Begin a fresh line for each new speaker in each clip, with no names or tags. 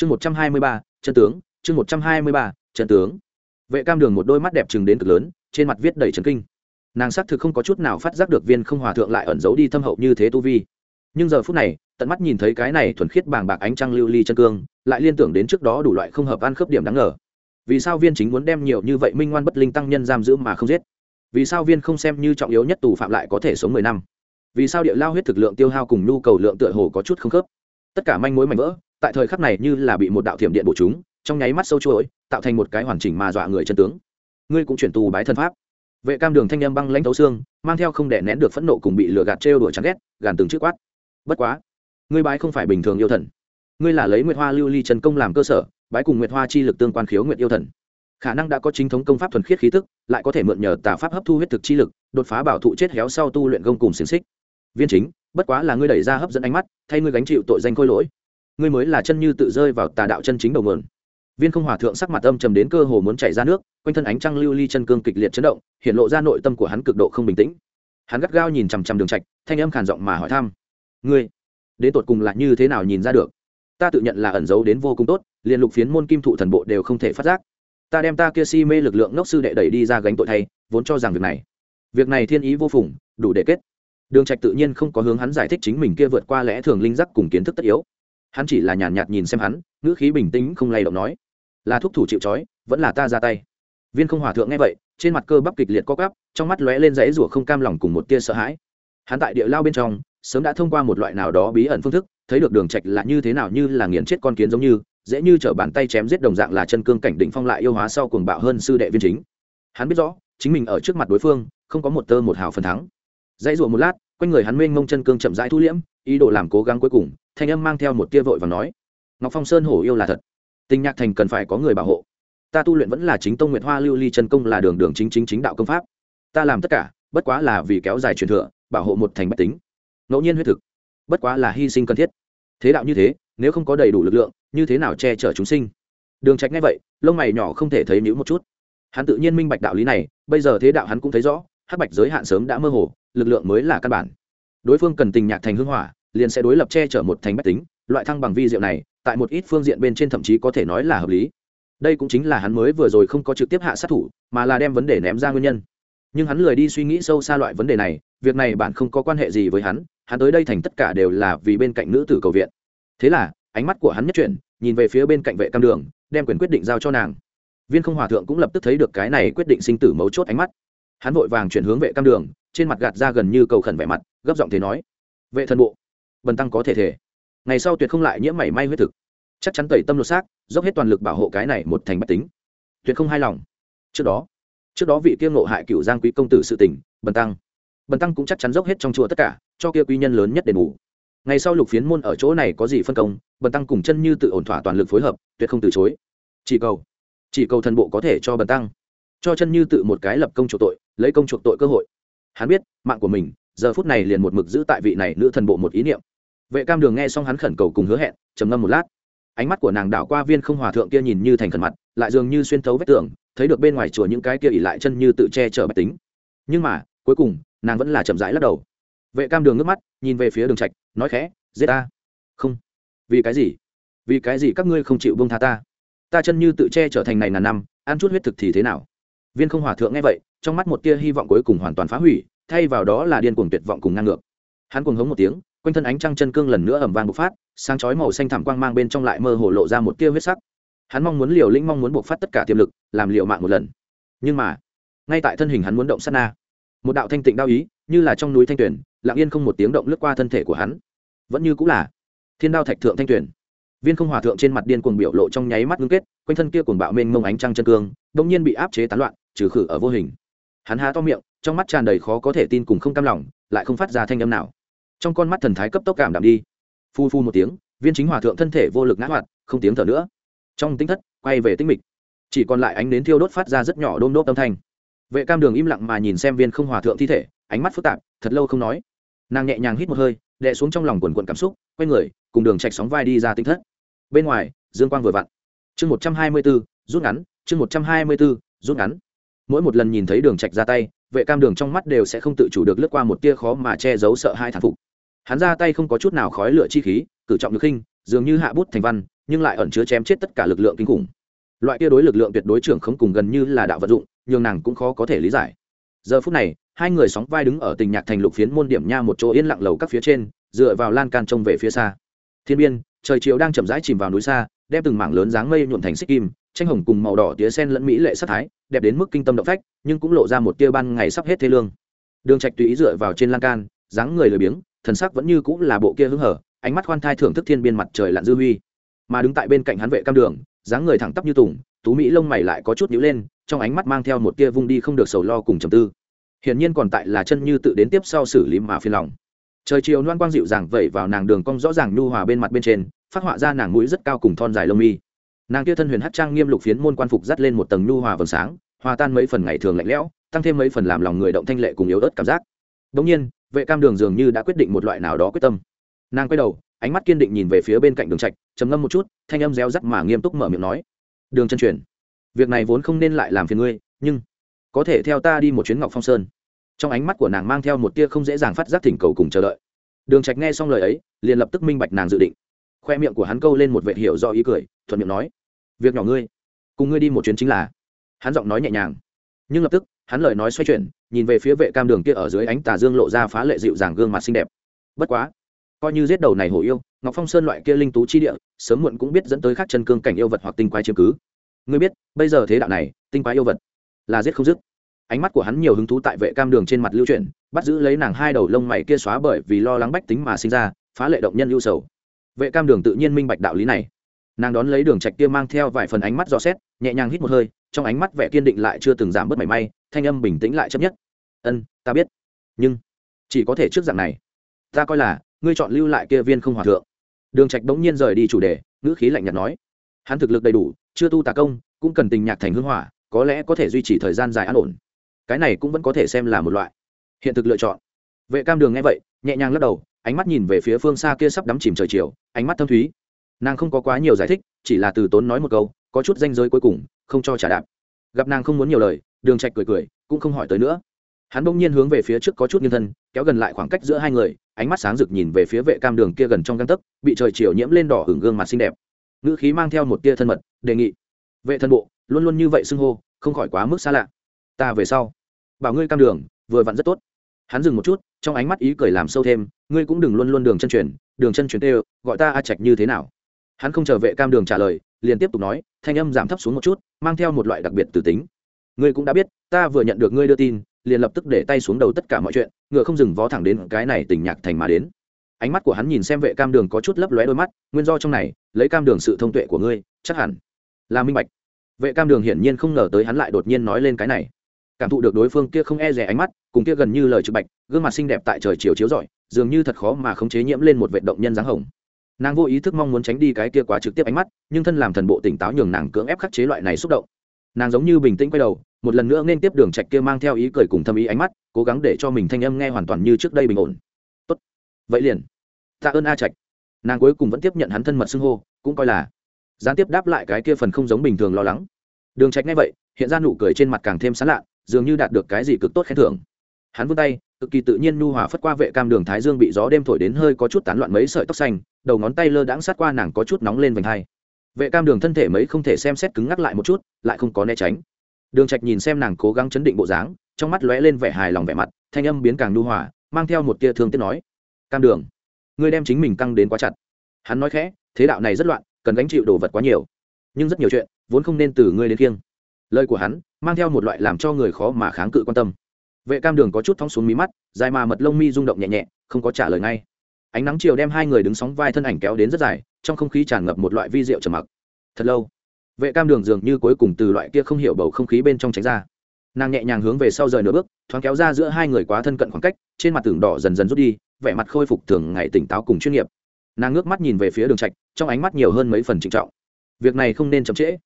chương một trăm hai mươi ba, chân tướng. Chương một trăm hai mươi ba, chân tướng. Vệ cam đường một đôi mắt đẹp chừng đến cực lớn, trên mặt viết đầy trấn kinh. Nàng xác thực không có chút nào phát giác được viên không hòa thượng lại ẩn giấu đi thâm hậu như thế tu vi. Nhưng giờ phút này, tận mắt nhìn thấy cái này thuần khiết bàng bạc ánh trăng lưu ly chân cương, lại liên tưởng đến trước đó đủ loại không hợp ăn khớp điểm đáng ngờ. Vì sao viên chính muốn đem nhiều như vậy minh ngoan bất linh tăng nhân giam giữ mà không giết? Vì sao viên không xem như trọng yếu nhất tù phạm lại có thể sống mười năm? Vì sao địa lao huyết thực lượng tiêu hao cùng nhu cầu lượng tựa hồ có chút không khớp? Tất cả manh mối mảnh vỡ tại thời khắc này như là bị một đạo thiểm điện bổ chúng, trong nháy mắt sâu chuỗi, tạo thành một cái hoàn chỉnh mà dọa người chân tướng. Ngươi cũng chuyển tù bái thân pháp. Vệ cam đường thanh â m băng lãnh thấu xương, mang theo không đẻ nén được phẫn nộ cùng bị lừa gạt trêu đuổi chán ghét, gàn từng chữ quát. Bất quá, ngươi bái không phải bình thường yêu thần. Ngươi là lấy nguyệt hoa lưu ly trần công làm cơ sở, bái cùng nguyệt hoa chi lực tương quan khiếu nguyệt yêu thần. Khả năng đã có chính thống công pháp thuần khiết khí tức, lại có thể mượn nhờ tà pháp hấp thu huyết thực chi lực, đột phá bảo thụ chết héo sau tu luyện gông cùng xiềng xích. Viên chính, bất quá là ngươi đẩy ra hấp dẫn ánh mắt, thay ngươi gánh chịu tội danh khôi lỗi ngươi mới là chân như tự rơi vào tà đạo chân chính đầu nguồn. Viên không hòa thượng sắc mặt âm trầm đến cơ hồ muốn chảy ra nước, quanh thân ánh trăng lưu ly chân cương kịch liệt chấn động, hiện lộ ra nội tâm của hắn cực độ không bình tĩnh. Hắn gắt gao nhìn chằm chằm đường trạch, thanh âm khàn giọng mà hỏi thăm. Ngươi, đến tột cùng là như thế nào nhìn ra được? Ta tự nhận là ẩn giấu đến vô cùng tốt, liền lục phiến môn kim thụ thần bộ đều không thể phát giác. Ta đem ta kia si mê lực lượng ngốc sư đệ đẩy đi ra gánh tội thay, vốn cho rằng việc này việc này thiên ý vô phùng, đủ để kết. Đường trạch tự nhiên không có hướng hắn giải thích chính mình kia vượt qua lẽ thường linh giác cùng kiến thức tất yếu hắn chỉ là nhàn nhạt, nhìn xem hắn ngữ khí bình tĩnh không lay động nói là thúc thủ chịu trói vẫn là ta ra tay. Viên không hòa thượng nghe vậy trên mặt cơ bắp kịch liệt co cắp trong mắt lóe lên dãy rủa không cam lòng cùng một tia sợ hãi. Hắn tại địa lao bên trong sớm đã thông qua một loại nào đó bí ẩn phương thức thấy được đường trạch là như thế nào như là nghiền chết con kiến giống như dễ như trở bàn tay chém giết đồng dạng là chân cương cảnh đỉnh phong lại yêu hóa sau cuồng bạo hơn sư đệ viên chính. Hắn biết rõ chính mình ở trước mặt đối phương không có một tơ một hào phần thắng. Dãy rủa một lát quanh người hắn mênh mông chân cương chậm rãi thu liễm, ý đồ làm cố gắng cuối cùng, thanh âm mang theo một tia vội và nói, ngọc phong sơn hổ yêu là thật. Tình nhạc thành cần phải có người bảo hộ. Ta tu luyện vẫn là chính tông nguyệt hoa lưu ly chân công là đường đường chính chính chính đạo công pháp. Ta làm tất cả, bất quá là vì kéo dài truyền thừa, bảo hộ một thành bách tính. Ngẫu nhiên huyết thực, bất quá là hy sinh cần thiết. Thế đạo như thế, nếu không có đầy đủ lực lượng, như thế nào che chở chúng sinh? Đường trạch ngay vậy, lông mày nhỏ không thể thấy níu một chút. Hắn tự nhiên minh bạch đạo lý này, bây giờ thế đạo hắn cũng thấy rõ, hắc bạch giới hạn sớm đã mơ hồ lực lượng mới là căn bản. Đối phương cần tình nhạc thành hương hỏa, liền sẽ đối lập che chở một thành bách tính, loại thăng bằng vi diệu này, tại một ít phương diện bên trên thậm chí có thể nói là hợp lý. Đây cũng chính là hắn mới vừa rồi không có trực tiếp hạ sát thủ, mà là đem vấn đề ném ra nguyên nhân. Nhưng hắn lười đi suy nghĩ sâu xa loại vấn đề này, việc này bạn không có quan hệ gì với hắn hắn tới đây thành tất cả đều là vì bên cạnh nữ tử cầu viện. Thế là, ánh mắt của hắn nhất chuyển, nhìn về phía bên cạnh vệ cam đường, đem quyền quyết định giao cho nàng. Viên không hòa thượng cũng lập tức thấy được cái này quyết định sinh tử mấu chốt ánh mắt. Hắn vội vàng chuyển hướng vệ cam đường trên mặt gạt ra gần như cầu khẩn vẻ mặt, gấp giọng thế nói, vệ thân bộ, bần tăng có thể thể ngày sau tuyệt không lại nhiễm mảy may huyết thực. Chắc chắn tẩy tâm lột xác, dốc hết toàn lực bảo hộ cái này một thành bách tính. Tuyệt không hài lòng. Trước đó trước đó vị kiêng nộ hại cựu giang quý công tử sự tỉnh bần tăng bần tăng cũng chắc chắn dốc hết trong chùa tất cả, cho kia quý nhân lớn nhất đền bù. Ngày sau lục phiến môn ở chỗ này có gì phân công, bần tăng cùng chân như tự ổn thỏa toàn lực phối hợp, tuyệt không từ chối. Chỉ cầu chỉ cầu thần bộ có thể cho bần tăng, cho chân như tự một cái lập công chuộc tội, lấy công chuộc tội cơ hội hắn biết, mạng của mình, giờ phút này liền một mực giữ tại vị này nữ thần bộ một ý niệm. Vệ cam đường nghe xong hắn khẩn cầu cùng hứa hẹn, trầm ngâm một lát. Ánh mắt của nàng đảo qua viên không hòa thượng kia nhìn như thành khẩn mặt, lại dường như xuyên thấu vách tường, thấy được bên ngoài chùa những cái kia ỉ lại chân như tự che chở bách tính. Nhưng mà, cuối cùng, nàng vẫn là chậm rãi lắc đầu. Vệ cam đường ngước mắt, nhìn về phía đường trạch, nói khẽ, giết ta. Không. Vì cái gì? Vì cái gì các ngươi không chịu buông tha ta? Ta chân như tự che trở thành này ngàn năm, ăn chút huyết thực thì thế nào? Viên không hòa thượng nghe vậy, trong mắt một tia hy vọng cuối cùng hoàn toàn phá hủy, thay vào đó là điên cuồng tuyệt vọng cùng ngang ngược. Hắn cuồng hống một tiếng, quanh thân ánh trăng chân cương lần nữa ẩm vang bộc phát, sáng chói màu xanh thảm quang mang bên trong lại mơ hồ lộ ra một tia huyết sắc. Hắn mong muốn liều lĩnh mong muốn bộc phát tất cả tiềm lực, làm liều mạng một lần. Nhưng mà, ngay tại thân hình hắn muốn động sát na, một đạo thanh tịnh đao ý, như là trong núi thanh tuyển lặng yên không một tiếng động lướt qua thân thể của hắn. Vẫn như cũng là thiên đao thạch thượng thanh tuyển viên không hòa thượng trên mặt điên cuồng biểu lộ trong nháy mắt ngưng kết, quanh thân kia cuồng bạo mênh mông ánh trăng chân cương đông nhiên bị áp chế tán loạn trừ khử ở vô hình. Hắn há to miệng, trong mắt tràn đầy khó có thể tin cùng không cam lòng, lại không phát ra thanh âm nào. Trong con mắt thần thái cấp tốc cảm đạm đi. Phu phu một tiếng, viên chính hòa thượng thân thể vô lực ngã hoạt, không tiếng thở nữa. Trong tính thất, quay về tinh mịch. Chỉ còn lại ánh đến thiêu đốt phát ra rất nhỏ đôm đốt âm thanh. Vệ cam đường im lặng mà nhìn xem viên không hòa thượng thi thể, ánh mắt phức tạp, thật lâu không nói. Nàng nhẹ nhàng hít một hơi, đè xuống trong lòng quần quần cảm xúc, quay người, cùng đường chạch sóng vai đi ra tinh thất. Bên ngoài, dương quang vừa vặn. Chương một trăm hai mươi b rút ngắn, chương một trăm hai mươi b rút ngắn mỗi một lần nhìn thấy đường trạch ra tay, vệ cam đường trong mắt đều sẽ không tự chủ được lướt qua một tia khó mà che giấu sợ hai thản phục. Hắn ra tay không có chút nào khói lửa chi khí, cử trọng được khinh, dường như hạ bút thành văn, nhưng lại ẩn chứa chém chết tất cả lực lượng kinh khủng. Loại kia đối lực lượng tuyệt đối trưởng không cùng gần như là đạo vật dụng nhưng nàng cũng khó có thể lý giải. Giờ phút này, hai người sóng vai đứng ở tình nhạc thành lục phiến môn điểm nha một chỗ yên lặng lầu các phía trên, dựa vào lan can trông về phía xa. Thiên biên, trời chiều đang chậm rãi chìm vào núi xa, đem từng mảng lớn dáng mây nhuộm thành xích kim tranh hồng cùng màu đỏ tía sen lẫn mỹ lệ sắc thái, đẹp đến mức kinh tâm động phách, nhưng cũng lộ ra một tia ban ngày sắp hết thế lương. Đường trạch tùy ý dựa vào trên lan can, dáng người lười biếng, thần sắc vẫn như cũng là bộ kia hứng hở, ánh mắt khoan thai thưởng thức thiên biên mặt trời lặn dư huy. Mà đứng tại bên cạnh hắn vệ cam đường, dáng người thẳng tắp như tùng, tú mỹ lông mày lại có chút nhíu lên, trong ánh mắt mang theo một tia vung đi không được sầu lo cùng trầm tư. Hiển nhiên còn tại là chân như tự đến tiếp sau xử lý mà phiền lòng. Trời chiều loan quang dịu dàng vẩy vào nàng đường cong rõ ràng nhu hòa bên mặt bên trên, phát họa ra nàng mũi rất cao cùng thon dài lông mi nàng kia thân huyền hát trang nghiêm lục phiến môn quan phục dắt lên một tầng nhu hòa vầng sáng, hòa tan mấy phần ngày thường lạnh lẽo, tăng thêm mấy phần làm lòng người động thanh lệ cùng yếu ớt cảm giác. Đống nhiên, vệ cam đường dường như đã quyết định một loại nào đó quyết tâm. Nàng quay đầu, ánh mắt kiên định nhìn về phía bên cạnh đường trạch, trầm ngâm một chút, thanh âm reo rắt mà nghiêm túc mở miệng nói, đường chân truyền, việc này vốn không nên lại làm phiền ngươi, nhưng có thể theo ta đi một chuyến ngọc phong sơn. Trong ánh mắt của nàng mang theo một tia không dễ dàng phát giác thỉnh cầu cùng chờ đợi. Đường trạch nghe xong lời ấy, liền lập tức minh bạch nàng dự định khoe miệng của hắn câu lên một vệ hiểu do ý cười, thuận miệng nói, việc nhỏ ngươi, cùng ngươi đi một chuyến chính là. Hắn giọng nói nhẹ nhàng, nhưng lập tức, hắn lời nói xoay chuyển, nhìn về phía vệ cam đường kia ở dưới ánh tà dương lộ ra phá lệ dịu dàng gương mặt xinh đẹp. Bất quá, coi như giết đầu này hổ yêu, ngọc phong sơn loại kia linh tú chi địa, sớm muộn cũng biết dẫn tới khác chân cương cảnh yêu vật hoặc tinh quái chiếm cứ. Ngươi biết, bây giờ thế đạo này, tinh quái yêu vật là giết không dứt. Ánh mắt của hắn nhiều hứng thú tại vệ cam đường trên mặt lưu chuyển, bắt giữ lấy nàng hai đầu lông mày kia xóa bởi vì lo lắng bách tính mà sinh ra, phá lệ động nhân lưu sầu vệ cam đường tự nhiên minh bạch đạo lý này. Nàng đón lấy đường trạch kia mang theo vài phần ánh mắt dò xét, nhẹ nhàng hít một hơi, trong ánh mắt vẻ kiên định lại chưa từng giảm bớt mảy may, thanh âm bình tĩnh lại chấp nhất. Ân, ta biết. Nhưng chỉ có thể trước dạng này. Ta coi là ngươi chọn lưu lại kia viên không hòa thượng. Đường trạch đống nhiên rời đi chủ đề, ngữ khí lạnh nhạt nói. Hắn thực lực đầy đủ, chưa tu tà công, cũng cần tình nhạc thành hương hỏa, có lẽ có thể duy trì thời gian dài an ổn. Cái này cũng vẫn có thể xem là một loại hiện thực lựa chọn. Vệ cam đường nghe vậy, nhẹ nhàng lắc đầu ánh mắt nhìn về phía phương xa kia sắp đắm chìm trời chiều, ánh mắt thâm thúy. Nàng không có quá nhiều giải thích, chỉ là từ tốn nói một câu, có chút danh giới cuối cùng, không cho trả đạp. Gặp nàng không muốn nhiều lời, đường trạch cười cười, cũng không hỏi tới nữa. Hắn bỗng nhiên hướng về phía trước có chút nghiêng thân, kéo gần lại khoảng cách giữa hai người, ánh mắt sáng rực nhìn về phía vệ cam đường kia gần trong găng tấc, bị trời chiều nhiễm lên đỏ hưởng gương mặt xinh đẹp. Ngữ khí mang theo một tia thân mật, đề nghị. Vệ thân bộ, luôn luôn như vậy xưng hô, không khỏi quá mức xa lạ. Ta về sau. Bảo ngươi cam đường, vừa vặn rất tốt hắn dừng một chút, trong ánh mắt ý cười làm sâu thêm, ngươi cũng đừng luôn luôn đường chân truyền, đường chân truyền tê gọi ta a trạch như thế nào? Hắn không chờ vệ cam đường trả lời, liền tiếp tục nói, thanh âm giảm thấp xuống một chút, mang theo một loại đặc biệt từ tính. Ngươi cũng đã biết, ta vừa nhận được ngươi đưa tin, liền lập tức để tay xuống đầu tất cả mọi chuyện, ngựa không dừng vó thẳng đến cái này tình nhạc thành mà đến. Ánh mắt của hắn nhìn xem vệ cam đường có chút lấp lóe đôi mắt, nguyên do trong này, lấy cam đường sự thông tuệ của ngươi, chắc hẳn là minh bạch. Vệ cam đường hiển nhiên không ngờ tới hắn lại đột nhiên nói lên cái này cảm thụ được đối phương kia không e rẻ ánh mắt, cùng kia gần như lời trực bạch, gương mặt xinh đẹp tại trời chiều chiếu rọi, dường như thật khó mà khống chế nhiễm lên một vệ động nhân dáng hồng. Nàng vô ý thức mong muốn tránh đi cái kia quá trực tiếp ánh mắt, nhưng thân làm thần bộ tỉnh táo nhường nàng cưỡng ép khắc chế loại này xúc động. Nàng giống như bình tĩnh quay đầu, một lần nữa nên tiếp đường trạch kia mang theo ý cười cùng thâm ý ánh mắt, cố gắng để cho mình thanh âm nghe hoàn toàn như trước đây bình ổn. Tốt, vậy liền. Tạ ơn a trạch. Nàng cuối cùng vẫn tiếp nhận hắn thân mật xưng hô, cũng coi là gián tiếp đáp lại cái kia phần không giống bình thường lo lắng. Đường trạch nghe vậy, hiện ra nụ cười trên mặt càng thêm sán lạ dường như đạt được cái gì cực tốt khen thưởng. Hắn vươn tay, cực kỳ tự nhiên nhu hòa phất qua vệ cam đường thái dương bị gió đêm thổi đến hơi có chút tán loạn mấy sợi tóc xanh, đầu ngón tay lơ đãng sát qua nàng có chút nóng lên vành hai. Vệ cam đường thân thể mấy không thể xem xét cứng ngắc lại một chút, lại không có né tránh. Đường trạch nhìn xem nàng cố gắng chấn định bộ dáng, trong mắt lóe lên vẻ hài lòng vẻ mặt, thanh âm biến càng nhu hòa, mang theo một tia thương tiếc nói, cam đường, ngươi đem chính mình căng đến quá chặt. Hắn nói khẽ, thế đạo này rất loạn, cần gánh chịu đồ vật quá nhiều, nhưng rất nhiều chuyện, vốn không nên từ ngươi đến kiêng lời của hắn mang theo một loại làm cho người khó mà kháng cự quan tâm. Vệ cam đường có chút thong xuống mí mắt, dài mà mật lông mi rung động nhẹ nhẹ, không có trả lời ngay. Ánh nắng chiều đem hai người đứng sóng vai thân ảnh kéo đến rất dài, trong không khí tràn ngập một loại vi rượu trầm mặc. Thật lâu, vệ cam đường dường như cuối cùng từ loại kia không hiểu bầu không khí bên trong tránh ra. Nàng nhẹ nhàng hướng về sau rời nửa bước, thoáng kéo ra giữa hai người quá thân cận khoảng cách, trên mặt tường đỏ dần dần rút đi, vẻ mặt khôi phục thường ngày tỉnh táo cùng chuyên nghiệp. Nàng ngước mắt nhìn về phía đường trạch, trong ánh mắt nhiều hơn mấy phần trịnh trọng. Việc này không nên chậm trễ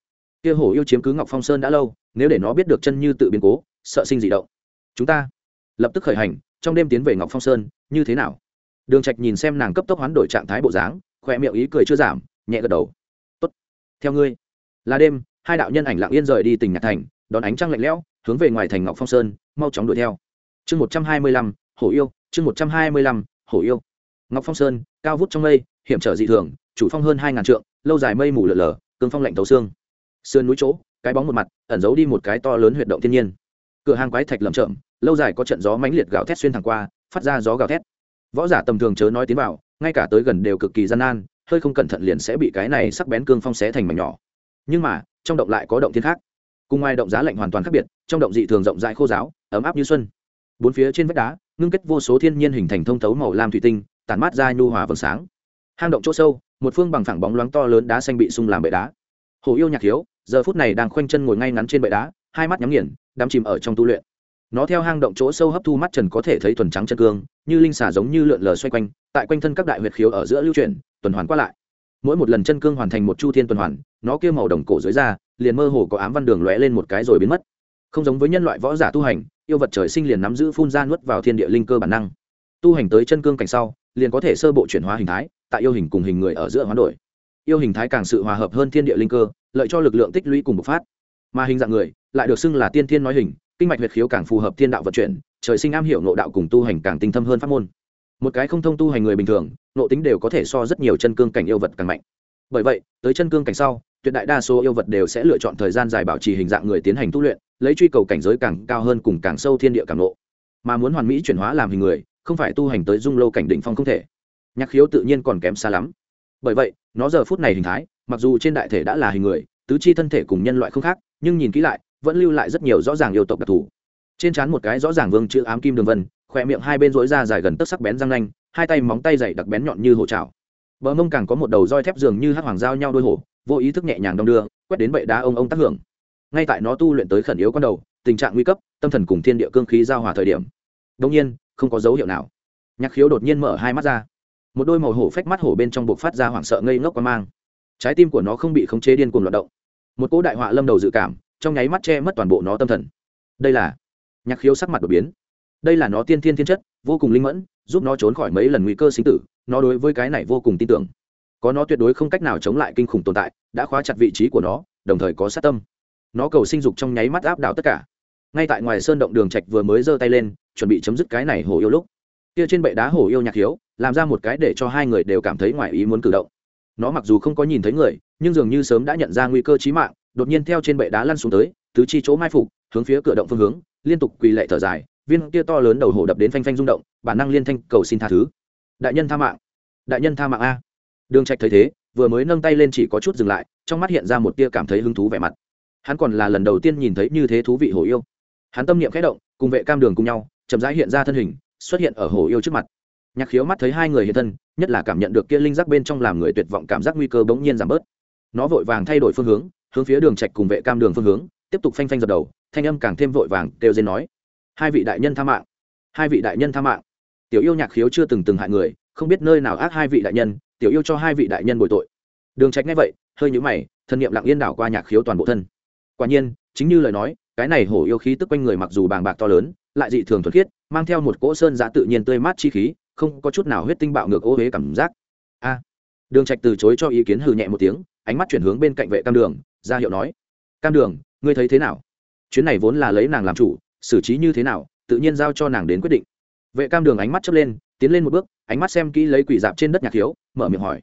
kia hổ yêu chiếm cứ ngọc phong sơn đã lâu, nếu để nó biết được chân như tự biến cố, sợ sinh dị động. Chúng ta lập tức khởi hành, trong đêm tiến về ngọc phong sơn, như thế nào? Đường trạch nhìn xem nàng cấp tốc hoán đổi trạng thái bộ dáng khoe miệng ý cười chưa giảm, nhẹ gật đầu. Tốt, theo ngươi. Là đêm, hai đạo nhân ảnh lặng yên rời đi tỉnh nhạc thành, đón ánh trăng lạnh lẽo, hướng về ngoài thành ngọc phong sơn, mau chóng đuổi theo. Chương một trăm hai mươi lăm, hổ yêu, chương một trăm hai mươi lăm, hổ yêu. Ngọc phong sơn, cao vút trong mây, hiểm trở dị thường, chủ phong hơn hai ngàn trượng, lâu dài mây mù lở lở, cương phong lạnh tấu xương sườn núi chỗ, cái bóng một mặt, ẩn giấu đi một cái to lớn huyệt động thiên nhiên. Cửa hàng quái thạch lầm chậm lâu dài có trận gió mãnh liệt gào thét xuyên thẳng qua, phát ra gió gào thét. Võ giả tầm thường chớ nói tiến vào, ngay cả tới gần đều cực kỳ gian nan, hơi không cẩn thận liền sẽ bị cái này sắc bén cương phong xé thành mảnh nhỏ. Nhưng mà, trong động lại có động thiên khác. Cùng ngoài động giá lạnh hoàn toàn khác biệt, trong động dị thường rộng rãi khô giáo ấm áp như xuân. Bốn phía trên vách đá, ngưng kết vô số thiên nhiên hình thành thông thấu màu lam thủy tinh, tản mát ra nhu hòa vầng sáng. Hang động chỗ sâu, một phương bằng phẳng bóng loáng to lớn đá xanh bị sung làm bệ đá. Hồ yêu nhạc hiếu giờ phút này đang khoanh chân ngồi ngay ngắn trên bệ đá, hai mắt nhắm nghiền, đắm chìm ở trong tu luyện. Nó theo hang động chỗ sâu hấp thu mắt trần có thể thấy thuần trắng chân cương, như linh xả giống như lượn lờ xoay quanh, tại quanh thân các đại huyệt khiếu ở giữa lưu chuyển, tuần hoàn qua lại. Mỗi một lần chân cương hoàn thành một chu thiên tuần hoàn, nó kia màu đồng cổ dưới da, liền mơ hồ có ám văn đường lóe lên một cái rồi biến mất. Không giống với nhân loại võ giả tu hành, yêu vật trời sinh liền nắm giữ phun ra nuốt vào thiên địa linh cơ bản năng. Tu hành tới chân cương cảnh sau, liền có thể sơ bộ chuyển hóa hình thái, tại yêu hình cùng hình người ở giữa hoán đổi yêu hình thái càng sự hòa hợp hơn thiên địa linh cơ, lợi cho lực lượng tích lũy cùng bộc phát. Mà hình dạng người, lại được xưng là tiên thiên nói hình, kinh mạch huyệt khiếu càng phù hợp thiên đạo vận chuyển, trời sinh am hiểu nộ đạo cùng tu hành càng tinh thâm hơn pháp môn. Một cái không thông tu hành người bình thường nộ tính đều có thể so rất nhiều chân cương cảnh yêu vật càng mạnh. Bởi vậy, tới chân cương cảnh sau, tuyệt đại đa số yêu vật đều sẽ lựa chọn thời gian dài bảo trì hình dạng người tiến hành tu luyện, lấy truy cầu cảnh giới càng cao hơn cùng càng sâu thiên địa càng nộ mà muốn hoàn mỹ chuyển hóa làm hình người, không phải tu hành tới dung lâu cảnh đỉnh phong không thể. Nhạc khiếu tự nhiên còn kém xa lắm. Bởi vậy nó giờ phút này hình thái, mặc dù trên đại thể đã là hình người, tứ chi thân thể cùng nhân loại không khác, nhưng nhìn kỹ lại, vẫn lưu lại rất nhiều rõ ràng yêu tộc đặc thù. Trên trán một cái rõ ràng vương chữ ám kim đường vân khỏe miệng hai bên rỗi ra dài gần tấc sắc bén răng nanh, hai tay móng tay dày đặc bén nhọn như hổ trào bờ mông càng có một đầu roi thép dường như hắc hoàng giao nhau đôi hổ, vô ý thức nhẹ nhàng đong đưa, quét đến bệ đá ông ông tác hưởng. Ngay tại nó tu luyện tới khẩn yếu con đầu, tình trạng nguy cấp, tâm thần cùng thiên địa cương khí giao hòa thời điểm. Đông nhiên, không có dấu hiệu nào. Nhạc khiếu đột nhiên mở hai mắt ra một đôi màu hổ phách mắt hổ bên trong buộc phát ra hoảng sợ ngây ngốc qua mang. Trái tim của nó không bị khống chế điên cuồng loạt động. Một cỗ đại họa lâm đầu dự cảm, trong nháy mắt che mất toàn bộ nó tâm thần. Đây là nhạc khiếu sắc mặt đột biến. Đây là nó tiên thiên thiên chất, vô cùng linh mẫn, giúp nó trốn khỏi mấy lần nguy cơ sinh tử, nó đối với cái này vô cùng tin tưởng. Có nó tuyệt đối không cách nào chống lại kinh khủng tồn tại, đã khóa chặt vị trí của nó, đồng thời có sát tâm. Nó cầu sinh dục trong nháy mắt áp đảo tất cả. Ngay tại ngoài sơn động đường trạch vừa mới giơ tay lên, chuẩn bị chấm dứt cái này hổ yêu lúc. Kia trên bệ đá hổ yêu nhạc hiếu làm ra một cái để cho hai người đều cảm thấy ngoài ý muốn cử động. Nó mặc dù không có nhìn thấy người, nhưng dường như sớm đã nhận ra nguy cơ chí mạng, đột nhiên theo trên bệ đá lăn xuống tới, tứ chi chỗ mai phục, hướng phía cửa động phương hướng, liên tục quỳ lệ thở dài, viên kia to lớn đầu hổ đập đến phanh phanh rung động, bản năng liên thanh cầu xin tha thứ. Đại nhân tha mạng. Đại nhân tha mạng a. Đường trạch thấy thế, vừa mới nâng tay lên chỉ có chút dừng lại, trong mắt hiện ra một tia cảm thấy hứng thú vẻ mặt. Hắn còn là lần đầu tiên nhìn thấy như thế thú vị hổ yêu. Hắn tâm niệm khẽ động, cùng vệ cam đường cùng nhau, chậm rãi hiện ra thân hình, xuất hiện ở hổ yêu trước mặt nhạc khiếu mắt thấy hai người hiện thân, nhất là cảm nhận được kia linh giác bên trong làm người tuyệt vọng cảm giác nguy cơ bỗng nhiên giảm bớt. Nó vội vàng thay đổi phương hướng hướng phía đường trạch cùng vệ cam đường phương hướng, tiếp tục phanh phanh dập đầu, thanh âm càng thêm vội vàng, kêu dên nói. Hai vị đại nhân tha mạng. Hai vị đại nhân tha mạng. Tiểu yêu nhạc khiếu chưa từng từng hại người, không biết nơi nào ác hai vị đại nhân, tiểu yêu cho hai vị đại nhân bồi tội. Đường trạch nghe vậy, hơi nhũ mày, thân niệm lặng yên đảo qua nhạc khiếu toàn bộ thân. Quả nhiên, chính như lời nói, cái này hổ yêu khí tức quanh người mặc dù bàng bạc to lớn, lại dị thường thuần khiết, mang theo một cỗ sơn giã tự nhiên tươi mát chi khí không có chút nào huyết tinh bạo ngược ô huế cảm giác. A. Đường trạch từ chối cho ý kiến hừ nhẹ một tiếng, ánh mắt chuyển hướng bên cạnh vệ cam đường, ra hiệu nói. Cam đường, ngươi thấy thế nào? Chuyến này vốn là lấy nàng làm chủ, xử trí như thế nào, tự nhiên giao cho nàng đến quyết định. Vệ cam đường ánh mắt chớp lên, tiến lên một bước, ánh mắt xem kỹ lấy quỷ dạp trên đất nhạc thiếu, mở miệng hỏi.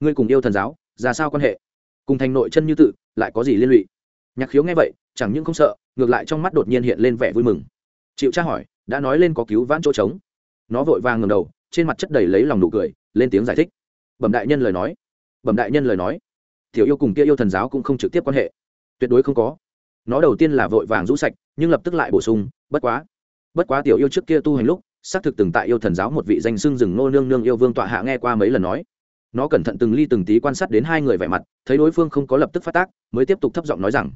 Ngươi cùng yêu thần giáo, ra sao quan hệ? Cùng thành nội chân như tự, lại có gì liên lụy? Nhạc khiếu nghe vậy, chẳng những không sợ, ngược lại trong mắt đột nhiên hiện lên vẻ vui mừng. Chịu tra hỏi, đã nói lên có cứu vãn chỗ trống. Nó vội vàng ngầm đầu trên mặt chất đầy lấy lòng nụ cười, lên tiếng giải thích. Bẩm đại nhân lời nói. Bẩm đại nhân lời nói. Tiểu yêu cùng kia yêu thần giáo cũng không trực tiếp quan hệ. Tuyệt đối không có. Nó đầu tiên là vội vàng rũ sạch, nhưng lập tức lại bổ sung, bất quá bất quá tiểu yêu trước kia tu hành lúc, xác thực từng tại yêu thần giáo một vị danh xưng rừng nô nương nương yêu vương tọa hạ nghe qua mấy lần nói. Nó cẩn thận từng ly từng tí quan sát đến hai người vẻ mặt, thấy đối phương không có lập tức phát tác, mới tiếp tục thấp giọng nói rằng,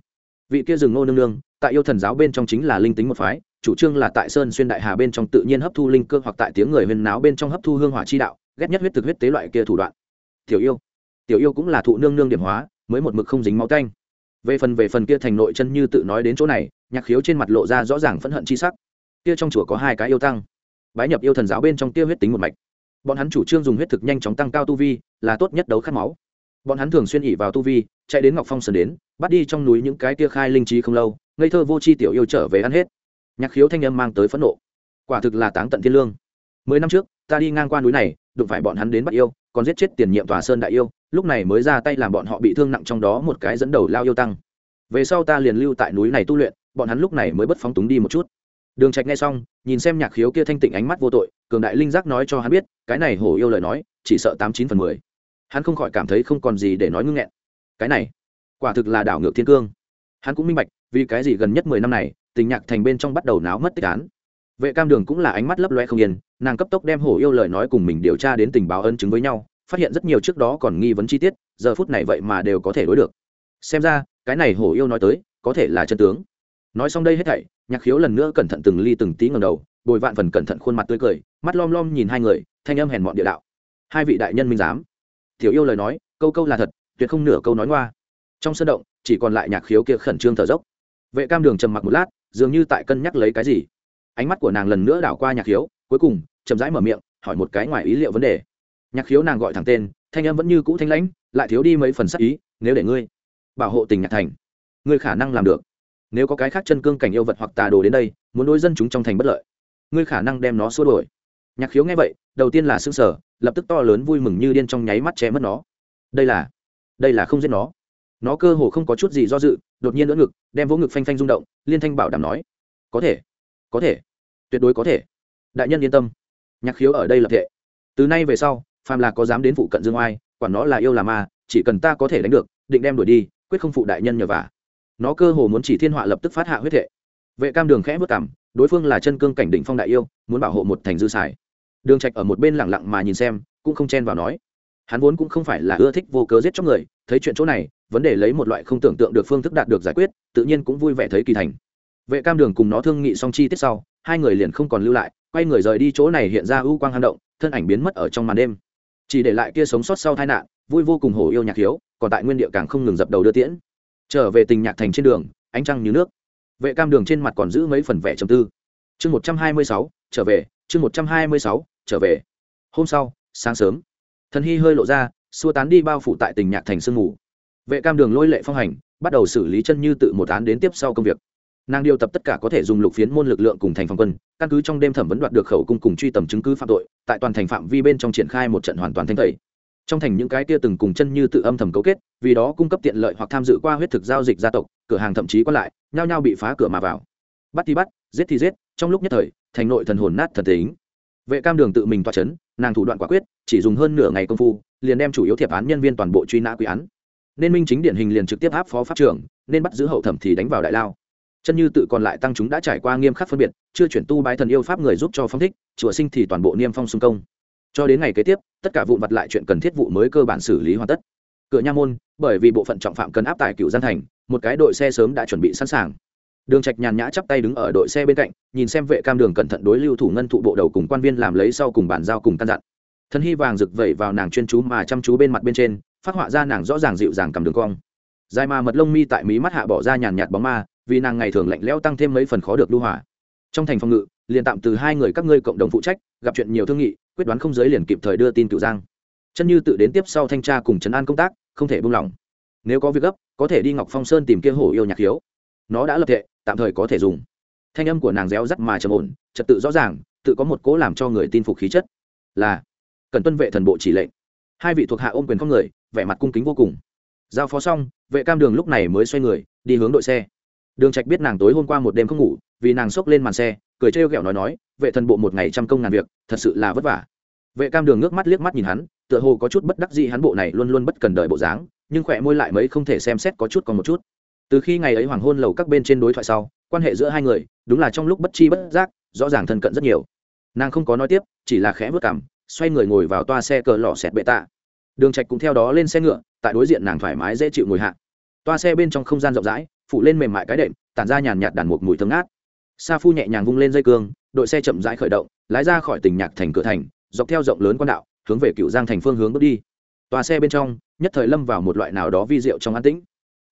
vị kia rừng nô nương nương, tại yêu thần giáo bên trong chính là linh tính một phái chủ trương là tại sơn xuyên đại hà bên trong tự nhiên hấp thu linh cơ hoặc tại tiếng người huyền náo bên trong hấp thu hương hỏa chi đạo, ghét nhất huyết thực huyết tế loại kia thủ đoạn. Tiểu yêu. Tiểu yêu cũng là thụ nương nương điểm hóa, mới một mực không dính máu canh về phần về phần kia thành nội chân như tự nói đến chỗ này, nhạc khiếu trên mặt lộ ra rõ ràng phẫn hận chi sắc. Kia trong chùa có hai cái yêu tăng. Bái nhập yêu thần giáo bên trong tiêu huyết tính một mạch. Bọn hắn chủ trương dùng huyết thực nhanh chóng tăng cao tu vi, là tốt nhất đấu khát máu. Bọn hắn thường xuyên ỉ vào tu vi, chạy đến ngọc phong sơn đến, bắt đi trong núi những cái tia khai linh trí không lâu, ngây thơ vô c h i tiểu yêu trở về ăn hết nhạc khiếu thanh âm mang tới phẫn nộ. Quả thực là táng tận thiên lương. Mười năm trước, ta đi ngang qua núi này, đụng phải bọn hắn đến bắt yêu, còn giết chết tiền nhiệm tòa sơn đại yêu, lúc này mới ra tay làm bọn họ bị thương nặng trong đó một cái dẫn đầu lao yêu tăng. Về sau ta liền lưu tại núi này tu luyện, bọn hắn lúc này mới bất phóng túng đi một chút. Đường trạch nghe xong, nhìn xem nhạc khiếu kia thanh tịnh ánh mắt vô tội, cường đại linh giác nói cho hắn biết, cái này hổ yêu lời nói, chỉ sợ tám chín phần mười. Hắn không khỏi cảm thấy không còn gì để nói ngưng nghẹn. Cái này, quả thực là đảo ngược thiên cương. Hắn cũng minh bạch, vì cái gì gần nhất mười năm này tình nhạc thành bên trong bắt đầu náo mất tích án. Vệ cam đường cũng là ánh mắt lấp loe không yên, nàng cấp tốc đem hổ yêu lời nói cùng mình điều tra đến tình báo ân chứng với nhau, phát hiện rất nhiều trước đó còn nghi vấn chi tiết, giờ phút này vậy mà đều có thể đối được. Xem ra, cái này hổ yêu nói tới, có thể là chân tướng. Nói xong đây hết thảy, nhạc khiếu lần nữa cẩn thận từng ly từng tí ngầm đầu, bồi vạn phần cẩn thận khuôn mặt tươi cười, mắt lom lom nhìn hai người, thanh âm hèn mọn địa đạo. Hai vị đại nhân minh giám. Tiểu yêu lời nói, câu câu là thật, tuyệt không nửa câu nói ngoa. Trong sân động, chỉ còn lại nhạc khiếu kia khẩn trương thở dốc. Vệ cam đường trầm mặc một lát dường như tại cân nhắc lấy cái gì. Ánh mắt của nàng lần nữa đảo qua nhạc khiếu cuối cùng, chậm rãi mở miệng, hỏi một cái ngoài ý liệu vấn đề. Nhạc khiếu nàng gọi thẳng tên, thanh âm vẫn như cũ thanh lãnh, lại thiếu đi mấy phần sắc ý, nếu để ngươi bảo hộ tình nhạc thành, ngươi khả năng làm được. Nếu có cái khác chân cương cảnh yêu vật hoặc tà đồ đến đây, muốn đối dân chúng trong thành bất lợi, ngươi khả năng đem nó xua đổi nhạc khiếu nghe vậy, đầu tiên là xương sở lập tức to lớn vui mừng như điên trong nháy mắt che mất nó. Đây là đây là không giết nó. Nó cơ hồ không có chút gì do dự đột nhiên đỡ ngực, đem vỗ ngực phanh phanh rung động, liên thanh bảo đảm nói, có thể có thể, tuyệt đối có thể. Đại nhân yên tâm, nhạc khiếu ở đây lập thệ. Từ nay về sau, phàm là có dám đến phụ cận dương oai, quản nó là yêu là ma, chỉ cần ta có thể đánh được, định đem đuổi đi, quyết không phụ đại nhân nhờ vả. Nó cơ hồ muốn chỉ thiên họa lập tức phát hạ huyết thệ vệ cam đường khẽ vất cảm, đối phương là chân cương cảnh đỉnh phong đại yêu, muốn bảo hộ một thành dư sải đường trạch ở một bên lặng lặng mà nhìn xem, cũng không chen vào nói, hắn vốn cũng không phải là ưa thích vô cớ giết chóc người, thấy chuyện chỗ này vấn đề lấy một loại không tưởng tượng được phương thức đạt được giải quyết, tự nhiên cũng vui vẻ thấy kỳ thành. Vệ cam đường cùng nó thương nghị xong chi tiết sau, hai người liền không còn lưu lại, quay người rời đi chỗ này hiện ra ưu quang hang động, thân ảnh biến mất ở trong màn đêm. Chỉ để lại kia sống sót sau tai nạn, vui vô cùng hổ yêu nhạc hiếu còn tại nguyên địa càng không ngừng dập đầu đưa tiễn. Trở về tình nhạc thành trên đường, ánh trăng như nước. Vệ cam đường trên mặt còn giữ mấy phần vẻ trầm tư. Chương một trăm hai mươi sáu, trở về, chương một trăm hai mươi sáu, trở về. Hôm sau, sáng sớm, thần hy hơi lộ ra, xua tán đi bao phủ tại tình nhạc thành sương ngủ vệ cam đường lôi lệ phong hành bắt đầu xử lý chân như tự một án đến tiếp sau công việc. Nàng điều tập tất cả có thể dùng lục phiến môn lực lượng cùng thành phòng quân căn cứ trong đêm thẩm vấn đoạt được khẩu cung cùng truy tầm chứng cứ phạm tội tại toàn thành phạm vi bên trong triển khai một trận hoàn toàn thanh tẩy. Trong thành những cái tia từng cùng chân như tự âm thầm cấu kết vì đó cung cấp tiện lợi hoặc tham dự qua huyết thực giao dịch gia tộc cửa hàng thậm chí qua lại nhao nhao bị phá cửa mà vào. Bắt thì bắt giết thì giết trong lúc nhất thời thành nội thần hồn nát thần tính. Vệ cam đường tự mình toa chấn, nàng thủ đoạn quả quyết chỉ dùng hơn nửa ngày công phu liền đem chủ yếu thiệp án nhân viên toàn bộ truy nã quy án nên minh chính điển hình liền trực tiếp áp phó pháp trưởng nên bắt giữ hậu thẩm thì đánh vào đại lao. Chân như tự còn lại tăng chúng đã trải qua nghiêm khắc phân biệt, chưa chuyển tu bái thần yêu pháp người giúp cho phong thích, chùa sinh thì toàn bộ niêm phong xung công. Cho đến ngày kế tiếp, tất cả vụ vặt lại chuyện cần thiết vụ mới cơ bản xử lý hoàn tất. Cửa nha môn, bởi vì bộ phận trọng phạm cần áp tải cựu gian thành, một cái đội xe sớm đã chuẩn bị sẵn sàng. Đường trạch nhàn nhã chắp tay đứng ở đội xe bên cạnh, nhìn xem vệ cam đường cẩn thận đối lưu thủ ngân thụ bộ đầu cùng quan viên làm lấy sau cùng bản giao cùng căn dặn. Thân hy vàng rực vẩy vào nàng chuyên chú mà chăm chú bên mặt bên trên phát họa ra nàng rõ ràng dịu dàng cầm đường cong. Dài mà mật lông mi tại mí mắt hạ bỏ ra nhàn nhạt bóng ma, vì nàng ngày thường lạnh lẽo tăng thêm mấy phần khó được lưu hỏa. Trong thành phòng ngự, liền tạm từ hai người các ngươi cộng đồng phụ trách, gặp chuyện nhiều thương nghị, quyết đoán không giới liền kịp thời đưa tin cựu giang. Chân như tự đến tiếp sau thanh tra cùng chấn an công tác, không thể buông lỏng. Nếu có việc gấp, có thể đi ngọc phong sơn tìm kia hổ yêu nhạc hiếu. Nó đã lập thệ, tạm thời có thể dùng. Thanh âm của nàng réo rắt mà trầm ổn, trật tự rõ ràng, tự có một cố làm cho người tin phục khí chất. Là cần tuân vệ thần bộ chỉ lệnh. Hai vị thuộc hạ ôm quyền con người vẻ mặt cung kính vô cùng. Giao phó xong, vệ cam đường lúc này mới xoay người, đi hướng đội xe. Đường trạch biết nàng tối hôm qua một đêm không ngủ, vì nàng xốc lên màn xe, cười trêu ghẹo nói nói, vệ thần bộ một ngày trăm công ngàn việc, thật sự là vất vả. Vệ cam đường nước mắt liếc mắt nhìn hắn, tựa hồ có chút bất đắc dĩ hắn bộ này luôn luôn bất cần đợi bộ dáng, nhưng khỏe môi lại mấy không thể xem xét có chút còn một chút. Từ khi ngày ấy hoàng hôn lầu các bên trên đối thoại sau, quan hệ giữa hai người, đúng là trong lúc bất chi bất giác, rõ ràng thân cận rất nhiều. Nàng không có nói tiếp, chỉ là khẽ vớt cảm, xoay người ngồi vào toa xe cờ lò xẹt bệ tạ đường trạch cũng theo đó lên xe ngựa, tại đối diện nàng thoải mái dễ chịu ngồi hạ. Toa xe bên trong không gian rộng rãi phụ lên mềm mại cái đệm, tản ra nhàn nhạt đàn một mùi thơm ngát. Sa phu nhẹ nhàng vung lên dây cương, đội xe chậm rãi khởi động, lái ra khỏi tỉnh nhạc thành cửa thành, dọc theo rộng lớn quan đạo, hướng về cựu giang thành phương hướng bước đi. Toa xe bên trong, nhất thời lâm vào một loại nào đó vi diệu trong an tĩnh.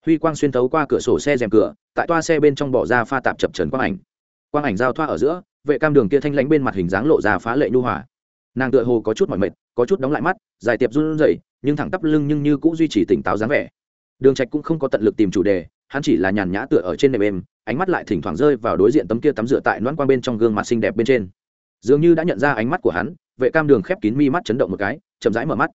Huy quang xuyên thấu qua cửa sổ xe rèm cửa, tại toa xe bên trong bỏ ra pha tạp chập trần quang ảnh. Quang ảnh giao thoa ở giữa, vệ cam đường kia thanh lãnh bên mặt hình dáng lộ ra phá lệ nhu hòa nàng tựa hồ có chút mỏi mệt, có chút đóng lại mắt, dài tiệp run rẩy, nhưng thẳng tắp lưng nhưng như cũng duy trì tỉnh táo dáng vẻ. Đường trạch cũng không có tận lực tìm chủ đề, hắn chỉ là nhàn nhã tựa ở trên nệm êm, ánh mắt lại thỉnh thoảng rơi vào đối diện tấm kia tắm rửa tại loan quang bên trong gương mặt xinh đẹp bên trên. Dường như đã nhận ra ánh mắt của hắn, vệ cam đường khép kín mi mắt chấn động một cái, chậm rãi mở mắt.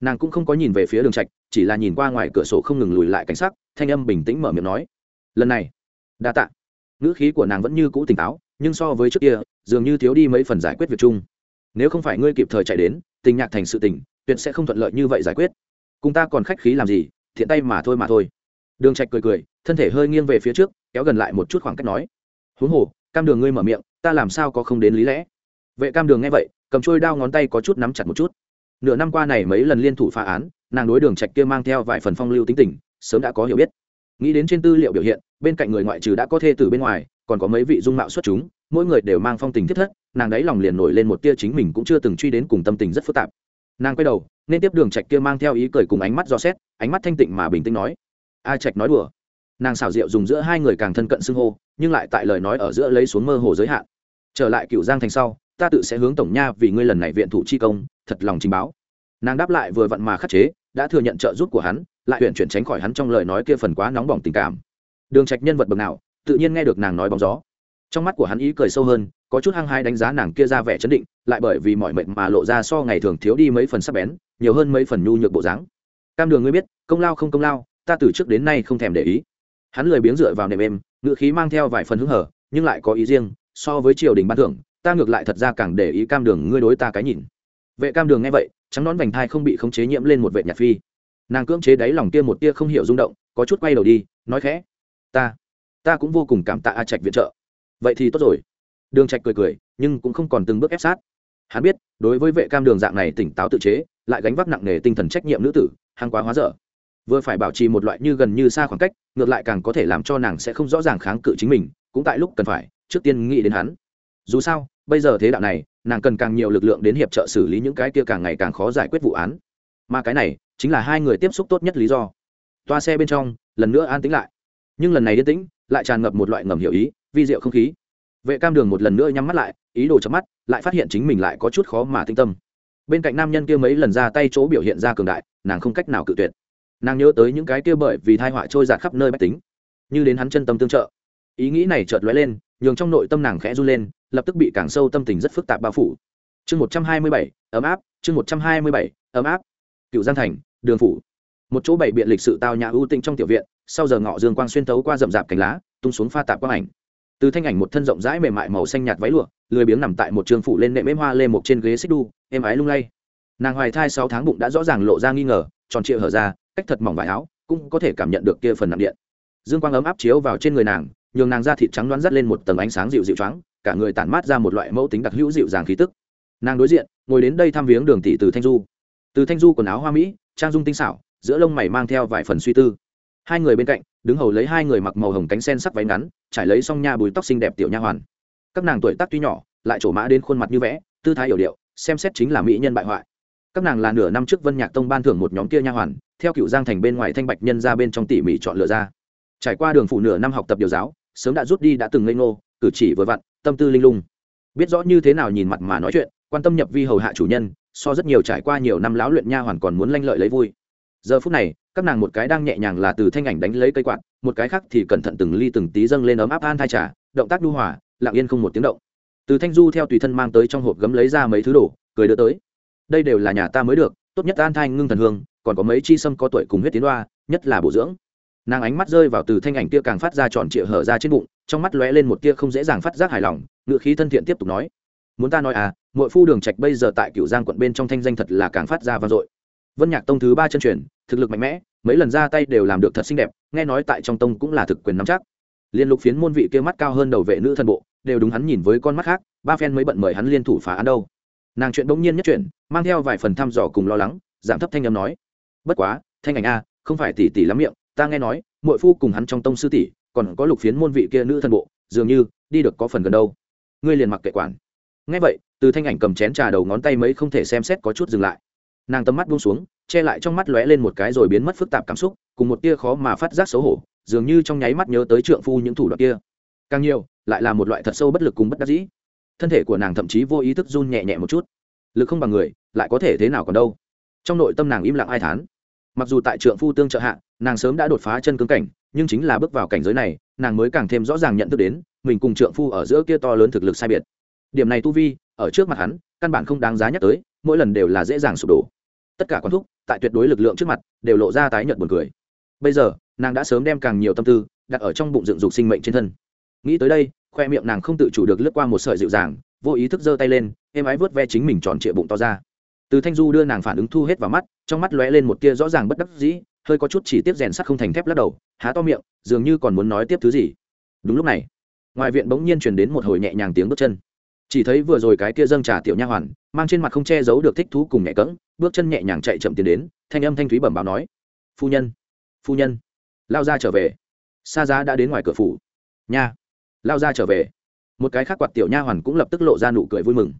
Nàng cũng không có nhìn về phía đường trạch, chỉ là nhìn qua ngoài cửa sổ không ngừng lùi lại cảnh sắc, thanh âm bình tĩnh mở miệng nói. Lần này, đa tạ. Ngữ khí của nàng vẫn như cũ tỉnh táo, nhưng so với trước kia, dường như thiếu đi mấy phần giải quyết việc chung nếu không phải ngươi kịp thời chạy đến, tình nhạc thành sự tình, tuyệt sẽ không thuận lợi như vậy giải quyết. Cùng ta còn khách khí làm gì, thiện tay mà thôi mà thôi. Đường trạch cười cười, thân thể hơi nghiêng về phía trước, kéo gần lại một chút khoảng cách nói, huống hồ, cam đường ngươi mở miệng, ta làm sao có không đến lý lẽ? Vệ cam đường nghe vậy, cầm trôi đao ngón tay có chút nắm chặt một chút. Nửa năm qua này mấy lần liên thủ phá án, nàng đối đường trạch kia mang theo vài phần phong lưu tính tình, sớm đã có hiểu biết. Nghĩ đến trên tư liệu biểu hiện, bên cạnh người ngoại trừ đã có thê tử bên ngoài, còn có mấy vị dung mạo xuất chúng mỗi người đều mang phong tình thiết thất, nàng đáy lòng liền nổi lên một tia chính mình cũng chưa từng truy đến cùng tâm tình rất phức tạp. Nàng quay đầu, nên tiếp đường trạch kia mang theo ý cười cùng ánh mắt do xét, ánh mắt thanh tịnh mà bình tĩnh nói, a trạch nói đùa. Nàng xảo diệu dùng giữa hai người càng thân cận xưng hô, nhưng lại tại lời nói ở giữa lấy xuống mơ hồ giới hạn. Trở lại cựu giang thành sau, ta tự sẽ hướng tổng nha vì ngươi lần này viện thủ chi công, thật lòng trình báo. Nàng đáp lại vừa vặn mà khắc chế, đã thừa nhận trợ giúp của hắn, lại huyện chuyển tránh khỏi hắn trong lời nói kia phần quá nóng bỏng tình cảm. Đường trạch nhân vật bậc nào, tự nhiên nghe được nàng nói bóng gió trong mắt của hắn ý cười sâu hơn, có chút hăng hai đánh giá nàng kia ra vẻ chấn định, lại bởi vì mọi mệnh mà lộ ra so ngày thường thiếu đi mấy phần sắc bén, nhiều hơn mấy phần nhu nhược bộ dáng. Cam đường ngươi biết, công lao không công lao, ta từ trước đến nay không thèm để ý. Hắn lười biếng dựa vào nệm êm ngự khí mang theo vài phần hứng hở, nhưng lại có ý riêng, so với triều đình ban thưởng, ta ngược lại thật ra càng để ý cam đường ngươi đối ta cái nhìn. Vệ cam đường nghe vậy, trắng nón vành thai không bị khống chế nhiễm lên một vệ nhạc phi. Nàng cưỡng chế đáy lòng kia một tia không hiểu rung động, có chút quay đầu đi, nói khẽ, ta ta cũng vô cùng cảm tạ a trạch viện trợ vậy thì tốt rồi. Đường trạch cười cười, nhưng cũng không còn từng bước ép sát. Hắn biết, đối với vệ cam đường dạng này tỉnh táo tự chế, lại gánh vác nặng nề tinh thần trách nhiệm nữ tử hàng quá hóa dở. Vừa phải bảo trì một loại như gần như xa khoảng cách, ngược lại càng có thể làm cho nàng sẽ không rõ ràng kháng cự chính mình, cũng tại lúc cần phải, trước tiên nghĩ đến hắn. Dù sao, bây giờ thế đạo này, nàng cần càng nhiều lực lượng đến hiệp trợ xử lý những cái kia càng ngày càng khó giải quyết vụ án. Mà cái này, chính là hai người tiếp xúc tốt nhất lý do. Toa xe bên trong, lần nữa an tĩnh lại. Nhưng lần này yên tĩnh, lại tràn ngập một loại ngầm hiểu ý vi diệu không khí. Vệ cam đường một lần nữa nhắm mắt lại, ý đồ chấm mắt, lại phát hiện chính mình lại có chút khó mà tinh tâm. Bên cạnh nam nhân kia mấy lần ra tay chỗ biểu hiện ra cường đại, nàng không cách nào cự tuyệt. Nàng nhớ tới những cái kia bởi vì thai họa trôi giạt khắp nơi bách tính, như đến hắn chân tâm tương trợ. Ý nghĩ này chợt lóe lên, nhường trong nội tâm nàng khẽ run lên, lập tức bị càng sâu tâm tình rất phức tạp bao phủ. Chương một trăm hai mươi bảy, ấm áp, chương một trăm hai mươi bảy, ấm áp. Cựu giang thành, đường phủ. Một chỗ bảy biện lịch sự tao nhã ưu tĩnh trong tiểu viện, sau giờ ngọ dương quang xuyên tấu qua rậm rạp cánh lá, tung xuống pha tạp quang ảnh từ thanh ảnh một thân rộng rãi mềm mại màu xanh nhạt váy lụa, lười biếng nằm tại một trường phủ lên nệm êm hoa lê một trên ghế xích đu, êm ái lung lay. Nàng hoài thai sáu tháng bụng đã rõ ràng lộ ra nghi ngờ, tròn trịa hở ra, cách thật mỏng vải áo, cũng có thể cảm nhận được kia phần nặng điện. Dương quang ấm áp chiếu vào trên người nàng, nhường nàng da thịt trắng đoán dắt lên một tầng ánh sáng dịu dịu trắng cả người tản mát ra một loại mẫu tính đặc hữu dịu dàng khí tức. Nàng đối diện, ngồi đến đây thăm viếng đường tỷ từ thanh du. Từ thanh du quần áo hoa mỹ, trang dung tinh xảo, giữa lông mày mang theo vài phần suy tư hai người bên cạnh, đứng hầu lấy hai người mặc màu hồng cánh sen sắc váy ngắn, trải lấy xong nha bùi tóc xinh đẹp tiểu nha hoàn. Các nàng tuổi tác tuy nhỏ, lại trổ mã đến khuôn mặt như vẽ, tư thái hiểu điệu, xem xét chính là mỹ nhân bại hoại. Các nàng là nửa năm trước vân nhạc tông ban thưởng một nhóm kia nha hoàn, theo cựu giang thành bên ngoài thanh bạch nhân ra bên trong tỉ mỉ chọn lựa ra. Trải qua đường phụ nửa năm học tập điều giáo, sớm đã rút đi đã từng ngây ngô, cử chỉ vừa vặn, tâm tư linh lung. Biết rõ như thế nào nhìn mặt mà nói chuyện, quan tâm nhập vi hầu hạ chủ nhân, so rất nhiều trải qua nhiều năm lão luyện nha hoàn còn muốn lanh lợi lấy vui giờ phút này, các nàng một cái đang nhẹ nhàng là từ thanh ảnh đánh lấy cây quạt, một cái khác thì cẩn thận từng ly từng tí dâng lên ấm áp an thai trà, động tác đu hòa, lặng yên không một tiếng động. Từ thanh du theo tùy thân mang tới trong hộp gấm lấy ra mấy thứ đồ, cười đưa tới. Đây đều là nhà ta mới được, tốt nhất an thai ngưng thần hương, còn có mấy chi sâm có tuổi cùng huyết tiến đoa, nhất là bổ dưỡng. Nàng ánh mắt rơi vào từ thanh ảnh kia càng phát ra tròn trịa hở ra trên bụng, trong mắt lóe lên một tia không dễ dàng phát giác hài lòng, ngựa khí thân thiện tiếp tục nói. Muốn ta nói à mỗi phu đường trạch bây giờ tại cửu giang quận bên trong thanh danh thật là càng phát ra vang dội vân nhạc tông thứ ba chân truyền, thực lực mạnh mẽ, mấy lần ra tay đều làm được thật xinh đẹp, nghe nói tại trong tông cũng là thực quyền nắm chắc. Liên lục phiến môn vị kia mắt cao hơn đầu vệ nữ thần bộ, đều đúng hắn nhìn với con mắt khác, ba phen mới bận mời hắn liên thủ phá án đâu. Nàng chuyện bỗng nhiên nhất chuyện mang theo vài phần thăm dò cùng lo lắng, giảm thấp thanh âm nói, bất quá, thanh ảnh a, không phải tỷ tỷ lắm miệng, ta nghe nói, muội phu cùng hắn trong tông sư tỷ, còn có lục phiến môn vị kia nữ thần bộ, dường như, đi được có phần gần đâu. Ngươi liền mặc kệ quản. Nghe vậy, từ thanh ảnh cầm chén trà đầu ngón tay mấy không thể xem xét có chút dừng lại nàng tầm mắt buông xuống, che lại trong mắt lóe lên một cái rồi biến mất phức tạp cảm xúc, cùng một tia khó mà phát giác xấu hổ, dường như trong nháy mắt nhớ tới trượng phu những thủ đoạn kia. Càng nhiều, lại là một loại thật sâu bất lực cùng bất đắc dĩ. Thân thể của nàng thậm chí vô ý thức run nhẹ nhẹ một chút. Lực không bằng người, lại có thể thế nào còn đâu? Trong nội tâm nàng im lặng ai thán. Mặc dù tại trượng phu tương trợ hạ, nàng sớm đã đột phá chân cứng cảnh, nhưng chính là bước vào cảnh giới này, nàng mới càng thêm rõ ràng nhận thức đến, mình cùng trượng phu ở giữa kia to lớn thực lực sai biệt. Điểm này tu vi, ở trước mặt hắn, căn bản không đáng giá nhắc tới mỗi lần đều là dễ dàng sụp đổ. Tất cả quán thúc, tại tuyệt đối lực lượng trước mặt, đều lộ ra tái nhợt buồn cười. Bây giờ, nàng đã sớm đem càng nhiều tâm tư đặt ở trong bụng dựng dục sinh mệnh trên thân. Nghĩ tới đây, khoe miệng nàng không tự chủ được lướt qua một sợi dịu dàng, vô ý thức giơ tay lên, êm ái vớt ve chính mình tròn trịa bụng to ra. Từ thanh du đưa nàng phản ứng thu hết vào mắt, trong mắt lóe lên một tia rõ ràng bất đắc dĩ, hơi có chút chỉ tiếp rèn sắt không thành thép lắc đầu, há to miệng, dường như còn muốn nói tiếp thứ gì. Đúng lúc này, ngoài viện bỗng nhiên truyền đến một hồi nhẹ nhàng tiếng bước chân chỉ thấy vừa rồi cái kia dâng trà tiểu nha hoàn, mang trên mặt không che giấu được thích thú cùng nhẹ cỡng bước chân nhẹ nhàng chạy chậm tiến đến, thanh âm thanh thúy bẩm báo nói, phu nhân phu nhân, lao ra trở về. Xa giá đã đến ngoài cửa phủ. Nha, lao ra trở về. Một cái khác quạt tiểu nha hoàn cũng lập tức lộ ra nụ cười vui mừng.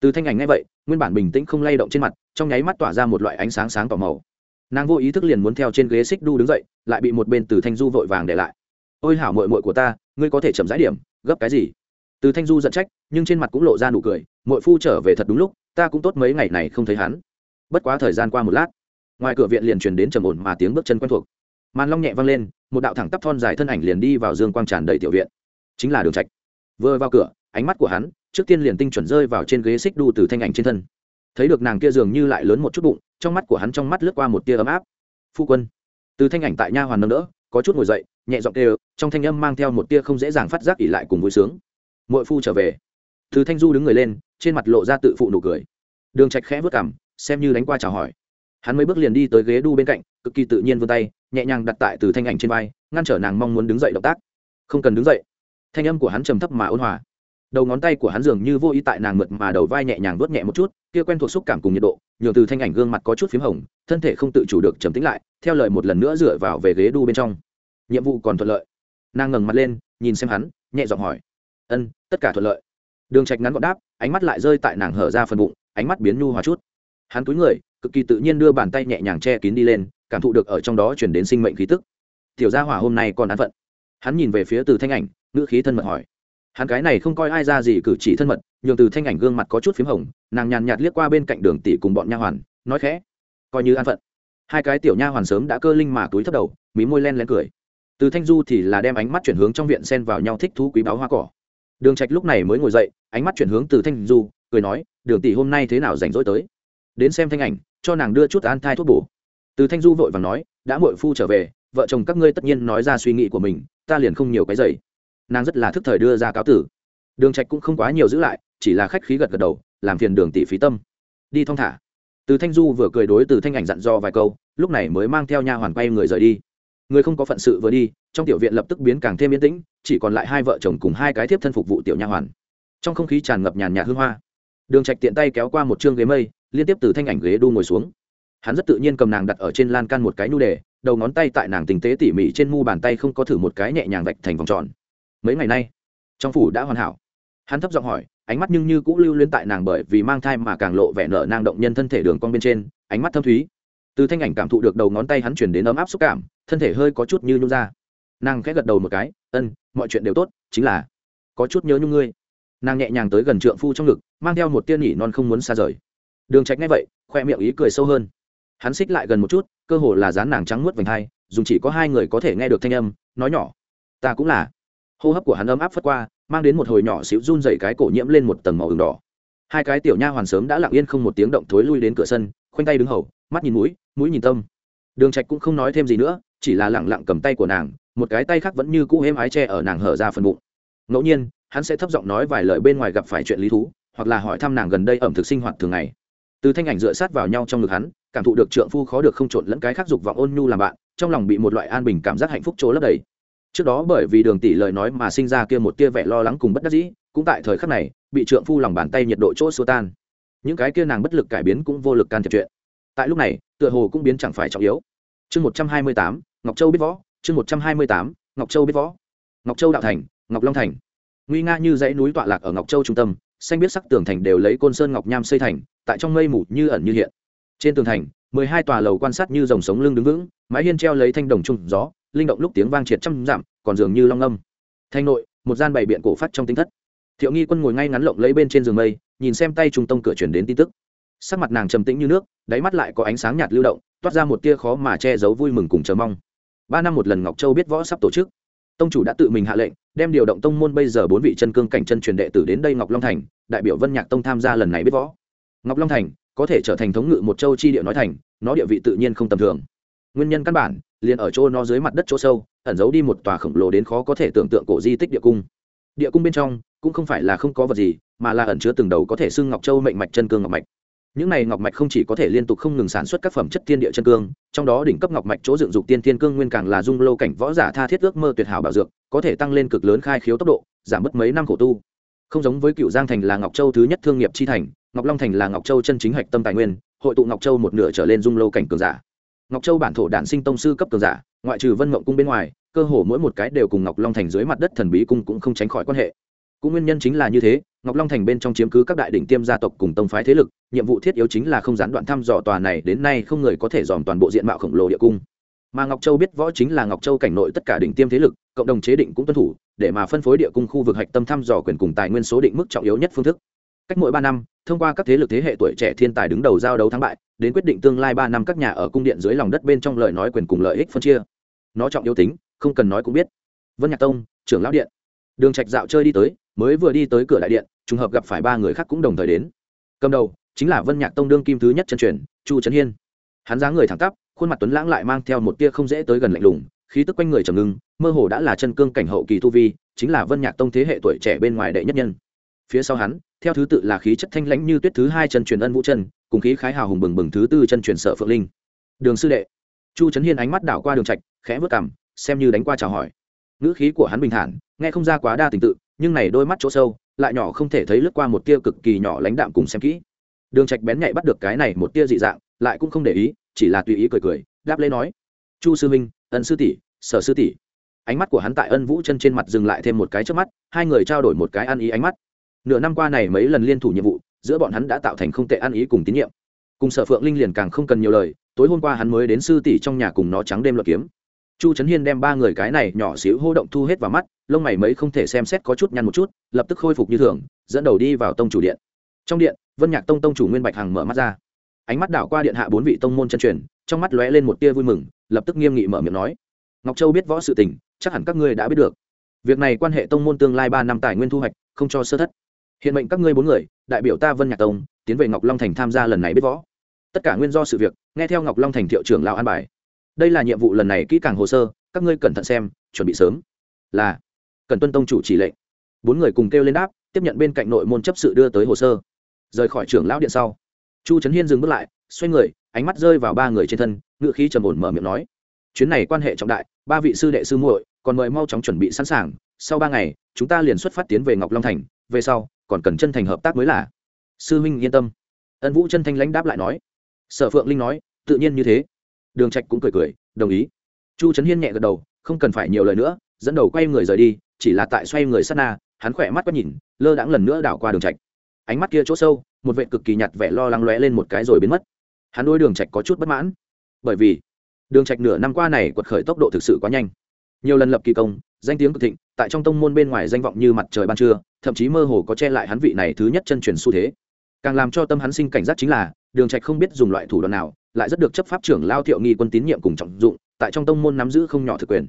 Từ thanh ảnh ngay vậy, nguyên bản bình tĩnh không lay động trên mặt, trong nháy mắt tỏa ra một loại ánh sáng sáng tỏ màu. Nàng vô ý thức liền muốn theo trên ghế xích đu đứng dậy, lại bị một bên từ thanh du vội vàng để lại. Ôi hảo mội mội của ta, ngươi có thể chậm rãi điểm, gấp cái gì? Từ thanh du giận trách, nhưng trên mặt cũng lộ ra nụ cười mội phu trở về thật đúng lúc, ta cũng tốt mấy ngày này không thấy hắn. Bất quá thời gian qua một lát, ngoài cửa viện liền truyền đến trầm ổn mà tiếng bước chân quen thuộc. Màn long nhẹ vang lên, một đạo thẳng tắp thon dài thân ảnh liền đi vào dương quang tràn đầy tiểu viện. Chính là đường trạch. Vừa vào cửa, ánh mắt của hắn, trước tiên liền tinh chuẩn rơi vào trên ghế xích đu từ thanh ảnh trên thân. Thấy được nàng kia dường như lại lớn một chút bụng, trong mắt của hắn trong mắt lướt qua một tia ấm áp. Phu quân. Từ thanh ảnh tại nha hoàn nâng đỡ, có chút ngồi dậy, nhẹ giọng kêu, trong thanh âm mang theo một tia không dễ dàng phát giác ỉ lại cùng vui sướng muội phu trở về. Từ thanh du đứng người lên, trên mặt lộ ra tự phụ nụ cười. Đường trạch khẽ vớt cằm xem như đánh qua chào hỏi. Hắn mấy bước liền đi tới ghế đu bên cạnh, cực kỳ tự nhiên vươn tay, nhẹ nhàng đặt tại từ thanh ảnh trên vai, ngăn trở nàng mong muốn đứng dậy động tác. Không cần đứng dậy. Thanh âm của hắn trầm thấp mà ôn hòa. Đầu ngón tay của hắn dường như vô ý tại nàng mượt mà đầu vai nhẹ nhàng vớt nhẹ một chút, kia quen thuộc xúc cảm cùng nhiệt độ, nhường từ thanh ảnh gương mặt có chút p h í m hồng, thân thể không tự chủ được trầm tính lại, theo lời một lần nữa dựa vào về ghế đu bên trong. Nhiệm vụ còn thuận lợi. Nàng ngẩng mặt lên, nhìn xem hắn, nhẹ giọng hỏi ân tất cả thuận lợi đường trạch ngắn gọn đáp ánh mắt lại rơi tại nàng hở ra phần bụng ánh mắt biến nhu hòa chút hắn túi người cực kỳ tự nhiên đưa bàn tay nhẹ nhàng che kín đi lên cảm thụ được ở trong đó chuyển đến sinh mệnh khí tức tiểu gia hỏa hôm nay còn án phận hắn nhìn về phía từ thanh ảnh ngữ khí thân mật hỏi hắn cái này không coi ai ra gì cử chỉ thân mật nhường từ thanh ảnh gương mặt có chút p h í m hồng nàng nhàn nhạt liếc qua bên cạnh đường tỷ cùng bọn nha hoàn nói khẽ coi như an phận hai cái tiểu nha hoàn sớm đã cơ linh mà túi thấp đầu mí môi len lén cười từ thanh du thì là đem ánh mắt chuyển hướng trong viện sen vào nhau thích thú quý báo hoa cỏ đường trạch lúc này mới ngồi dậy, ánh mắt chuyển hướng từ thanh du, cười nói, đường tỷ hôm nay thế nào rảnh rỗi tới? Đến xem thanh ảnh, cho nàng đưa chút an thai thuốc bổ. Từ thanh du vội vàng nói, đã muội phu trở về, vợ chồng các ngươi tất nhiên nói ra suy nghĩ của mình, ta liền không nhiều cái giày nàng rất là thức thời đưa ra cáo tử. Đường trạch cũng không quá nhiều giữ lại, chỉ là khách khí gật gật đầu, làm phiền đường tỷ phí tâm. Đi thong thả. Từ thanh du vừa cười đối từ thanh ảnh dặn dò vài câu, lúc này mới mang theo nha hoàn quay người rời đi người không có phận sự vừa đi, trong tiểu viện lập tức biến càng thêm yên tĩnh, chỉ còn lại hai vợ chồng cùng hai cái thiếp thân phục vụ tiểu nha hoàn. Trong không khí tràn ngập nhàn nhạt hương hoa. Đường trạch tiện tay kéo qua một chương ghế mây, liên tiếp từ thanh ảnh ghế đu ngồi xuống. Hắn rất tự nhiên cầm nàng đặt ở trên lan can một cái nhu đề, đầu ngón tay tại nàng tình tế tỉ mỉ trên mu bàn tay không có thử một cái nhẹ nhàng vạch thành vòng tròn. Mấy ngày nay, trong phủ đã hoàn hảo. Hắn thấp giọng hỏi, ánh mắt nhưng như cũ lưu luyến tại nàng bởi vì mang thai mà càng lộ vẻ nở nang động nhân thân thể đường cong bên trên, ánh mắt thâm thúy. Từ thanh ảnh cảm thụ được đầu ngón tay hắn chuyển đến ấm áp xúc cảm thân thể hơi có chút như nhung ra. Nàng khẽ gật đầu một cái, ân, mọi chuyện đều tốt, chính là có chút nhớ nhung ngươi. Nàng nhẹ nhàng tới gần trượng phu trong ngực, mang theo một tiên nhỉ non không muốn xa rời. Đường trạch ngay vậy, khoe miệng ý cười sâu hơn. Hắn xích lại gần một chút, cơ hồ là dán nàng trắng muốt vành hai dùng chỉ có hai người có thể nghe được thanh âm, nói nhỏ, ta cũng là. Hô hấp của hắn ấm áp phất qua, mang đến một hồi nhỏ xíu run dày cái cổ nhiễm lên một tầng màu ửng đỏ. Hai cái tiểu nha hoàn sớm đã lặng yên không một tiếng động thối lui đến cửa sân, khoanh tay đứng hầu, mắt nhìn mũi mũi nhìn tâm đường trạch cũng không nói thêm gì nữa, chỉ là lặng lặng cầm tay của nàng, một cái tay khác vẫn như cũ êm ái che ở nàng hở ra phần bụng. Ngẫu nhiên, hắn sẽ thấp giọng nói vài lời bên ngoài gặp phải chuyện lý thú, hoặc là hỏi thăm nàng gần đây ẩm thực sinh hoạt thường ngày. Từ thanh ảnh dựa sát vào nhau trong ngực hắn, cảm thụ được trượng phu khó được không trộn lẫn cái khác dục vọng ôn nhu làm bạn, trong lòng bị một loại an bình cảm giác hạnh phúc trố lấp đầy. Trước đó bởi vì đường tỷ lời nói mà sinh ra kia một tia vẻ lo lắng cùng bất đắc dĩ, cũng tại thời khắc này, bị trượng phu lòng bàn tay nhiệt độ chỗ xua tan. Những cái kia nàng bất lực cải biến cũng vô lực can thiệp chuyện. Tại lúc này tựa hồ cũng biến chẳng phải trọng yếu. Chương một trăm hai mươi tám, ngọc châu biết võ. Chương một trăm hai mươi tám, ngọc châu biết võ. Ngọc châu đạo thành, ngọc long thành. Nguy nga như dãy núi tọa lạc ở ngọc châu trung tâm, xanh biết sắc tường thành đều lấy côn sơn ngọc nham xây thành, tại trong mây mù như ẩn như hiện. Trên tường thành, mười hai tòa lầu quan sát như dòng sống lưng đứng vững, mái hiên treo lấy thanh đồng trung gió, linh động lúc tiếng vang triệt trăm dặm, còn dường như long âm. Thanh nội, một gian bày biện cổ phát trong tinh thất. Thiệu nghi quân ngồi ngay ngắn lộng lấy bên trên giường mây, nhìn xem tay trung tông cửa chuyển đến tin tức sắc mặt nàng trầm tĩnh như nước, đáy mắt lại có ánh sáng nhạt lưu động, toát ra một tia khó mà che giấu vui mừng cùng chờ mong. Ba năm một lần ngọc châu biết võ sắp tổ chức. Tông chủ đã tự mình hạ lệnh, đem điều động tông môn bây giờ bốn vị chân cương cảnh chân truyền đệ tử đến đây ngọc long thành, đại biểu vân nhạc tông tham gia lần này biết võ. Ngọc long thành, có thể trở thành thống ngự một châu chi địa nói thành, nó địa vị tự nhiên không tầm thường. Nguyên nhân căn bản, liền ở chỗ nó dưới mặt đất chỗ sâu, ẩn giấu đi một tòa khổng lồ đến khó có thể tưởng tượng cổ di tích địa cung. Địa cung bên trong, cũng không phải là không có vật gì, mà là ẩn chứa từng đầu có thể xưng ngọc châu mệnh mạch chân cương ngọc mạch những này ngọc mạch không chỉ có thể liên tục không ngừng sản xuất các phẩm chất tiên địa chân cương, trong đó đỉnh cấp ngọc mạch chỗ dựng dục tiên tiên cương nguyên càng là dung lâu cảnh võ giả tha thiết ước mơ tuyệt hảo bảo dược, có thể tăng lên cực lớn khai khiếu tốc độ, giảm mất mấy năm khổ tu. Không giống với cựu giang thành là ngọc châu thứ nhất thương nghiệp chi thành, ngọc long thành là ngọc châu chân chính hạch tâm tài nguyên, hội tụ ngọc châu một nửa trở lên dung lâu cảnh cường giả. Ngọc châu bản thổ đản sinh tông sư cấp cường giả, ngoại trừ vân mộng cung bên ngoài, cơ hồ mỗi một cái đều cùng ngọc long thành dưới mặt đất thần bí cung cũng không tránh khỏi quan hệ cũng nguyên nhân chính là như thế, ngọc long thành bên trong chiếm cứ các đại đỉnh tiêm gia tộc cùng tông phái thế lực, nhiệm vụ thiết yếu chính là không gián đoạn thăm dò tòa này, đến nay không người có thể dòm toàn bộ diện mạo khổng lồ địa cung. Mà ngọc châu biết võ chính là ngọc châu cảnh nội tất cả đỉnh tiêm thế lực, cộng đồng chế định cũng tuân thủ, để mà phân phối địa cung khu vực hạch tâm thăm dò quyền cùng tài nguyên số định mức trọng yếu nhất phương thức. Cách mỗi ba năm, thông qua các thế lực thế hệ tuổi trẻ thiên tài đứng đầu giao đấu thắng bại, đến quyết định tương lai ba năm các nhà ở cung điện dưới lòng đất bên trong lời nói quyền cùng lợi ích phân chia. Nó trọng yếu tính, không cần nói cũng biết. Vân nhạc tông, trưởng lão điện. Đường trạch dạo chơi đi tới mới vừa đi tới cửa đại điện, trùng hợp gặp phải ba người khác cũng đồng thời đến. Cầm đầu chính là vân nhạc tông đương kim thứ nhất chân truyền, chu trấn hiên. Hắn dáng người thẳng tắp, khuôn mặt tuấn lãng lại mang theo một tia không dễ tới gần lạnh lùng, khí tức quanh người trầm ngưng, mơ hồ đã là chân cương cảnh hậu kỳ tu vi, chính là vân nhạc tông thế hệ tuổi trẻ bên ngoài đệ nhất nhân. Phía sau hắn, theo thứ tự là khí chất thanh lãnh như tuyết thứ hai chân truyền ân vũ chân cùng khí khái hào hùng bừng bừng thứ tư chân truyền sợ phượng linh. Đường sư đệ. Chu trấn hiên ánh mắt đảo qua đường trạch, khẽ vớt cằm, xem như đánh qua chào hỏi. Ngữ khí của hắn bình thản nghe không ra quá đa tình tự, nhưng này đôi mắt chỗ sâu, lại nhỏ không thể thấy lướt qua một tia cực kỳ nhỏ lãnh đạm cùng xem kỹ. Đường trạch bén nhạy bắt được cái này một tia dị dạng, lại cũng không để ý, chỉ là tùy ý cười cười, đáp lễ nói, chu sư minh ân sư tỷ, sở sư tỷ. Ánh mắt của hắn tại ân vũ chân trên mặt dừng lại thêm một cái trước mắt, hai người trao đổi một cái ăn ý ánh mắt. Nửa năm qua này mấy lần liên thủ nhiệm vụ, giữa bọn hắn đã tạo thành không tệ ăn ý cùng tín nhiệm. Cùng sở phượng linh liền càng không cần nhiều lời, tối hôm qua hắn mới đến sư tỷ trong nhà cùng nó trắng đêm luận kiếm chu trấn hiên đem ba người cái này nhỏ xíu hô động thu hết vào mắt, lông mày mấy không thể xem xét có chút nhăn một chút, lập tức khôi phục như thường, dẫn đầu đi vào tông chủ điện. Trong điện, vân nhạc tông tông chủ nguyên bạch hằng mở mắt ra. Ánh mắt đảo qua điện hạ bốn vị tông môn chân truyền, trong mắt lóe lên một tia vui mừng, lập tức nghiêm nghị mở miệng nói. Ngọc châu biết võ sự tình, chắc hẳn các ngươi đã biết được. Việc này quan hệ tông môn tương lai ba năm tài nguyên thu hoạch, không cho sơ thất. Hiện mệnh các ngươi bốn người, đại biểu ta vân nhạc tông, tiến về ngọc long thành tham gia lần này biết võ. Tất cả nguyên do sự việc, nghe theo ngọc long thành thiệu trưởng lão an bài đây là nhiệm vụ lần này kỹ càng hồ sơ, các ngươi cẩn thận xem, chuẩn bị sớm. Là, cần tuân tông chủ chỉ lệnh. Bốn người cùng kêu lên đáp, tiếp nhận bên cạnh nội môn chấp sự đưa tới hồ sơ. Rời khỏi trưởng lão điện sau, chu trấn hiên dừng bước lại, xoay người, ánh mắt rơi vào ba người trên thân, ngựa khí trầm ổn mở miệng nói. Chuyến này quan hệ trọng đại, ba vị sư đệ sư muội, còn mời mau chóng chuẩn bị sẵn sàng. Sau ba ngày, chúng ta liền xuất phát tiến về ngọc long thành, về sau, còn cần chân thành hợp tác mới là. Sư huynh yên tâm. Ân vũ chân thanh lãnh đáp lại nói. Sở phượng linh nói, tự nhiên như thế đường trạch cũng cười cười, đồng ý. Chu trấn hiên nhẹ gật đầu, không cần phải nhiều lời nữa, dẫn đầu quay người rời đi, chỉ là tại xoay người sát na. Hắn khỏe mắt quét nhìn, lơ đãng lần nữa đảo qua đường trạch. Ánh mắt kia chỗ sâu, một vệ cực kỳ nhạt vẻ lo lắng lóe lên một cái rồi biến mất. Hắn đôi đường trạch có chút bất mãn, bởi vì đường trạch nửa năm qua này quật khởi tốc độ thực sự quá nhanh. Nhiều lần lập kỳ công, danh tiếng cực thịnh, tại trong tông môn bên ngoài danh vọng như mặt trời ban trưa, thậm chí mơ hồ có che lại hắn vị này thứ nhất chân truyền xu thế. Càng làm cho tâm hắn sinh cảnh giác chính là, đường trạch không biết dùng loại thủ đoạn nào lại rất được chấp pháp trưởng lao thiệu nghi quân tín nhiệm cùng trọng dụng, tại trong tông môn nắm giữ không nhỏ thực quyền.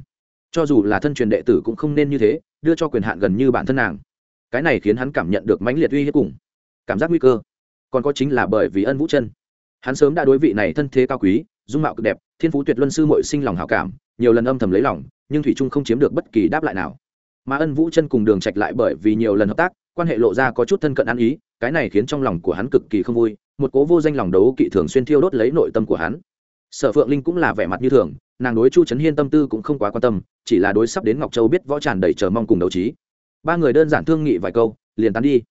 Cho dù là thân truyền đệ tử cũng không nên như thế, đưa cho quyền hạn gần như bản thân nàng. Cái này khiến hắn cảm nhận được mãnh liệt uy hiếp cùng cảm giác nguy cơ. Còn có chính là bởi vì ân vũ chân. Hắn sớm đã đối vị này thân thế cao quý, dung mạo cực đẹp, thiên phú tuyệt luân sư mội sinh lòng hảo cảm, nhiều lần âm thầm lấy lòng, nhưng thủy trung không chiếm được bất kỳ đáp lại nào. Mà ân vũ chân cùng đường trạch lại bởi vì nhiều lần hợp tác, quan hệ lộ ra có chút thân cận ăn ý cái này khiến trong lòng của hắn cực kỳ không vui, một cố vô danh lòng đấu kỵ thường xuyên thiêu đốt lấy nội tâm của hắn. Sở phượng linh cũng là vẻ mặt như thường, nàng đối chu trấn hiên tâm tư cũng không quá quan tâm, chỉ là đối sắp đến ngọc châu biết võ tràn đầy chờ mong cùng đấu trí. Ba người đơn giản thương nghị vài câu, liền tán đi.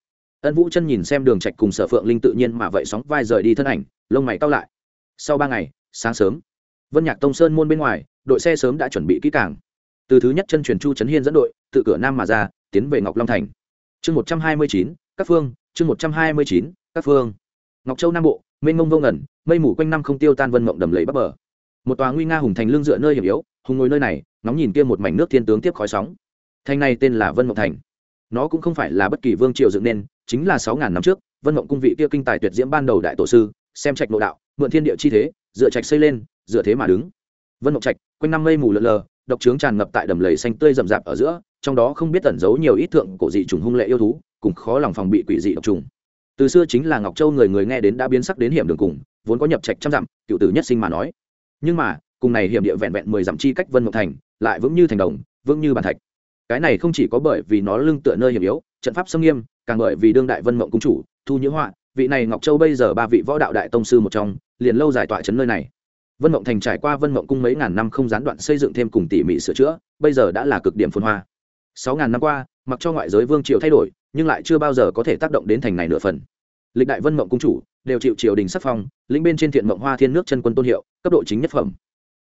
Ân vũ chân nhìn xem đường trạch cùng sở phượng linh tự nhiên mà vậy sóng vai rời đi thân ảnh, lông mày cau lại. Sau ba ngày, sáng sớm, vân nhạc tông sơn môn bên ngoài, đội xe sớm đã chuẩn bị kỹ càng. Từ thứ nhất chân truyền chu trấn hiên dẫn đội tự cửa nam mà ra, tiến về ngọc long thành. Chương một trăm hai mươi chín, các phương chương một trăm hai mươi chín, các phương. Ngọc châu nam bộ, mênh mông vô ngẩn mây mù quanh năm không tiêu tan vân mộng đầm lầy bắc bờ. Một tòa nguy nga hùng thành lưng dựa nơi hiểm yếu, hùng ngồi nơi này, ngóng nhìn kia một mảnh nước thiên tướng tiếp khói sóng. Thành này tên là vân mộng thành. Nó cũng không phải là bất kỳ vương triều dựng nên, chính là sáu ngàn năm trước, vân mộng cung vị kia kinh tài tuyệt diễm ban đầu đại tổ sư, xem trạch nội đạo, mượn thiên địa chi thế, dựa trạch xây lên, dựa thế mà đứng. Vân mộng trạch, quanh năm mây mù lợn lờ, độc trướng tràn ngập tại đầm lầy xanh tươi rậm rạp ở giữa, trong đó không biết tẩn giấu nhiều ít thượng cổ dị trùng hung lệ yêu thú cùng khó lòng phòng bị quỷ dị độc trùng. Từ xưa chính là ngọc châu người người nghe đến đã biến sắc đến hiểm đường cùng, vốn có nhập trạch trăm dặm, cựu tử nhất sinh mà nói. Nhưng mà, cùng này hiểm địa vẹn vẹn mười dặm chi cách vân ngọc thành, lại vững như thành đồng, vững như bàn thạch. Cái này không chỉ có bởi vì nó lưng tựa nơi hiểm yếu, trận pháp xâm nghiêm, càng bởi vì đương đại vân mộng cung chủ, thu nhữ họa, vị này ngọc châu bây giờ ba vị võ đạo đại tông sư một trong, liền lâu dài tọa trấn nơi này. Vân mộng thành trải qua vân mộng cung mấy ngàn năm không gián đoạn xây dựng thêm cùng tỉ mỉ sửa chữa, bây giờ đã là cực điểm phồn hoa. Sáu ngàn năm qua, mặc cho ngoại giới vương triều thay đổi nhưng lại chưa bao giờ có thể tác động đến thành này nửa phần. Lịch đại vân mộng cung chủ, đều chịu triều đình sắc phong, lĩnh bên trên thiện mộng hoa thiên nước chân quân tôn hiệu, cấp độ chính nhất phẩm.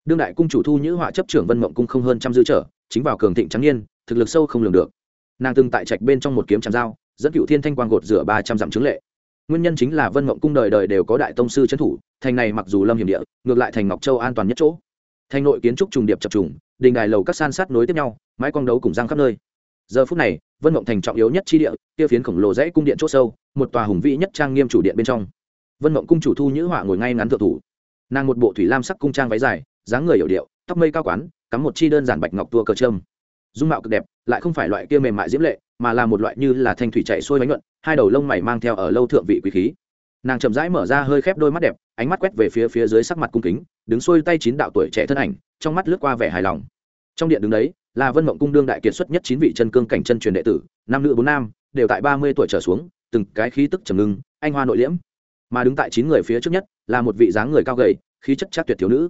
Đương đại cung chủ thu nhữ họa chấp trưởng vân mộng cung không hơn trăm dư trở, chính vào cường thịnh trắng niên, thực lực sâu không lường được. Nàng từng tại trạch bên trong một kiếm chạm dao dẫn cựu thiên thanh quang gột rửa ba trăm dặm chứng lệ. Nguyên nhân chính là vân mộng cung đời đời đều có đại tông sư trấn thủ, thành này mặc dù lâm hiểm địa, ngược lại thành ngọc châu an toàn nhất chỗ. Thành nội kiến trúc trùng điệp chập trùng, đình đài lầu các san sát nối tiếp nhau, mái quang đấu cùng giang khắp nơi giờ phút này, vân mộng thành trọng yếu nhất chi địa, kia phiến khổng lồ rẽ cung điện c h ỗ sâu, một tòa hùng vĩ nhất trang nghiêm chủ điện bên trong. Vân mộng cung chủ thu nhữ họa ngồi ngay ngắn thượng thủ. Nàng một bộ thủy lam sắc cung trang váy dài, dáng người hiểu điệu, tóc mây cao quán, cắm một chi đơn giản bạch ngọc tua cờ trâm. Dung mạo cực đẹp, lại không phải loại kia mềm mại diễm lệ, mà là một loại như là thanh thủy chạy xuôi bánh nhuận, hai đầu lông mày mang theo ở lâu thượng vị quý khí. Nàng chậm rãi mở ra hơi khép đôi mắt đẹp, ánh mắt quét về phía phía dưới sắc mặt cung kính, đứng xuôi tay chín đạo tuổi trẻ thân ảnh, trong mắt lướt qua vẻ hài lòng. Trong điện đứng đấy là vân mộng cung đương đại kiệt xuất nhất chín vị chân cương cảnh chân truyền đệ tử, nam nữ bốn nam, đều tại ba mươi tuổi trở xuống, từng cái khí tức trầm ngưng, anh hoa nội liễm. Mà đứng tại chín người phía trước nhất là một vị dáng người cao gầy, khí chất chắc tuyệt thiếu nữ.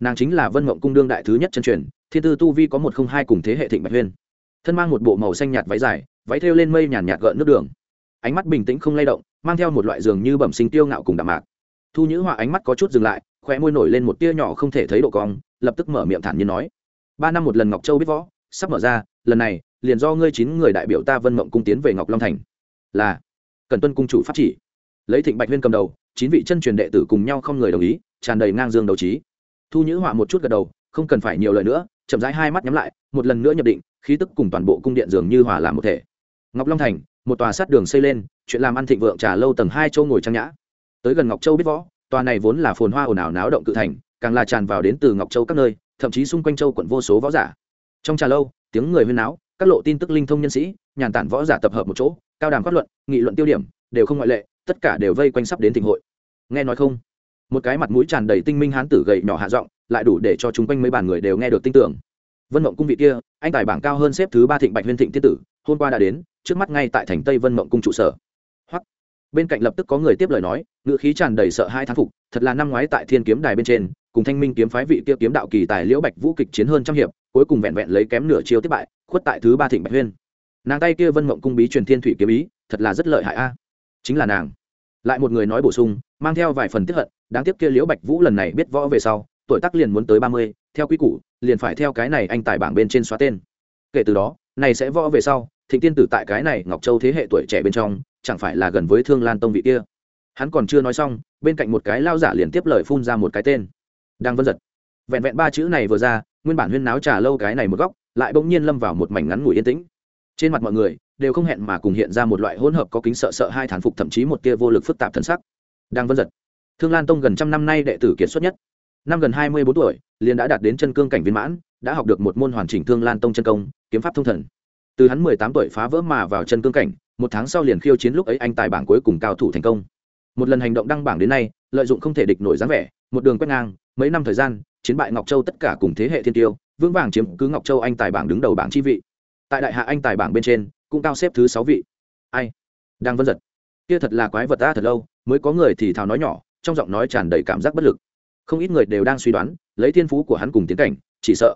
Nàng chính là vân mộng cung đương đại thứ nhất chân truyền, thiên tư tu vi có một không hai cùng thế hệ thịnh bạch huyên. Thân mang một bộ màu xanh nhạt váy dài, váy thêu lên mây nhàn nhạt gợn nước đường. Ánh mắt bình tĩnh không lay động, mang theo một loại giường như bẩm sinh tiêu ngạo cùng đạm mạc. Thu nhữ họa ánh mắt có chút dừng lại khoe môi nổi lên một tia nhỏ không thể thấy độ cong, lập tức mở miệng thản nhiên nói ba năm một lần ngọc châu biết võ, sắp mở ra, lần này, liền do ngươi chín người đại biểu ta vân mộng cung tiến về ngọc long thành. Là, cần tuân cung chủ phát chỉ. Lấy thịnh bạch huyên cầm đầu, chín vị chân truyền đệ tử cùng nhau không người đồng ý, tràn đầy ngang dương đấu trí. Thu nhữ họa một chút gật đầu, không cần phải nhiều lời nữa, chậm rãi hai mắt nhắm lại, một lần nữa nhập định, khí tức cùng toàn bộ cung điện dường như hòa làm một thể. Ngọc long thành, một tòa sát đường xây lên, chuyện làm ăn thịnh vượng trà lâu tầng hai châu ngồi trang nhã. Tới gần ngọc châu biết võ, tòa này vốn là phồn hoa ồn ào náo động cự thành, càng là tràn vào đến từ ngọc châu các nơi thậm chí xung quanh châu quận vô số võ giả. Trong trà lâu, tiếng người huyên náo, các lộ tin tức linh thông nhân sĩ, nhàn tản võ giả tập hợp một chỗ, cao đàm phát luận, nghị luận tiêu điểm, đều không ngoại lệ, tất cả đều vây quanh sắp đến thịnh hội. Nghe nói không? Một cái mặt mũi tràn đầy tinh minh hán tử gầy nhỏ hạ giọng, lại đủ để cho chúng quanh mấy bàn người đều nghe được tin tưởng. Vân mộng cung vị kia, anh tài bảng cao hơn xếp thứ ba thịnh bạch huyên thịnh thiên tử, hôm qua đã đến, trước mắt ngay tại thành tây vân mộng cung trụ sở. Hoặc bên cạnh lập tức có người tiếp lời nói, ngữ khí tràn đầy sợ hai thán phục, thật là năm ngoái tại thiên kiếm đài bên trên cùng thanh minh kiếm phái vị tiêu kiếm đạo kỳ tài liễu bạch vũ kịch chiến hơn trăm hiệp, cuối cùng vẹn vẹn lấy kém nửa chiêu tiếp bại, khuất tại thứ ba thịnh bạch huyên. Nàng tay kia vân mộng cung bí truyền thiên thủy kiếm ý, thật là rất lợi hại a. Chính là nàng. Lại một người nói bổ sung, mang theo vài phần tiếp hận, đáng tiếc kia liễu bạch vũ lần này biết võ về sau, tuổi tác liền muốn tới ba mươi, theo quy củ, liền phải theo cái này anh tài bảng bên trên xóa tên. Kể từ đó, này sẽ võ về sau, thịnh tiên tử tại cái này ngọc châu thế hệ tuổi trẻ bên trong, chẳng phải là gần với thương lan tông vị kia. Hắn còn chưa nói xong, bên cạnh một cái lao giả liền tiếp lời phun ra một cái tên đang vân giật. Vẹn vẹn ba chữ này vừa ra, nguyên bản huyên náo trà lâu cái này một góc, lại bỗng nhiên lâm vào một mảnh ngắn ngủi yên tĩnh. Trên mặt mọi người đều không hẹn mà cùng hiện ra một loại hỗn hợp có kính sợ sợ hai thán phục, thậm chí một tia vô lực phức tạp thân sắc. Đang vân giật. Thương lan tông gần trăm năm nay đệ tử kiệt xuất nhất. Năm gần hai mươi bốn tuổi, liền đã đạt đến chân cương cảnh viên mãn, đã học được một môn hoàn chỉnh thương lan tông chân công, kiếm pháp thông thần. Từ hắn mười tám tuổi phá vỡ mà vào chân cương cảnh, một tháng sau liền khiêu chiến lúc ấy anh tài bảng cuối cùng cao thủ thành công. Một lần hành động đăng bảng đến nay, lợi dụng không thể địch nổi dáng vẻ, một đường quét ngang mấy năm thời gian, chiến bại ngọc châu tất cả cùng thế hệ thiên tiêu, vững vàng chiếm cứ ngọc châu anh tài bảng đứng đầu bảng chi vị. Tại đại hạ anh tài bảng bên trên, cũng cao xếp thứ sáu vị. Ai? Đang vân giật. Kia thật là quái vật ta thật lâu, mới có người thì thào nói nhỏ, trong giọng nói tràn đầy cảm giác bất lực. Không ít người đều đang suy đoán, lấy thiên phú của hắn cùng tiến cảnh, chỉ sợ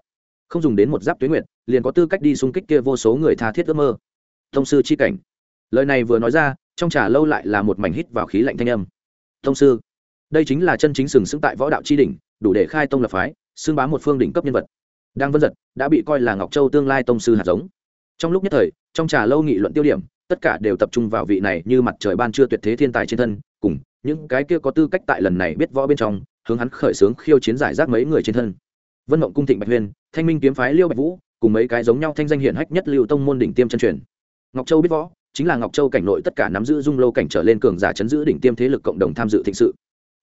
không dùng đến một giáp tuyến nguyện liền có tư cách đi xung kích kia vô số người tha thiết ước mơ. Thông sư chi cảnh. Lời này vừa nói ra, trong trà lâu lại là một mảnh hít vào khí lạnh thanh âm. Thông sư đây chính là chân chính sừng sững tại võ đạo tri đỉnh, đủ để khai tông lập phái, xưng bá một phương đỉnh cấp nhân vật. Đang vân giật đã bị coi là ngọc châu tương lai tông sư hạt giống. Trong lúc nhất thời, trong trà lâu nghị luận tiêu điểm, tất cả đều tập trung vào vị này như mặt trời ban chưa tuyệt thế thiên tài trên thân, cùng những cái kia có tư cách tại lần này biết võ bên trong, hướng hắn khởi xướng khiêu chiến giải rác mấy người trên thân. Vân mộng cung thịnh bạch huyền thanh minh kiếm phái liêu bạch vũ, cùng mấy cái giống nhau thanh danh hiển hách nhất lưu tông môn đỉnh tiêm chân truyền. Ngọc châu biết võ, chính là ngọc châu cảnh nội tất cả nắm giữ dung lô cảnh trở lên cường giả chấn giữ đỉnh tiêm thế lực cộng đồng tham dự thịnh sự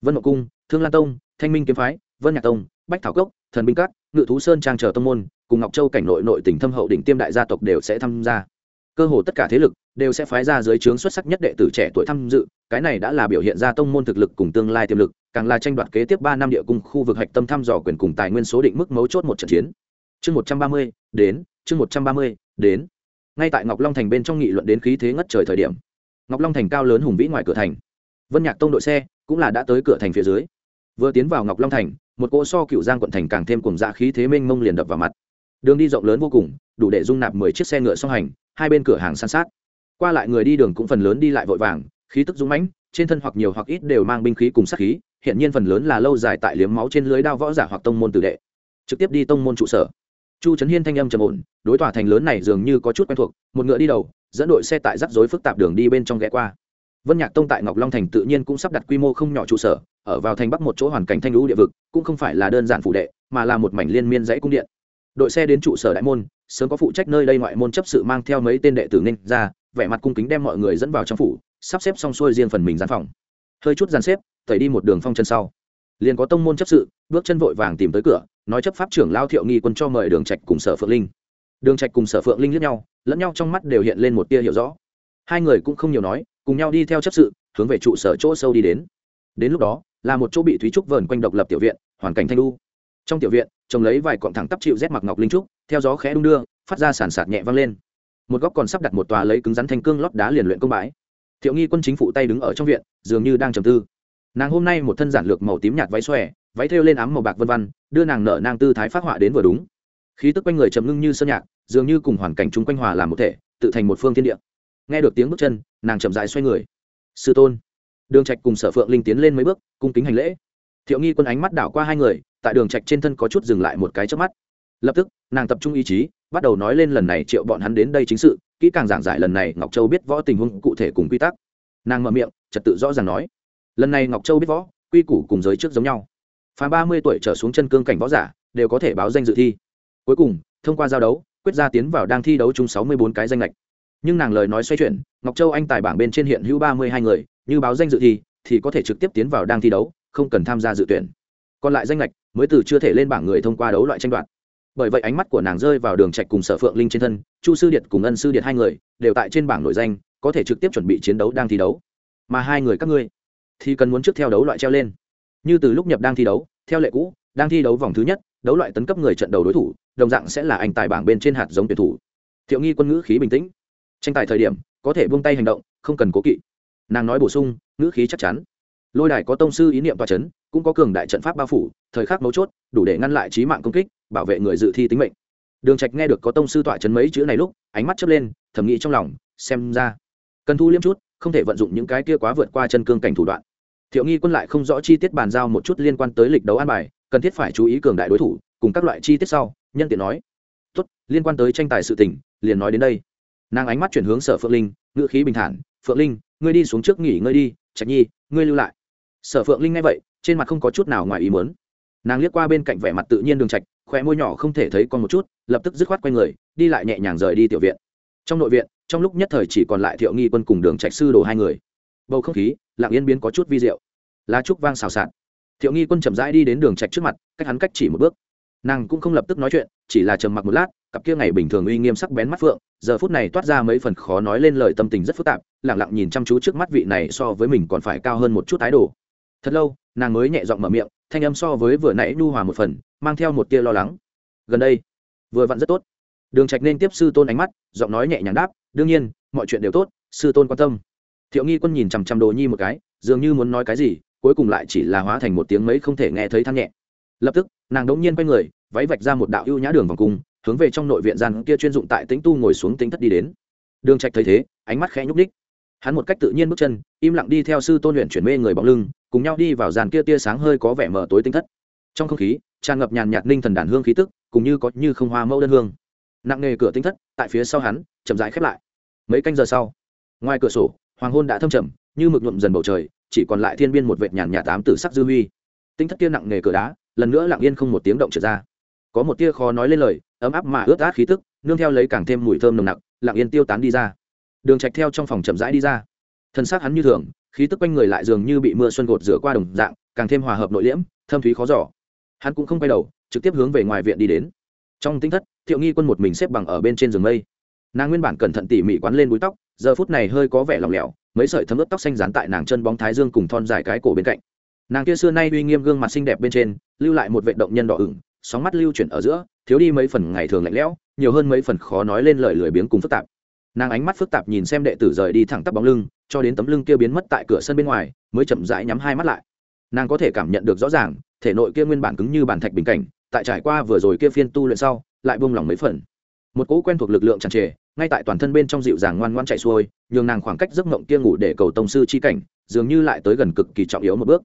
vân mộng cung thương lan tông thanh minh kiếm phái vân nhạc tông bách thảo cốc thần binh Cát, ngự thú sơn trang chờ tông môn cùng ngọc châu cảnh nội nội tỉnh thâm hậu đỉnh tiêm đại gia tộc đều sẽ tham gia. Cơ hồ tất cả thế lực đều sẽ phái ra dưới trướng xuất sắc nhất đệ tử trẻ tuổi tham dự cái này đã là biểu hiện ra tông môn thực lực cùng tương lai tiềm lực càng là tranh đoạt kế tiếp ba năm địa cung khu vực hạch tâm thăm dò quyền cùng tài nguyên số định mức mấu chốt một trận chiến. Chương một trăm ba mươi đến chương một trăm ba mươi đến. Ngay tại ngọc long thành bên trong nghị luận đến khí thế ngất trời thời điểm ngọc long thành cao lớn hùng vĩ ngoài cửa thành. Vân nhạc tông đội xe cũng là đã tới cửa thành phía dưới. Vừa tiến vào ngọc long thành, một cỗ so cựu giang quận thành càng thêm cùng dạ khí thế mênh mông liền đập vào mặt. Đường đi rộng lớn vô cùng, đủ để dung nạp mười chiếc xe ngựa song hành, hai bên cửa hàng san sát. Qua lại người đi đường cũng phần lớn đi lại vội vàng, khí tức dũng mãnh, trên thân hoặc nhiều hoặc ít đều mang binh khí cùng sát khí, hiện nhiên phần lớn là lâu dài tại liếm máu trên lưới đao võ giả hoặc tông môn tử đệ. Trực tiếp đi tông môn trụ sở. Chu trấn hiên thanh âm trầm ổn, đối tòa thành lớn này dường như có chút quen thuộc, một ngựa đi đầu, dẫn đội xe tại rắc rối phức tạp đường đi bên trong ghé qua vân nhạc tông tại ngọc long thành tự nhiên cũng sắp đặt quy mô không nhỏ trụ sở, ở vào thành bắc một chỗ hoàn cảnh thanh lũ địa vực, cũng không phải là đơn giản phủ đệ, mà là một mảnh liên miên dãy cung điện. Đội xe đến trụ sở đại môn, sớm có phụ trách nơi đây ngoại môn chấp sự mang theo mấy tên đệ tử ninh ra, vẻ mặt cung kính đem mọi người dẫn vào trong phủ, sắp xếp xong xuôi riêng phần mình gian phòng. Hơi chút dàn xếp, tẩy đi một đường phong chân sau. Liền có tông môn chấp sự, bước chân vội vàng tìm tới cửa, nói chấp pháp trưởng lao thiệu nghi quân cho mời đường trạch cùng sở phượng linh. Đường trạch cùng sở phượng linh liếc nhau, lẫn nhau trong mắt đều hiện lên một tia hiểu rõ. Hai người cũng không nhiều nói cùng nhau đi theo chấp sự, hướng về trụ sở chỗ sâu đi đến. Đến lúc đó, là một chỗ bị thúy trúc vờn quanh độc lập tiểu viện, hoàn cảnh thanh lu trong tiểu viện, trồng lấy vài cọng thẳng tắp chịu rét mặc ngọc linh trúc, theo gió khẽ đung đưa, phát ra sàn sạt nhẹ vang lên. Một góc còn sắp đặt một tòa lấy cứng rắn thanh cương lót đá liền luyện công bãi thiệu nghi quân chính phụ tay đứng ở trong viện, dường như đang trầm tư. Nàng hôm nay một thân giản lược màu tím nhạt váy xòe, váy thêu lên ám màu bạc vân vân, đưa nàng nở nang tư thái phát họa đến vừa đúng. Khí tức quanh người trầm ngưng như sơn nhạc, dường như cùng hoàn cảnh chung quanh hòa làm một thể, tự thành một phương thiên địa nghe được tiếng bước chân, nàng chậm dài xoay người. Sư tôn. Đường trạch cùng sở phượng linh tiến lên mấy bước, cung kính hành lễ. Thiệu nghi quân ánh mắt đảo qua hai người, tại đường trạch trên thân có chút dừng lại một cái chớp mắt. Lập tức, nàng tập trung ý chí, bắt đầu nói lên lần này triệu bọn hắn đến đây chính sự, kỹ càng giảng giải lần này ngọc châu biết võ tình huống cụ thể cùng quy tắc. Nàng mở miệng, trật tự rõ ràng nói, lần này ngọc châu biết võ, quy củ cùng giới trước giống nhau. Phàm ba mươi tuổi trở xuống chân cương cảnh võ giả, đều có thể báo danh dự thi. Cuối cùng, thông qua giao đấu, quyết ra tiến vào đang thi đấu chung sáu mươi bốn cái danh lệch nhưng nàng lời nói xoay chuyển, ngọc châu anh tài bảng bên trên hiện hữu ba mươi hai người, như báo danh dự thi thì có thể trực tiếp tiến vào đang thi đấu, không cần tham gia dự tuyển. Còn lại danh lệch mới từ chưa thể lên bảng người thông qua đấu loại tranh đoạt. Bởi vậy ánh mắt của nàng rơi vào đường trạch cùng sở phượng linh trên thân, chu sư điệt cùng ân sư điệt hai người, đều tại trên bảng nội danh, có thể trực tiếp chuẩn bị chiến đấu đang thi đấu. Mà hai người các ngươi, thì cần muốn trước theo đấu loại treo lên. Như từ lúc nhập đang thi đấu, theo lệ cũ, đang thi đấu vòng thứ nhất, đấu loại tấn cấp người trận đầu đối thủ, đồng dạng sẽ là anh tài bảng bên trên hạt giống tuyển thủ. Thiệu nghi quân ngữ khí bình tĩnh tranh tài thời điểm, có thể buông tay hành động, không cần cố kỵ. Nàng nói bổ sung, ngữ khí chắc chắn. Lôi đài có tông sư ý niệm toa c h ấ n cũng có cường đại trận pháp bao phủ, thời khắc mấu chốt, đủ để ngăn lại trí mạng công kích, bảo vệ người dự thi tính mệnh. Đường trạch nghe được có tông sư tọa chấn mấy chữ này lúc, ánh mắt chớp lên, thầm nghĩ trong lòng, xem ra, cần thu liêm chút, không thể vận dụng những cái kia quá vượt qua chân cương cảnh thủ đoạn. Thiệu nghi quân lại không rõ chi tiết bàn giao một chút liên quan tới lịch đấu an bài, cần thiết phải chú ý cường đại đối thủ, cùng các loại chi tiết sau, nhân tiện nói. Tốt, liên quan tới tranh tài sự tình, liền nói đến đây nàng ánh mắt chuyển hướng sở phượng linh, ngữ khí bình thản, phượng linh, ngươi đi xuống trước nghỉ ngơi đi, trạch nhi, ngươi lưu lại. Sở phượng linh nghe vậy, trên mặt không có chút nào ngoài ý muốn. Nàng liếc qua bên cạnh vẻ mặt tự nhiên đường trạch, khóe môi nhỏ không thể thấy con một chút, lập tức dứt khoát quay người, đi lại nhẹ nhàng rời đi tiểu viện. Trong nội viện, trong lúc nhất thời chỉ còn lại thiệu nghi quân cùng đường trạch sư đồ hai người. Bầu không khí, lặng yên biến có chút vi diệu. Lá trúc vang xào xạc. Thiệu nghi quân chậm rãi đi đến đường trạch trước mặt, cách hắn cách chỉ một bước nàng cũng không lập tức nói chuyện, chỉ là trầm mặc một lát, cặp kia ngày bình thường uy nghiêm sắc bén mắt phượng, giờ phút này toát ra mấy phần khó nói lên lời tâm tình rất phức tạp lẳng lặng nhìn chăm chú trước mắt vị này so với mình còn phải cao hơn một chút thái độ. thật lâu, nàng mới nhẹ giọng mở miệng, thanh âm so với vừa nãy nhu hòa một phần, mang theo một tia lo lắng. Gần đây, vừa vặn rất tốt. Đường trạch nên tiếp sư tôn ánh mắt, giọng nói nhẹ nhàng đáp, đương nhiên, mọi chuyện đều tốt, sư tôn quan tâm. Thiệu nghi quân nhìn chằm chằm đồ nhi một cái, dường như muốn nói cái gì, cuối cùng lại chỉ là hóa thành một tiếng mấy không thể nghe thấy than nhẹ lập tức, nàng đống nhiên quay người, váy vạch ra một đạo ưu nhã đường vòng cung, hướng về trong nội viện gian kia chuyên dụng tại tĩnh tu ngồi xuống tính thất đi đến. Đường trạch thấy thế, ánh mắt khẽ nhúc đích hắn một cách tự nhiên bước chân, im lặng đi theo sư tôn luyện chuyển mê người bóng lưng, cùng nhau đi vào dàn kia tia sáng hơi có vẻ mờ tối tinh thất. Trong không khí, tràn ngập nhàn nhạt ninh thần đàn hương khí tức, cùng như có như không hoa mẫu đơn hương. Nặng nề cửa tinh thất, tại phía sau hắn, chậm rãi khép lại. Mấy canh giờ sau, ngoài cửa sổ, hoàng hôn đã thâm trầm, như mực nhuộm dần bầu trời, chỉ còn lại thiên biên một vệt nhàn nhạt tám tử sắc dư huy. Tinh thất kia nặng nề cửa đá lần nữa lặng yên không một tiếng động trở ra. Có một tia khó nói lên lời, ấm áp mà ướt át khí tức, nương theo lấy càng thêm mùi thơm nồng nặc, lặng yên tiêu tán đi ra. Đường trạch theo trong phòng chậm rãi đi ra. Thân xác hắn như thường, khí tức quanh người lại dường như bị mưa xuân gột rửa qua đồng dạng, càng thêm hòa hợp nội liễm, thâm thúy khó giỏ hắn cũng không quay đầu, trực tiếp hướng về ngoài viện đi đến. Trong tinh thất, thiệu nghi quân một mình xếp bằng ở bên trên giường mây. Nàng nguyên bản cẩn thận tỉ mỉ quấn lên búi tóc, giờ phút này hơi có vẻ lỏng lẻo, mấy sợi thấm ướt tóc xanh dán tại nàng chân bóng thái dương cùng thon dài cái cổ bên cạnh. Nàng kia xưa nay uy nghiêm gương mặt xinh đẹp bên trên lưu lại một vệ động nhân đỏ ửng, sóng mắt lưu chuyển ở giữa, thiếu đi mấy phần ngày thường lạnh lẽo, nhiều hơn mấy phần khó nói lên lời lười biếng cùng phức tạp. Nàng ánh mắt phức tạp nhìn xem đệ tử rời đi thẳng tắp bóng lưng, cho đến tấm lưng kia biến mất tại cửa sân bên ngoài, mới chậm rãi nhắm hai mắt lại. Nàng có thể cảm nhận được rõ ràng, thể nội kia nguyên bản cứng như bản thạch bình cảnh, tại trải qua vừa rồi kia phiên tu luyện sau, lại buông lỏng mấy phần. Một cỗ quen thuộc lực lượng tràn trề, ngay tại toàn thân bên trong dịu dàng ngoan ngoan chạy xuôi, nhường nàng khoảng cách giấc mộng kia ngủ để cầu tông sư chi cảnh, dường như lại tới gần cực kỳ trọng yếu một bước.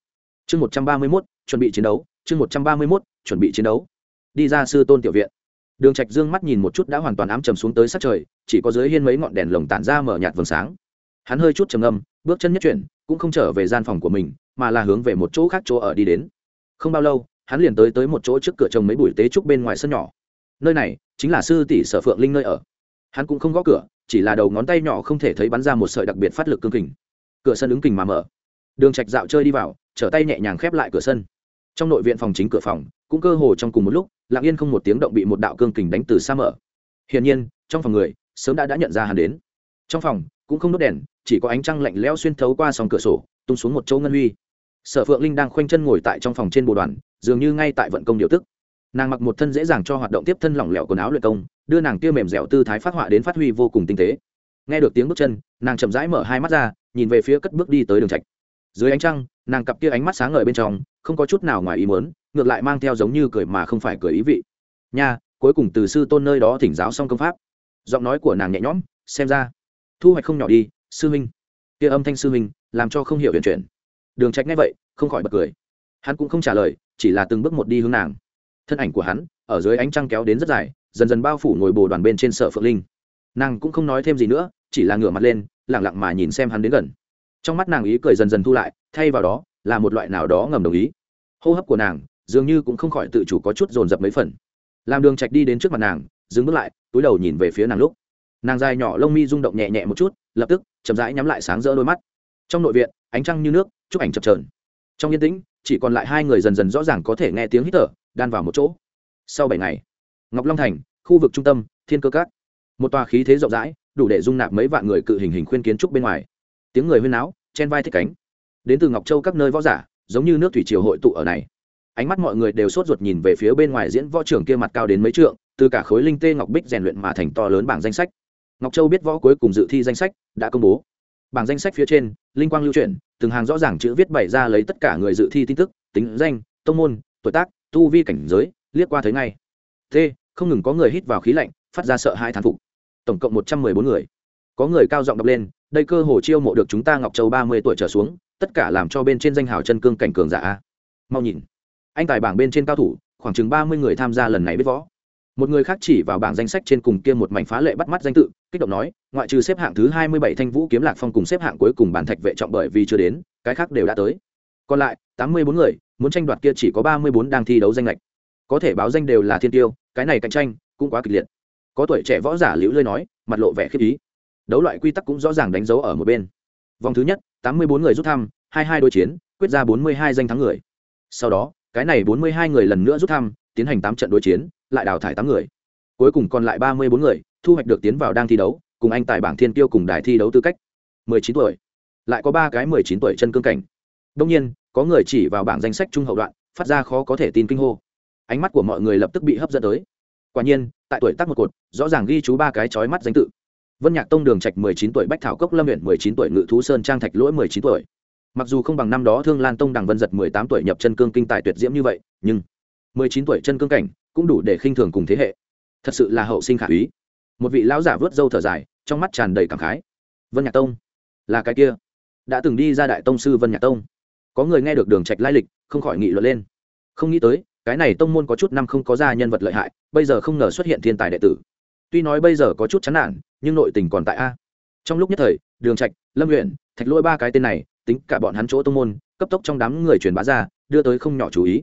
Chương một trăm ba mươi mốt, chuẩn bị chiến đấu chương một trăm ba mươi mốt, chuẩn bị chiến đấu. Đi ra sư tôn tiểu viện. Đường trạch dương mắt nhìn một chút đã hoàn toàn ám trầm xuống tới sát trời, chỉ có dưới hiên mấy ngọn đèn lồng tản ra mở nhạt vầng sáng. Hắn hơi chút trầm ngâm, bước chân nhất chuyển, cũng không trở về gian phòng của mình, mà là hướng về một chỗ khác chỗ ở đi đến. Không bao lâu, hắn liền tới tới một chỗ trước cửa trồng mấy bụi tế trúc bên ngoài sân nhỏ. Nơi này chính là sư tỷ sở phượng linh nơi ở. Hắn cũng không gõ cửa, chỉ là đầu ngón tay nhỏ không thể thấy bắn ra một sợi đặc biệt phát lực cương kình. Cửa sân ứng kình mà mở. Đường trạch dạo chơi đi vào, trở tay nhẹ nhàng khép lại cửa sân trong nội viện phòng chính cửa phòng, cũng cơ hồ trong cùng một lúc, lặng yên không một tiếng động bị một đạo cương kình đánh từ xa mở. Hiển nhiên, trong phòng người, sớm đã đã nhận ra hắn đến. Trong phòng, cũng không đốt đèn, chỉ có ánh trăng lạnh lẽo xuyên thấu qua sòng cửa sổ, tung xuống một chỗ ngân huy. Sở phượng linh đang khoanh chân ngồi tại trong phòng trên bồ đoàn, dường như ngay tại vận công điều tức. Nàng mặc một thân dễ dàng cho hoạt động tiếp thân lỏng lẻo quần áo luyện công, đưa nàng kia mềm dẻo tư thái phát họa đến phát huy vô cùng tinh tế. Nghe được tiếng bước chân, nàng chậm rãi mở hai mắt ra, nhìn về phía cất bước đi tới đường trạch. Dưới ánh trăng, nàng cặp kia ánh mắt sáng ngời bên trong không có chút nào ngoài ý muốn, ngược lại mang theo giống như cười mà không phải cười ý vị. Nha, cuối cùng từ sư tôn nơi đó thỉnh giáo xong công pháp. Giọng nói của nàng nhẹ nhõm, xem ra. Thu hoạch không nhỏ đi, sư minh kia âm thanh sư minh làm cho không hiểu hiện chuyển. Đường trạch nghe vậy, không khỏi bật cười. Hắn cũng không trả lời, chỉ là từng bước một đi hướng nàng. Thân ảnh của hắn, ở dưới ánh trăng kéo đến rất dài, dần dần bao phủ ngồi bồ đoàn bên trên sở phượng linh. Nàng cũng không nói thêm gì nữa, chỉ là ngửa mặt lên lẳng lặng mà nhìn xem hắn đến gần. Trong mắt nàng ý cười dần dần thu lại, thay vào đó là một loại nào đó ngầm đồng ý. Hô hấp của nàng dường như cũng không khỏi tự chủ có chút dồn dập mấy phần. Làm đường trạch đi đến trước mặt nàng, dừng bước lại, túi đầu nhìn về phía nàng lúc. Nàng dài nhỏ lông mi rung động nhẹ nhẹ một chút, lập tức chậm rãi nhắm lại sáng rỡ đôi mắt. Trong nội viện, ánh trăng như nước chụp ảnh chập chờn. Trong yên tĩnh, chỉ còn lại hai người dần dần rõ ràng có thể nghe tiếng hít thở, đan vào một chỗ. Sau bảy ngày, ngọc long thành, khu vực trung tâm, thiên cơ cát một tòa khí thế rộng rãi, đủ để dung nạp mấy vạn người cự hình hình khuyên kiến trúc bên ngoài. Tiếng người huyên náo, chen vai thích cánh đến từ ngọc châu các nơi võ giả, giống như nước thủy triều hội tụ ở này. Ánh mắt mọi người đều sốt ruột nhìn về phía bên ngoài diễn võ trưởng kia mặt cao đến mấy trượng, từ cả khối linh tê ngọc bích rèn luyện mà thành to lớn bảng danh sách. Ngọc châu biết võ cuối cùng dự thi danh sách, đã công bố. Bảng danh sách phía trên, linh quang lưu chuyển, từng hàng rõ ràng chữ viết bày ra lấy tất cả người dự thi tin tức, tính danh, tông môn, tuổi tác, tu vi cảnh giới, liếc qua thấy ngay. T, không ngừng có người hít vào khí lạnh, phát ra sợ hai thán phục. Tổng cộng một trăm mười bốn người. Có người cao giọng đọc lên, đây cơ hồ chiêu mộ được chúng ta ngọc châu ba mươi tuổi trở xuống tất cả làm cho bên trên danh hào chân cương cảnh cường giả mau nhìn. Anh tài bảng bên trên cao thủ, khoảng chừng ba mươi người tham gia lần này biết võ. Một người khác chỉ vào bảng danh sách trên cùng kia một mảnh phá lệ bắt mắt danh tự, kích động nói, ngoại trừ xếp hạng thứ hai mươi bảy thanh vũ kiếm lạc phong cùng xếp hạng cuối cùng bản thạch vệ trọng bởi vì chưa đến, cái khác đều đã tới. Còn lại, tám mươi bốn người, muốn tranh đoạt kia chỉ có ba mươi bốn đang thi đấu danh lệch. Có thể báo danh đều là thiên tiêu, cái này cạnh tranh cũng quá kịch liệt. Có tuổi trẻ võ giả liễu lơi nói, mặt lộ vẻ khiếp ý. Đấu loại quy tắc cũng rõ ràng đánh dấu ở một bên vòng thứ nhất, tám mươi bốn người rút thăm, hai hai đối chiến, quyết ra bốn mươi hai danh thắng người. Sau đó, cái này bốn mươi hai người lần nữa rút thăm, tiến hành tám trận đối chiến, lại đào thải tám người. Cuối cùng còn lại ba mươi bốn người, thu hoạch được tiến vào đang thi đấu, cùng anh tại bảng thiên tiêu cùng đài thi đấu tư cách. mười chín tuổi. Lại có ba cái mười chín tuổi chân cương cảnh. Đông nhiên, có người chỉ vào bảng danh sách trung hậu đoạn, phát ra khó có thể tin kinh hô. Ánh mắt của mọi người lập tức bị hấp dẫn tới. Quả nhiên, tại tuổi tác một cột, rõ ràng ghi chú ba cái chói mắt danh tự vân nhạc tông đường trạch mười chín tuổi, bách thảo cốc lâm huyện mười chín tuổi, ngự thú sơn trang thạch lỗi mười chín tuổi. Mặc dù không bằng năm đó thương lan tông đằng vân giật mười tám tuổi nhập chân cương kinh tài tuyệt diễm như vậy, nhưng mười chín tuổi chân cương cảnh cũng đủ để khinh thường cùng thế hệ. Thật sự là hậu sinh khả úy. Một vị lão giả vớt râu thở dài, trong mắt tràn đầy cảm khái. Vân nhạc tông? Là cái kia. Đã từng đi ra đại tông sư vân nhạc tông. Có người nghe được đường trạch lai lịch, không khỏi nghị luận lên. Không nghĩ tới, cái này tông môn có chút năm không có ra nhân vật lợi hại, bây giờ không ngờ xuất hiện thiên tài đệ tử tuy nói bây giờ có chút chán nản, nhưng nội tình còn tại a. Trong lúc nhất thời, đường trạch, lâm huyện thạch lôi ba cái tên này, tính cả bọn hắn chỗ tông môn, cấp tốc trong đám người truyền bá ra, đưa tới không nhỏ chú ý.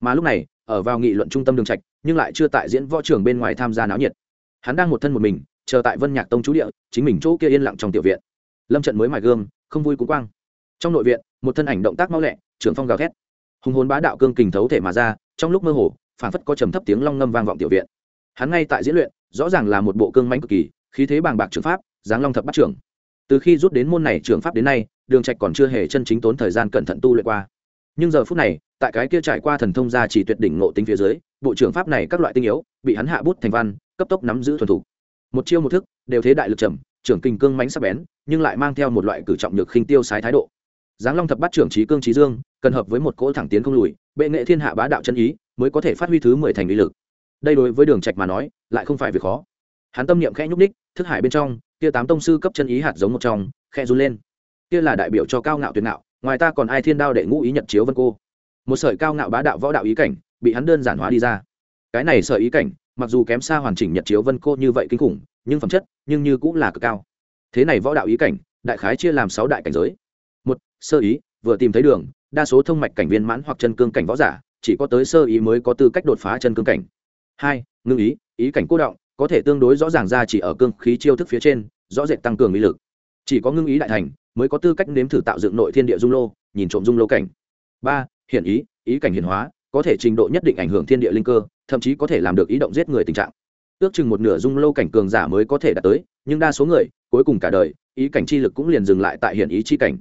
Mà lúc này, ở vào nghị luận trung tâm đường trạch, nhưng lại chưa tại diễn võ trường bên ngoài tham gia náo nhiệt. Hắn đang một thân một mình, chờ tại vân nhạc tông chú địa, chính mình chỗ kia yên lặng trong tiểu viện. Lâm trận mới mài gương, không vui cũng quang. Trong nội viện, một thân ảnh động tác mau lẹ, trưởng phong gào thét. Hùng hồn bá đạo cương kình thấu thể mà ra, trong lúc mơ hồ phản phất có trầm thấp tiếng long ngâm vang vọng tiểu viện. Hắn ngay tại diễn luyện rõ ràng là một bộ cương mãnh cực kỳ, khí thế bàng bạc trường pháp, giáng long thập bắt trưởng. Từ khi rút đến môn này trường pháp đến nay, đường trạch còn chưa hề chân chính tốn thời gian cẩn thận tu luyện qua. Nhưng giờ phút này, tại cái kia trải qua thần thông gia chỉ tuyệt đỉnh ngộ tính phía dưới, bộ trưởng pháp này các loại tinh yếu, bị hắn hạ bút thành văn, cấp tốc nắm giữ thuần thủ. Một chiêu một thức, đều thế đại lực trầm, trưởng kinh cương mãnh sắc bén, nhưng lại mang theo một loại cử trọng nhược khinh tiêu sái thái độ. Giáng long thập bát trưởng trí cương trí dương, cần hợp với một cỗ thẳng tiến không lùi, bệ nghệ thiên hạ bá đạo chân ý, mới có thể phát huy thứ mười thành uy lực đây đối với đường trạch mà nói, lại không phải việc khó. Hắn tâm niệm khẽ nhúc ních thức hải bên trong, kia tám tông sư cấp chân ý hạt giống một trong, khẽ run lên. Kia là đại biểu cho cao ngạo tuyệt ngạo, ngoài ta còn ai thiên đao đệ ngũ ý nhật chiếu vân cô. Một sợi cao ngạo bá đạo võ đạo ý cảnh, bị hắn đơn giản hóa đi ra. Cái này sợi ý cảnh, mặc dù kém xa hoàn chỉnh nhật chiếu vân cô như vậy kinh khủng, nhưng phẩm chất, nhưng như cũng là cực cao. Thế này võ đạo ý cảnh, đại khái chia làm sáu đại cảnh giới. Một, sơ ý, vừa tìm thấy đường, đa số thông mạch cảnh viên mãn hoặc chân cương cảnh võ giả, chỉ có tới sơ ý mới có tư cách đột phá chân cương cảnh hai, ngưng ý ý cảnh cố động, có thể tương đối rõ ràng ra chỉ ở cương khí chiêu thức phía trên, rõ rệt tăng cường ý lực. Chỉ có ngưng ý đại thành, mới có tư cách nếm thử tạo dựng nội thiên địa dung lô, nhìn trộm dung lô cảnh. Ba hiện ý ý cảnh hiển hóa, có thể trình độ nhất định ảnh hưởng thiên địa linh cơ, thậm chí có thể làm được ý động giết người tình trạng. Ước chừng một nửa dung lô cảnh cường giả mới có thể đạt tới, nhưng đa số người, cuối cùng cả đời, ý cảnh chi lực cũng liền dừng lại tại hiện ý chi cảnh.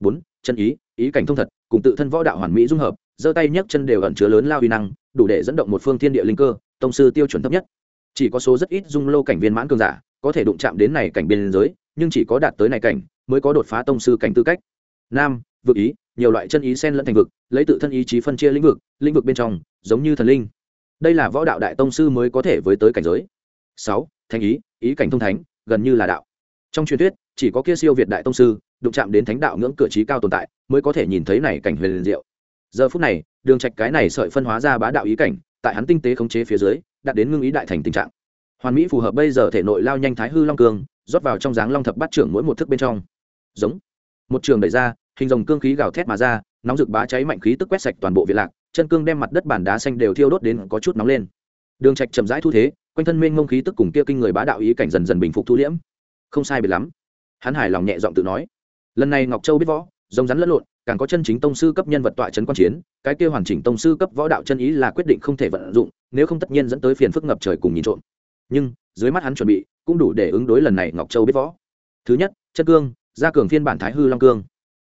Bốn, chân ý ý cảnh thông thật, cùng tự thân võ đạo hoàn mỹ dung hợp, giơ tay nhấc chân đều ẩn chứa lớn lao uy năng, đủ để dẫn động một phương thiên địa linh cơ tông sư tiêu chuẩn thấp nhất. Chỉ có số rất ít dung lô cảnh viên mãn cường giả có thể đụng chạm đến này cảnh biên giới, nhưng chỉ có đạt tới này cảnh mới có đột phá tông sư cảnh tư cách. Nam, vực ý, nhiều loại chân ý xen lẫn thành vực, lấy tự thân ý chí phân chia lĩnh vực lĩnh vực bên trong, giống như thần linh. Đây là võ đạo đại tông sư mới có thể với tới cảnh giới. Sáu, thánh ý ý cảnh thông thánh, gần như là đạo. Trong truyền thuyết, chỉ có kia siêu việt đại tông sư, đụng chạm đến thánh đạo ngưỡng cửa trí cao tồn tại, mới có thể nhìn thấy này cảnh huyền diệu. Giờ phút này, đường trạch cái này sợi phân hóa ra bá đạo ý cảnh tại hắn tinh tế khống chế phía dưới, đạt đến ngưng ý đại thành tình trạng. Hoàn mỹ phù hợp bây giờ thể nội lao nhanh thái hư long cường rót vào trong dáng long thập bát trưởng mỗi một thức bên trong. Giống. Một trường đẩy ra, hình dòng cương khí gào thét mà ra, nóng rực bá cháy mạnh khí tức quét sạch toàn bộ viện lạc, chân cương đem mặt đất bản đá xanh đều thiêu đốt đến có chút nóng lên. Đường trạch chậm rãi thu thế, quanh thân mênh mông khí tức cùng kia kinh người bá đạo ý cảnh dần dần bình phục thu liễm. Không sai biệt lắm. Hắn hài lòng nhẹ giọng tự nói. Lần này ngọc châu biết võ, rồng rắn lẫn lộn càng có chân chính tông sư cấp nhân vật tọa trấn quan chiến, cái kia hoàn chỉnh tông sư cấp võ đạo chân ý là quyết định không thể vận dụng, nếu không tất nhiên dẫn tới phiền phức ngập trời cùng nhìn trộm. Nhưng, dưới mắt hắn chuẩn bị, cũng đủ để ứng đối lần này ngọc châu biết võ. Thứ nhất chân cương, gia cường phiên bản thái hư long cương.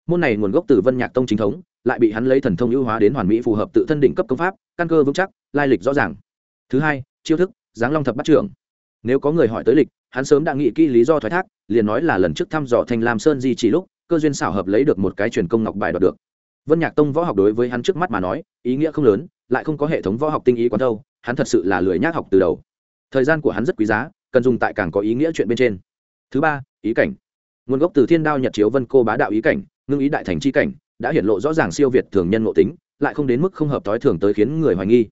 Môn này nguồn gốc từ vân nhạc tông chính thống, lại bị hắn lấy thần thông ưu hóa đến hoàn mỹ phù hợp tự thân đỉnh cấp công pháp, căn cơ vững chắc, lai lịch rõ ràng. Thứ hai, chiêu thức, giáng long thập bát trưởng. Nếu có người hỏi tới lịch, hắn sớm đã nghĩ kỹ lý do thoái thác, liền nói là lần trước thăm dò thanh lam sơn di chỉ lúc cơ duyên xảo hợp lấy được một cái truyền công ngọc bài đoạt được. Vân nhạc tông võ học đối với hắn trước mắt mà nói, ý nghĩa không lớn, lại không có hệ thống võ học tinh ý quán đâu, hắn thật sự là lười nhác học từ đầu. Thời gian của hắn rất quý giá, cần dùng tại càng có ý nghĩa chuyện bên trên. Thứ ba, ý cảnh. Nguồn gốc từ thiên đao nhật chiếu vân cô bá đạo ý cảnh, ngưng ý đại thành c h i cảnh, đã hiện lộ rõ ràng siêu việt thường nhân ngộ tính, lại không đến mức không hợp thói thường tới khiến người hoài nghi.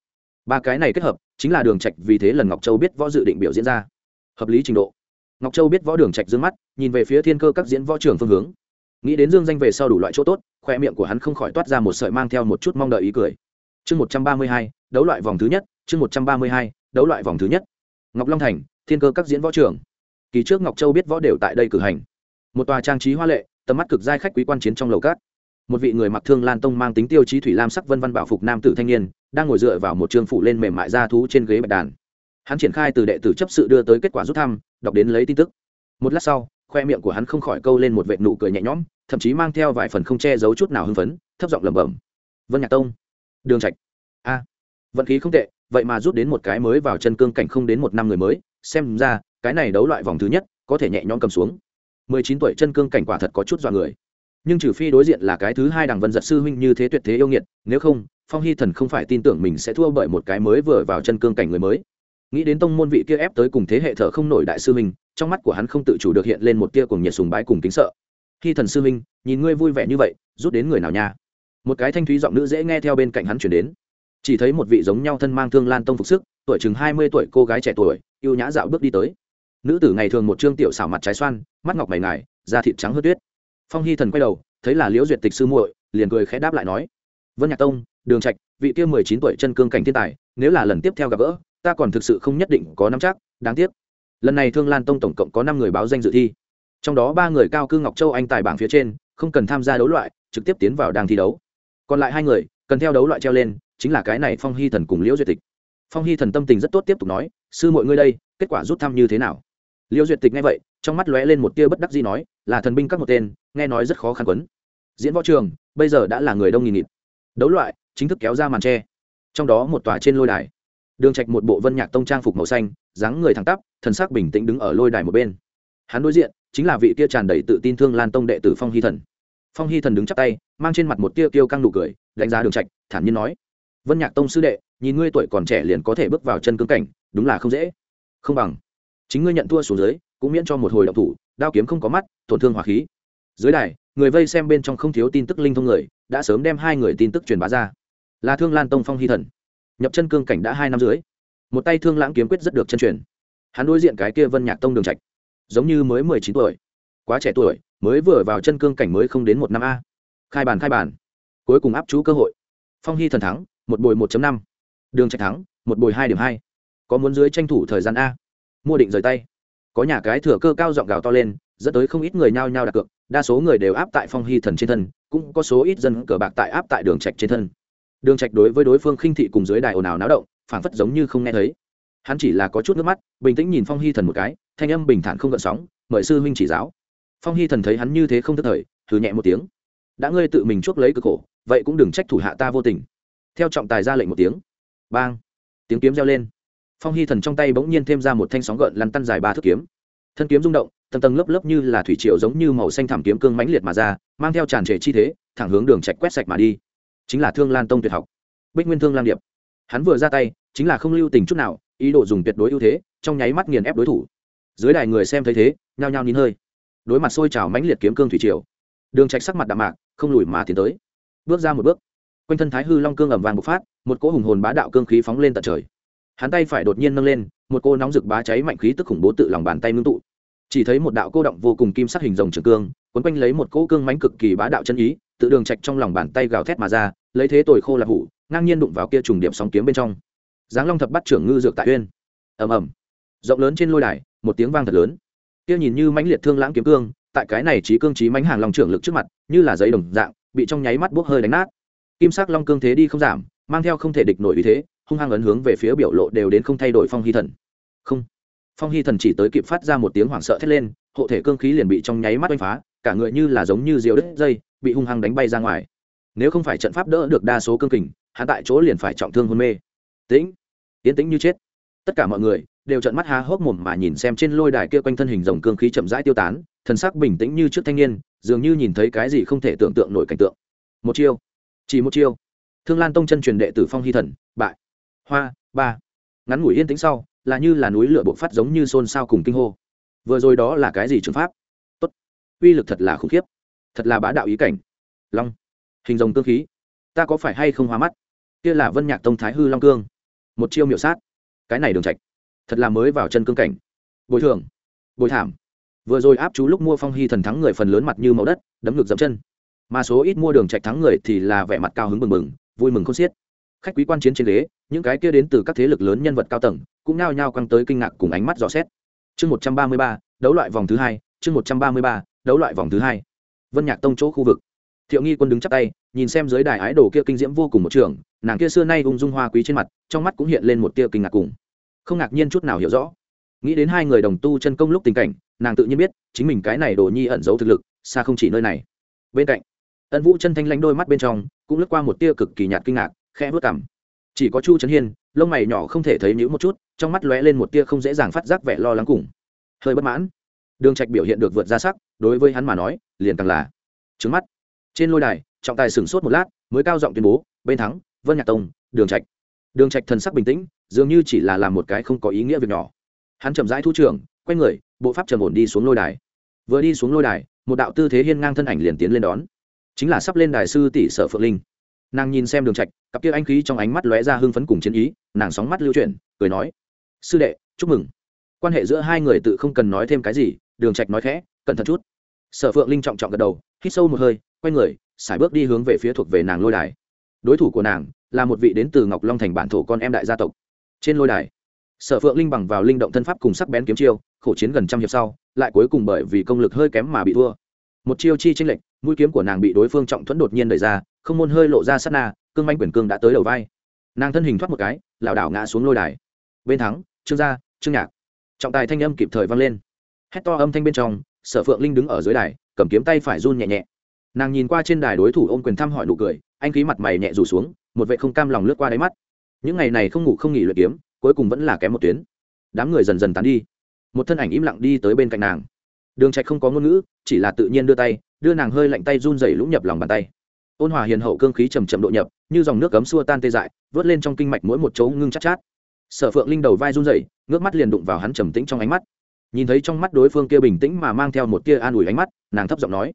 Ba cái này kết hợp, chính là đường trạch vì thế lần ngọc châu biết võ dự định biểu diễn ra. Hợp lý trình độ. Ngọc châu biết võ đường trạch dương mắt, nhìn về phía thiên cơ các diễn võ trường phương hướng nghĩ đến dương danh về sau đủ loại chỗ tốt, khoe miệng của hắn không khỏi toát ra một sợi mang theo một chút mong đợi ý cười. Chương một trăm ba mươi hai, đấu loại vòng thứ nhất, chương một trăm ba mươi hai, đấu loại vòng thứ nhất. Ngọc long thành, thiên cơ các diễn võ trường. Kỳ trước ngọc châu biết võ đều tại đây cử hành. Một tòa trang trí hoa lệ, tầm mắt cực giai khách quý quan chiến trong lầu cát. Một vị người mặc thương lan tông mang tính tiêu chí thủy lam sắc vân văn bảo phục nam tử thanh niên, đang ngồi dựa vào một trường phủ lên mềm mại da thú trên ghế bạch đàn. Hắn triển khai từ đệ tử chấp sự đưa tới kết quả rút thăm, đọc đến lấy tin tức. Một lát sau khoe miệng của hắn không khỏi câu lên một vệ nụ cười nhẹ nhõm, thậm chí mang theo vài phần không che giấu chút nào hưng phấn, thấp giọng lẩm bẩm. Vân nhạc tông, đường trạch. A, vận khí không tệ, vậy mà rút đến một cái mới vào chân cương cảnh không đến một năm người mới, xem ra, cái này đấu loại vòng thứ nhất, có thể nhẹ nhõm cầm xuống. Mười chín tuổi chân cương cảnh quả thật có chút dọa người. Nhưng trừ phi đối diện là cái thứ hai đằng vân giật sư huynh như thế tuyệt thế yêu nghiệt, nếu không, phong hy thần không phải tin tưởng mình sẽ thua bởi một cái mới vừa vào chân cương cảnh người mới nghĩ đến tông môn vị kia ép tới cùng thế hệ thở không nổi đại sư huynh, trong mắt của hắn không tự chủ được hiện lên một tia cùng nhiệt sùng bái cùng kính sợ. Khi thần sư huynh, nhìn ngươi vui vẻ như vậy, rút đến người nào nha? Một cái thanh thúy giọng nữ dễ nghe theo bên cạnh hắn chuyển đến. Chỉ thấy một vị giống nhau thân mang thương lan tông phục sức, tuổi chừng hai mươi tuổi, cô gái trẻ tuổi, yêu nhã dạo bước đi tới. Nữ tử ngày thường một trương tiểu xảo mặt trái xoan, mắt ngọc mày ngài, da thịt trắng hớt tuyết. Phong hy thần quay đầu, thấy là liễu duyệt tịch sư muội, liền cười khẽ đáp lại nói, vân nhạc tông, đường trạch, vị kia mười chín tuổi chân cương cảnh thiên tài, nếu là lần tiếp theo gặp gỡ ta còn thực sự không nhất định có nắm chắc, đáng tiếc. Lần này thương lan tông tổng cộng có năm người báo danh dự thi. Trong đó ba người cao cư ngọc châu anh tài bảng phía trên, không cần tham gia đấu loại, trực tiếp tiến vào đang thi đấu. Còn lại hai người, cần theo đấu loại treo lên, chính là cái này phong hy thần cùng liễu duyệt tịch. Phong hy thần tâm tình rất tốt tiếp tục nói, sư mọi ngươi đây, kết quả rút thăm như thế nào? Liêu duyệt tịch nghe vậy, trong mắt lóe lên một tia bất đắc gì nói, là thần binh các một tên, nghe nói rất khó khăn quấn. Diễn võ trường, bây giờ đã là người đông nghìn nghịt. Đấu loại, chính thức kéo ra màn tre. Trong đó một tòa trên lôi đài đường trạch một bộ vân nhạc tông trang phục màu xanh, dáng người thẳng tắp, thần sắc bình tĩnh đứng ở lôi đài một bên. Hắn đối diện, chính là vị kia tràn đầy tự tin thương lan tông đệ tử phong hy thần. Phong hy thần đứng chắp tay, mang trên mặt một tia kiêu căng nụ cười, đánh giá đường trạch, thản nhiên nói, vân nhạc tông sư đệ, nhìn ngươi tuổi còn trẻ liền có thể bước vào chân cương cảnh, đúng là không dễ. Không bằng. Chính ngươi nhận thua xuống dưới, cũng miễn cho một hồi động thủ, đao kiếm không có mắt, tổn thương hỏa khí. Dưới đài, người vây xem bên trong không thiếu tin tức linh thông người, đã sớm đem hai người tin tức truyền bá ra. Là thương lan tông phong hy thần nhập chân cương cảnh đã hai năm dưới. Một tay thương lãng kiếm quyết rất được chân truyền. Hắn đối diện cái kia vân nhạc tông đường trạch, giống như mới mười chín tuổi. Quá trẻ tuổi, mới vừa vào chân cương cảnh mới không đến một năm a. Khai bàn khai bàn cuối cùng áp chú cơ hội. Phong hy thần thắng, một bồi một năm. Đường trạch thắng, một bồi hai điểm hai. Có muốn dưới tranh thủ thời gian a? Mua định rời tay. Có nhà cái thừa cơ cao giọng gào to lên, dẫn tới không ít người nhao nhao đặt cược, đa số người đều áp tại phong hy thần trên thân, cũng có số ít dân cờ bạc tại áp tại đường trạch trên thân đường trạch đối với đối phương khinh thị cùng dưới đài ồn ào náo động, phảng phất giống như không nghe thấy. Hắn chỉ là có chút nước mắt, bình tĩnh nhìn phong hy thần một cái, thanh âm bình thản không gợn sóng, mời sư huynh chỉ giáo. Phong hy thần thấy hắn như thế không tức thời thử nhẹ một tiếng. Đã ngươi tự mình chuốc lấy cực khổ, vậy cũng đừng trách thủ hạ ta vô tình. Theo trọng tài ra lệnh một tiếng, bang, tiếng kiếm reo lên. Phong hy thần trong tay bỗng nhiên thêm ra một thanh sóng gợn lăn tăn dài ba thước kiếm. Thân kiếm rung động, tầng tầng lớp lớp như là thủy triều giống như màu xanh thảm kiếm cương mãnh liệt mà ra, mang theo tràn trề chi thế, thẳng hướng đường trạch quét sạch mà đi chính là thương lan tông tuyệt học. Bích nguyên thương lan điệp. Hắn vừa ra tay, chính là không lưu tình chút nào, ý đồ dùng tuyệt đối ưu thế, trong nháy mắt nghiền ép đối thủ. Dưới đài người xem thấy thế, nhao nhao nín hơi. Đối mặt sôi trào mãnh liệt kiếm cương thủy triều, đường trạch sắc mặt đạm mạc, không lùi mà tiến tới. Bước ra một bước, quanh thân thái hư long cương ẩm vàng bộc phát, một cỗ hùng hồn bá đạo cương khí phóng lên tận trời. Hắn tay phải đột nhiên nâng lên, một cô nóng rực bá cháy mạnh khí tức khủng bố tự lòng bàn tay ngưng tụ. Chỉ thấy một đạo cô động vô cùng kim sắc hình rồng trường cương, quấn quanh lấy một cỗ cương mãnh cực kỳ bá đạo chân ý tự đường trạch trong lòng bàn tay gào thét mà ra, lấy thế tồi khô là hủ, ngang nhiên đụng vào kia trùng điểm sóng kiếm bên trong. Giáng long thập bắt trưởng ngư dược tại uyên. Ầm ầm. Rộng lớn trên lôi đài, một tiếng vang thật lớn. Kia nhìn như mãnh liệt thương lãng kiếm cương, tại cái này trí cương trí mãnh hàng long trưởng lực trước mặt, như là giấy đồng dạng, bị trong nháy mắt bốc hơi đánh nát. Kim sắc long cương thế đi không giảm, mang theo không thể địch nổi vì thế, hung hăng ấn hướng về phía biểu lộ đều đến không thay đổi phong hy thần. Không. Phong hy thần chỉ tới kịp phát ra một tiếng hoảng sợ thét lên, hộ thể cương khí liền bị trong nháy mắt oanh phá cả người như là giống như diều đứt dây, bị hung hăng đánh bay ra ngoài. Nếu không phải trận pháp đỡ được đa số cương kình, hắn tại chỗ liền phải trọng thương hôn mê. Tĩnh tiến tĩnh như chết. Tất cả mọi người đều trận mắt há hốc mồm mà nhìn xem trên lôi đài kia quanh thân hình rồng cương khí chậm rãi tiêu tán, thần sắc bình tĩnh như trước thanh niên, dường như nhìn thấy cái gì không thể tưởng tượng nổi cảnh tượng. Một chiêu, chỉ một chiêu. Thương lan tông chân truyền đệ tử phong hy thần, bại. Hoa, ba. Ngắn ngủi yên tĩnh sau, là như là núi lửa bộc phát giống như xôn xao cùng kinh hô. Vừa rồi đó là cái gì trường pháp? Uy lực thật là khủng khiếp. Thật là bá đạo ý cảnh. Long, hình rồng cương khí. Ta có phải hay không hóa mắt? Kia là vân nhạc tông thái hư long cương. Một chiêu miểu sát. Cái này đường trạch. Thật là mới vào chân cương cảnh. Bồi thường. Bồi thảm. Vừa rồi áp chú lúc mua phong hy thần thắng người phần lớn mặt như màu đất, đấm ngược dậm chân. Mà số ít mua đường trạch thắng người thì là vẻ mặt cao hứng mừng mừng vui mừng không xiết. Khách quý quan chiến trên ghế, những cái kia đến từ các thế lực lớn nhân vật cao tầng, cũng nao nhao quăng tới kinh ngạc cùng ánh mắt dò xét. Chương một trăm ba mươi ba, đấu loại vòng thứ hai, chương một trăm ba mươi ba đấu loại vòng thứ hai. Vân nhạc tông chỗ khu vực. Thiệu nghi quân đứng chắp tay, nhìn xem dưới đài ái đồ kia kinh diễm vô cùng một trường, nàng kia xưa nay ung dung hoa quý trên mặt, trong mắt cũng hiện lên một tia kinh ngạc cùng. Không ngạc nhiên chút nào hiểu rõ. Nghĩ đến hai người đồng tu chân công lúc tình cảnh, nàng tự nhiên biết, chính mình cái này đồ nhi ẩn giấu thực lực, xa không chỉ nơi này. Bên cạnh, ân vũ chân thanh lãnh đôi mắt bên trong, cũng lướt qua một tia cực kỳ nhạt kinh ngạc, khẽ vớt cảm chỉ có chu trấn hiên, lông mày nhỏ không thể thấy nhữ một chút, trong mắt lóe lên một tia không dễ dàng phát giác vẻ lo lắng cùng. Hơi bất mãn. Đường trạch biểu hiện được vượt ra sắc đối với hắn mà nói, liền càng là trứng mắt. Trên lôi đài, trọng tài sửng sốt một lát, mới cao giọng tuyên bố, bên thắng, vân nhạc tông, đường trạch. Đường trạch thần sắc bình tĩnh, dường như chỉ là làm một cái không có ý nghĩa việc nhỏ. Hắn chậm rãi thu trưởng, quay người, bộ pháp trầm ổn đi xuống lôi đài. Vừa đi xuống lôi đài, một đạo tư thế hiên ngang thân ảnh liền tiến lên đón. Chính là sắp lên đài sư tỷ sở phượng linh. Nàng nhìn xem đường trạch, cặp kia anh khí trong ánh mắt lóe ra hưng phấn cùng chiến ý, nàng sóng mắt lưu chuyển, cười nói, sư đệ, chúc mừng. Quan hệ giữa hai người tự không cần nói thêm cái gì. Đường trạch nói khẽ cẩn thận chút. Sở phượng linh trọng trọng gật đầu, hít sâu một hơi, quay người, xài bước đi hướng về phía thuộc về nàng lôi đài. Đối thủ của nàng là một vị đến từ ngọc long thành bản thổ con em đại gia tộc. Trên lôi đài, sở phượng linh bằng vào linh động thân pháp cùng sắc bén kiếm chiêu, khổ chiến gần trăm hiệp sau, lại cuối cùng bởi vì công lực hơi kém mà bị thua. Một chiêu chi tranh lệch, mũi kiếm của nàng bị đối phương trọng thuẫn đột nhiên đẩy ra, không môn hơi lộ ra sát na, cương manh quyền cương đã tới đầu vai. Nàng thân hình thoát một cái, lảo đảo ngã xuống lôi đài. Bên thắng, trương gia, trương nhạc. Trọng tài thanh âm kịp thời vang lên. Hét to âm thanh bên trong sở phượng linh đứng ở dưới đài, cầm kiếm tay phải run nhẹ nhẹ. Nàng nhìn qua trên đài đối thủ ôm quyền thăm hỏi nụ cười, anh khí mặt mày nhẹ rủ xuống, một vệ không cam lòng lướt qua đáy mắt. Những ngày này không ngủ không nghỉ luyện kiếm, cuối cùng vẫn là kém một tuyến. Đám người dần dần tán đi. Một thân ảnh im lặng đi tới bên cạnh nàng. Đường trạch không có ngôn ngữ, chỉ là tự nhiên đưa tay, đưa nàng hơi lạnh tay run rẩy lũng nhập lòng bàn tay. Ôn hòa hiền hậu cương khí trầm trầm độ nhập, như dòng nước cấm xua tan tê dại, vớt lên trong kinh mạch mỗi một chỗ ngưng chát chát. Sở phượng linh đầu vai run rẩy, ngước mắt liền đụng vào hắn trầm tĩnh trong ánh mắt nhìn thấy trong mắt đối phương kia bình tĩnh mà mang theo một tia an ủi ánh mắt, nàng thấp giọng nói,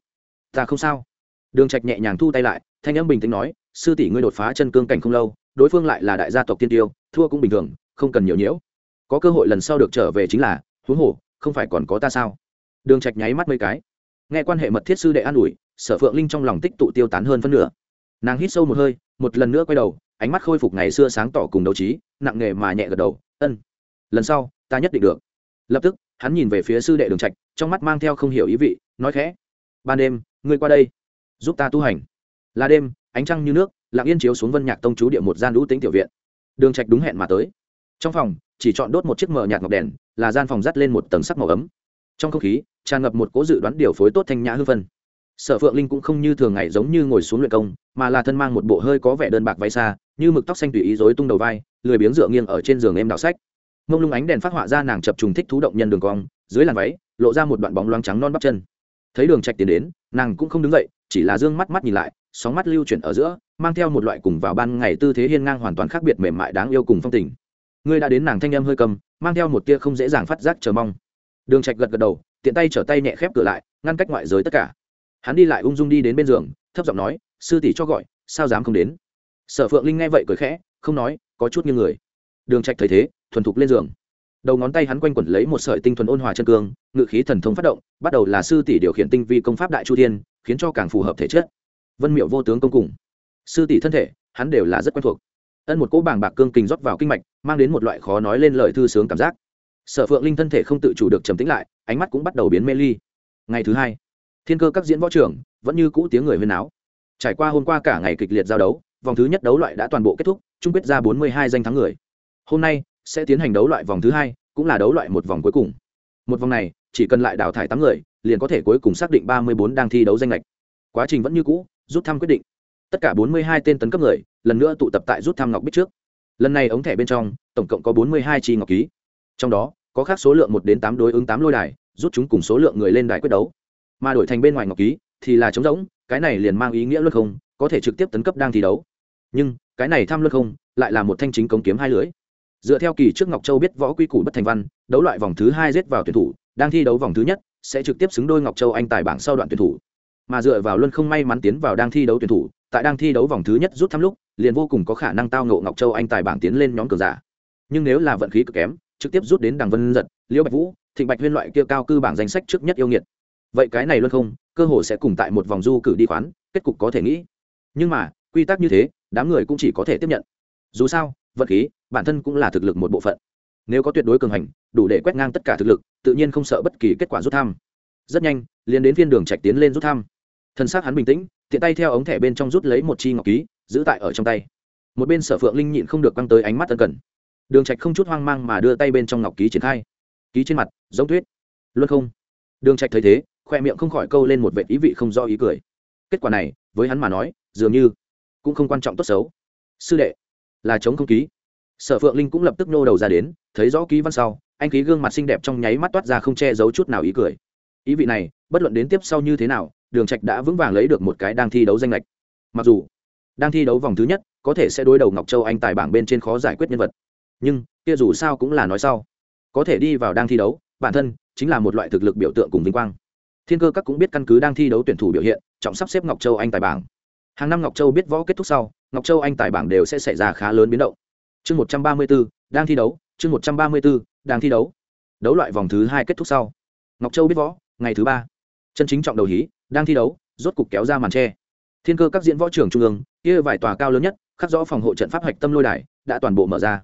ta không sao. Đường trạch nhẹ nhàng thu tay lại, thanh âm bình tĩnh nói, sư tỷ ngươi đột phá chân cương cảnh không lâu, đối phương lại là đại gia tộc tiên tiêu, thua cũng bình thường, không cần nhiều nhiễu. Có cơ hội lần sau được trở về chính là, huống hồ, không phải còn có ta sao? Đường trạch nháy mắt mấy cái. Nghe quan hệ mật thiết sư đệ an ủi, sở phượng linh trong lòng tích tụ tiêu tán hơn phân nửa. Nàng hít sâu một hơi, một lần nữa quay đầu, ánh mắt khôi phục ngày xưa sáng tỏ cùng đấu trí, nặng nghề mà nhẹ gật đầu, ân, lần sau, ta nhất định được. Lập tức hắn nhìn về phía sư đệ đường trạch, trong mắt mang theo không hiểu ý vị, nói khẽ, ban đêm, ngươi qua đây, giúp ta tu hành. Là đêm, ánh trăng như nước, lặng yên chiếu xuống vân nhạc tông chú địa một gian lũ tính tiểu viện. Đường trạch đúng hẹn mà tới. Trong phòng, chỉ chọn đốt một chiếc mờ nhạt ngọc đèn, là gian phòng dắt lên một tầng sắc màu ấm. Trong không khí, tràn ngập một cố dự đoán điều phối tốt thanh nhã hư phân. Sở phượng linh cũng không như thường ngày giống như ngồi xuống luyện công, mà là thân mang một bộ hơi có vẻ đơn bạc váy xa, như mực tóc xanh tùy ý rối tung đầu vai, lười biếng dựa nghiêng ở trên giường em đọc sách mông lung ánh đèn phát họa ra nàng chập trùng thích thú động nhân đường cong, dưới làn váy, lộ ra một đoạn bóng loáng trắng non bắp chân. Thấy đường trạch tiến đến, nàng cũng không đứng dậy, chỉ là dương mắt mắt nhìn lại, sóng mắt lưu chuyển ở giữa, mang theo một loại cùng vào ban ngày tư thế hiên ngang hoàn toàn khác biệt mềm mại đáng yêu cùng phong tình. Ngươi đã đến nàng thanh em hơi cầm, mang theo một tia không dễ dàng phát giác chờ mong. Đường trạch gật gật đầu, tiện tay trở tay nhẹ khép cửa lại, ngăn cách ngoại giới tất cả. Hắn đi lại ung dung đi đến bên giường, thấp giọng nói, sư tỷ cho gọi, sao dám không đến? Sở phượng linh nghe vậy cười khẽ, không nói, có chút như người. Đường trạch thấy thế thuần thục lên giường. Đầu ngón tay hắn quanh quẩn lấy một sợi tinh thuần ôn hòa chân cương, ngự khí thần thông phát động, bắt đầu là sư tỷ điều khiển tinh vi công pháp đại chu thiên, khiến cho càng phù hợp thể chất. Vân miệu vô tướng công cùng. Sư tỷ thân thể, hắn đều là rất quen thuộc. Ân một cỗ bảng bạc cương kình rót vào kinh mạch, mang đến một loại khó nói lên lời thư sướng cảm giác. Sở phượng linh thân thể không tự chủ được trầm tĩnh lại, ánh mắt cũng bắt đầu biến mê ly. Ngày thứ hai, thiên cơ các diễn võ trưởng vẫn như cũ tiếng người huyên áo trải qua hôm qua cả ngày kịch liệt giao đấu, vòng thứ nhất đấu loại đã toàn bộ kết thúc, chung quyết ra bốn mươi hai danh thắng người. Hôm nay sẽ tiến hành đấu loại vòng thứ hai, cũng là đấu loại một vòng cuối cùng. Một vòng này, chỉ cần lại đào thải tám người, liền có thể cuối cùng xác định ba mươi bốn đang thi đấu danh lệch. Quá trình vẫn như cũ, rút thăm quyết định. Tất cả bốn mươi hai tên tấn cấp người, lần nữa tụ tập tại rút thăm ngọc bích trước. Lần này ống thẻ bên trong, tổng cộng có bốn mươi hai chi ngọc ký. Trong đó, có khác số lượng một đến tám đối ứng tám lôi đài, rút chúng cùng số lượng người lên đài quyết đấu. Mà đổi thành bên ngoài ngọc ký, thì là trống rỗng, cái này liền mang ý nghĩa luân không, có thể trực tiếp tấn cấp đang thi đấu. Nhưng, cái này tham luân không, lại là một thanh chính cống kiếm hai lưới dựa theo kỳ trước ngọc châu biết võ quy củ bất thành văn, đấu loại vòng thứ hai giết vào tuyển thủ, đang thi đấu vòng thứ nhất, sẽ trực tiếp xứng đôi ngọc châu anh tài bảng sau đoạn tuyển thủ. Mà dựa vào luân không may mắn tiến vào đang thi đấu tuyển thủ, tại đang thi đấu vòng thứ nhất rút thăm lúc, liền vô cùng có khả năng tao ngộ ngọc châu anh tài bảng tiến lên nhóm cờ giả. Nhưng nếu là vận khí cực kém, trực tiếp rút đến đằng vân giật, liễu bạch vũ, thịnh bạch huyên loại kia cao cư bảng danh sách trước nhất yêu nghiệt. Vậy cái này luân không, cơ hội sẽ cùng tại một vòng du cử đi khoán, kết cục có thể nghĩ. Nhưng mà, quy tắc như thế, đám người cũng chỉ có thể tiếp nhận. Dù sao vận khí, bản thân cũng là thực lực một bộ phận. Nếu có tuyệt đối cường hành, đủ để quét ngang tất cả thực lực, tự nhiên không sợ bất kỳ kết quả rút thăm. Rất nhanh, liền đến phiên đường trạch tiến lên rút thăm. Thân xác hắn bình tĩnh, tiện tay theo ống thẻ bên trong rút lấy một chi ngọc ký, giữ tại ở trong tay. Một bên sở phượng linh nhịn không được quăng tới ánh mắt tân cần. Đường trạch không chút hoang mang mà đưa tay bên trong ngọc ký triển khai. Ký trên mặt, giống tuyết. Luôn không. Đường trạch thấy thế, khoe miệng không khỏi câu lên một vệt ý vị không rõ ý cười. Kết quả này, với hắn mà nói, dường như cũng không quan trọng tốt xấu. Sư đệ là chống không ký. Sở phượng linh cũng lập tức nô đầu ra đến, thấy rõ ký văn sau, anh ký gương mặt xinh đẹp trong nháy mắt toát ra không che giấu chút nào ý cười. Ý vị này, bất luận đến tiếp sau như thế nào, đường trạch đã vững vàng lấy được một cái đang thi đấu danh lệch. Mặc dù, đang thi đấu vòng thứ nhất, có thể sẽ đối đầu ngọc châu anh tài bảng bên trên khó giải quyết nhân vật. Nhưng, kia dù sao cũng là nói sau. Có thể đi vào đang thi đấu, bản thân chính là một loại thực lực biểu tượng cùng vinh quang. Thiên cơ các cũng biết căn cứ đang thi đấu tuyển thủ biểu hiện, trọng sắp xếp ngọc châu anh tài bảng. Hàng năm ngọc châu biết võ kết thúc sau ngọc châu anh tài bảng đều sẽ xảy ra khá lớn biến động. Chương một trăm ba mươi b ố đang thi đấu, chương một trăm ba mươi b ố đang thi đấu. Đấu loại vòng thứ hai kết thúc sau. Ngọc châu biết võ, ngày thứ ba. Chân chính trọng đầu hí, đang thi đấu, rốt cục kéo ra màn tre. Thiên cơ các diễn võ trưởng trung ương, kia vài tòa cao lớn nhất, khắc rõ phòng hộ trận pháp hạch tâm lôi đài, đã toàn bộ mở ra.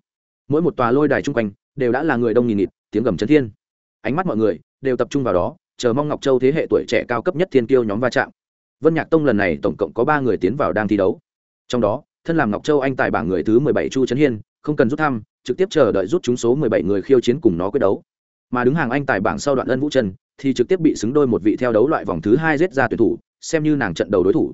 Mỗi một tòa lôi đài chung quanh, đều đã là người đông nghìn nghịt, tiếng gầm chấn thiên. Ánh mắt mọi người, đều tập trung vào đó, chờ mong ngọc châu thế hệ tuổi trẻ cao cấp nhất thiên kiêu nhóm va chạm. Vân nhạc tông lần này tổng cộng có ba người tiến vào đang thi đấu trong đó, thân làm ngọc châu anh tài bảng người thứ mười bảy chu trấn hiên, không cần rút thăm, trực tiếp chờ đợi rút chúng số mười bảy người khiêu chiến cùng nó quyết đấu. Mà đứng hàng anh tài bảng sau đoạn ân vũ trần, thì trực tiếp bị xứng đôi một vị theo đấu loại vòng thứ hai giết ra tuyển thủ, xem như nàng trận đầu đối thủ.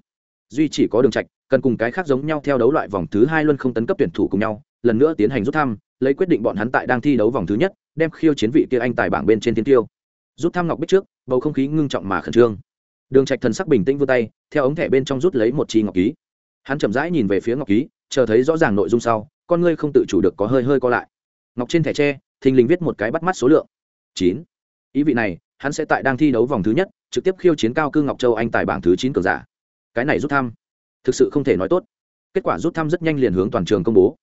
Duy chỉ có đường trạch, cần cùng cái khác giống nhau theo đấu loại vòng thứ hai luôn không tấn cấp tuyển thủ cùng nhau, lần nữa tiến hành rút thăm, lấy quyết định bọn hắn tại đang thi đấu vòng thứ nhất, đem khiêu chiến vị kia anh tài bảng bên trên thiên tiêu. Rút thăm ngọc bích trước, bầu không khí ngưng trọng mà khẩn trương. Đường trạch thần sắc bình tĩnh vươn tay, theo ống thẻ bên trong rút lấy một chi ngọc ký hắn chậm rãi nhìn về phía ngọc ký, chờ thấy rõ ràng nội dung sau, con ngươi không tự chủ được có hơi hơi co lại. Ngọc trên thẻ tre, thình lình viết một cái bắt mắt số lượng. Chín. Ý vị này, hắn sẽ tại đang thi đấu vòng thứ nhất, trực tiếp khiêu chiến cao cư ngọc châu anh tài bảng thứ chín cường giả. Cái này rút thăm, thực sự không thể nói tốt. Kết quả rút thăm rất nhanh liền hướng toàn trường công bố.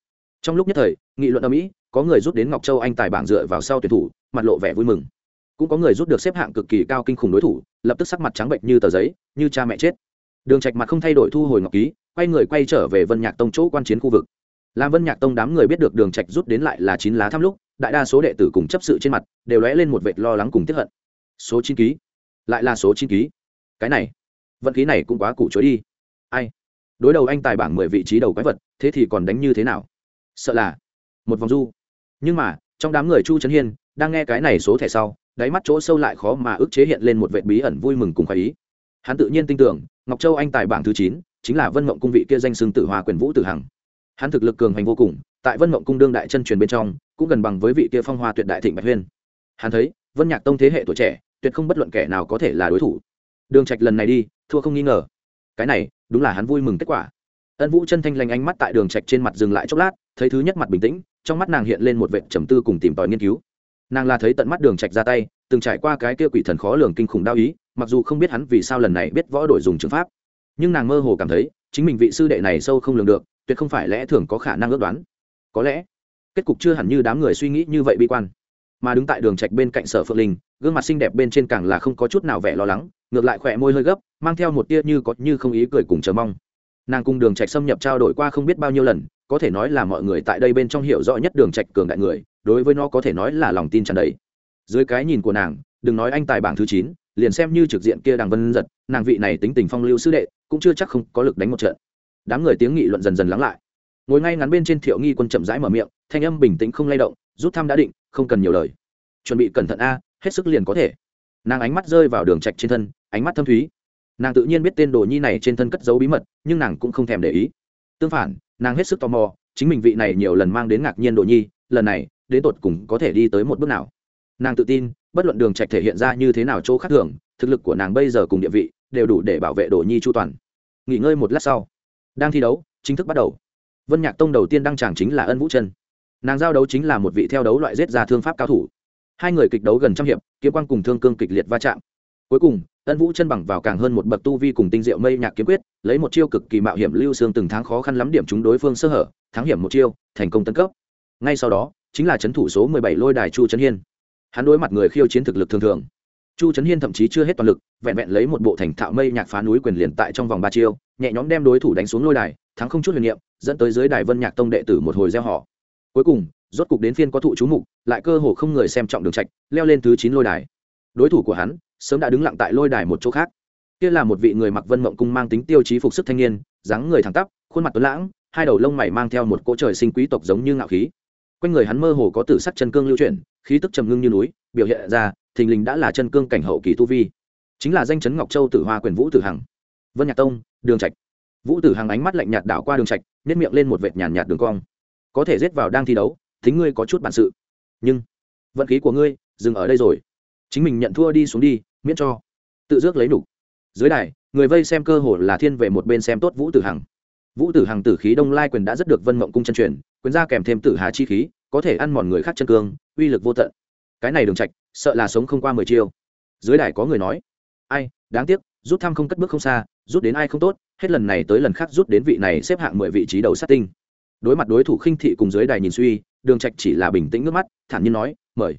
Trong lúc nhất thời, nghị luận ở mỹ, có người rút đến ngọc châu anh tài bảng dựa vào sau tuyển thủ, mặt lộ vẻ vui mừng. Cũng có người rút được xếp hạng cực kỳ cao kinh khủng đối thủ, lập tức sắc mặt trắng bệnh như tờ giấy, như cha mẹ chết. Đường trạch mặt không thay đổi thu hồi ngọc ký quay người quay trở về vân nhạc tông chỗ quan chiến khu vực. Làm vân nhạc tông đám người biết được đường trạch rút đến lại là chín lá thăm lúc, đại đa số đệ tử cùng chấp sự trên mặt đều lóe lên một vệt lo lắng cùng tiếc hận. Số chín ký. Lại là số chín ký. Cái này, vận khí này cũng quá củ chối đi. Ai? Đối đầu anh tài bảng mười vị trí đầu quái vật, thế thì còn đánh như thế nào? Sợ là một vòng du. Nhưng mà, trong đám người chu trấn hiên, đang nghe cái này số thẻ sau, đáy mắt chỗ sâu lại khó mà ức chế hiện lên một vệt bí ẩn vui mừng cùng khoái ý. Hắn tự nhiên tin tưởng, ngọc châu anh tài bảng thứ chín chính là vân mộng cung vị kia danh xưng tử hòa quyền vũ tử hằng. Hắn thực lực cường hành vô cùng, tại vân mộng cung đương đại chân truyền bên trong, cũng gần bằng với vị kia phong hoa tuyệt đại thịnh bạch huyên. Hắn thấy, vân nhạc tông thế hệ tuổi trẻ, tuyệt không bất luận kẻ nào có thể là đối thủ. Đường trạch lần này đi, thua không nghi ngờ. Cái này, đúng là hắn vui mừng kết quả. Ân vũ chân thanh lành ánh mắt tại đường trạch trên mặt dừng lại chốc lát, thấy thứ nhất mặt bình tĩnh, trong mắt nàng hiện lên một vệt trầm tư cùng tìm tòi nghiên cứu. Nàng là thấy tận mắt đường trạch ra tay, từng trải qua cái kia quỷ thần khó lường kinh khủng đau ý, mặc dù không biết hắn vì sao lần này biết võ đổi dùng trường pháp nhưng nàng mơ hồ cảm thấy chính mình vị sư đệ này sâu không lường được, tuyệt không phải lẽ thường có khả năng ước đoán. Có lẽ, kết cục chưa hẳn như đám người suy nghĩ như vậy bi quan. Mà đứng tại đường trạch bên cạnh sở phượng linh, gương mặt xinh đẹp bên trên càng là không có chút nào vẻ lo lắng, ngược lại khỏe môi hơi gấp, mang theo một tia như có như không ý cười cùng chờ mong. Nàng cùng đường trạch xâm nhập trao đổi qua không biết bao nhiêu lần, có thể nói là mọi người tại đây bên trong hiểu rõ nhất đường trạch cường đại người, đối với nó có thể nói là lòng tin tràn đầy. Dưới cái nhìn của nàng, đừng nói anh tài bảng thứ chín, liền xem như trực diện kia đằng vân giật, nàng vị này tính tình phong lưu sư đệ cũng chưa chắc không có lực đánh một trận. Đám người tiếng nghị luận dần dần lắng lại. Ngồi ngay ngắn bên trên thiệu nghi quân chậm rãi mở miệng, thanh âm bình tĩnh không lay động, rút thăm đã định, không cần nhiều lời. Chuẩn bị cẩn thận a, hết sức liền có thể. Nàng ánh mắt rơi vào đường trạch trên thân, ánh mắt thâm thúy. Nàng tự nhiên biết tên đồ nhi này trên thân cất giấu bí mật, nhưng nàng cũng không thèm để ý. Tương phản, nàng hết sức tò mò, chính mình vị này nhiều lần mang đến ngạc nhiên đồ nhi, lần này, đến tột cùng có thể đi tới một bước nào? Nàng tự tin, bất luận đường trạch thể hiện ra như thế nào chỗ khác thường, thực lực của nàng bây giờ cùng địa vị, đều đủ để bảo vệ đồ nhi chu toàn nghỉ ngơi một lát sau. Đang thi đấu, chính thức bắt đầu. Vân nhạc tông đầu tiên đăng tràng chính là ân vũ chân. Nàng giao đấu chính là một vị theo đấu loại giết ra thương pháp cao thủ. Hai người kịch đấu gần trăm hiệp, kiếm quang cùng thương cương kịch liệt va chạm. Cuối cùng, ân vũ chân bằng vào càng hơn một bậc tu vi cùng tinh diệu mây nhạc kiếm quyết, lấy một chiêu cực kỳ mạo hiểm lưu xương từng tháng khó khăn lắm điểm chúng đối phương sơ hở, thắng hiểm một chiêu, thành công tấn cấp. Ngay sau đó, chính là c thủ số mười bảy lôi đài chu trấn hiên. Hắn đối mặt người khiêu chiến thực lực thường thường chu trấn hiên thậm chí chưa hết toàn lực, vẹn vẹn lấy một bộ thành thạo mây nhạc phá núi quyền liền tại trong vòng ba chiêu, nhẹ nhõm đem đối thủ đánh xuống lôi đài, thắng không chút huyền niệm, dẫn tới dưới đài vân nhạc tông đệ tử một hồi gieo họ. Cuối cùng, rốt cục đến phiên có thụ chú mục, lại cơ hồ không người xem trọng đường trạch, leo lên thứ chín lôi đài. Đối thủ của hắn sớm đã đứng lặng tại lôi đài một chỗ khác. Kia là một vị người mặc vân mộng cung mang tính tiêu chí phục sức thanh niên, dáng người thẳng tắp, khuôn mặt tuấn lãng, hai đầu lông mày mang theo một cỗ trời sinh quý tộc giống như ngạo khí. Quanh người hắn mơ hồ có tử sắc chân cương lưu chuyển, khí tức trầm ngưng như núi, biểu hiện ra thình lình đã là chân cương cảnh hậu kỳ tu vi. Chính là danh chấn ngọc châu tử hoa quyền vũ tử hằng. Vân nhạc tông, đường trạch. Vũ tử hằng ánh mắt lạnh nhạt đảo qua đường trạch nếp miệng lên một vệt nhàn nhạt đường cong. Có thể giết vào đang thi đấu, thính ngươi có chút bản sự. Nhưng, vận khí của ngươi, dừng ở đây rồi. Chính mình nhận thua đi xuống đi, miễn cho. Tự dước lấy đủ. dưới đài, người vây xem cơ hồ là thiên về một bên xem tốt vũ tử hằng. Vũ tử hằng tử khí đông lai quyền đã rất được vân mộng cung chân truyền, quyền ra kèm thêm tử hà chi khí, có thể ăn mòn người khác chân cương, uy lực vô tận cái này đường trạch, sợ là sống không qua mười chiêu. Dưới đài có người nói, ai, đáng tiếc, rút thăm không cất bước không xa, rút đến ai không tốt, hết lần này tới lần khác rút đến vị này xếp hạng mười vị trí đầu sát tinh. Đối mặt đối thủ khinh thị cùng dưới đài nhìn suy, đường trạch chỉ là bình tĩnh nước mắt, thản nhiên nói, mời.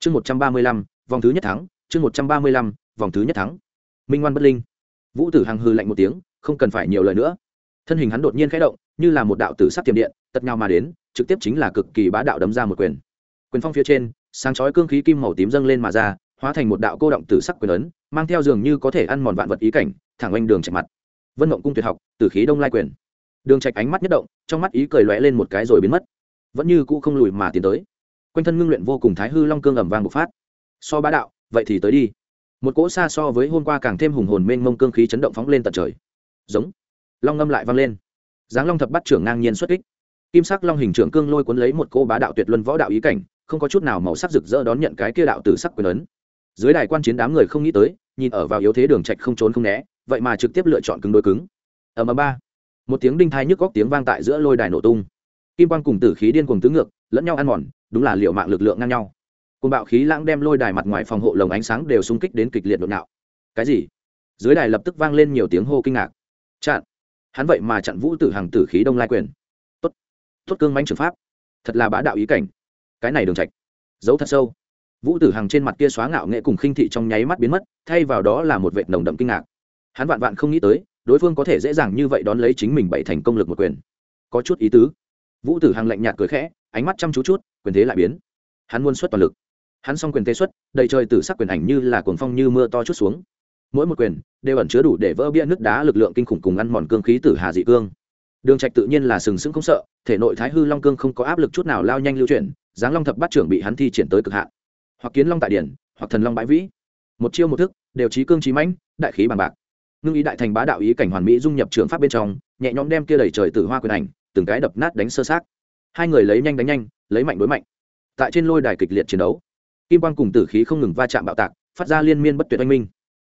Chương một trăm ba mươi lăm, vòng thứ nhất thắng, chương một trăm ba mươi lăm, vòng thứ nhất thắng. Minh ngoan bất linh. Vũ tử hằng hư lạnh một tiếng, không cần phải nhiều lời nữa. Thân hình hắn đột nhiên khẽ động, như là một đạo tử sắc tiềm điện, tật nhau mà đến, trực tiếp chính là cực kỳ bá đạo đấm ra một quyền. Quyền phong phía trên sáng chói cương khí kim màu tím dâng lên mà ra, hóa thành một đạo cô động tử sắc quyền ấn, mang theo dường như có thể ăn mòn vạn vật ý cảnh, thẳng oanh đường chạy mặt. Vân mộng cung tuyệt học, tử khí đông lai quyền. Đường trạch ánh mắt nhất động, trong mắt ý cười lóe lên một cái rồi biến mất. Vẫn như cũ không lùi mà tiến tới. Quanh thân ngưng luyện vô cùng thái hư long cương ẩm vang bộc phát. So bá đạo, vậy thì tới đi. Một cỗ xa so với hôm qua càng thêm hùng hồn mênh mông cương khí chấn động phóng lên tận trời. Giống. Long ngâm lại vang lên. Giáng long thập bắt trưởng ngang nhiên xuất kích. Kim sắc long hình trưởng cương lôi cuốn lấy một cô bá đạo tuyệt luân võ đạo ý cảnh không có chút nào màu sắc rực rỡ đón nhận cái kia đạo tử sắc quyền ấn. Dưới đài quan chiến đám người không nghĩ tới, nhìn ở vào yếu thế đường trạch không trốn không né, vậy mà trực tiếp lựa chọn cứng đối cứng. Ở mà ba. Một tiếng đinh thai nhức góc tiếng vang tại giữa lôi đài nổ tung. Kim quang cùng tử khí điên cuồng tứ ngược, lẫn nhau ăn mòn, đúng là liệu mạng lực lượng ngang nhau. Côn bạo khí lãng đem lôi đài mặt ngoài phòng hộ lồng ánh sáng đều xung kích đến kịch liệt nội nạo cái gì? Dưới đài lập tức vang lên nhiều tiếng hô kinh ngạc. Chặn. Hắn vậy mà chặn vũ tử hàng tử khí đông lai quyền. Tốt. Tốt cương mãnh trường pháp. Thật là bá đạo ý cảnh cái này đường trạch. Giấu thật sâu. Vũ tử hằng trên mặt kia xóa ngạo nghệ cùng khinh thị trong nháy mắt biến mất, thay vào đó là một vệt nồng đậm kinh ngạc. Hắn vạn vạn không nghĩ tới, đối phương có thể dễ dàng như vậy đón lấy chính mình bảy thành công lực một quyền. Có chút ý tứ. Vũ tử hằng lạnh nhạt cười khẽ, ánh mắt chăm chú chút, quyền thế lại biến. Hắn muốn xuất toàn lực. Hắn xong quyền thế xuất, đầy trời tử sắc quyền ảnh như là cuồng phong như mưa to chút xuống. Mỗi một quyền đều ẩn chứa đủ để vỡ bia nước đá lực lượng kinh khủng cùng ăn mòn cương khí tử hà dị cương. Đường trạch tự nhiên là sừng sững không sợ, thể nội thái hư long cương không có áp lực chút nào lao nhanh lưu chuyển giáng long thập bát trưởng bị hắn thi triển tới cực hạn. Hoặc kiến long tại điển, hoặc thần long bãi vĩ. Một chiêu một thức, đều trí cương trí mãnh, đại khí bằng bạc. Ngưng ý đại thành bá đạo ý cảnh hoàn mỹ dung nhập trường pháp bên trong, nhẹ nhõm đem kia đẩy trời tử hoa quyền ảnh, từng cái đập nát đánh sơ sát hai người lấy nhanh đánh nhanh, lấy mạnh đối mạnh. Tại trên lôi đài kịch liệt chiến đấu, kim quang cùng tử khí không ngừng va chạm bạo tạc, phát ra liên miên bất tuyệt oanh minh.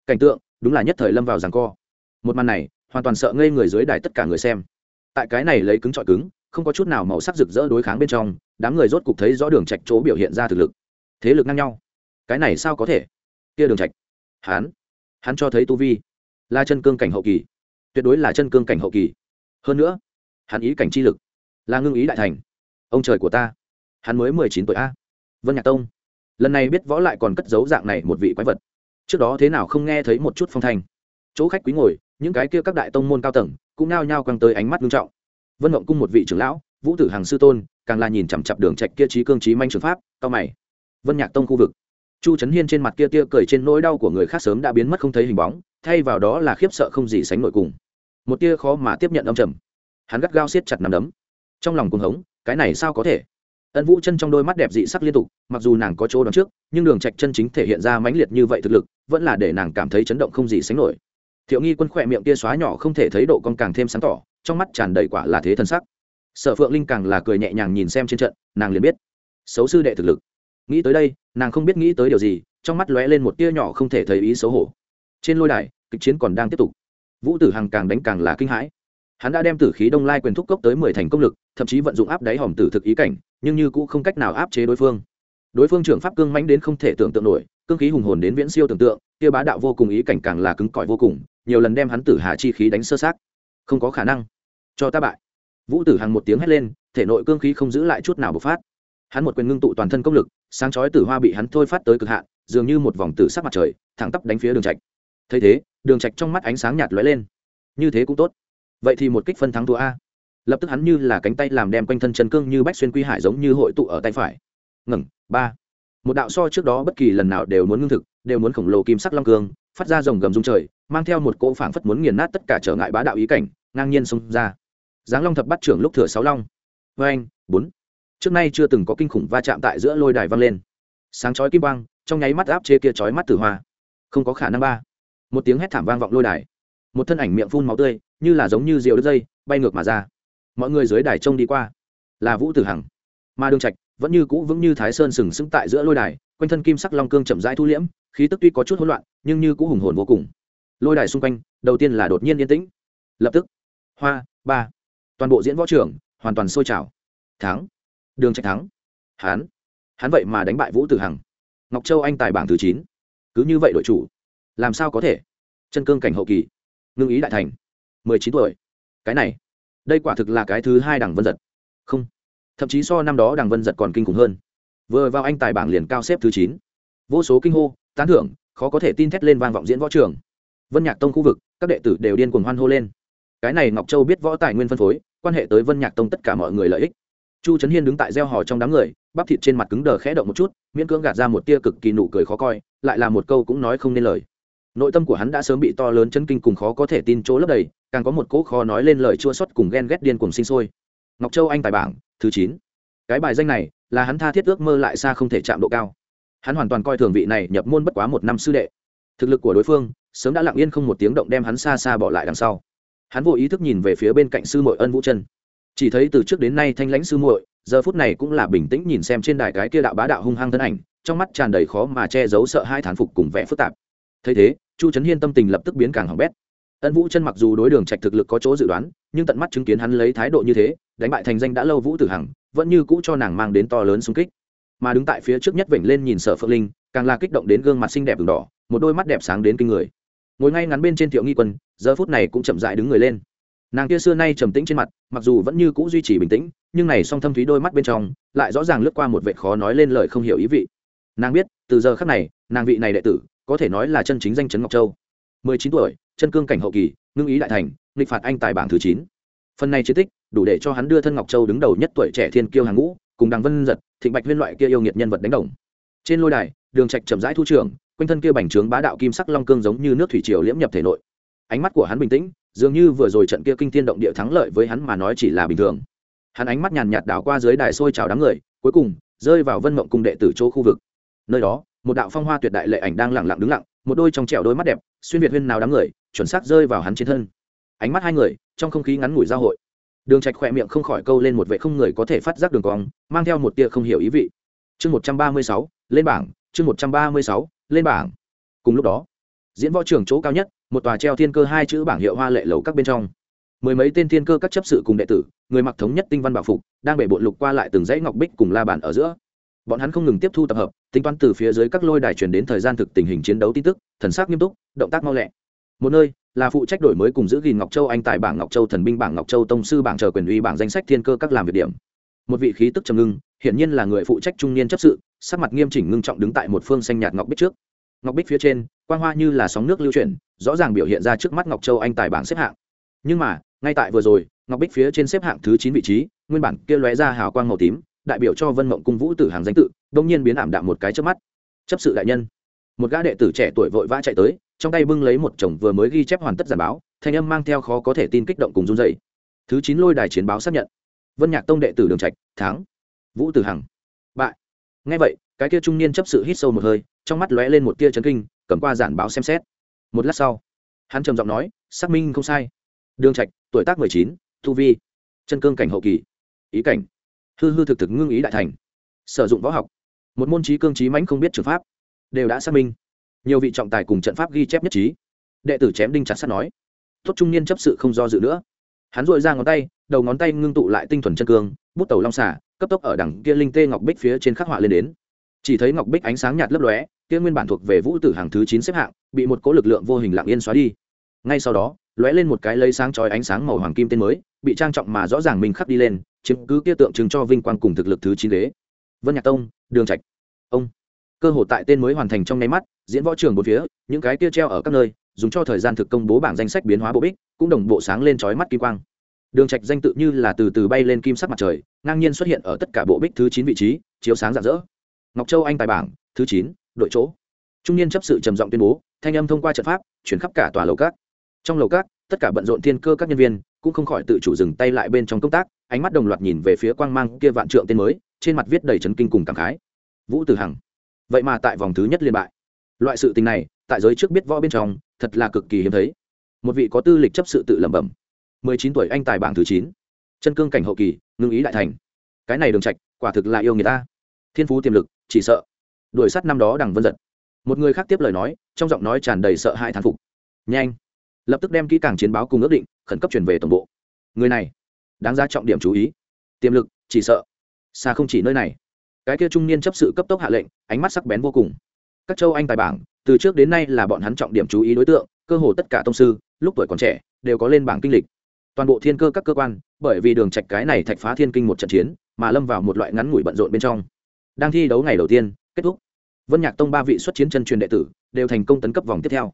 Cảnh tượng, đúng là nhất thời lâm vào giằng co. Một màn này, hoàn toàn sợ ngây người dưới đài tất cả người xem. Tại cái này lấy cứng trọi cứng không có chút nào màu sắc rực rỡ đối kháng bên trong, đám người rốt cục thấy rõ đường trạch chỗ biểu hiện ra thực lực. Thế lực ngang nhau. Cái này sao có thể? Kia đường trạch. Hắn. Hắn cho thấy tu vi. Là chân cương cảnh hậu kỳ. Tuyệt đối là chân cương cảnh hậu kỳ. Hơn nữa, hắn ý cảnh chi lực là ngưng ý đại thành. Ông trời của ta. Hắn mới mười chín tuổi a. Vân nhạc tông. Lần này biết võ lại còn cất giấu dạng này một vị quái vật. Trước đó thế nào không nghe thấy một chút phong thanh. Chỗ khách quý ngồi, những cái kia các đại tông môn cao tầng, cũng nao nhao quăng tới ánh mắt nghiêm trọng vân mộng cung một vị trưởng lão, vũ tử hàng sư tôn, càng là nhìn chằm chặp đường trạch kia trí cương trí manh trường pháp, cao mày. Vân nhạc tông khu vực. Chu trấn hiên trên mặt kia tia cười trên nỗi đau của người khác sớm đã biến mất không thấy hình bóng, thay vào đó là khiếp sợ không gì sánh nổi cùng. Một tia khó mà tiếp nhận âm trầm. Hắn gắt gao siết chặt nằm đấm. Trong lòng cuồng hống, cái này sao có thể? Ân vũ chân trong đôi mắt đẹp dị sắc liên tục, mặc dù nàng có chỗ đón trước, nhưng đường trạch chân chính thể hiện ra mãnh liệt như vậy thực lực, vẫn là để nàng cảm thấy chấn động không gì sánh nổi thiệu nghi quân khỏe miệng kia xóa nhỏ không thể thấy độ con càng thêm sáng tỏ, trong mắt tràn đầy quả là thế thân sắc. Sở phượng linh càng là cười nhẹ nhàng nhìn xem trên trận, nàng liền biết. Xấu sư đệ thực lực. Nghĩ tới đây, nàng không biết nghĩ tới điều gì, trong mắt lóe lên một tia nhỏ không thể thấy ý xấu hổ. Trên lôi đài, kịch chiến còn đang tiếp tục. Vũ tử hằng càng đánh càng là kinh hãi. Hắn đã đem tử khí đông lai quyền thúc cốc tới mười thành công lực, thậm chí vận dụng áp đáy hòm tử thực ý cảnh, nhưng như cũng không cách nào áp chế đối phương. Đối phương trưởng pháp cương mãnh đến không thể tưởng tượng nổi, cương khí hùng hồn đến viễn siêu tưởng tượng, kia bá đạo vô cùng ý cảnh càng là cứng cỏi vô cùng nhiều lần đem hắn tử hà chi khí đánh sơ sát không có khả năng. Cho ta bại. Vũ tử hằng một tiếng hét lên, thể nội cương khí không giữ lại chút nào bộc phát. Hắn một quyền ngưng tụ toàn thân công lực, sáng chói tử hoa bị hắn thôi phát tới cực hạn, dường như một vòng tử sắc mặt trời, thẳng tắp đánh phía đường trạch. Thấy thế, đường trạch trong mắt ánh sáng nhạt lóe lên. Như thế cũng tốt. Vậy thì một kích phân thắng thua a. Lập tức hắn như là cánh tay làm đem quanh thân chân cương như bách xuyên quy hải giống như hội tụ ở tay phải. Ngẩng ba. Một đạo so trước đó bất kỳ lần nào đều muốn ngưng thực, đều muốn khổng lồ kim sắc long cương, phát ra rồng gầm rung trời mang theo một cỗ phảng phất muốn nghiền nát tất cả trở ngại bá đạo ý cảnh ngang nhiên xông ra. Giáng long thập bắt trưởng lúc thừa sáu long. Vê anh bốn. Trước nay chưa từng có kinh khủng va chạm tại giữa lôi đài vang lên. Sáng chói kim băng, trong nháy mắt áp chế kia chói mắt tử hoa. Không có khả năng ba. Một tiếng hét thảm vang vọng lôi đài. Một thân ảnh miệng phun máu tươi như là giống như diều đứt dây bay ngược mà ra. Mọi người dưới đài trông đi qua. Là vũ tử hằng. Mà đường trạch vẫn như cũ vững như thái sơn sừng sững tại giữa lôi đài quanh thân kim sắc long cương chậm rãi thu liễm khí tức tuy có chút hỗn loạn nhưng như cũ hùng hồn vô cùng lôi đài xung quanh, đầu tiên là đột nhiên yên tĩnh. Lập tức, hoa, ba, toàn bộ diễn võ trưởng hoàn toàn sôi trào. Thắng, đường trạch thắng. Hán hắn vậy mà đánh bại vũ tử hằng. Ngọc châu anh tài bảng thứ chín. Cứ như vậy đội chủ, làm sao có thể? Chân cương cảnh hậu kỳ, ngưng ý đại thành, mười chín tuổi. Cái này, đây quả thực là cái thứ hai đằng vân giật. Không, thậm chí so năm đó đằng vân giật còn kinh khủng hơn. Vừa vào anh tài bảng liền cao xếp thứ chín. Vô số kinh hô, tán thưởng, khó có thể tin thét lên vang vọng diễn võ trường vân nhạc tông khu vực, các đệ tử đều điên cuồng hoan hô lên. Cái này ngọc châu biết võ tài nguyên phân phối, quan hệ tới vân nhạc tông tất cả mọi người lợi ích. Chu trấn hiên đứng tại gieo hò trong đám người, bắp thịt trên mặt cứng đờ khẽ động một chút, miễn cưỡng gạt ra một tia cực kỳ nụ cười khó coi, lại là một câu cũng nói không nên lời. Nội tâm của hắn đã sớm bị to lớn chân kinh cùng khó có thể tin chỗ lấp đầy, càng có một cỗ khó nói lên lời chua xót cùng ghen ghét điên cùng sinh sôi. Ngọc châu anh tài bảng, thứ chín. Cái bài danh này, là hắn tha thiết ước mơ lại xa không thể chạm độ cao. Hắn hoàn toàn coi thường vị này nhập môn bất quá một năm sư đệ. Thực lực của đối phương sớm đã lặng yên không một tiếng động đem hắn xa xa bỏ lại đằng sau. Hắn vô ý thức nhìn về phía bên cạnh sư muội ân vũ chân. Chỉ thấy từ trước đến nay thanh lãnh sư muội, giờ phút này cũng là bình tĩnh nhìn xem trên đài cái kia đạo bá đạo hung hăng thân ảnh, trong mắt tràn đầy khó mà che giấu sợ hai thán phục cùng vẻ phức tạp. Thấy thế, chu trấn hiên tâm tình lập tức biến càng hỏng bét. Ân vũ chân mặc dù đối đường trạch thực lực có chỗ dự đoán, nhưng tận mắt chứng kiến hắn lấy thái độ như thế, đánh bại thành danh đã lâu vũ tử hằng, vẫn như cũ cho nàng mang đến to lớn xung kích. Mà đứng tại phía trước nhất vểnh lên nhìn sở phượng linh, càng là kích động đến gương mặt xinh đẹp đỏ, một đôi mắt đẹp sáng đến kinh người ngồi ngay ngắn bên trên thiệu nghi quân, giờ phút này cũng chậm dại đứng người lên. Nàng kia xưa nay trầm tĩnh trên mặt, mặc dù vẫn như cũ duy trì bình tĩnh, nhưng này song thâm thúy đôi mắt bên trong, lại rõ ràng lướt qua một vệ khó nói lên lời không hiểu ý vị. Nàng biết, từ giờ khắc này, nàng vị này đệ tử, có thể nói là chân chính danh chấn ngọc châu. Mười chín tuổi, chân cương cảnh hậu kỳ, ngưng ý đại thành, nghịch phạt anh tài bảng thứ chín. Phần này chiến tích, đủ để cho hắn đưa thân ngọc châu đứng đầu nhất tuổi trẻ thiên kiêu hàng ngũ, cùng đằng vân giật, thịnh bạch huyên loại kia yêu nghiệt nhân vật đánh đồng. Trên lôi đài, đường trạch chậm rãi thu trưởng quanh thân kia bành trướng bá đạo kim sắc long cương giống như nước thủy triều liễm nhập thể nội. Ánh mắt của hắn bình tĩnh, dường như vừa rồi trận kia kinh thiên động địa thắng lợi với hắn mà nói chỉ là bình thường. Hắn ánh mắt nhàn nhạt đảo qua dưới đài sôi chào đám người, cuối cùng, rơi vào vân mộng cung đệ tử chỗ khu vực. Nơi đó, một đạo phong hoa tuyệt đại lệ ảnh đang lặng lặng đứng lặng, một đôi trong trẻo đôi mắt đẹp, xuyên việt huyên nào đám người, chuẩn xác rơi vào hắn trên thân. Ánh mắt hai người, trong không khí ngắn ngủi giao hội. Đường trạch khỏe miệng không khỏi câu lên một vệ không người có thể phát giác đường cong, mang theo một tia không hiểu ý vị. Chương một trăm ba mươi sáu, lên bảng, chương một trăm ba mươi sáu lên bảng. Cùng lúc đó, diễn võ trường chỗ cao nhất, một tòa treo thiên cơ hai chữ bảng hiệu hoa lệ lầu các bên trong. Mười mấy tên thiên cơ các chấp sự cùng đệ tử, người mặc thống nhất tinh văn bảo phục, đang bể bộn lục qua lại từng dãy ngọc bích cùng la bàn ở giữa. Bọn hắn không ngừng tiếp thu tập hợp, tính toán từ phía dưới các lôi đài truyền đến thời gian thực tình hình chiến đấu tin tức, thần sắc nghiêm túc, động tác mau lẹ. Một nơi là phụ trách đổi mới cùng giữ gìn ngọc châu anh tài bảng ngọc châu thần binh bảng ngọc châu tông sư bảng chờ quyền uy bảng danh sách thiên cơ các làm việc điểm. Một vị khí tức trầm ngưng, hiển nhiên là người phụ trách trung niên chấp sự sắc mặt nghiêm chỉnh ngưng trọng đứng tại một phương xanh nhạt ngọc bích trước. Ngọc bích phía trên, quang hoa như là sóng nước lưu chuyển, rõ ràng biểu hiện ra trước mắt ngọc châu anh tài bảng xếp hạng. Nhưng mà, ngay tại vừa rồi, ngọc bích phía trên xếp hạng thứ chín vị trí, nguyên bản kia lóe ra hào quang màu tím, đại biểu cho vân mộng cung vũ tử hàng danh tự đông nhiên biến ảm đạm một cái trước mắt. Chấp sự đại nhân. Một gã đệ tử trẻ tuổi vội vã chạy tới, trong tay bưng lấy một chồng vừa mới ghi chép hoàn tất giản báo, thanh âm mang theo khó có thể tin kích động cùng run dày thứ chín lôi đài chiến báo xác nhận. Vân nhạc tông đệ tử đường trạch, thắng, vũ tử hằng. Bại ngay vậy, cái kia trung niên chấp sự hít sâu một hơi, trong mắt lóe lên một tia chấn kinh, cầm qua giản báo xem xét. Một lát sau, hắn trầm giọng nói, xác minh không sai. Đường trạch, tuổi tác mười chín thu vi, chân cương cảnh hậu kỳ, ý cảnh, hư hư thực thực ngưng ý đại thành, sử dụng võ học, một môn trí cương trí mãnh không biết trường pháp, đều đã xác minh. Nhiều vị trọng tài cùng trận pháp ghi chép nhất trí. Đệ tử chém đinh chặt sắt nói, tốt trung niên chấp sự không do dự nữa. Hắn dội ra ngón tay, đầu ngón tay ngưng tụ lại tinh thuần chân cương, bút tàu long xả cấp tốc ở đằng kia linh tê ngọc bích phía trên khắc họa lên đến. Chỉ thấy ngọc bích ánh sáng nhạt lấp lóe, kia nguyên bản thuộc về vũ tử hàng thứ chín xếp hạng, bị một cỗ lực lượng vô hình lặng yên xóa đi. Ngay sau đó, lóe lên một cái lấy sáng chói ánh sáng màu hoàng kim tên mới, bị trang trọng mà rõ ràng mình khắc đi lên chứng cứ kia tượng trưng cho vinh quang cùng thực lực thứ chín đế. Vân nhạc tông, đường trạch. Ông. Cơ hội tại tên mới hoàn thành trong nháy mắt, diễn võ trường bốn phía, những cái kia treo ở các nơi, dùng cho thời gian thực công bố bảng danh sách biến hóa bộ bích, cũng đồng bộ sáng lên chói mắt kim quang đường trạch danh tự như là từ từ bay lên kim sắc mặt trời, ngang nhiên xuất hiện ở tất cả bộ bích thứ chín vị trí, chiếu sáng rạng rỡ. Ngọc châu anh tài bảng, thứ chín, đội chỗ. Trung niên chấp sự trầm giọng tuyên bố, thanh âm thông qua trận pháp, chuyển khắp cả tòa lầu các. Trong lầu các, tất cả bận rộn thiên cơ các nhân viên cũng không khỏi tự chủ dừng tay lại bên trong công tác, ánh mắt đồng loạt nhìn về phía quang mang kia vạn trượng tên mới, trên mặt viết đầy chấn kinh cùng cảm khái. Vũ tử hằng, vậy mà tại vòng thứ nhất liên bại. Loại sự tình này, tại giới trước biết võ bên trong, thật là cực kỳ hiếm thấy. Một vị có tư lịch chấp sự tự lẩm bẩm mười chín tuổi anh tài bảng thứ chín. Chân cương cảnh hậu kỳ, ngưng ý đại thành. Cái này đường trạch, quả thực là yêu người ta. Thiên phú tiềm lực, chỉ sợ. Đuổi sát năm đó đằng vân giật. Một người khác tiếp lời nói, trong giọng nói tràn đầy sợ hãi thán phục. Nhanh. Lập tức đem kỹ càng chiến báo cùng ước định, khẩn cấp chuyển về tổng bộ. Người này, đáng ra trọng điểm chú ý. Tiềm lực, chỉ sợ. Xa không chỉ nơi này. Cái kia trung niên chấp sự cấp tốc hạ lệnh, ánh mắt sắc bén vô cùng. Các châu anh tài bảng, từ trước đến nay là bọn hắn trọng điểm chú ý đối tượng, cơ hồ tất cả tông sư, lúc tuổi còn trẻ, đều có lên bảng kinh lịch toàn bộ thiên cơ các cơ quan, bởi vì đường trạch cái này thạch phá thiên kinh một trận chiến, mà lâm vào một loại ngắn ngủi bận rộn bên trong. Đang thi đấu ngày đầu tiên, kết thúc. Vân nhạc tông ba vị xuất chiến chân truyền đệ tử đều thành công tấn cấp vòng tiếp theo.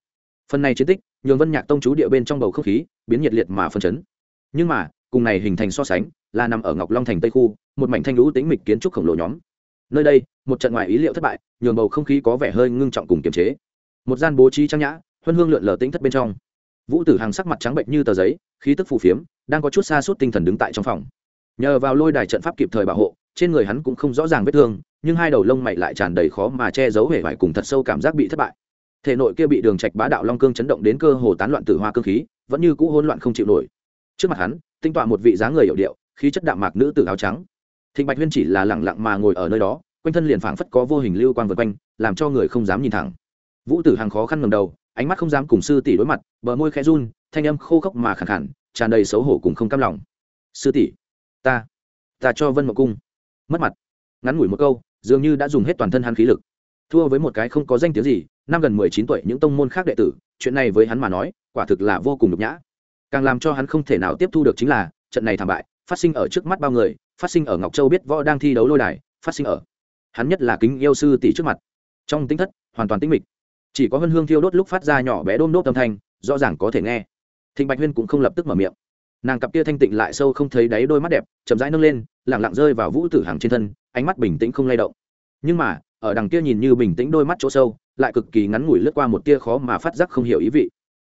Phần này chiến tích, nhường vân nhạc tông chú địa bên trong bầu không khí biến nhiệt liệt mà phân chấn. Nhưng mà, cùng này hình thành so sánh, là nằm ở ngọc long thành tây khu, một mảnh thanh lũ tính mịch kiến trúc khổng lồ nhóm. Nơi đây, một trận ngoài ý liệu thất bại, nhường bầu không khí có vẻ hơi ngưng trọng cùng kiềm chế. Một gian bố trí trang nhã, huân hương lượn lờ tính thất bên trong vũ tử hàng sắc mặt trắng bệnh như tờ giấy, khí tức phù phiếm, đang có chút xa suốt tinh thần đứng tại trong phòng. Nhờ vào lôi đài trận pháp kịp thời bảo hộ, trên người hắn cũng không rõ ràng vết thương, nhưng hai đầu lông mày lại tràn đầy khó mà che giấu hề vải cùng thật sâu cảm giác bị thất bại. Thể nội kia bị đường trạch bá đạo long cương chấn động đến cơ hồ tán loạn tử hoa cương khí, vẫn như cũ hỗn loạn không chịu nổi. Trước mặt hắn, tinh tọa một vị dáng người hiểu điệu, khí chất đạm mạc nữ tử áo trắng. Thịnh bạch huyên chỉ là lẳng lặng mà ngồi ở nơi đó, quanh thân liền phảng phất có vô hình lưu quang vượt quanh, làm cho người không dám nhìn thẳng. Vũ tử hàng khó khăn ngầm đầu ánh mắt không dám cùng sư tỷ đối mặt, bờ môi khẽ run, thanh âm khô khốc mà khẳng khẳng, tràn đầy xấu hổ cùng không cam lòng. Sư tỷ, ta ta cho vân mộng cung. Mất mặt. Ngắn ngủi một câu, dường như đã dùng hết toàn thân hắn khí lực. Thua với một cái không có danh tiếng gì, năm gần mười chín tuổi những tông môn khác đệ tử, chuyện này với hắn mà nói, quả thực là vô cùng nhục nhã. Càng làm cho hắn không thể nào tiếp thu được chính là, trận này thảm bại, phát sinh ở trước mắt bao người, phát sinh ở ngọc châu biết võ đang thi đấu lôi đài, phát sinh ở hắn nhất là kính yêu sư tỷ trước mặt. Trong tính thất, hoàn toàn tĩnh mịch chỉ có hân hương thiêu đốt lúc phát ra nhỏ bé đôm đốt âm thanh, rõ ràng có thể nghe. Thịnh bạch huyên cũng không lập tức mở miệng. Nàng cặp kia thanh tịnh lại sâu không thấy đáy đôi mắt đẹp, chậm rãi nâng lên lẳng lặng rơi vào vũ tử hàng trên thân, ánh mắt bình tĩnh không lay động. Nhưng mà, ở đằng kia nhìn như bình tĩnh đôi mắt chỗ sâu, lại cực kỳ ngắn ngủi lướt qua một tia khó mà phát giác không hiểu ý vị.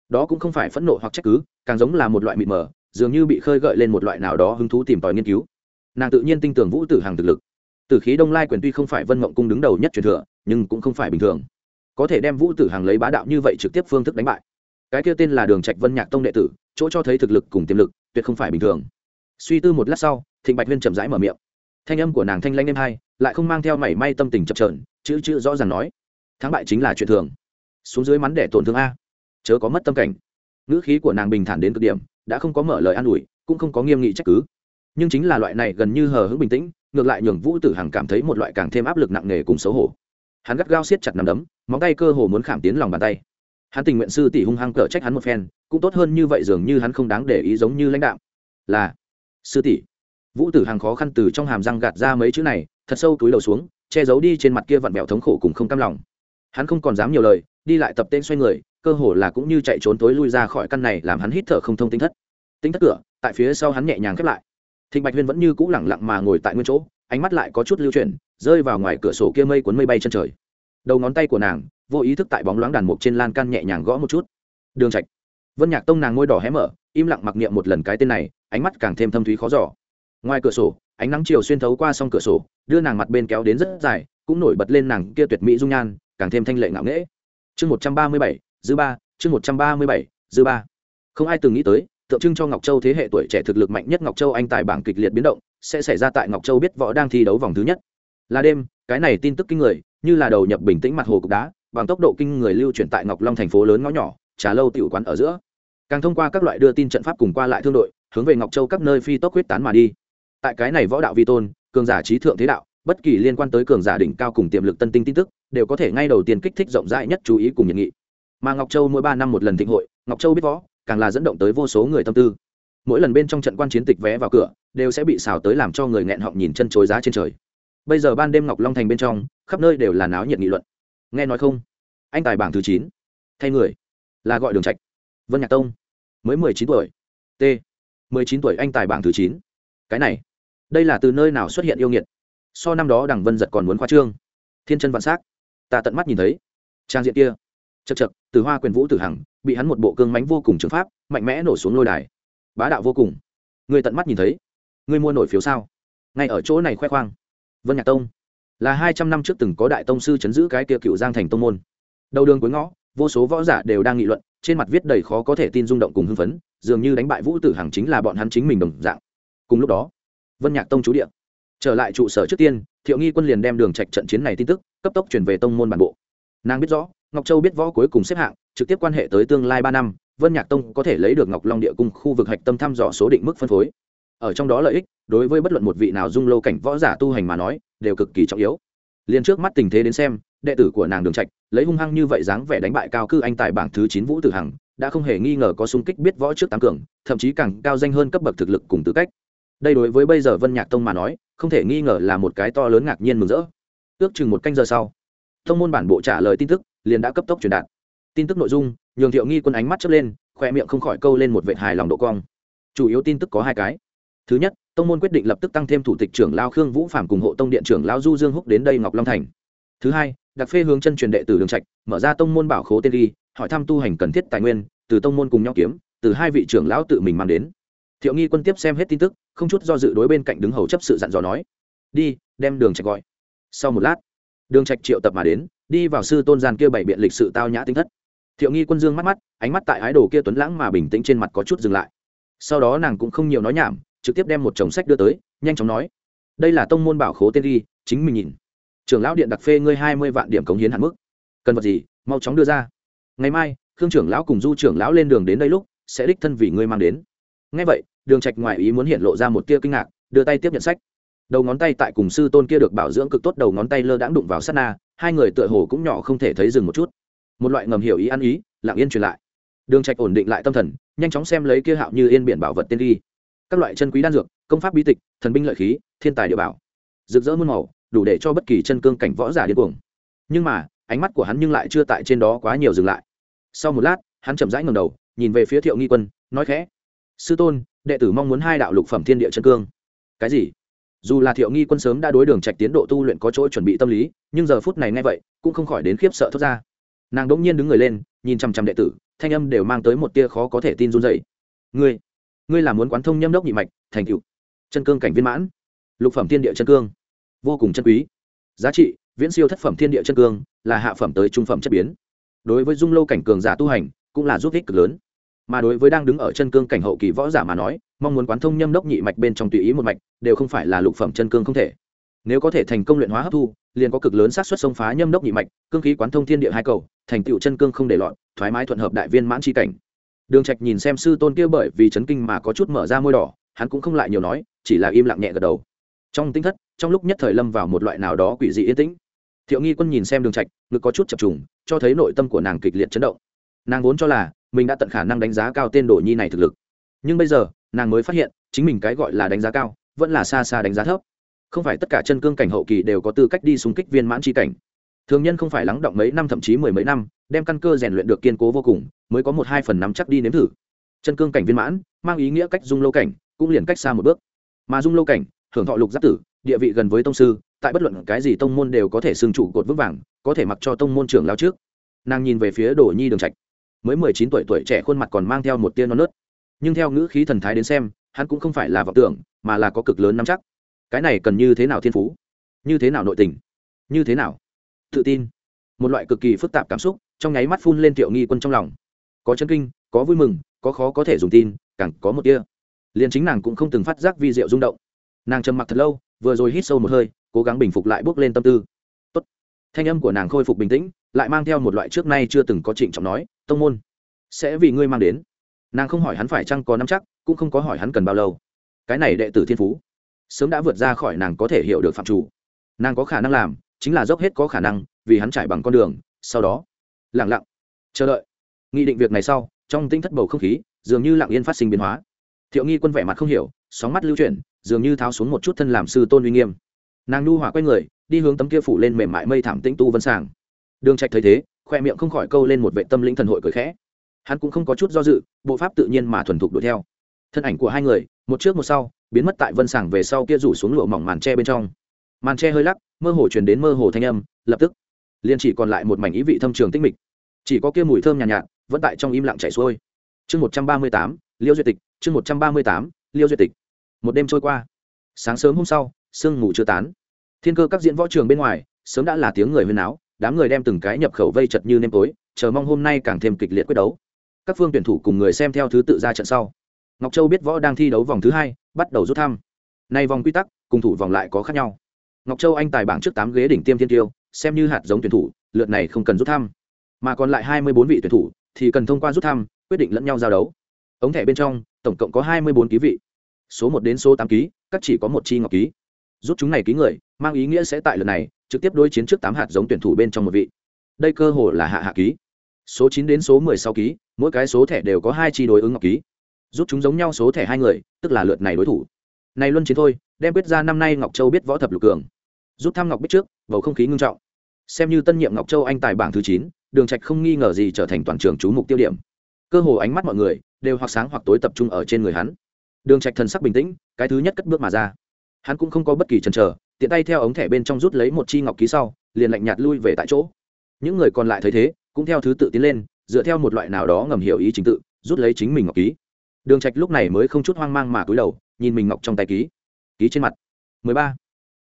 Đó cũng không phải phẫn nộ hoặc trách cứ, càng giống là một loại mịt mờ, dường như bị khơi gợi lên một loại nào đó hứng thú tìm tòi nghiên cứu. Nàng tự nhiên tin tưởng vũ tử hàng thực lực. Tử khí đông lai quyền tuy không phải vân mộng cung đứng đầu nhất truyền thừa, nhưng cũng không phải bình thường có thể đem vũ tử hàng lấy bá đạo như vậy trực tiếp phương thức đánh bại. Cái kia tên là đường trạch vân nhạc tông đệ tử, chỗ cho thấy thực lực cùng tiềm lực, tuyệt không phải bình thường. Suy tư một lát sau, thịnh bạch huyên chậm rãi mở miệng. Thanh âm của nàng thanh lanh êm hai, lại không mang theo mảy may tâm tình chập chờn, chữ chữ rõ ràng nói, thắng bại chính là chuyện thường. Xuống dưới mắn để tổn thương a. Chớ có mất tâm cảnh. Ngữ khí của nàng bình thản đến cực điểm, đã không có mở lời an ủi, cũng không có nghiêm nghị trách cứ. Nhưng chính là loại này gần như hờ hững bình tĩnh, ngược lại nhường vũ tử hằng cảm thấy một loại càng thêm áp lực nặng nề cùng xấu hổ hắn gắt gao siết chặt nằm đấm, móng tay cơ hồ muốn khảm tiến lòng bàn tay. Hắn tình nguyện sư tỷ hung hăng cở trách hắn một phen, cũng tốt hơn như vậy dường như hắn không đáng để ý giống như lãnh đạo. Là, sư tỷ. Vũ tử hằng khó khăn từ trong hàm răng gạt ra mấy chữ này, thật sâu túi đầu xuống, che giấu đi trên mặt kia vặn vẹo thống khổ cùng không cam lòng. Hắn không còn dám nhiều lời, đi lại tập tên xoay người, cơ hồ là cũng như chạy trốn tối lui ra khỏi căn này làm hắn hít thở không thông tính thất. Tính thất cửa, tại phía sau hắn nhẹ nhàng khép lại. Thịnh bạch huyên vẫn như cũ lẳng lặng mà ngồi tại nguyên chỗ ánh mắt lại có chút lưu chuyển, rơi vào ngoài cửa sổ kia mây cuốn mây bay chân trời. Đầu ngón tay của nàng, vô ý thức tại bóng loáng đàn mục trên lan can nhẹ nhàng gõ một chút. Đường trạch. Vân nhạc tông nàng ngôi đỏ hé mở, im lặng mặc niệm một lần cái tên này, ánh mắt càng thêm thâm thúy khó giỏ ngoài cửa sổ, ánh nắng chiều xuyên thấu qua song cửa sổ, đưa nàng mặt bên kéo đến rất dài, cũng nổi bật lên nàng kia tuyệt mỹ dung nhan, càng thêm thanh lệ ngạo nghễ. Chương một trăm ba mươi bảy, dư ba, chương một trăm ba mươi bảy, dư ba. Không ai từng nghĩ tới tượng trưng cho ngọc châu thế hệ tuổi trẻ thực lực mạnh nhất ngọc châu anh tài bảng kịch liệt biến động, sẽ xảy ra tại ngọc châu biết võ đang thi đấu vòng thứ nhất. Là đêm, cái này tin tức kinh người, như là đầu nhập bình tĩnh mặt hồ cục đá, bằng tốc độ kinh người lưu chuyển tại ngọc long thành phố lớn ngõ nhỏ, trà lâu tiểu quán ở giữa. Càng thông qua các loại đưa tin trận pháp cùng qua lại thương đội, hướng về ngọc châu các nơi phi tốc huyết tán mà đi. Tại cái này võ đạo vi tôn, cường giả trí thượng thế đạo, bất kỳ liên quan tới cường giả đỉnh cao cùng tiềm lực tân tinh tin tức, đều có thể ngay đầu tiên kích thích rộng rãi nhất chú ý cùng nhiệt nghị. Mà ngọc châu mỗi ba năm một lần thịnh hội, ngọc châu biết võ càng là dẫn động tới vô số người tâm tư. Mỗi lần bên trong trận quan chiến tịch vé vào cửa, đều sẽ bị xào tới làm cho người nghẹn họng nhìn chân chối giá trên trời. Bây giờ ban đêm ngọc long thành bên trong, khắp nơi đều là náo nhiệt nghị luận. Nghe nói không? Anh tài bảng thứ chín. Thay người. Là gọi đường trạch. Vân nhạc tông. Mới mười chín tuổi. T. Mười chín tuổi anh tài bảng thứ chín. Cái này. Đây là từ nơi nào xuất hiện yêu nghiệt? So năm đó đằng vân giật còn muốn khoa trương. Thiên chân vạn s á c ta tận mắt nhìn thấy. Trang diện kia chật chật, từ hoa quyền vũ tử hằng, bị hắn một bộ cương mánh vô cùng trường pháp, mạnh mẽ nổ xuống lôi đài. Bá đạo vô cùng. Người tận mắt nhìn thấy. Người mua nổi phiếu sao? Ngay ở chỗ này khoe khoang. Vân nhạc tông. Là hai trăm năm trước từng có đại tông sư chấn giữ cái kia cựu giang thành tông môn. Đầu đường cuối ngõ, vô số võ giả đều đang nghị luận, trên mặt viết đầy khó có thể tin rung động cùng hưng phấn, dường như đánh bại vũ tử hằng chính là bọn hắn chính mình đồng dạng. Cùng lúc đó, vân nhạc tông chú điện trở lại trụ sở trước tiên, thiệu nghi quân liền đem đường trạch trận chiến này tin tức, cấp tốc chuyển về tông môn bản bộ. Nàng biết rõ ngọc châu biết võ cuối cùng xếp hạng, trực tiếp quan hệ tới tương lai ba năm, vân nhạc tông có thể lấy được ngọc long địa cung khu vực hạch tâm thăm dò số định mức phân phối. Ở trong đó lợi ích, đối với bất luận một vị nào dung lâu cảnh võ giả tu hành mà nói, đều cực kỳ trọng yếu. Liền trước mắt tình thế đến xem, đệ tử của nàng đường trạch, lấy hung hăng như vậy dáng vẻ đánh bại cao cư anh tại bảng thứ chín vũ tử hằng, đã không hề nghi ngờ có xung kích biết võ trước tám cường, thậm chí càng cao danh hơn cấp bậc thực lực cùng tư cách. Đây đối với bây giờ vân nhạc tông mà nói, không thể nghi ngờ là một cái to lớn ngạc nhiên mừng rỡ. Ước chừng một canh giờ sau thông môn bản bộ trả lời tin tức liền đã cấp tốc truyền đạt. Tin tức nội dung, nhường thiệu nghi quân ánh mắt chớp lên khoe miệng không khỏi câu lên một vệ hài lòng độ cong. Chủ yếu tin tức có hai cái. Thứ nhất, tông môn quyết định lập tức tăng thêm thủ tịch trưởng lao khương vũ phạm cùng hộ tông điện trưởng lao du dương húc đến đây ngọc long thành. Thứ hai, đặc phê hướng chân truyền đệ tử đường trạch, mở ra tông môn bảo khố tên đi hỏi thăm tu hành cần thiết tài nguyên, từ tông môn cùng nhau kiếm, từ hai vị trưởng lão tự mình mang đến. Thiệu nghi quân tiếp xem hết tin tức, không chút do dự đối bên cạnh đứng hầu chấp sự dặn dò nói, đi, đem đường trạch gọi. Sau một lát, đường trạch triệu tập mà đến đi vào sư tôn gian kia bảy biện lịch sự tao nhã tinh thất. Thiệu nghi quân dương mắt mắt, ánh mắt tại ái đồ kia tuấn lãng mà bình tĩnh trên mặt có chút dừng lại. Sau đó nàng cũng không nhiều nói nhảm, trực tiếp đem một chồng sách đưa tới, nhanh chóng nói, đây là tông môn bảo khố tên ghi, chính mình nhìn. Trưởng lão điện đặc phê ngươi hai mươi vạn điểm cống hiến hạn mức. Cần vật gì, mau chóng đưa ra. Ngày mai, khương trưởng lão cùng du trưởng lão lên đường đến đây lúc, sẽ đích thân vì ngươi mang đến. Ngay vậy, đường trạch ngoại ý muốn hiện lộ ra một tia kinh ngạc, đưa tay tiếp nhận sách. Đầu ngón tay tại cùng sư tôn kia được bảo dưỡng cực tốt đầu ngón tay lơ đãng đụng vào sát na hai người tựa hồ cũng nhỏ không thể thấy dừng một chút. Một loại ngầm hiểu ý ăn ý, lặng yên truyền lại. Đường trạch ổn định lại tâm thần, nhanh chóng xem lấy kia hạo như yên biển bảo vật tiên đi các loại chân quý đan dược, công pháp bí tịch, thần binh lợi khí, thiên tài địa bảo. Rực rỡ muôn màu, đủ để cho bất kỳ chân cương cảnh võ giả điên cuồng. Nhưng mà, ánh mắt của hắn nhưng lại chưa tại trên đó quá nhiều dừng lại. Sau một lát, hắn chậm rãi ngẩng đầu, nhìn về phía thiệu nghi quân, nói khẽ. Sư tôn, đệ tử mong muốn hai đạo lục phẩm thiên địa chân cương. Cái gì? Dù là thiệu nghi quân sớm đã đối đường trạch tiến độ tu luyện có chỗ chuẩn bị tâm lý, nhưng giờ phút này nghe vậy, cũng không khỏi đến khiếp sợ thốt ra. Nàng đỗng nhiên đứng người lên, nhìn chăm chăm đệ tử, thanh âm đều mang tới một tia khó có thể tin run dậy ngươi ngươi là muốn quán thông nhâm đốc nhị mạch, thành cựu chân cương cảnh viên mãn, lục phẩm thiên địa chân cương, vô cùng chân quý. Giá trị, viễn siêu thất phẩm thiên địa chân cương, là hạ phẩm tới trung phẩm chất biến. Đối với dung lâu cảnh cường giả tu hành, cũng là giúp ích cực lớn. Mà đối với đang đứng ở chân cương cảnh hậu kỳ võ giả mà nói, mong muốn quán thông nhâm đốc nhị mạch bên trong tùy ý một mạch đều không phải là lục phẩm chân cương không thể. Nếu có thể thành công luyện hóa hấp thu, liền có cực lớn xác suất xông phá nhâm đốc nhị mạch, cương khí quán thông thiên địa hai cầu, thành tựu chân cương không để lọt thoải mái thuận hợp đại viên mãn tri cảnh. Đường trạch nhìn xem sư tôn kia bởi vì chấn kinh mà có chút mở ra môi đỏ, hắn cũng không lại nhiều nói, chỉ là im lặng nhẹ gật đầu. Trong tinh thất, trong lúc nhất thời lâm vào một loại nào đó quỷ dị yên tĩnh. Thiệu nghi quân nhìn xem đường trạch, ngực có chút chập trùng, cho thấy nội tâm của nàng kịch liệt chấn động. Nàng vốn cho là mình đã tận khả năng đánh giá cao tên đồ nhi này thực lực. Nhưng bây giờ, nàng mới phát hiện, chính mình cái gọi là đánh giá cao vẫn là xa xa đánh giá thấp. Không phải tất cả chân cương cảnh hậu kỳ đều có tư cách đi xung kích viên mãn chi cảnh. Thường nhân không phải lắng động mấy năm thậm chí mười mấy năm, đem căn cơ rèn luyện được kiên cố vô cùng, mới có một hai phần nắm chắc đi nếm thử. Chân cương cảnh viên mãn, mang ý nghĩa cách dung lâu cảnh cũng liền cách xa một bước. Mà dung lâu cảnh, hưởng thọ lục giáp tử, địa vị gần với tông sư, tại bất luận cái gì tông môn đều có thể xương trụ cột vững vàng, có thể mặc cho tông môn trưởng lao trước. Nàng nhìn về phía đồ nhi đường trạch. Mới mười chín tuổi tuổi trẻ khuôn mặt còn mang theo một tia non nớt. Nhưng theo ngữ khí thần thái đến xem hắn cũng không phải là vọng tưởng, mà là có cực lớn nắm chắc. Cái này cần như thế nào thiên phú? Như thế nào nội tình? Như thế nào? Tự tin. Một loại cực kỳ phức tạp cảm xúc, trong nháy mắt phun lên tiểu nghi quân trong lòng. Có chân kinh, có vui mừng, có khó có thể dùng tin, càng có một tia. Liền chính nàng cũng không từng phát giác vi diệu rung động. Nàng trầm mặc thật lâu, vừa rồi hít sâu một hơi, cố gắng bình phục lại bước lên tâm tư. Tốt. thanh âm của nàng khôi phục bình tĩnh, lại mang theo một loại trước nay chưa từng có trịnh trọng nói, tông môn, sẽ vì ngươi mang đến. Nàng không hỏi hắn phải chăng có nắm chắc cũng không có hỏi hắn cần bao lâu. Cái này đệ tử thiên phú, sớm đã vượt ra khỏi nàng có thể hiểu được phạm chủ. Nàng có khả năng làm, chính là dốc hết có khả năng, vì hắn trải bằng con đường, sau đó lẳng lặng, chờ đợi. Nghị định việc này sau, trong tinh thất bầu không khí, dường như lặng yên phát sinh biến hóa. Thiệu nghi quân vẻ mặt không hiểu, sóng mắt lưu chuyển, dường như tháo xuống một chút thân làm sư tôn uy nghiêm. Nàng nu hỏa quay người, đi hướng tấm kia phủ lên mềm mại mây thảm tĩnh tu vân sàng. Đường trạch thấy thế, khoe miệng không khỏi câu lên một vệ tâm lĩnh thần hội cười khẽ. Hắn cũng không có chút do dự, bộ pháp tự nhiên mà thuần thục đuổi theo thân ảnh của hai người một trước một sau biến mất tại vân sảng về sau kia rủ xuống lụa mỏng màn tre bên trong. Màn tre hơi lắc mơ hồ truyền đến mơ hồ thanh âm lập tức liền chỉ còn lại một mảnh ý vị thâm trường tích mịch. Chỉ có kia mùi thơm nhàn nhạt, nhạt vẫn tại trong im lặng chảy xuôi. Chương một trăm ba mươi tám liêu duyệt tịch chương một trăm ba mươi tám liêu duyệt tịch. Một đêm trôi qua sáng sớm hôm sau sương ngủ chưa tán. Thiên cơ các diễn võ trường bên ngoài sớm đã là tiếng người huyên áo đám người đem từng cái nhập khẩu vây chật như nêm tối chờ mong hôm nay càng thêm kịch liệt quyết đấu. Các phương tuyển thủ cùng người xem theo thứ tự ra trận sau ngọc châu biết võ đang thi đấu vòng thứ hai, bắt đầu rút thăm. Nay vòng quy tắc, cùng thủ vòng lại có khác nhau. Ngọc châu anh tài bảng trước tám ghế đỉnh tiêm thiên tiêu, xem như hạt giống tuyển thủ, lượt này không cần rút thăm. Mà còn lại hai mươi bốn vị tuyển thủ, thì cần thông qua rút thăm, quyết định lẫn nhau giao đấu. Ống thẻ bên trong, tổng cộng có hai mươi bốn ký vị. Số một đến số tám ký, các chỉ có một chi ngọc ký. Rút chúng này ký người, mang ý nghĩa sẽ tại lượt này, trực tiếp đối chiến trước tám hạt giống tuyển thủ bên trong một vị. Đây cơ hồ là hạ hạ ký. Số chín đến số mười sáu ký, mỗi cái số thẻ đều có hai chi đối ứng ngọc ký rút chúng giống nhau số thẻ hai người, tức là lượt này đối thủ. Này luân chiến thôi, đem quyết ra năm nay ngọc châu biết võ thập lục cường. Rút thăm ngọc biết trước, bầu không khí ngưng trọng. Xem như tân nhiệm ngọc châu anh tài bảng thứ chín, đường trạch không nghi ngờ gì trở thành toàn trường chú mục tiêu điểm. Cơ hồ ánh mắt mọi người đều hoặc sáng hoặc tối tập trung ở trên người hắn. Đường trạch thần sắc bình tĩnh, cái thứ nhất cất bước mà ra. Hắn cũng không có bất kỳ chần chờ, tiện tay theo ống thẻ bên trong rút lấy một chi ngọc ký sau, liền lạnh nhạt lui về tại chỗ. Những người còn lại thấy thế, cũng theo thứ tự tiến lên, dựa theo một loại nào đó ngầm hiểu ý trình tự, rút lấy chính mình ngọc ký đường trạch lúc này mới không chút hoang mang mà cúi đầu, nhìn mình ngọc trong tay ký. Ký trên mặt. 13.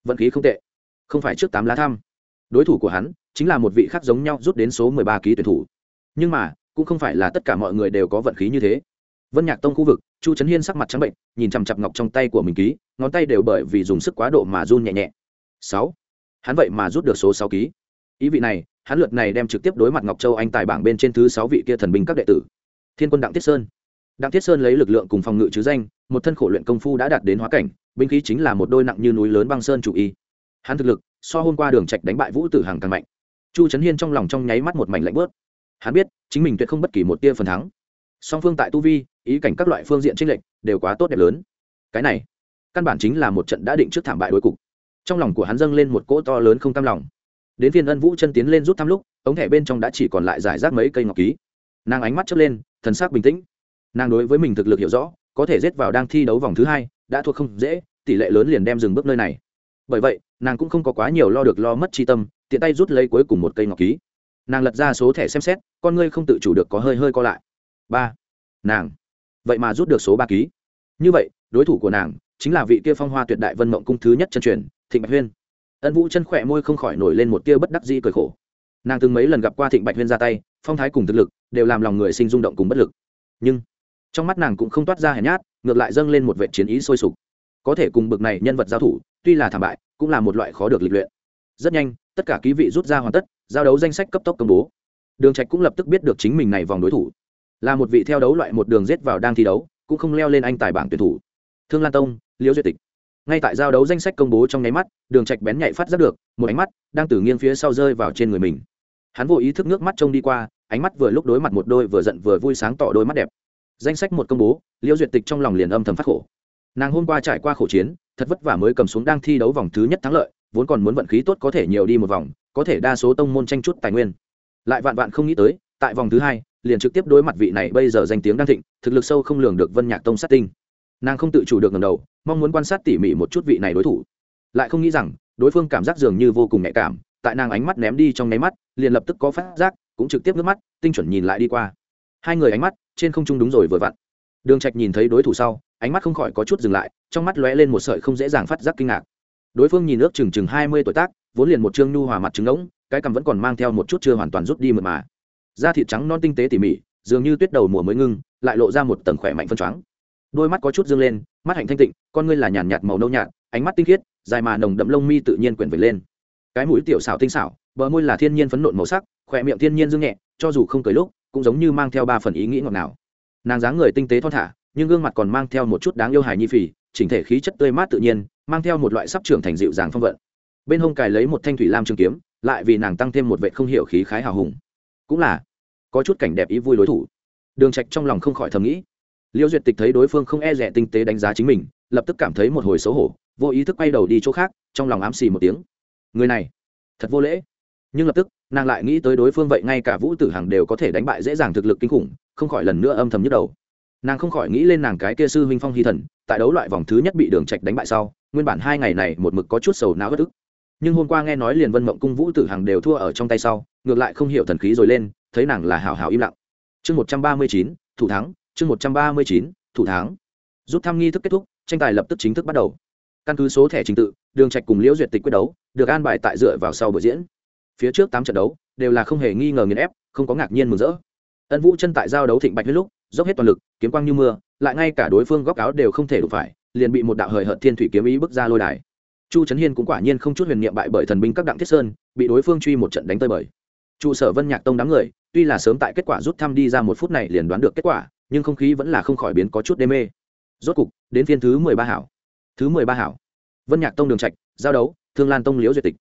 vận khí không tệ. Không phải trước tám lá thăm. Đối thủ của hắn chính là một vị khác giống nhau rút đến số mười ba ký tuyển thủ. Nhưng mà, cũng không phải là tất cả mọi người đều có vận khí như thế. Vân nhạc tông khu vực, chu trấn hiên sắc mặt trắng bệnh, nhìn chằm chặp ngọc trong tay của mình ký, ngón tay đều bởi vì dùng sức quá độ mà run nhẹ nhẹ. Sáu. Hắn vậy mà rút được số sáu ký. Ý vị này, hắn lượt này đem trực tiếp đối mặt ngọc châu anh tài bảng bên trên thứ sáu vị kia thần binh các đệ tử. Thiên quân đặng tiết sơn đặng Thiết sơn lấy lực lượng cùng phòng ngự chứ danh, một thân khổ luyện công phu đã đạt đến hóa cảnh, binh khí chính là một đôi nặng như núi lớn băng sơn chủ y. Hắn thực lực, so hôm qua đường trạch đánh bại vũ tử hàng càng mạnh. Chu trấn hiên trong lòng trong nháy mắt một mảnh lạnh bớt. Hắn biết, chính mình tuyệt không bất kỳ một tia phần thắng. Song phương tại tu vi, ý cảnh các loại phương diện trinh lệch đều quá tốt đẹp lớn. Cái này, căn bản chính là một trận đã định trước thảm bại đối cục. Trong lòng của hắn dâng lên một cỗ to lớn không cam lòng. Đến phiên ân vũ chân tiến lên rút thăm lúc, ống thẻ bên trong đã chỉ còn lại giải rác mấy cây ngọc ký. Nàng ánh mắt chớp lên, thần sắc bình tĩnh nàng đối với mình thực lực hiểu rõ, có thể rết vào đang thi đấu vòng thứ hai, đã thuộc không dễ, tỷ lệ lớn liền đem dừng bước nơi này. Bởi vậy, nàng cũng không có quá nhiều lo được lo mất chi tâm, tiện tay rút lấy cuối cùng một cây ngọc ký. Nàng lật ra số thẻ xem xét, con ngươi không tự chủ được có hơi hơi co lại. Ba. Nàng. Vậy mà rút được số ba ký. Như vậy, đối thủ của nàng chính là vị kia phong hoa tuyệt đại vân mộng cung thứ nhất chân truyền, thịnh bạch huyên. Ân vũ chân khỏe môi không khỏi nổi lên một tia bất đắc dĩ cười khổ. Nàng từng mấy lần gặp qua thịnh bạch huyên ra tay, phong thái cùng thực lực đều làm lòng người sinh rung động cùng bất lực. Nhưng trong mắt nàng cũng không toát ra hèn nhát, ngược lại dâng lên một vệ chiến ý sôi sục. Có thể cùng bực này nhân vật giao thủ, tuy là thảm bại, cũng là một loại khó được lịch luyện. Rất nhanh, tất cả ký vị rút ra hoàn tất, giao đấu danh sách cấp tốc công bố. Đường trạch cũng lập tức biết được chính mình này vòng đối thủ. Là một vị theo đấu loại một đường giết vào đang thi đấu, cũng không leo lên anh tài bảng tuyển thủ. Thương lan tông, liễu duyệt tịch. Ngay tại giao đấu danh sách công bố trong nháy mắt, đường trạch bén nhạy phát giác được, một ánh mắt đang từ nghiêng phía sau rơi vào trên người mình. Hắn vô ý thức nước mắt trông đi qua, ánh mắt vừa lúc đối mặt một đôi vừa giận vừa vui sáng tỏ đôi mắt đẹp danh sách một công bố, liễu duyệt tịch trong lòng liền âm thầm phát khổ. Nàng hôm qua trải qua khổ chiến, thật vất vả mới cầm xuống đang thi đấu vòng thứ nhất thắng lợi, vốn còn muốn vận khí tốt có thể nhiều đi một vòng, có thể đa số tông môn tranh chút tài nguyên. Lại vạn vạn không nghĩ tới, tại vòng thứ hai, liền trực tiếp đối mặt vị này bây giờ danh tiếng đang thịnh, thực lực sâu không lường được vân nhạc tông sát tinh. Nàng không tự chủ được ngầm đầu, mong muốn quan sát tỉ mỉ một chút vị này đối thủ. Lại không nghĩ rằng, đối phương cảm giác dường như vô cùng nhạy cảm, tại nàng ánh mắt ném đi trong nháy mắt, liền lập tức có phát giác, cũng trực tiếp nước mắt, tinh chuẩn nhìn lại đi qua. Hai người ánh mắt trên không trung đúng rồi vừa vặn. Đường trạch nhìn thấy đối thủ sau, ánh mắt không khỏi có chút dừng lại, trong mắt lóe lên một sợi không dễ dàng phát giác kinh ngạc. Đối phương nhìn ước chừng chừng hai mươi tuổi tác, vốn liền một trương nhu hòa mặt trứng ngỗng, cái cằm vẫn còn mang theo một chút chưa hoàn toàn rút đi mượt mà. Da thịt trắng non tinh tế tỉ mỉ, dường như tuyết đầu mùa mới ngưng, lại lộ ra một tầng khỏe mạnh phân choáng. Đôi mắt có chút dương lên, mắt hạnh thanh tịnh, con ngươi là nhàn nhạt màu nâu nhạt, ánh mắt tinh khiết, dài mà nồng đậm lông mi tự nhiên quyển về lên. Cái mũi tiểu xảo tinh xảo, bờ môi là thiên nhiên phấn nộn màu sắc, khỏe miệng thiên nhiên dương nhẹ, cho dù không cười lúc cũng giống như mang theo ba phần ý nghĩ ngọt nào nàng dáng người tinh tế thon thả, nhưng gương mặt còn mang theo một chút đáng yêu hài nhi phì, chỉnh thể khí chất tươi mát tự nhiên, mang theo một loại sắp trưởng thành dịu dàng phong vận. Bên hông cài lấy một thanh thủy lam trường kiếm, lại vì nàng tăng thêm một vệ không hiểu khí khái hào hùng. Cũng là, có chút cảnh đẹp ý vui đối thủ. Đường trạch trong lòng không khỏi thầm nghĩ. Liêu duyệt tịch thấy đối phương không e rẻ tinh tế đánh giá chính mình, lập tức cảm thấy một hồi xấu hổ, vô ý thức quay đầu đi chỗ khác, trong lòng ám xì một tiếng. Người này, thật vô lễ nhưng lập tức, nàng lại nghĩ tới đối phương vậy ngay cả vũ tử hằng đều có thể đánh bại dễ dàng thực lực kinh khủng, không khỏi lần nữa âm thầm nhức đầu. Nàng không khỏi nghĩ lên nàng cái kia sư huynh phong hy thần, tại đấu loại vòng thứ nhất bị đường trạch đánh bại sau, nguyên bản hai ngày này một mực có chút sầu não bất ức. Nhưng hôm qua nghe nói liền vân mộng cung vũ tử hằng đều thua ở trong tay sau, ngược lại không hiểu thần khí rồi lên, thấy nàng là hào hào im lặng. Chương một trăm ba mươi chín, thủ thắng, chương một trăm ba mươi chín, thủ thắng. Rút thăm nghi thức kết thúc, tranh tài lập tức chính thức bắt đầu. Căn cứ số thẻ trình tự, đường trạch cùng liễu duyệt tịch quyết đấu, được an bài tại dựa vào sau buổi diễn phía trước tám trận đấu đều là không hề nghi ngờ nghiền ép, không có ngạc nhiên mừng rỡ. Ân vũ chân tại giao đấu thịnh bạch huyết lúc, dốc hết toàn lực, kiếm quang như mưa, lại ngay cả đối phương góc áo đều không thể đụng phải, liền bị một đạo hời hợt thiên thủy kiếm ý bước ra lôi đài. Chu trấn hiên cũng quả nhiên không chút huyền niệm bại bởi thần binh các đặng thiết sơn, bị đối phương truy một trận đánh tơi bời. Trụ sở vân nhạc tông đám người, tuy là sớm tại kết quả rút thăm đi ra một phút này liền đoán được kết quả, nhưng không khí vẫn là không khỏi biến có chút đê mê. Rốt cục, đến phiên thứ mười ba hảo. Thứ mười ba hảo. Vân nhạc tông đường trạch, giao đấu, thương lan tông liễu duyệt tịch.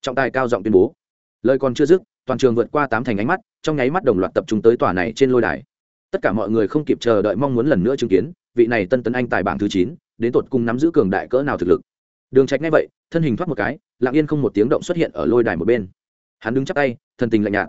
Trọng tài cao giọng tuyên bố lời còn chưa dứt, toàn trường vượt qua tám thành ánh mắt, trong nháy mắt đồng loạt tập trung tới tòa này trên lôi đài. Tất cả mọi người không kịp chờ đợi mong muốn lần nữa chứng kiến, vị này tân tấn anh tài bảng thứ chín, đến tột cùng nắm giữ cường đại cỡ nào thực lực. Đường trạch ngay vậy, thân hình thoát một cái, lặng yên không một tiếng động xuất hiện ở lôi đài một bên. Hắn đứng chắp tay thân tình lạnh nhạt.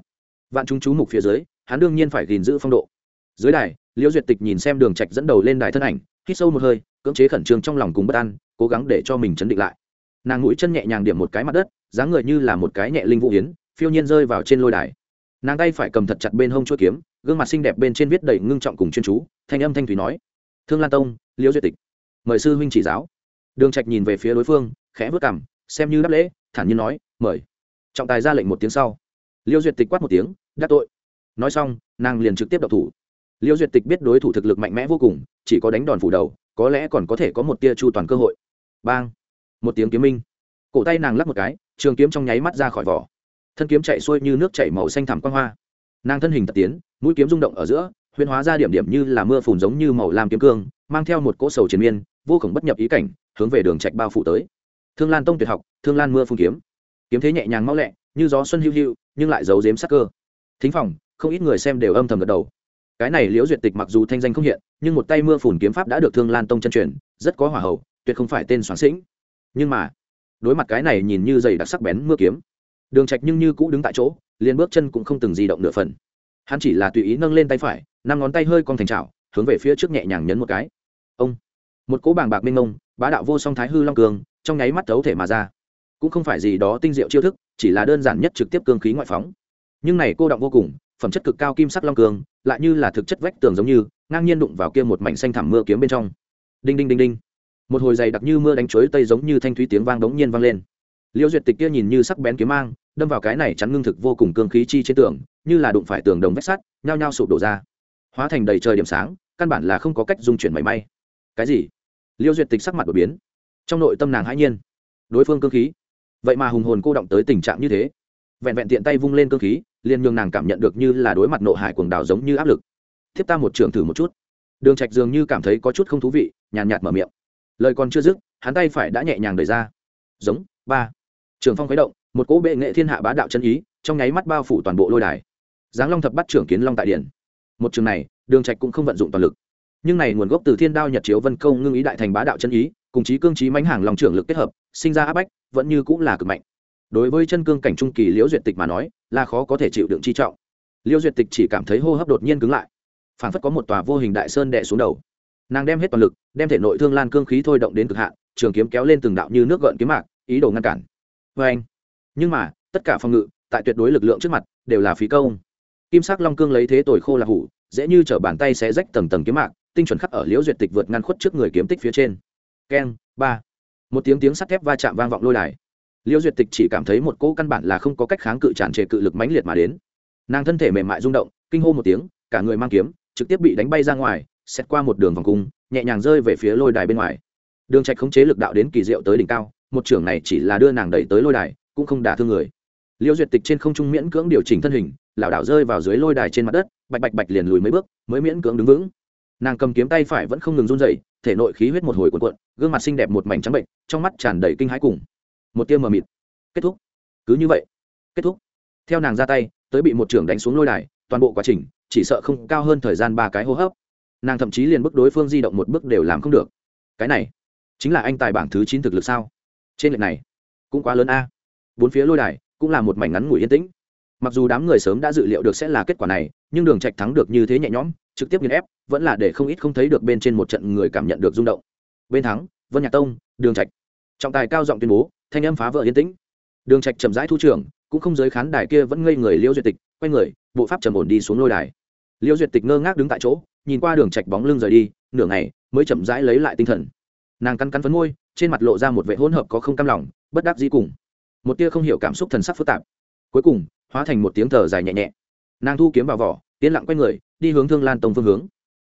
Vạn chúng chú mục phía dưới, hắn đương nhiên phải gìn giữ phong độ. Dưới đài, liễu duyệt tịch nhìn xem đường trạch dẫn đầu lên đài thân ảnh, hít sâu một hơi, cưỡng chế khẩn trương trong lòng cùng bất an, cố gắng để cho mình chấn định lại. Nàng mũi chân nhẹ nhàng điểm một cái mặt đất, dáng người như là một cái nhẹ linh vũ yến phiêu nhiên rơi vào trên lôi đài. Nàng tay phải cầm thật chặt bên hông chuôi kiếm, gương mặt xinh đẹp bên trên viết đầy ngưng trọng cùng chuyên chú, thanh âm thanh thủy nói, thương lan tông, liễu duyệt tịch, mời sư huynh chỉ giáo. Đường trạch nhìn về phía đối phương, khẽ vớt cằm, xem như đáp lễ, thản nhiên nói, mời. Trọng tài ra lệnh một tiếng sau. Liễu duyệt tịch quát một tiếng, đắc tội. Nói xong, nàng liền trực tiếp đập thủ. Liễu duyệt tịch biết đối thủ thực lực mạnh mẽ vô cùng, chỉ có đánh đòn phủ đầu, có lẽ còn có thể có một tia chu toàn cơ hội. Bang! Một tiếng kiếm minh. Cổ tay nàng lắc một cái, trường kiếm trong nháy mắt ra khỏi vỏ thân kiếm chạy xuôi như nước chảy màu xanh thẳm quang hoa. Nàng thân hình tật tiến, mũi kiếm rung động ở giữa, huyền hóa ra điểm điểm như là mưa phùn giống như màu làm kiếm cương, mang theo một cỗ sầu triền miên, vô khổng bất nhập ý cảnh, hướng về đường trạch bao phủ tới. Thương lan tông tuyệt học, thương lan mưa phun kiếm. Kiếm thế nhẹ nhàng mau lẹ, như gió xuân hưu hưu nhưng lại giấu giếm sắc cơ. Thính phòng, không ít người xem đều âm thầm gật đầu. Cái này liễu duyệt tịch mặc dù thanh danh không hiện, nhưng một tay mưa phùn kiếm pháp đã được thương lan tông chân truyền, rất có hỏa hậu, tuyệt không phải tên soán sĩnh. Nhưng mà, đối mặt cái này nhìn như dày đặc sắc bén mưa kiếm đường trạch nhưng như cũ đứng tại chỗ, liền bước chân cũng không từng di động nửa phần. Hắn chỉ là tùy ý nâng lên tay phải, năm ngón tay hơi cong thành chảo, hướng về phía trước nhẹ nhàng nhấn một cái. Ông! Một cỗ bàng bạc mênh mông, bá đạo vô song thái hư long cường, trong nháy mắt thấu thể mà ra. Cũng không phải gì đó tinh diệu chiêu thức, chỉ là đơn giản nhất trực tiếp cương khí ngoại phóng. Nhưng này cô động vô cùng, phẩm chất cực cao kim sắc long cường, lại như là thực chất vách tường giống như, ngang nhiên đụng vào kia một mảnh xanh thảm mưa kiếm bên trong. Đinh đinh đinh đinh. Một hồi dày đặc như mưa đánh chuối tây giống như thanh thúy tiếng vang đống nhiên vang lên. Liêu duyệt tịch kia nhìn như sắc bén kiếm mang đâm vào cái này chắn ngưng thực vô cùng cương khí chi trên tường, như là đụng phải tường đồng vách sắt, nhao nhao sụp đổ ra. Hóa thành đầy trời điểm sáng, căn bản là không có cách dung chuyển mảy may. Cái gì? Liêu duyệt tịch sắc mặt đột biến. Trong nội tâm nàng hãi nhiên. Đối phương cương khí. Vậy mà hùng hồn cô động tới tình trạng như thế. Vẹn vẹn tiện tay vung lên cương khí, liền nhường nàng cảm nhận được như là đối mặt nộ hải cuồng đảo giống như áp lực. Thiếp ta một trường thử một chút. Đường trạch dường như cảm thấy có chút không thú vị, nhàn nhạt mở miệng. Lời còn chưa dứt, hắn tay phải đã nhẹ nhàng đẩy ra. Giống, ba. Trường phong khuấy động một cỗ bệ nghệ thiên hạ bá đạo chân ý, trong nháy mắt bao phủ toàn bộ lôi đài. Giáng long thập bắt trưởng kiến long tại điện. Một trường này, đường trạch cũng không vận dụng toàn lực. Nhưng này nguồn gốc từ thiên đao nhật chiếu vân công ngưng ý đại thành bá đạo chân ý, cùng chí cương chí mãnh hàng lòng trưởng lực kết hợp, sinh ra áp bách, vẫn như cũng là cực mạnh. Đối với chân cương cảnh trung kỳ liễu duyệt tịch mà nói, là khó có thể chịu đựng chi trọng. Liễu duyệt tịch chỉ cảm thấy hô hấp đột nhiên cứng lại. Phảng phất có một tòa vô hình đại sơn đè xuống đầu. Nàng đem hết toàn lực, đem thể nội thương lan cương khí thôi động đến cực hạn, trường kiếm kéo lên từng đạo như nước gợn kiếm mạc, ý đồ ngăn cản. Vê anh nhưng mà, tất cả phòng ngự, tại tuyệt đối lực lượng trước mặt, đều là phí công. Kim sắc long cương lấy thế tồi khô là hủ, dễ như chở bàn tay sẽ rách tầng tầng kiếm mạc, tinh chuẩn khắc ở liễu duyệt tịch vượt ngăn khuất trước người kiếm tích phía trên. Keng, ba. Một tiếng tiếng sắt thép va chạm vang vọng lôi đài. Liễu duyệt tịch chỉ cảm thấy một cỗ căn bản là không có cách kháng cự tràn trề cự lực mãnh liệt mà đến. Nàng thân thể mềm mại rung động, kinh hô một tiếng, cả người mang kiếm, trực tiếp bị đánh bay ra ngoài xét qua một đường vòng cung, nhẹ nhàng rơi về phía lôi đài bên ngoài. Đường trạch khống chế lực đạo đến kỳ diệu tới đỉnh cao, một trưởng này chỉ là đưa nàng đẩy tới lôi đài cũng không đả thương người. Liêu duyệt tịch trên không trung miễn cưỡng điều chỉnh thân hình, lảo đảo rơi vào dưới lôi đài trên mặt đất, bạch bạch bạch liền lùi mấy bước, mới miễn cưỡng đứng vững. Nàng cầm kiếm tay phải vẫn không ngừng run rẩy, thể nội khí huyết một hồi cuộn cuộn, gương mặt xinh đẹp một mảnh trắng bệnh, trong mắt tràn đầy kinh hãi cùng một tia mờ mịt. Kết thúc. Cứ như vậy. Kết thúc. Theo nàng ra tay, tới bị một trưởng đánh xuống lôi đài, toàn bộ quá trình, chỉ sợ không cao hơn thời gian ba cái hô hấp. Nàng thậm chí liền bước đối phương di động một bước đều làm không được. Cái này, chính là anh tài bảng thứ chín thực lực sao? Trên lệch này, cũng quá lớn a bốn phía lôi đài cũng là một mảnh ngắn ngủi yên tĩnh. Mặc dù đám người sớm đã dự liệu được sẽ là kết quả này, nhưng đường trạch thắng được như thế nhẹ nhõm, trực tiếp nghiền ép, vẫn là để không ít không thấy được bên trên một trận người cảm nhận được rung động. Bên thắng, vân nhạc tông, đường trạch. Trọng tài cao giọng tuyên bố, thanh âm phá vỡ yên tĩnh. Đường trạch chậm rãi thu trưởng, cũng không giới khán đài kia vẫn ngây người liêu duyệt tịch, quay người, bộ pháp trầm ổn đi xuống lôi đài. Liêu duyệt tịch ngơ ngác đứng tại chỗ, nhìn qua đường trạch bóng lưng rời đi, nửa ngày mới chậm rãi lấy lại tinh thần. Nàng cắn cắn phấn môi, trên mặt lộ ra một vẻ hỗn hợp có không cam lòng, bất đắc dĩ cùng một tia không hiểu cảm xúc thần sắc phức tạp. Cuối cùng, hóa thành một tiếng thở dài nhẹ nhẹ. Nàng thu kiếm vào vỏ, yên lặng quay người, đi hướng thương lan tông phương hướng.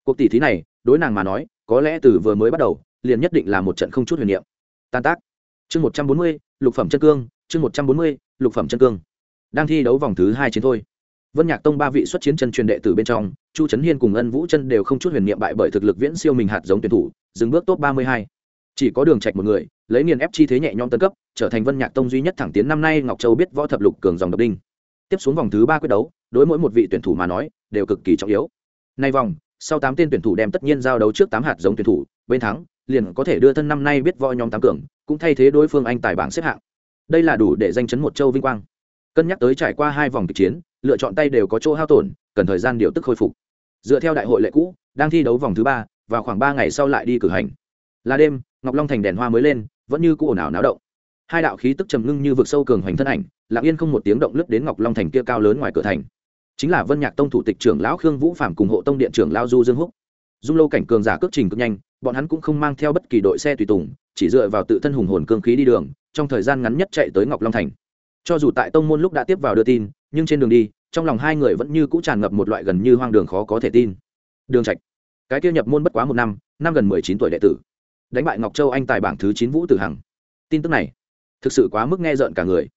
Cuộc tỷ thí này, đối nàng mà nói, có lẽ từ vừa mới bắt đầu, liền nhất định là một trận không chút huyền niệm. Tan tác. Chương một trăm bốn mươi, lục phẩm chân cương, chương một trăm bốn mươi, lục phẩm chân cương. Đang thi đấu vòng thứ hai chiến thôi. Vân nhạc tông ba vị xuất chiến chân truyền đệ tử bên trong, chu trấn hiên cùng ân vũ chân đều không chút huyền niệm bại bởi thực lực viễn siêu mình hạt giống tuyển thủ, dừng bước top ba mươi hai chỉ có đường trạch một người, lấy nghiền ép chi thế nhẹ nhõm tấn cấp, trở thành vân nhạc tông duy nhất thẳng tiến năm nay ngọc châu biết võ thập lục cường dòng độc đinh. Tiếp xuống vòng thứ ba quyết đấu, đối mỗi một vị tuyển thủ mà nói, đều cực kỳ trọng yếu. Nay vòng, sau tám tên tuyển thủ đem tất nhiên giao đấu trước tám hạt giống tuyển thủ, bên thắng, liền có thể đưa thân năm nay biết võ nhóm tám cường, cũng thay thế đối phương anh tài bảng xếp hạng. Đây là đủ để danh chấn một châu vinh quang. Cân nhắc tới trải qua hai vòng kịch chiến, lựa chọn tay đều có chỗ hao tổn, cần thời gian điều tức khôi phục. Dựa theo đại hội lệ cũ, đang thi đấu vòng thứ ba và khoảng ba ngày sau lại đi cử hành. Là đêm ngọc long thành đèn hoa mới lên, vẫn như cũ ồn ào náo động. Hai đạo khí tức trầm ngưng như vực sâu cường hoành thân ảnh, lặng yên không một tiếng động lướt đến ngọc long thành kia cao lớn ngoài cửa thành. Chính là vân nhạc tông thủ tịch trưởng lão khương vũ phạm cùng hộ tông điện trưởng lao du dương húc. Dung lâu cảnh cường giả cước trình cực nhanh, bọn hắn cũng không mang theo bất kỳ đội xe tùy tùng, chỉ dựa vào tự thân hùng hồn cương khí đi đường, trong thời gian ngắn nhất chạy tới ngọc long thành. Cho dù tại tông môn lúc đã tiếp vào đưa tin, nhưng trên đường đi, trong lòng hai người vẫn như cũ tràn ngập một loại gần như hoang đường khó có thể tin. Đường trạch. Cái kia nhập môn bất quá một năm năm gần mười chín tuổi đệ tử đánh bại ngọc châu anh tài bảng thứ chín vũ tử hằng. Tin tức này, thực sự quá mức nghe rợn cả người.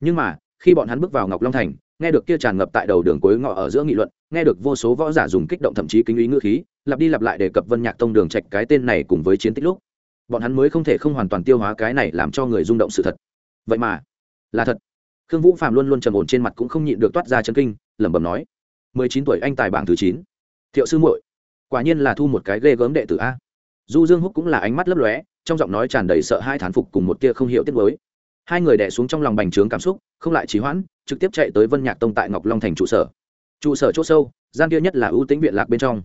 Nhưng mà, khi bọn hắn bước vào ngọc long thành, nghe được kia tràn ngập tại đầu đường cuối ngõ ở giữa nghị luận, nghe được vô số võ giả dùng kích động thậm chí kính ý ngữ khí, lặp đi lặp lại đề cập vân nhạc tông đường trạch cái tên này cùng với chiến tích lúc, bọn hắn mới không thể không hoàn toàn tiêu hóa cái này làm cho người rung động sự thật. Vậy mà, là thật. Khương vũ phạm luôn luôn trầm ổn trên mặt cũng không nhịn được toát ra chân kinh, lẩm bẩm nói, mười chín tuổi anh tài bảng thứ chín. Thiệu sư muội, quả nhiên là thu một cái ghê gớm đệ tử a du dương húc cũng là ánh mắt lấp lóe, trong giọng nói tràn đầy sợ hai thán phục cùng một tia không hiểu tiết mới. Hai người đẻ xuống trong lòng bành trướng cảm xúc, không lại trì hoãn, trực tiếp chạy tới vân nhạc tông tại ngọc long thành trụ sở. Trụ sở chỗ sâu, gian kia nhất là ưu tính viện lạc bên trong.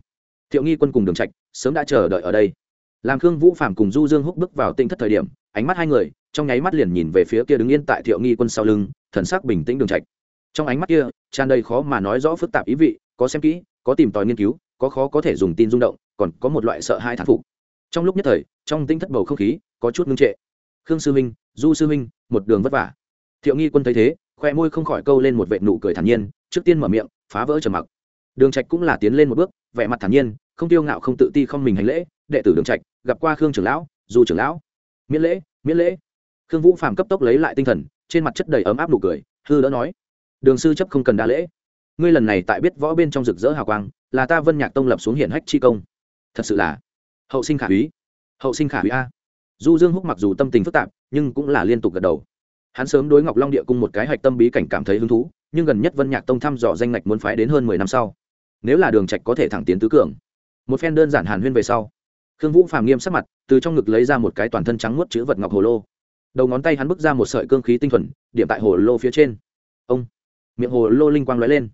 Thiệu nghi quân cùng đường trạch sớm đã chờ đợi ở đây. Làm khương vũ phạm cùng du dương húc bước vào tinh thất thời điểm, ánh mắt hai người, trong nháy mắt liền nhìn về phía kia đứng yên tại thiệu nghi quân sau lưng, thần sắc bình tĩnh đường trạch. Trong ánh mắt kia, tràn đầy khó mà nói rõ phức tạp ý vị, có xem kỹ, có tìm tòi nghiên cứu, có khó có thể dùng tin rung động, còn có một loại sợ hãi thán phục trong lúc nhất thời, trong tinh thất bầu không khí, có chút ngưng trệ. Khương sư minh du sư minh một đường vất vả. Thiệu nghi quân thấy thế khoe môi không khỏi câu lên một vệ nụ cười thản nhiên, trước tiên mở miệng, phá vỡ trầm mặc. Đường trạch cũng là tiến lên một bước, vẻ mặt thản nhiên, không tiêu ngạo không tự ti không mình hành lễ, đệ tử đường trạch, gặp qua khương trưởng lão, du trưởng lão. Miễn lễ miễn lễ. Khương vũ phàm cấp tốc lấy lại tinh thần, trên mặt chất đầy ấm áp nụ cười, hư đỡ nói, đường sư chấp không cần đa lễ. Ngươi lần này tại biết võ bên trong rực rỡ hào quang, là ta vân nhạc tông lập xuống hiển hách chi công. Thật sự là hậu sinh khả úy. Hậu sinh khả úy a. Du dương húc mặc dù tâm tình phức tạp, nhưng cũng là liên tục gật đầu. Hắn sớm đối ngọc long địa cung một cái hạch tâm bí cảnh cảm thấy hứng thú, nhưng gần nhất vân nhạc tông thăm dò danh ngạch muốn phái đến hơn mười năm sau. Nếu là đường trạch có thể thẳng tiến tứ cường. Một phen đơn giản hàn huyên về sau, khương vũ phàm nghiêm sắc mặt, từ trong ngực lấy ra một cái toàn thân trắng nuốt chữ vật ngọc hồ lô. Đầu ngón tay hắn bước ra một sợi cương khí tinh thuần, điểm tại hồ lô phía trên. Ông, miệng hồ lô linh quang lóe lên.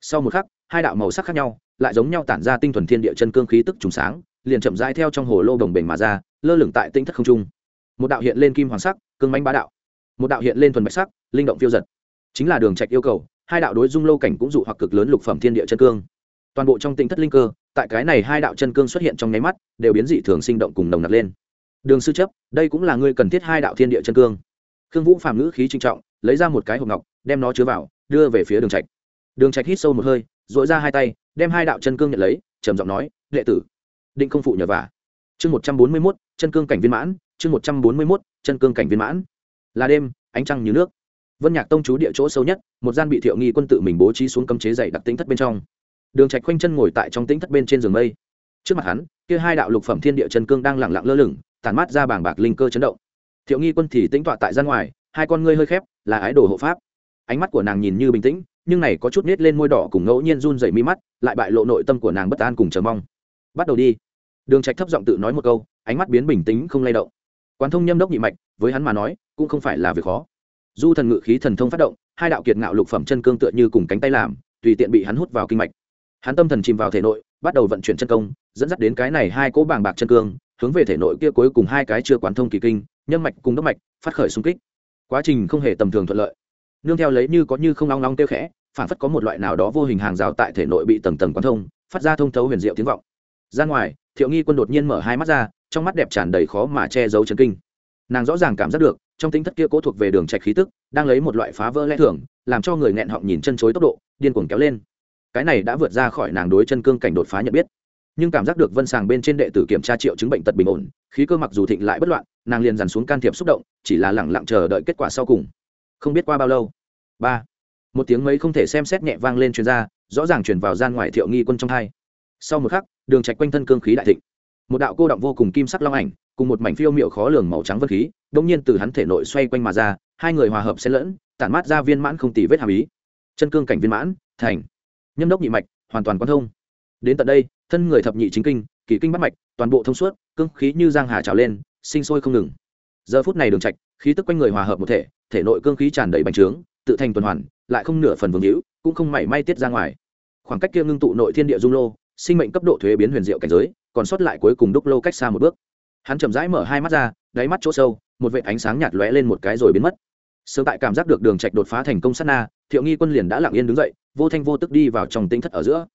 Sau một khắc, hai đạo màu sắc khác nhau, lại giống nhau tản ra tinh thuần thiên địa chân cương khí tức trùng sáng liền chậm rãi theo trong hồ lô đồng bền mà ra, lơ lửng tại tinh thất không trung. Một đạo hiện lên kim hoàng sắc, cương mãnh bá đạo. Một đạo hiện lên thuần bạch sắc, linh động phiêu giật. Chính là đường trạch yêu cầu, hai đạo đối dung lâu cảnh cũng dụ hoặc cực lớn lục phẩm thiên địa chân cương. Toàn bộ trong tinh thất linh cơ, tại cái này hai đạo chân cương xuất hiện trong nháy mắt, đều biến dị thường sinh động cùng nồng nặc lên. Đường sư chấp, đây cũng là ngươi cần thiết hai đạo thiên địa chân cương. Khương vũ phàm ngữ khí trinh trọng, lấy ra một cái hộp ngọc, đem nó chứa vào, đưa về phía đường trạch. Đường trạch hít sâu một hơi dội ra hai tay, đem hai đạo chân cương nhận lấy, trầm giọng nói, đệ tử định không phụ nhờ vả. Chương một trăm bốn mươi 141, chân cương cảnh viên mãn chương một trăm bốn mươi 141, chân cương cảnh viên mãn. Là đêm ánh trăng như nước. Vân nhạc tông chú địa chỗ sâu nhất một gian bị thiệu nghi quân tự mình bố trí xuống cấm chế dày đặc tính thất bên trong. Đường trạch khoanh chân ngồi tại trong tĩnh thất bên trên giường mây. Trước mặt hắn kia hai đạo lục phẩm thiên địa chân cương đang lặng lặng lơ lửng tàn mát ra bảng bạc linh cơ chấn động. Thiệu nghi quân thì tĩnh tọa tại gian ngoài hai con ngươi hơi khép là ái đồ hộ pháp. Ánh mắt của nàng nhìn như bình tĩnh nhưng này có chút nết lên môi đỏ cùng ngẫu nhiên run rẩy mi mắt lại bại lộ nội tâm của nàng bất an cùng chờ mong bắt đầu đi. Đường trạch thấp giọng tự nói một câu, ánh mắt biến bình tĩnh, không lay động. Quán thông nhâm đốc nhị mạch, với hắn mà nói, cũng không phải là việc khó. Du thần ngự khí thần thông phát động, hai đạo kiệt ngạo lục phẩm chân cương tựa như cùng cánh tay làm, tùy tiện bị hắn hút vào kinh mạch. Hắn tâm thần chìm vào thể nội, bắt đầu vận chuyển chân công, dẫn dắt đến cái này hai cỗ bàng bạc chân cương, hướng về thể nội kia cuối cùng hai cái chưa quán thông kỳ kinh, nhâm mạch cùng đốc mạch, phát khởi xung kích. Quá trình không hề tầm thường thuận lợi. Nương theo lấy như có như không long long tiêu khẽ, phản phất có một loại nào đó vô hình hàng rào tại thể nội bị tầng tầng quán thông, phát ra thông thấu huyền diệu tiếng vọng ra ngoài, thiệu nghi quân đột nhiên mở hai mắt ra, trong mắt đẹp tràn đầy khó mà che giấu chân kinh. Nàng rõ ràng cảm giác được, trong tính thất kia cố thuộc về đường trạch khí tức, đang lấy một loại phá vỡ lẽ thường, làm cho người nghẹn họng nhìn chân chối tốc độ, điên cuồng kéo lên. Cái này đã vượt ra khỏi nàng đối chân cương cảnh đột phá nhận biết. Nhưng cảm giác được vân sàng bên trên đệ tử kiểm tra triệu chứng bệnh tật bình ổn, khí cơ mặc dù thịnh lại bất loạn, nàng liền dằn xuống can thiệp xúc động, chỉ là lẳng lặng chờ đợi kết quả sau cùng. Không biết qua bao lâu. Ba. Một tiếng mấy không thể xem xét nhẹ vang lên truyền ra, rõ ràng truyền vào gian ngoài thiệu nghi quân trong hai. Sau một khắc đường trạch quanh thân cương khí đại thịnh. Một đạo cô động vô cùng kim sắc long ảnh, cùng một mảnh phiêu miệu khó lường màu trắng vân khí đông nhiên từ hắn thể nội xoay quanh mà ra, hai người hòa hợp xen lẫn, tản mát ra viên mãn không tì vết hàm ý. Chân cương cảnh viên mãn, thành. Nhâm đốc nhị mạch, hoàn toàn quan thông. Đến tận đây, thân người thập nhị chính kinh, kỳ kinh bắt mạch, toàn bộ thông suốt, cương khí như giang hà trào lên, sinh sôi không ngừng. Giờ phút này đường trạch, khí tức quanh người hòa hợp một thể thể nội cương khí tràn đầy bành trướng, tự thành tuần hoàn, lại không nửa phần vương hữu, cũng không mảy may tiết ra ngoài. Khoảng cách kia ngưng tụ nội thiên địa dung lô sinh mệnh cấp độ thuế biến huyền diệu cảnh giới, còn sót lại cuối cùng đúc lô cách xa một bước. Hắn chậm rãi mở hai mắt ra, đáy mắt chỗ sâu, một vệ ánh sáng nhạt lóe lên một cái rồi biến mất. Sớm tại cảm giác được đường trạch đột phá thành công sát na, thiệu nghi quân liền đã lặng yên đứng dậy, vô thanh vô tức đi vào trong tinh thất ở giữa.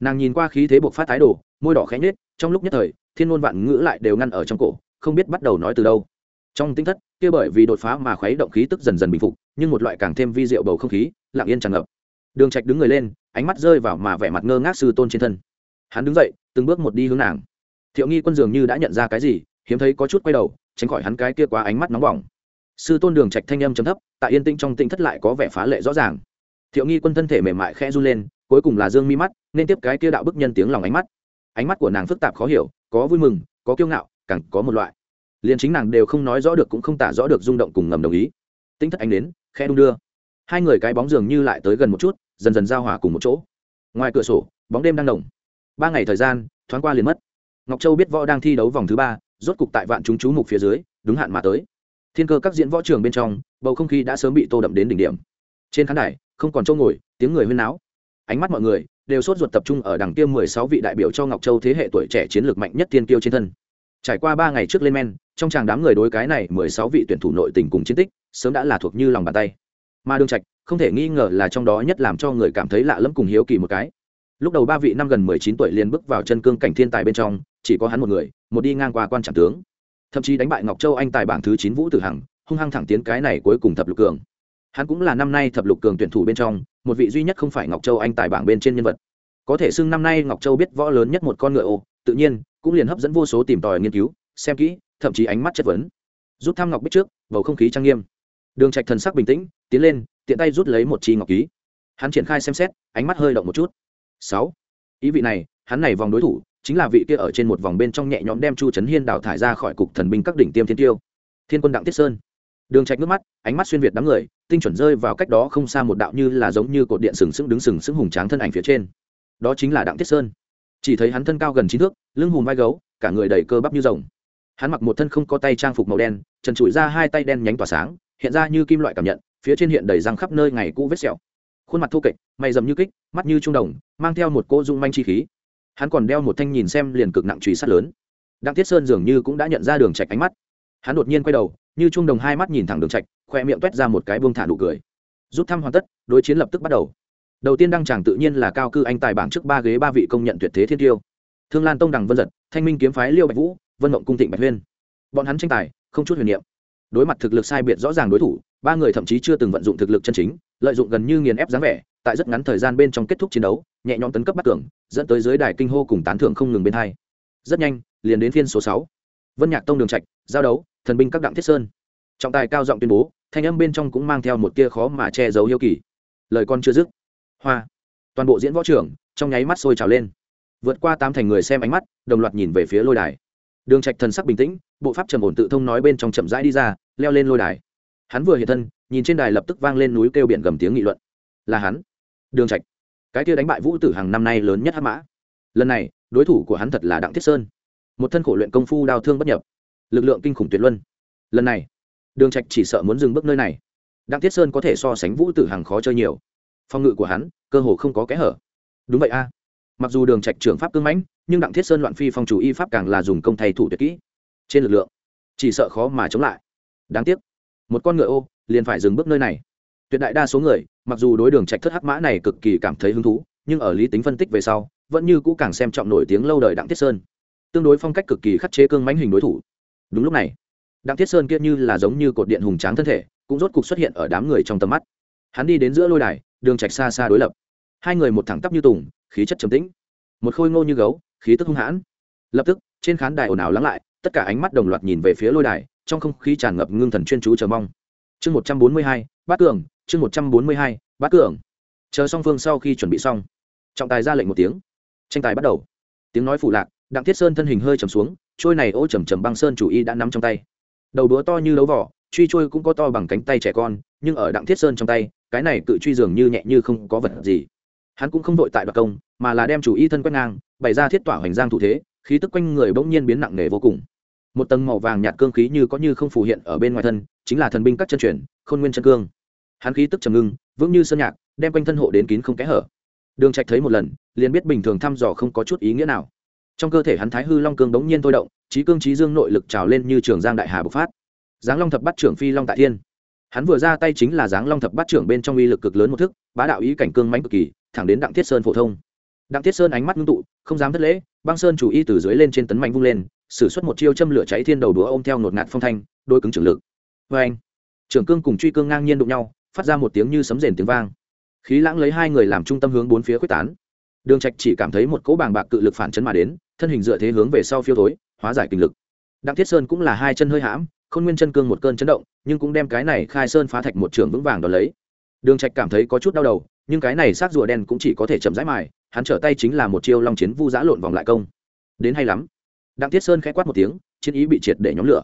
Nàng nhìn qua khí thế buộc phát thái đồ môi đỏ khẽ nhếch, trong lúc nhất thời, thiên ngôn vạn ngữ lại đều ngăn ở trong cổ, không biết bắt đầu nói từ đâu. Trong tinh thất, kia bởi vì đột phá mà khuấy động khí tức dần dần bình phục, nhưng một loại càng thêm vi diệu bầu không khí, lặng yên tràn ngập. Đường trạch đứng người lên, ánh mắt rơi vào mà vẻ mặt ngơ ngác sư tôn trên thân hắn đứng dậy, từng bước một đi hướng nàng. Thiệu nghi quân dường như đã nhận ra cái gì, hiếm thấy có chút quay đầu, tránh khỏi hắn cái kia quá ánh mắt nóng bỏng. Sư tôn đường trạch thanh âm trầm thấp, tại yên tĩnh trong tinh thất lại có vẻ phá lệ rõ ràng. Thiệu nghi quân thân thể mềm mại khẽ run lên, cuối cùng là dương mi mắt, nên tiếp cái kia đạo bức nhân tiếng lòng ánh mắt. Ánh mắt của nàng phức tạp khó hiểu, có vui mừng, có kiêu ngạo, càng có một loại. Liền chính nàng đều không nói rõ được cũng không tả rõ được rung động cùng ngầm đồng ý. Tinh thất ánh đến khe đung đưa. Hai người cái bóng dường như lại tới gần một chút, dần dần giao hòa cùng một chỗ. Ngoài cửa sổ, bóng đêm đang nồng ba ngày thời gian, thoáng qua liền mất. Ngọc châu biết võ đang thi đấu vòng thứ ba, rốt cục tại vạn chúng chú mục phía dưới, đúng hạn mà tới. Thiên cơ các diễn võ trường bên trong, bầu không khí đã sớm bị tô đậm đến đỉnh điểm. Trên khán đài, không còn châu ngồi, tiếng người huyên náo. Ánh mắt mọi người đều sốt ruột tập trung ở đằng kia mười sáu vị đại biểu cho ngọc châu thế hệ tuổi trẻ chiến lược mạnh nhất tiên tiêu trên thân. Trải qua ba ngày trước lên men, trong tràng đám người đối cái này mười sáu vị tuyển thủ nội tình cùng chiến tích, sớm đã là thuộc như lòng bàn tay. Mà đương trạch không thể nghi ngờ là trong đó nhất làm cho người cảm thấy lạ lẫm cùng hiếu kỳ một cái lúc đầu ba vị năm gần mười chín tuổi liền bước vào chân cương cảnh thiên tài bên trong, chỉ có hắn một người, một đi ngang qua quan trạm tướng. Thậm chí đánh bại ngọc châu anh tài bảng thứ chín vũ tử hằng, hung hăng thẳng tiến cái này cuối cùng thập lục cường. Hắn cũng là năm nay thập lục cường tuyển thủ bên trong, một vị duy nhất không phải ngọc châu anh tài bảng bên trên nhân vật. Có thể xưng năm nay ngọc châu biết võ lớn nhất một con ngựa ô, tự nhiên, cũng liền hấp dẫn vô số tìm tòi nghiên cứu, xem kỹ, thậm chí ánh mắt chất vấn. Rút thăm ngọc bích trước, bầu không khí trang nghiêm. Đường trạch thần sắc bình tĩnh, tiến lên, tiện tay rút lấy một chi ngọc ký. Hắn triển khai xem xét, ánh mắt hơi động một chút sáu. Ý vị này, hắn này vòng đối thủ, chính là vị kia ở trên một vòng bên trong nhẹ nhõm đem chu trấn hiên đào thải ra khỏi cục thần binh các đỉnh tiêm thiên tiêu. Thiên quân đặng tiết sơn. Đường trạch nước mắt, ánh mắt xuyên việt đám người, tinh chuẩn rơi vào cách đó không xa một đạo như là giống như cột điện sừng sững đứng sừng sững hùng tráng thân ảnh phía trên. Đó chính là đặng tiết sơn. Chỉ thấy hắn thân cao gần chín thước, lưng hùm vai gấu, cả người đầy cơ bắp như rồng. Hắn mặc một thân không có tay trang phục màu đen, trần trụi ra hai tay đen nhánh tỏa sáng, hiện ra như kim loại cảm nhận, phía trên hiện đầy răng khắp nơi ngày cũ vết sẹo khuôn mặt thô kệch, mày dầm như kích, mắt như trung đồng, mang theo một cô dung manh chi khí. Hắn còn đeo một thanh nhìn xem liền cực nặng trùy sát lớn. Đặng tiết sơn dường như cũng đã nhận ra đường trạch ánh mắt. Hắn đột nhiên quay đầu, như trung đồng hai mắt nhìn thẳng đường trạch, khoe miệng toét ra một cái buông thả nụ cười. Rút thăm hoàn tất, đối chiến lập tức bắt đầu. Đầu tiên đăng tràng tự nhiên là cao cư anh tài bảng trước ba ghế ba vị công nhận tuyệt thế thiên tiêu. Thương lan tông đằng vân giật, thanh minh kiếm phái liêu bạch vũ, vân mộng cung thịnh bạch huyên. Bọn hắn tranh tài, không chút huyền niệm. Đối mặt thực lực sai biệt rõ ràng đối thủ, ba người thậm chí chưa từng vận dụng thực lực chân chính lợi dụng gần như nghiền ép dáng vẻ, tại rất ngắn thời gian bên trong kết thúc chiến đấu, nhẹ nhõm tấn cấp bắt cường dẫn tới dưới đài kinh hô cùng tán thưởng không ngừng bên hai. Rất nhanh, liền đến phiên số sáu. Vân nhạc tông đường trạch, giao đấu, thần binh các đặng thiết sơn. Trọng tài cao giọng tuyên bố, thanh âm bên trong cũng mang theo một tia khó mà che giấu yêu kỳ. Lời con chưa dứt. Hoa. Toàn bộ diễn võ trưởng, trong nháy mắt sôi trào lên. Vượt qua tám thành người xem ánh mắt, đồng loạt nhìn về phía lôi đài. Đường trạch thần sắc bình tĩnh, bộ pháp trầm ổn tự thông nói bên trong chậm rãi đi ra, leo lên lôi đài hắn vừa hiện thân, nhìn trên đài lập tức vang lên núi kêu biển gầm tiếng nghị luận. Là hắn. Đường trạch. Cái kia đánh bại vũ tử hàng năm nay lớn nhất hắc mã. Lần này, đối thủ của hắn thật là đặng thiết sơn. Một thân khổ luyện công phu đao thương bất nhập. Lực lượng kinh khủng tuyệt luân. Lần này, đường trạch chỉ sợ muốn dừng bước nơi này. Đặng thiết sơn có thể so sánh vũ tử hàng khó chơi nhiều. Phong ngự của hắn, cơ hồ không có kẽ hở. Đúng vậy a. Mặc dù đường trạch trưởng pháp cương mãnh, nhưng đặng thiết sơn loạn phi phong chủ y pháp càng là dùng công thầy thủ tuyệt kỹ. Trên lực lượng, chỉ sợ khó mà chống lại. Đáng tiếc một con ngựa ô, liền phải dừng bước nơi này. Tuyệt đại đa số người, mặc dù đối đường trạch thất hắc mã này cực kỳ cảm thấy hứng thú, nhưng ở lý tính phân tích về sau, vẫn như cũ càng xem trọng nổi tiếng lâu đời đặng thiết sơn. Tương đối phong cách cực kỳ khắc chế cương mãnh hình đối thủ. Đúng lúc này, đặng thiết sơn kia như là giống như cột điện hùng tráng thân thể, cũng rốt cục xuất hiện ở đám người trong tầm mắt. Hắn đi đến giữa lôi đài, đường trạch xa xa đối lập. Hai người một thẳng tắp như tùng, khí chất trầm tĩnh. Một khôi ngô như gấu, khí tức hung hãn. Lập tức, trên khán đài ồn ào lắng lại, tất cả ánh mắt đồng loạt nhìn về phía lôi đài trong không khí tràn ngập ngưng thần chuyên chú chờ mong. Chương một trăm bốn mươi hai, bát cường, chương một trăm bốn mươi hai, bát cường. Chờ song phương sau khi chuẩn bị xong, trọng tài ra lệnh một tiếng. Tranh tài bắt đầu. Tiếng nói phủ lạc, đặng thiết sơn thân hình hơi trầm xuống, trôi này ô trầm trầm băng sơn chủ y đã nắm trong tay. Đầu đũa to như lấu vỏ, truy trôi cũng có to bằng cánh tay trẻ con, nhưng ở đặng thiết sơn trong tay, cái này cự truy dường như nhẹ như không có vật gì. Hắn cũng không đội tại đoạt công, mà là đem chủ y thân quét ngang, bày ra thiết tỏa hoành giang thủ thế, khí tức quanh người bỗng nhiên biến nặng nề vô cùng một tầng màu vàng nhạt cương khí như có như không phù hiện ở bên ngoài thân, chính là thần binh các chân chuyển khôn nguyên chân cương. Hắn khí tức trầm ngưng, vững như sơn nhạc, đem quanh thân hộ đến kín không kẽ hở. Đường trạch thấy một lần, liền biết bình thường thăm dò không có chút ý nghĩa nào. Trong cơ thể hắn thái hư long cương đống nhiên thôi động trí cương trí dương nội lực trào lên như trường giang đại hà bộc phát. Giáng long thập bắt trưởng phi long tại thiên. Hắn vừa ra tay chính là giáng long thập bắt trưởng bên trong uy lực cực lớn một thức, bá đạo ý cảnh cương mãnh cực kỳ, thẳng đến đặng thiết sơn phổ thông. Đặng thiết sơn ánh mắt ngưng tụ, không dám thất lễ, băng sơn chủ y từ dưới lên trên tấn mạnh vung lên sử xuất một chiêu châm lửa cháy thiên đầu đũa ôm theo ngột ngạt phong thanh, đôi cứng trưởng lực. Vê anh, trưởng cương cùng truy cương ngang nhiên đụng nhau, phát ra một tiếng như sấm rền tiếng vang. Khí lãng lấy hai người làm trung tâm hướng bốn phía quyết tán. Đường trạch chỉ cảm thấy một cỗ bàng bạc cự lực phản chấn mà đến, thân hình dựa thế hướng về sau phiêu thối, hóa giải kinh lực. Đặng thiết sơn cũng là hai chân hơi hãm, khôn nguyên chân cương một cơn chấn động, nhưng cũng đem cái này khai sơn phá thạch một trường vững vàng đón lấy. Đường trạch cảm thấy có chút đau đầu, nhưng cái này xác rùa đen cũng chỉ có thể chậm rãi mài, hắn trở tay chính là một chiêu long chiến vu giã lộn vòng lại công. Đến hay lắm đặng thiết sơn khẽ quát một tiếng, chiến ý bị triệt để nhóm lửa.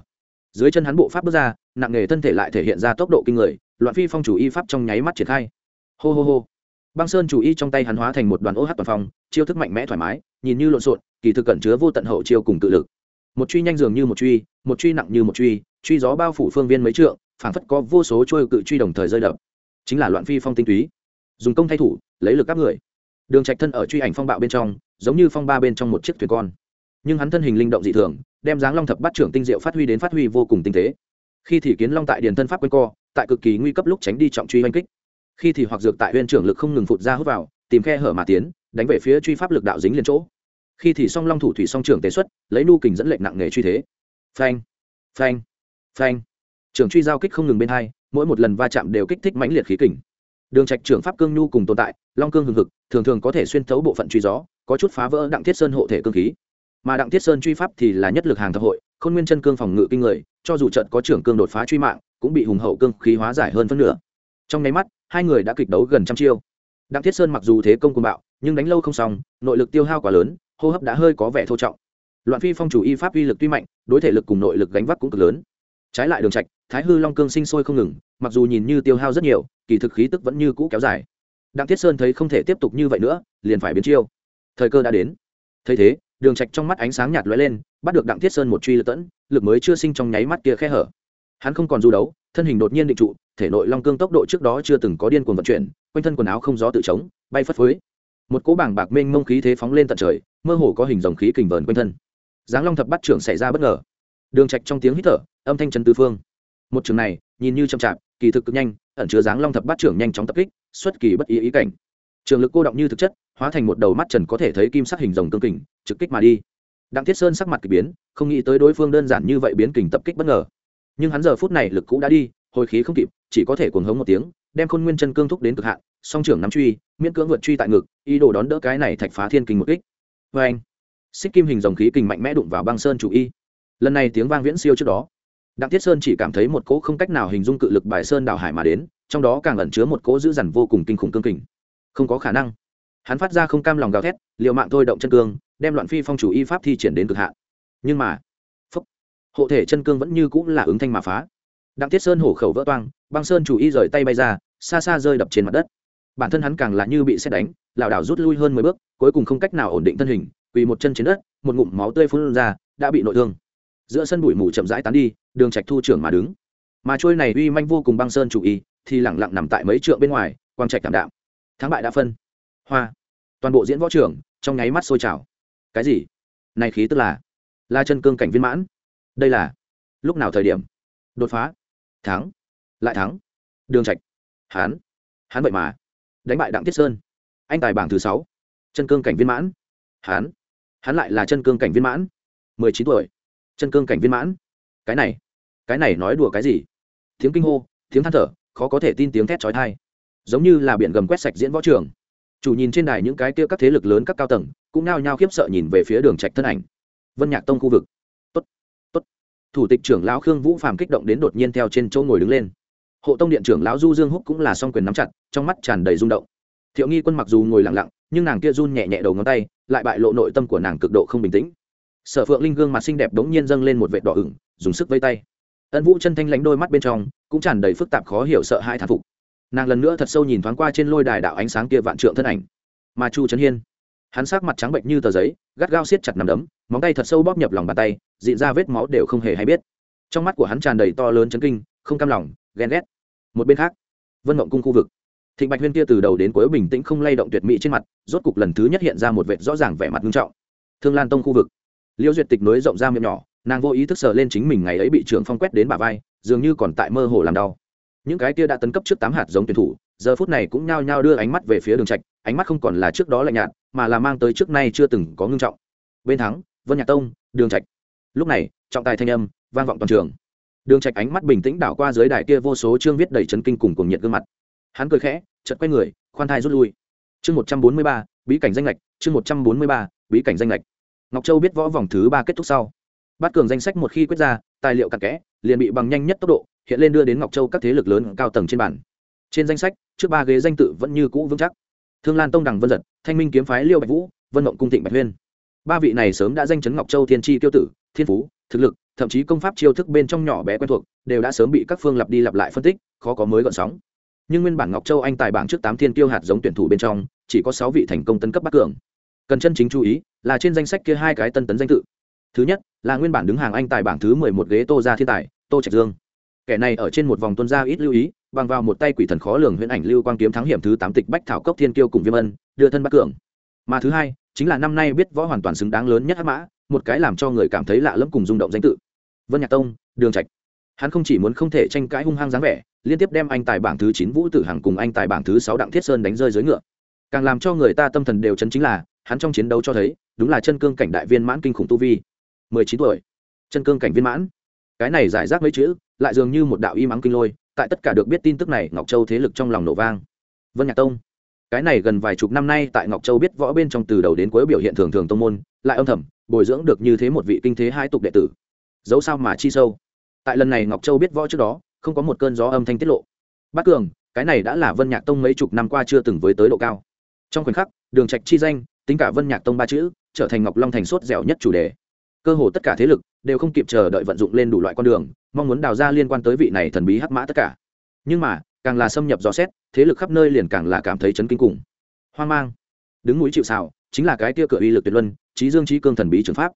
Dưới chân hắn bộ pháp bước ra, nặng nghề thân thể lại thể hiện ra tốc độ kinh người, loạn phi phong chủ y pháp trong nháy mắt triển khai. Hô hô hô. Băng sơn chủ y trong tay hắn hóa thành một đoàn ô hát toàn phong, chiêu thức mạnh mẽ thoải mái, nhìn như lộn xộn, kỳ thực cẩn chứa vô tận hậu chiêu cùng tự lực. Một truy nhanh dường như một truy một truy nặng như một truy truy gió bao phủ phương viên mấy trượng, phảng phất có vô số trôi cự truy đồng thời rơi đập. Chính là loạn phi phong tinh túy. Dùng công thay thủ, lấy lực các người. Đường trạch thân ở truy ảnh phong bạo bên trong, giống như phong ba bên trong một chiếc thuyền con nhưng hắn thân hình linh động dị thường, đem dáng long thập bát trưởng tinh diệu phát huy đến phát huy vô cùng tinh tế. Khi thì kiến long tại điền thân pháp quanh co, tại cực kỳ nguy cấp lúc tránh đi trọng truy oanh kích. Khi thì hoặc dược tại huyên trưởng lực không ngừng phụt ra hút vào, tìm khe hở mà tiến, đánh về phía truy pháp lực đạo dính liền chỗ. Khi thì song long thủ thủy song trưởng tế xuất, lấy nu kình dẫn lệnh nặng nghề truy thế. Phanh phanh phanh. Trưởng truy giao kích không ngừng bên hai, mỗi một lần va chạm đều kích thích mãnh liệt khí kình. Đường trạch trưởng pháp cương nhu cùng tồn tại, long cương hừng hực, thường thường có thể xuyên thấu bộ phận truy gió, có chút phá vỡ đặng thiết sơn hộ thể cương khí mà đặng thiết sơn truy pháp thì là nhất lực hàng thập hội, khôn nguyên chân cương phòng ngự kinh người, cho dù trận có trưởng cương đột phá truy mạng, cũng bị hùng hậu cương khí hóa giải hơn phân nửa. Trong nháy mắt, hai người đã kịch đấu gần trăm chiêu. Đặng thiết sơn mặc dù thế công cùng bạo, nhưng đánh lâu không xong, nội lực tiêu hao quá lớn, hô hấp đã hơi có vẻ thô trọng. Loạn phi phong chủ y pháp uy lực tuy mạnh, đối thể lực cùng nội lực gánh vác cũng cực lớn. Trái lại đường trạch, thái hư long cương sinh sôi không ngừng, mặc dù nhìn như tiêu hao rất nhiều, kỳ thực khí tức vẫn như cũ kéo dài. Đặng thiết sơn thấy không thể tiếp tục như vậy nữa, liền phải biến chiêu. Thời cơ đã đến. Thấy thế đường trạch trong mắt ánh sáng nhạt lóe lên, bắt được đặng thiết sơn một truy lực tẫn, lực mới chưa sinh trong nháy mắt kia khe hở. Hắn không còn du đấu, thân hình đột nhiên định trụ, thể nội long cương tốc độ trước đó chưa từng có điên cuồng vận chuyển, quanh thân quần áo không gió tự chống, bay phất phới. Một cỗ bảng bạc mênh mông khí thế phóng lên tận trời, mơ hồ có hình dòng khí kình vờn quanh thân. Giáng long thập bắt trưởng xảy ra bất ngờ. Đường trạch trong tiếng hít thở, âm thanh trấn tứ phương. Một trường này, nhìn như chậm chạp, kỳ thực cực nhanh, ẩn chứa Giáng long thập bát trưởng nhanh chóng tập kích, xuất kỳ bất ý ý cảnh trường lực cô động như thực chất, hóa thành một đầu mắt trần có thể thấy kim sắc hình rồng cương kình, trực kích mà đi. Đặng thiết sơn sắc mặt kỳ biến, không nghĩ tới đối phương đơn giản như vậy biến kình tập kích bất ngờ. Nhưng hắn giờ phút này lực cũ đã đi, hồi khí không kịp, chỉ có thể cuồng hống một tiếng, đem khôn nguyên chân cương thúc đến cực hạn, song trưởng nắm truy, miễn cưỡng vượt truy tại ngực, ý đồ đón đỡ cái này thạch phá thiên kình một kích. Vê anh xích kim hình dòng khí kình mạnh mẽ đụng vào băng sơn chủ y. Lần này tiếng vang viễn siêu trước đó. Đặng thiết sơn chỉ cảm thấy một cỗ không cách nào hình dung cự lực bài sơn đào hải mà đến, trong đó càng ẩn chứa một cỗ dữ dằn vô cùng kinh khủng cương kình không có khả năng. Hắn phát ra không cam lòng gào thét liều mạng thôi động chân cương đem loạn phi phong chủ y pháp thi triển đến cực hạn. Nhưng mà phúc, hộ thể chân cương vẫn như cũng là ứng thanh mà phá. Đặng thiết sơn hổ khẩu vỡ toang băng sơn chủ y rời tay bay ra xa xa rơi đập trên mặt đất. Bản thân hắn càng là như bị xét đánh lảo đảo rút lui hơn mười bước cuối cùng không cách nào ổn định thân hình quỳ một chân trên đất một ngụm máu tươi phun ra đã bị nội thương. Giữa sân bụi mù chậm rãi tán đi đường trạch thu trưởng mà đứng. Mà trôi này uy manh vô cùng băng sơn chủ y thì lẳng lặng nằm tại mấy trượng bên ngoài quang trạch cảm đạm thắng bại đã phân. Hoa. Toàn bộ diễn võ trưởng trong nháy mắt sôi trào. Cái gì? Này khí tức là la chân cương cảnh viên mãn. Đây là, lúc nào thời điểm? Đột phá. Thắng. Lại thắng. Đường trạch. Hán. Hán vậy mà. Đánh bại đặng tiết sơn. Anh tài bảng thứ sáu. Chân cương cảnh viên mãn. Hán. Hắn lại là chân cương cảnh viên mãn. Mười chín tuổi. Chân cương cảnh viên mãn. Cái này. Cái này nói đùa cái gì? Tiếng kinh hô, tiếng than thở, khó có thể tin tiếng thét trói thai giống như là biển gầm quét sạch diễn võ trường. Chủ nhìn trên đài những cái kia các thế lực lớn các cao tầng, cũng nao nhao khiếp sợ nhìn về phía đường trạch thân ảnh. Vân nhạc tông khu vực. Tốt tốt. Thủ tịch trưởng lão khương vũ phàm kích động đến đột nhiên theo trên chỗ ngồi đứng lên. Hộ tông điện trưởng lão du dương húc cũng là song quyền nắm chặt, trong mắt tràn đầy rung động. Thiệu nghi quân mặc dù ngồi lặng lặng, nhưng nàng kia run nhẹ nhẹ đầu ngón tay, lại bại lộ nội tâm của nàng cực độ không bình tĩnh. Sở phượng linh gương mặt xinh đẹp đống nhiên dâng lên một vệt đỏ ửng, dùng sức vây tay. Ân vũ chân thanh lánh đôi mắt bên trong, cũng tràn đầy phức tạp khó hiểu sợ hai thán phục nàng lần nữa thật sâu nhìn thoáng qua trên lôi đài đạo ánh sáng kia vạn trượng thân ảnh. Mà chu trấn hiên. Hắn sắc mặt trắng bệnh như tờ giấy, gắt gao siết chặt nằm đấm, móng tay thật sâu bóp nhập lòng bàn tay, dịn ra vết máu đều không hề hay biết. Trong mắt của hắn tràn đầy to lớn chấn kinh, không cam lòng, ghen ghét. Một bên khác, vân mộng cung khu vực. Thịnh bạch huyên kia từ đầu đến cuối bình tĩnh không lay động tuyệt mỹ trên mặt, rốt cục lần thứ nhất hiện ra một vệt rõ ràng vẻ mặt nghiêm trọng. Thương lan tông khu vực. Liễu duyệt tịch nối rộng ra miệng nhỏ, nàng vô ý thức sờ lên chính mình ngày ấy bị trưởng phong quét đến bả vai, dường như còn tại mơ hồ làm đau những cái kia đã tấn cấp trước tám hạt giống tuyển thủ, giờ phút này cũng nhao nhao đưa ánh mắt về phía đường trạch, ánh mắt không còn là trước đó lạnh nhạt, mà là mang tới trước nay chưa từng có ngưng trọng. Bên thắng, vân nhạc tông, đường trạch. Lúc này, trọng tài thanh âm vang vọng toàn trường. Đường trạch ánh mắt bình tĩnh đảo qua dưới đài kia vô số chương viết đầy chấn kinh cùng cuồng nhiệt gương mặt. Hắn cười khẽ, chợt quay người, khoan thai rút lui. Chương một trăm bốn mươi ba, bí cảnh danh lệch, chương một trăm bốn mươi ba, bí cảnh danh lệch. Ngọc châu biết võ vòng thứ ba kết thúc sau. Bát cường danh sách một khi quyết ra, tài liệu cặn kẽ liền bị bằng nhanh nhất tốc độ, hiện lên đưa đến ngọc châu các thế lực lớn cao tầng trên bản trên danh sách, trước ba ghế danh tự vẫn như cũ vững chắc. Thương lan tông đằng vân giật, thanh minh kiếm phái liêu bạch vũ, vân mộng cung thịnh bạch huyên. Ba vị này sớm đã danh chấn ngọc châu thiên tri tiêu tử, thiên phú, thực lực, thậm chí công pháp chiêu thức bên trong nhỏ bé quen thuộc, đều đã sớm bị các phương lặp đi lặp lại phân tích, khó có mới gọn sóng. Nhưng nguyên bản ngọc châu anh tài bảng trước tám thiên tiêu hạt giống tuyển thủ bên trong, chỉ có sáu vị thành công tấn cấp bắc cường. Cần chân chính chú ý là trên danh sách kia hai cái tân tấn danh tự thứ nhất, là nguyên bản đứng hàng anh tài bảng thứ mười một ghế tô gia thiên tài, tô trạch dương. Kẻ này ở trên một vòng tuân gia ít lưu ý, bằng vào một tay quỷ thần khó lường huyễn ảnh lưu quang kiếm thắng hiểm thứ tám tịch bách thảo cốc thiên kiêu cùng viêm ân, đưa thân bắc cường. Mà thứ hai, chính là năm nay biết võ hoàn toàn xứng đáng lớn nhất hắc mã, một cái làm cho người cảm thấy lạ lẫm cùng rung động danh tự. Vân nhạc tông, đường trạch. Hắn không chỉ muốn không thể tranh cãi hung hăng dáng vẻ, liên tiếp đem anh tài bảng thứ chín vũ tử hằng cùng anh tài bảng thứ sáu đặng thiết sơn đánh rơi dưới ngựa. Càng làm cho người ta tâm thần đều chấn chính là, hắn trong chiến đấu cho thấy, đúng là chân cương cảnh đại viên mãn kinh khủng tu vi mười chín tuổi. Chân cương cảnh viên mãn. Cái này giải rác mấy chữ, lại dường như một đạo y mắng kinh lôi, tại tất cả được biết tin tức này, ngọc châu thế lực trong lòng nổ vang. Vân nhạc tông. Cái này gần vài chục năm nay, tại ngọc châu biết võ bên trong từ đầu đến cuối biểu hiện thường thường tông môn, lại âm thầm, bồi dưỡng được như thế một vị kinh thế hai tục đệ tử. Dẫu sao mà chi sâu. Tại lần này ngọc châu biết võ trước đó, không có một cơn gió âm thanh tiết lộ. Bát cường, cái này đã là vân nhạc tông mấy chục năm qua chưa từng với tới độ cao. Trong khoảnh khắc, đường trạch chi danh, tính cả vân nhạc tông ba chữ, trở thành ngọc long thành sốt dẻo nhất chủ đề cơ hồ tất cả thế lực đều không kịp chờ đợi vận dụng lên đủ loại con đường, mong muốn đào ra liên quan tới vị này thần bí hắc mã tất cả. Nhưng mà, càng là xâm nhập dò xét, thế lực khắp nơi liền càng là cảm thấy chấn kinh cùng hoang mang. Đứng núi chịu xào chính là cái tia cửa uy lực tuyệt luân, trí dương trí cương thần bí trường pháp.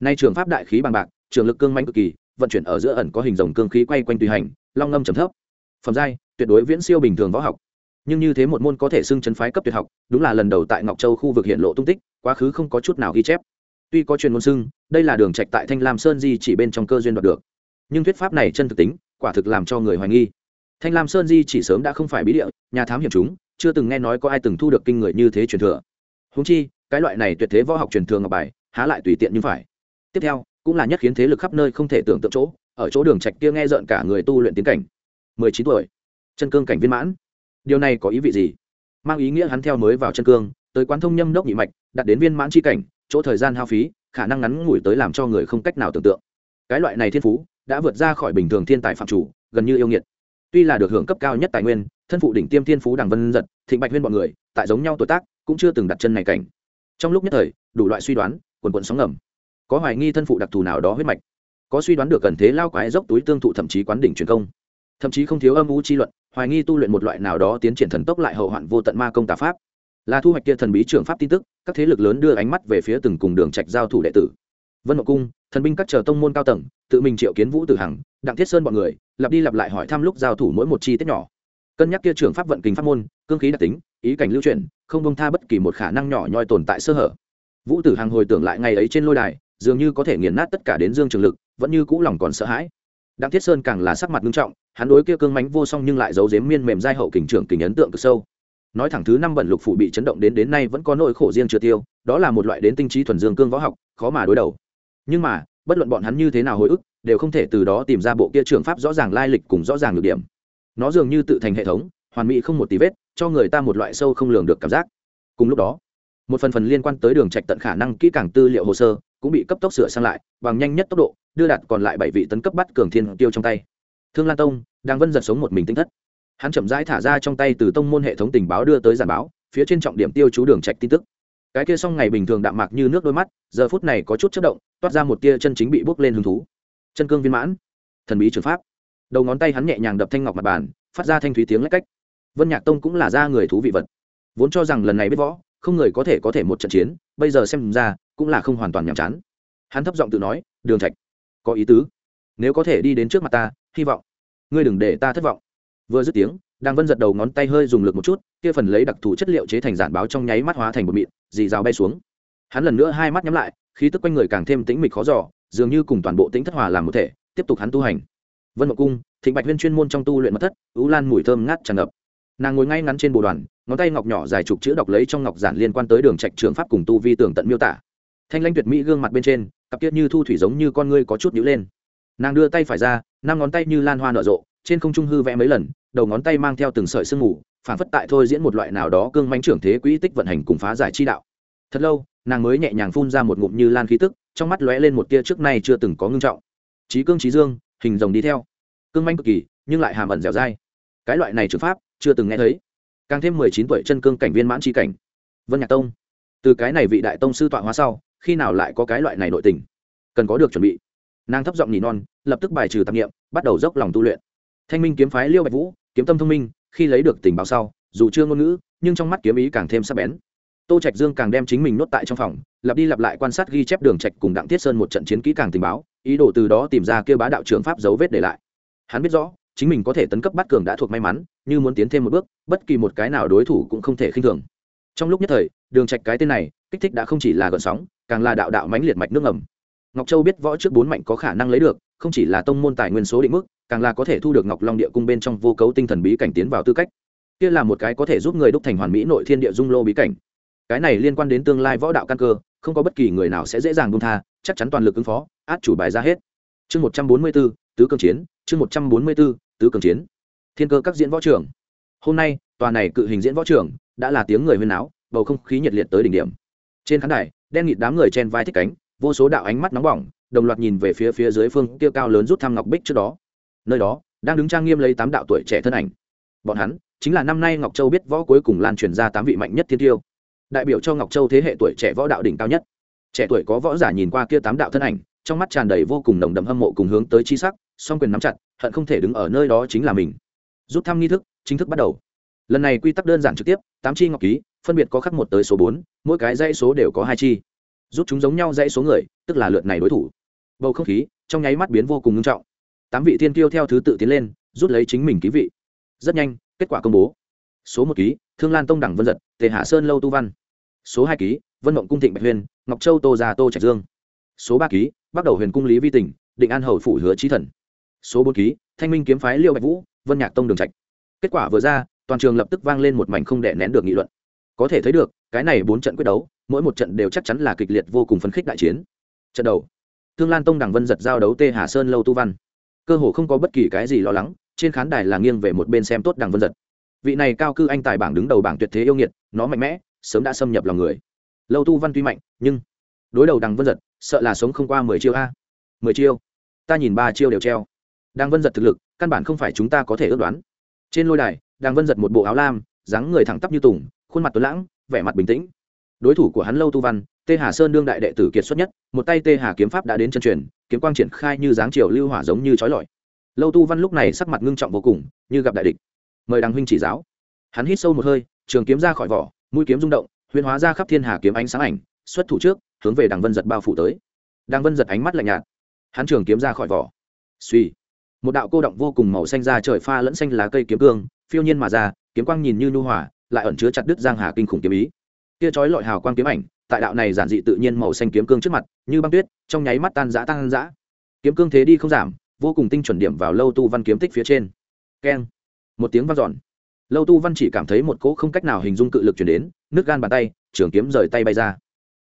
Nay trường pháp đại khí bằng bạc, trường lực cương mạnh cực kỳ, vận chuyển ở giữa ẩn có hình rồng cương khí quay quanh tùy hành, long ngâm trầm thấp. Phẩm giai, tuyệt đối viễn siêu bình thường võ học. Nhưng như thế một môn có thể xưng chấn phái cấp tuyệt học, đúng là lần đầu tại ngọc châu khu vực hiện lộ tung tích, quá khứ không có chút nào ghi chép tuy có truyền ngôn xưng, đây là đường trạch tại thanh lam sơn di chỉ bên trong cơ duyên đoạt được. Nhưng thuyết pháp này chân thực tính, quả thực làm cho người hoài nghi. Thanh lam sơn di chỉ sớm đã không phải bí địa, nhà thám hiểm chúng, chưa từng nghe nói có ai từng thu được kinh người như thế truyền thừa. Húng chi, cái loại này tuyệt thế võ học truyền thừa ngọc bài, há lại tùy tiện như phải. Tiếp theo, cũng là nhất khiến thế lực khắp nơi không thể tưởng tượng chỗ, ở chỗ đường trạch kia nghe rợn cả người tu luyện tiến cảnh. Mười chín tuổi, chân cương cảnh viên mãn. Điều này có ý vị gì? Mang ý nghĩa hắn theo mới vào chân cương, tới quán thông nhâm đốc nhị mạch, đạt đến viên mãn chi cảnh chỗ thời gian hao phí, khả năng ngắn ngủi tới làm cho người không cách nào tưởng tượng. Cái loại này thiên phú đã vượt ra khỏi bình thường thiên tài phạm chủ, gần như yêu nghiệt. Tuy là được hưởng cấp cao nhất tài nguyên, thân phụ đỉnh tiêm thiên phú đằng vân giật, thịnh bạch huyên bọn người, tại giống nhau tuổi tác, cũng chưa từng đặt chân này cảnh. Trong lúc nhất thời, đủ loại suy đoán, quần quận sóng ngầm. Có hoài nghi thân phụ đặc thù nào đó huyết mạch, có suy đoán được cần thế lao quái dốc túi tương thụ thậm chí quán đỉnh truyền công. Thậm chí không thiếu âm u chi luận, hoài nghi tu luyện một loại nào đó tiến triển thần tốc lại hậu hoạn vô tận ma công tà pháp là thu hoạch kia thần bí trưởng pháp tin tức, các thế lực lớn đưa ánh mắt về phía từng cùng đường trạch giao thủ đệ tử. Vân ngọc cung, thần binh các chờ tông môn cao tầng, tự mình triệu kiến vũ tử hằng, đặng thiết sơn bọn người, lặp đi lặp lại hỏi thăm lúc giao thủ mỗi một chi tiết nhỏ. Cân nhắc kia trưởng pháp vận kình pháp môn, cương khí đặc tính, ý cảnh lưu truyền không bông tha bất kỳ một khả năng nhỏ nhoi tồn tại sơ hở. Vũ tử hằng hồi tưởng lại ngày ấy trên lôi đài, dường như có thể nghiền nát tất cả đến dương trường lực, vẫn như cũ lòng còn sợ hãi. Đặng thiết sơn càng là sắc mặt nghiêm trọng, hắn đối kia cương mánh vô song nhưng lại giấu giếm miên mềm dai hậu kình trưởng kình ấn tượng cực sâu nói thẳng thứ năm bẩn lục phủ bị chấn động đến đến nay vẫn có nỗi khổ riêng chưa tiêu, đó là một loại đến tinh trí thuần dương cương võ học, khó mà đối đầu. Nhưng mà, bất luận bọn hắn như thế nào hồi ức, đều không thể từ đó tìm ra bộ kia trường pháp rõ ràng lai lịch cùng rõ ràng được điểm. Nó dường như tự thành hệ thống, hoàn mỹ không một tí vết, cho người ta một loại sâu không lường được cảm giác. Cùng lúc đó, một phần phần liên quan tới đường trạch tận khả năng kỹ càng tư liệu hồ sơ cũng bị cấp tốc sửa sang lại, bằng nhanh nhất tốc độ, đưa đạt còn lại bảy vị tấn cấp bắt cường thiên tiêu trong tay. Thương lan tông đang vân giật sống một mình tinh thất hắn chậm rãi thả ra trong tay từ tông môn hệ thống tình báo đưa tới giản báo, phía trên trọng điểm tiêu chú đường trạch tin tức. Cái kia xong ngày bình thường đạm mạc như nước đôi mắt, giờ phút này có chút chất động, toát ra một tia chân chính bị bước lên hứng thú. Chân cương viên mãn, thần bí trường pháp. Đầu ngón tay hắn nhẹ nhàng đập thanh ngọc mặt bàn, phát ra thanh thúy tiếng lách cách. Vân nhạc tông cũng là ra người thú vị vật. Vốn cho rằng lần này biết võ, không người có thể có thể một trận chiến, bây giờ xem ra, cũng là không hoàn toàn nhàm chán. Hắn thấp giọng tự nói, đường trạch, có ý tứ. Nếu có thể đi đến trước mặt ta, hy vọng. Ngươi đừng để ta thất vọng vừa dứt tiếng đang vân giật đầu ngón tay hơi dùng lực một chút, kia phần lấy đặc thù chất liệu chế thành giản báo trong nháy mắt hóa thành một mịn, dì rào bay xuống. Hắn lần nữa hai mắt nhắm lại, khí tức quanh người càng thêm tĩnh mịch khó giỏ dường như cùng toàn bộ tĩnh thất hòa làm một thể, tiếp tục hắn tu hành. Vân mộc cung, thịnh bạch huyên chuyên môn trong tu luyện mật thất ứ lan mùi thơm ngát tràn ngập. Nàng ngồi ngay ngắn trên bồ đoàn, ngón tay ngọc nhỏ dài chục chữ đọc lấy trong ngọc giản liên quan tới đường trạch trường pháp cùng tu vi tưởng tận miêu tả. Thanh lãnh tuyệt mỹ gương mặt bên trên, cặp tiết như thu thủy giống như con ngươi có chút nhíu lên. Nàng đưa tay phải ra, năm ngón tay như lan hoa nở rộ trên không trung hư vẽ mấy lần, đầu ngón tay mang theo từng sợi sương mù, phản phất tại thôi diễn một loại nào đó cương mánh trưởng thế quỹ tích vận hành cùng phá giải chi đạo. Thật lâu, nàng mới nhẹ nhàng phun ra một ngụm như lan khí tức, trong mắt lóe lên một tia trước nay chưa từng có ngưng trọng. Trí cương trí dương, hình rồng đi theo. Cương manh cực kỳ, nhưng lại hàm ẩn dẻo dai. Cái loại này trường pháp, chưa từng nghe thấy. Càng thêm mười chín tuổi chân cương cảnh viên mãn tri cảnh. Vân nhạc tông. Từ cái này vị đại tông sư tọa hóa sau, khi nào lại có cái loại này nội tình? Cần có được chuẩn bị. Nàng thấp giọng nhỉ non, lập tức bài trừ tạp nghiệm bắt đầu dốc lòng tu luyện thanh minh kiếm phái liêu bạch vũ, kiếm tâm thông minh, khi lấy được tình báo sau, dù chưa ngôn ngữ, nhưng trong mắt kiếm ý càng thêm sắc bén. Tô trạch dương càng đem chính mình nốt tại trong phòng, lặp đi lặp lại quan sát ghi chép đường trạch cùng đặng Thiết sơn một trận chiến kỹ càng tình báo, ý đồ từ đó tìm ra kêu bá đạo trưởng pháp dấu vết để lại. Hắn biết rõ, chính mình có thể tấn cấp bắt cường đã thuộc may mắn, như muốn tiến thêm một bước, bất kỳ một cái nào đối thủ cũng không thể khinh thường. Trong lúc nhất thời, đường trạch cái tên này, kích thích đã không chỉ là gợn sóng, càng là đạo đạo mãnh liệt mạch nước ngầm. Ngọc châu biết võ trước bốn mạnh có khả năng lấy được, không chỉ là tông môn tài nguyên số định mức càng là có thể thu được ngọc long địa cung bên trong vô cấu tinh thần bí cảnh tiến vào tư cách. Kia là một cái có thể giúp người đúc thành hoàn mỹ nội thiên địa dung lô bí cảnh. Cái này liên quan đến tương lai võ đạo căn cơ không có bất kỳ người nào sẽ dễ dàng buông tha chắc chắn toàn lực ứng phó át chủ bài ra hết. Chương một trăm bốn mươi 144, tứ cường chiến chương một trăm bốn mươi 144, tứ cường chiến. Thiên cơ các diễn võ trưởng. Hôm nay tòa này cự hình diễn võ trưởng đã là tiếng người huyên áo bầu không khí nhiệt liệt tới đỉnh điểm. Trên khán đài đen nghịt đám người chen vai thích cánh vô số đạo ánh mắt nóng bỏng đồng loạt nhìn về phía phía dưới phương kia cao lớn rút thăm ngọc bích trước đó nơi đó, đang đứng trang nghiêm lấy tám đạo tuổi trẻ thân ảnh. Bọn hắn chính là năm nay ngọc châu biết võ cuối cùng lan truyền ra tám vị mạnh nhất thiên tiêu. Đại biểu cho ngọc châu thế hệ tuổi trẻ võ đạo đỉnh cao nhất. Trẻ tuổi có võ giả nhìn qua kia tám đạo thân ảnh, trong mắt tràn đầy vô cùng nồng đậm hâm mộ cùng hướng tới chi sắc, song quyền nắm chặt, hận không thể đứng ở nơi đó chính là mình. Rút thăm nghi thức, chính thức bắt đầu. Lần này quy tắc đơn giản trực tiếp, tám chi ngọc ký, phân biệt có khắc một tới số bốn, mỗi cái dãy số đều có hai chi. Rút chúng giống nhau dãy số người, tức là lượt này đối thủ. Bầu không khí, trong nháy mắt biến vô cùng nghiêm trọng tám vị thiên kiêu theo thứ tự tiến lên, rút lấy chính mình ký vị. Rất nhanh, kết quả công bố. Số một ký, thương lan tông đẳng vân giật, tề hạ sơn lâu tu văn. Số hai ký, vân mộng cung thịnh bạch huyền, ngọc châu tô già tô trạch dương. Số ba ký bắt đầu huyền cung lý vi tỉnh, định an hầu phủ hứa trí thần. Số bốn ký, thanh minh kiếm phái liêu bạch vũ, vân nhạc tông đường trạch. Kết quả vừa ra, toàn trường lập tức vang lên một mảnh không đè nén được nghị luận. Có thể thấy được, cái này bốn trận quyết đấu, mỗi một trận đều chắc chắn là kịch liệt vô cùng phấn khích đại chiến. Trận đầu, thương lan tông đằng vân giật giao đấu tê hà sơn lâu tu văn cơ hồ không có bất kỳ cái gì lo lắng, trên khán đài là nghiêng về một bên xem tốt đằng vân giật. Vị này cao cư anh tài bảng đứng đầu bảng tuyệt thế yêu nghiệt, nó mạnh mẽ, sớm đã xâm nhập lòng người. Lâu tu văn tuy mạnh, nhưng đối đầu đằng vân giật, sợ là sống không qua mười chiêu a. Mười chiêu? Ta nhìn ba chiêu đều treo. Đằng vân giật thực lực, căn bản không phải chúng ta có thể ước đoán. Trên lôi đài, đằng vân giật một bộ áo lam, dáng người thẳng tắp như tùng, khuôn mặt tuấn lãng, vẻ mặt bình tĩnh. Đối thủ của hắn lâu tu văn tê hà sơn đương đại đệ tử kiệt xuất nhất một tay tê hà kiếm pháp đã đến chân truyền kiếm quang triển khai như dáng triều lưu hỏa giống như trói lọi. Lâu tu văn lúc này sắc mặt ngưng trọng vô cùng như gặp đại địch. Mời đằng huynh chỉ giáo. Hắn hít sâu một hơi trường kiếm ra khỏi vỏ mũi kiếm rung động huyền hóa ra khắp thiên hà kiếm ánh sáng ảnh xuất thủ trước hướng về đằng vân giật bao phủ tới. Đằng vân giật ánh mắt lạnh nhạt. Hắn trường kiếm ra khỏi vỏ. Suy một đạo cô động vô cùng màu xanh ra trời pha lẫn xanh lá cây kiếm cương phiêu nhiên mà ra kiếm quang nhìn như nhu hòa, lại ẩn chứa chặt đứt giang hà kinh khủng kiếm ý. Kia chói lọi hào quang kiếm ảnh tại đạo này giản dị tự nhiên màu xanh kiếm cương trước mặt, như băng tuyết, trong nháy mắt tan rã tan rã. Kiếm cương thế đi không giảm, vô cùng tinh chuẩn điểm vào lâu tu văn kiếm tích phía trên. Keng. Một tiếng vang dọn. Lâu tu văn chỉ cảm thấy một cỗ không cách nào hình dung cự lực chuyển đến nước gan bàn tay, trường kiếm rời tay bay ra.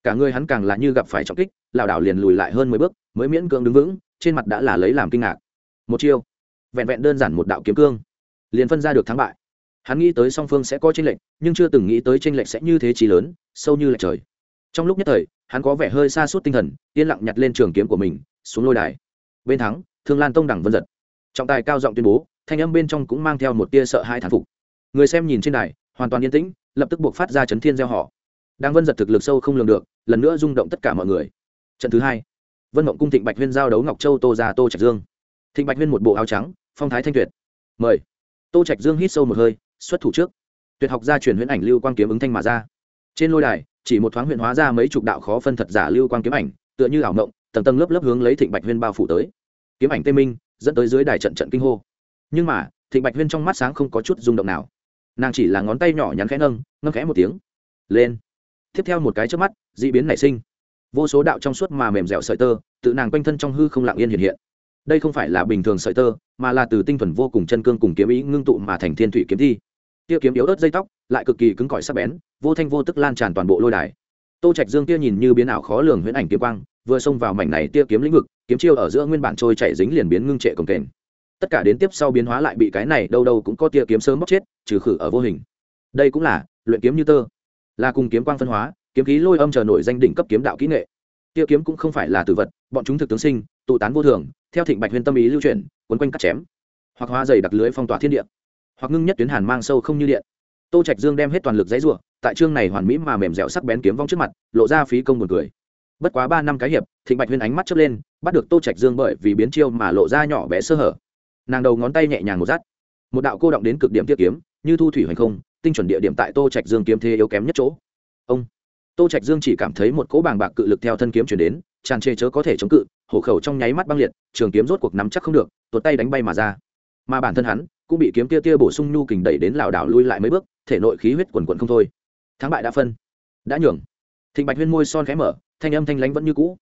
Cả người hắn càng là như gặp phải trọng kích, lảo đảo liền lùi lại hơn mười bước, mới miễn cưỡng đứng vững, trên mặt đã là lấy làm kinh ngạc. Một chiêu. Vẹn vẹn đơn giản một đạo kiếm cương, liền phân ra được thắng bại. Hắn nghĩ tới song phương sẽ có tranh lệch, nhưng chưa từng nghĩ tới tranh lệch sẽ như thế trí lớn, sâu như lệch trời trong lúc nhất thời, hắn có vẻ hơi xa suốt tinh thần, yên lặng nhặt lên trường kiếm của mình, xuống lôi đài. Bên thắng, thương lan tông đẳng vân giật. Trọng tài cao giọng tuyên bố, thanh âm bên trong cũng mang theo một tia sợ hai thản phục. Người xem nhìn trên đài, hoàn toàn yên tĩnh, lập tức buộc phát ra chấn thiên gieo họ. Đang vân giật thực lực sâu không lường được, lần nữa rung động tất cả mọi người. Trận thứ hai, vân mộng cung thịnh bạch huyên giao đấu ngọc châu tô già tô trạch dương. Thịnh bạch huyên một bộ áo trắng, phong thái thanh tuyệt. Mời. Tô trạch dương hít sâu một hơi, xuất thủ trước. Tuyệt học gia truyền huyễn ảnh lưu quang kiếm ứng thanh mà ra. Trên lôi đài chỉ một thoáng huyện hóa ra mấy chục đạo khó phân thật giả lưu quang kiếm ảnh, tựa như ảo mộng, tầng tầng lớp lớp hướng lấy thịnh bạch huyên bao phủ tới. Kiếm ảnh tê minh, dẫn tới dưới đài trận trận kinh hô. Nhưng mà, thịnh bạch huyên trong mắt sáng không có chút rung động nào. Nàng chỉ là ngón tay nhỏ nhắn khẽ nâng nâng khẽ một tiếng. Lên. Tiếp theo một cái trước mắt, d ị biến nảy sinh. Vô số đạo trong suốt mà mềm dẻo sợi tơ, tự nàng quanh thân trong hư không lặng yên hiện hiện. Đây không phải là bình thường sợi tơ, mà là từ tinh thuần vô cùng chân cương cùng kiếm ý ngưng tụ mà thành thiên thủy kiếm thi tia kiếm yếu ớt dây tóc lại cực kỳ cứng cỏi sắc bén vô thanh vô tức lan tràn toàn bộ lôi đài. Tô trạch dương tia nhìn như biến ảo khó lường huyễn ảnh kiếm quang vừa xông vào mảnh này tia kiếm lĩnh vực kiếm chiêu ở giữa nguyên bản trôi chảy dính liền biến ngưng trệ cồng kềnh. Tất cả đến tiếp sau biến hóa lại bị cái này đâu đâu cũng có tia kiếm sớm bóc chết trừ khử ở vô hình. Đây cũng là luyện kiếm như tơ. Là cùng kiếm quang phân hóa kiếm khí lôi âm chờ nổi danh đỉnh cấp kiếm đạo kỹ nghệ. Tia kiếm cũng không phải là tử vật bọn chúng thực tướng sinh tụ tán vô thường theo thịnh bạch huyền tâm ý lưu truyền, quấn quanh cắt chém hoặc hóa dày đặc lưới phong tỏa thiên địa hoặc ngưng nhất tuyến hàn mang sâu không như điện. Tô trạch dương đem hết toàn lực dãy rủa, tại chương này hoàn mỹ mà mềm dẻo sắc bén kiếm vong trước mặt, lộ ra phí công buồn cười. Bất quá ba năm cái hiệp, thịnh bạch huyên ánh mắt chớp lên, bắt được tô trạch dương bởi vì biến chiêu mà lộ ra nhỏ bé sơ hở. Nàng đầu ngón tay nhẹ nhàng một rát một đạo cô động đến cực điểm tiết kiếm, như thu thủy hoành không, tinh chuẩn địa điểm tại tô trạch dương kiếm thế yếu kém nhất chỗ. Ông. Tô trạch dương chỉ cảm thấy một cỗ bàng bạc cự lực theo thân kiếm chuyển đến, tràn trề chớ có thể chống cự, hổ khẩu trong nháy mắt băng liệt, trường kiếm rốt cuộc nắm chắc không được, tuột tay đánh bay mà ra. Mà bản thân hắn cũng bị kiếm tia tia bổ sung nhu kình đẩy đến lảo đảo lui lại mấy bước, thể nội khí huyết quần quần không thôi. Thắng bại đã phân. Đã nhường. Thịnh bạch huyên môi son khẽ mở, thanh âm thanh lánh vẫn như cũ.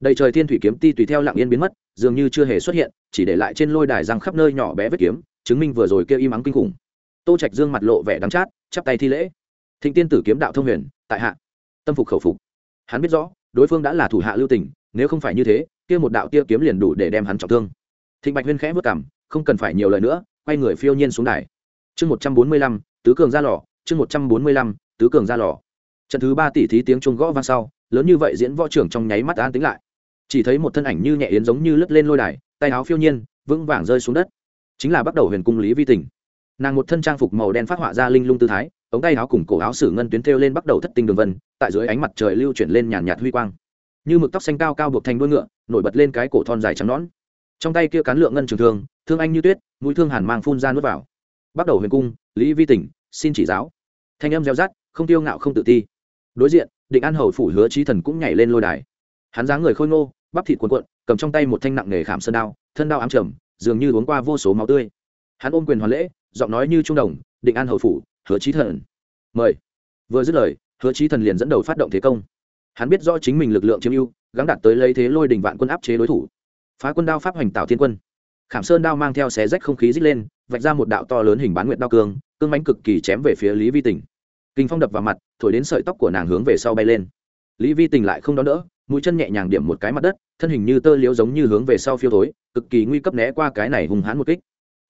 Đầy trời thiên thủy kiếm ti tùy theo lặng yên biến mất, dường như chưa hề xuất hiện, chỉ để lại trên lôi đài răng khắp nơi nhỏ bé vết kiếm, chứng minh vừa rồi kêu im ắng kinh khủng. Tô trạch dương mặt lộ vẻ đắng chát, chắp tay thi lễ. Thịnh tiên tử kiếm đạo thông huyền, tại hạ. Tâm phục khẩu phục. Hắn biết rõ, đối phương đã là thủ hạ lưu tình, nếu không phải như thế, kia một đạo tia kiếm liền đủ để đem hắn trọng thương. Thịnh bạch huyên khẽ vất cảm không cần phải nhiều lời nữa quay người phiêu nhiên xuống đài. Chương một trăm bốn mươi lăm, tứ cường ra lò, chương một trăm bốn mươi lăm, tứ cường ra lò. Trận thứ ba tỷ thí tiếng chuông gõ vang sau, lớn như vậy diễn võ trưởng trong nháy mắt an tính lại. Chỉ thấy một thân ảnh như nhẹ yến giống như lướt lên lôi đài, tay áo phiêu nhiên, vững vàng rơi xuống đất. Chính là bắt đầu huyền cung lý vi tình. Nàng một thân trang phục màu đen phát họa ra linh lung tư thái, ống tay áo cùng cổ áo sử ngân tuyến thêu lên bắt đầu thất tinh đường vân, tại dưới ánh mặt trời lưu chuyển lên nhàn nhạt huy quang. Như mực tóc xanh cao cao buộc thành đuôi ngựa, nổi bật lên cái cổ thon dài trắng nõn. Trong tay kia cán lượng ngân trường thương thương anh như tuyết, mũi thương hàn mang phun ra nuốt vào. Bắt đầu huyền cung, lý vi tỉnh, xin chỉ giáo. Thanh âm gieo rắt, không tiêu ngạo, không tự ti. Đối diện, định an hầu phủ hứa trí thần cũng nhảy lên lôi đài. Hắn dáng người khôi ngô, bắp thịt cuộn cuộn, cầm trong tay một thanh nặng nghề khảm sơn đao, thân đao ám trầm, dường như uống qua vô số máu tươi. Hắn ôm quyền hoàn lễ, giọng nói như trung đồng, định an hầu phủ, hứa trí thần. Mời. Vừa dứt lời, hứa trí thần liền dẫn đầu phát động thế công. Hắn biết rõ chính mình lực lượng chiếm ưu, gắng đạt tới lấy thế lôi đình vạn quân áp chế đối thủ. Phá quân đao pháp hoành tạo thiên quân khảm sơn đao mang theo xé rách không khí dít lên, vạch ra một đạo to lớn hình bán nguyệt đao cương cương bánh cực kỳ chém về phía lý vi tình. Kinh phong đập vào mặt, thổi đến sợi tóc của nàng hướng về sau bay lên. Lý vi tình lại không đón đỡ, mũi chân nhẹ nhàng điểm một cái mặt đất, thân hình như tơ liếu giống như hướng về sau phiêu thối, cực kỳ nguy cấp né qua cái này hùng hãn một kích.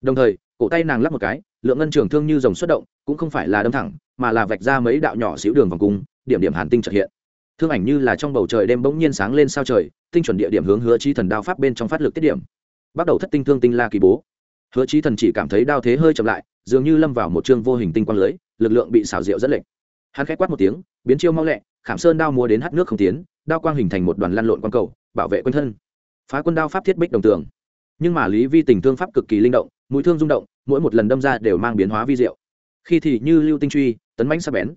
Đồng thời, cổ tay nàng lắp một cái, lượng ngân trường thương như dòng xuất động, cũng không phải là đâm thẳng, mà là vạch ra mấy đạo nhỏ xíu đường vòng cung, điểm điểm hàn tinh trật hiện. Thương ảnh như là trong bầu trời đêm bỗng nhiên sáng lên sao trời, tinh chuẩn địa điểm hướng hứa chi thần đao pháp bên trong phát lực tiết điểm bắt đầu thất tinh thương tinh la kỳ bố. Hứa chi thần chỉ cảm thấy đao thế hơi chậm lại, dường như lâm vào một chương vô hình tinh quang lưới, lực lượng bị xảo diệu rất lệch. Hắn khẽ quát một tiếng, biến chiêu mau lẹ, khảm sơn đao múa đến hát nước không tiến, đao quang hình thành một đoàn lăn lộn quang cầu, bảo vệ quân thân. Phá quân đao pháp thiết bích đồng tường. Nhưng mà lý vi tình thương pháp cực kỳ linh động, mũi thương rung động, mỗi một lần đâm ra đều mang biến hóa vi diệu. Khi thì như lưu tinh truy, tấn bánh sắc bén.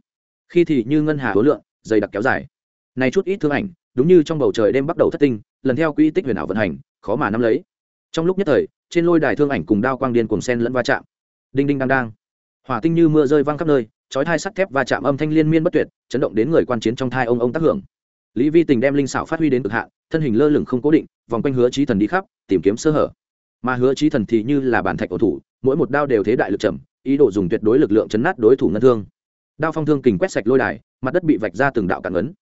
Khi thì như ngân hà hối lượng, dày đặc kéo dài. Này chút ít thương ảnh, đúng như trong bầu trời đêm bắt đầu thất tinh, lần theo quy tích huyền ảo vận hành, khó mà nắm lấy trong lúc nhất thời, trên lôi đài thương ảnh cùng đao quang điên cùng sen lẫn va chạm. Đinh đinh đang đang hỏa tinh như mưa rơi văng khắp nơi, chói thai sắt thép va chạm âm thanh liên miên bất tuyệt, chấn động đến người quan chiến trong thai ông ông tác hưởng. Lý vi tình đem linh xảo phát huy đến cực hạn, thân hình lơ lửng không cố định, vòng quanh hứa trí thần đi khắp, tìm kiếm sơ hở. Mà hứa trí thần thì như là bản thạch ổ thủ, mỗi một đao đều thế đại lực trầm, ý đồ dùng tuyệt đối lực lượng chấn nát đối thủ ngân thương. Đao phong thương kình quét sạch lôi đài, mặt đất bị vạch ra từng đạo cản ấn.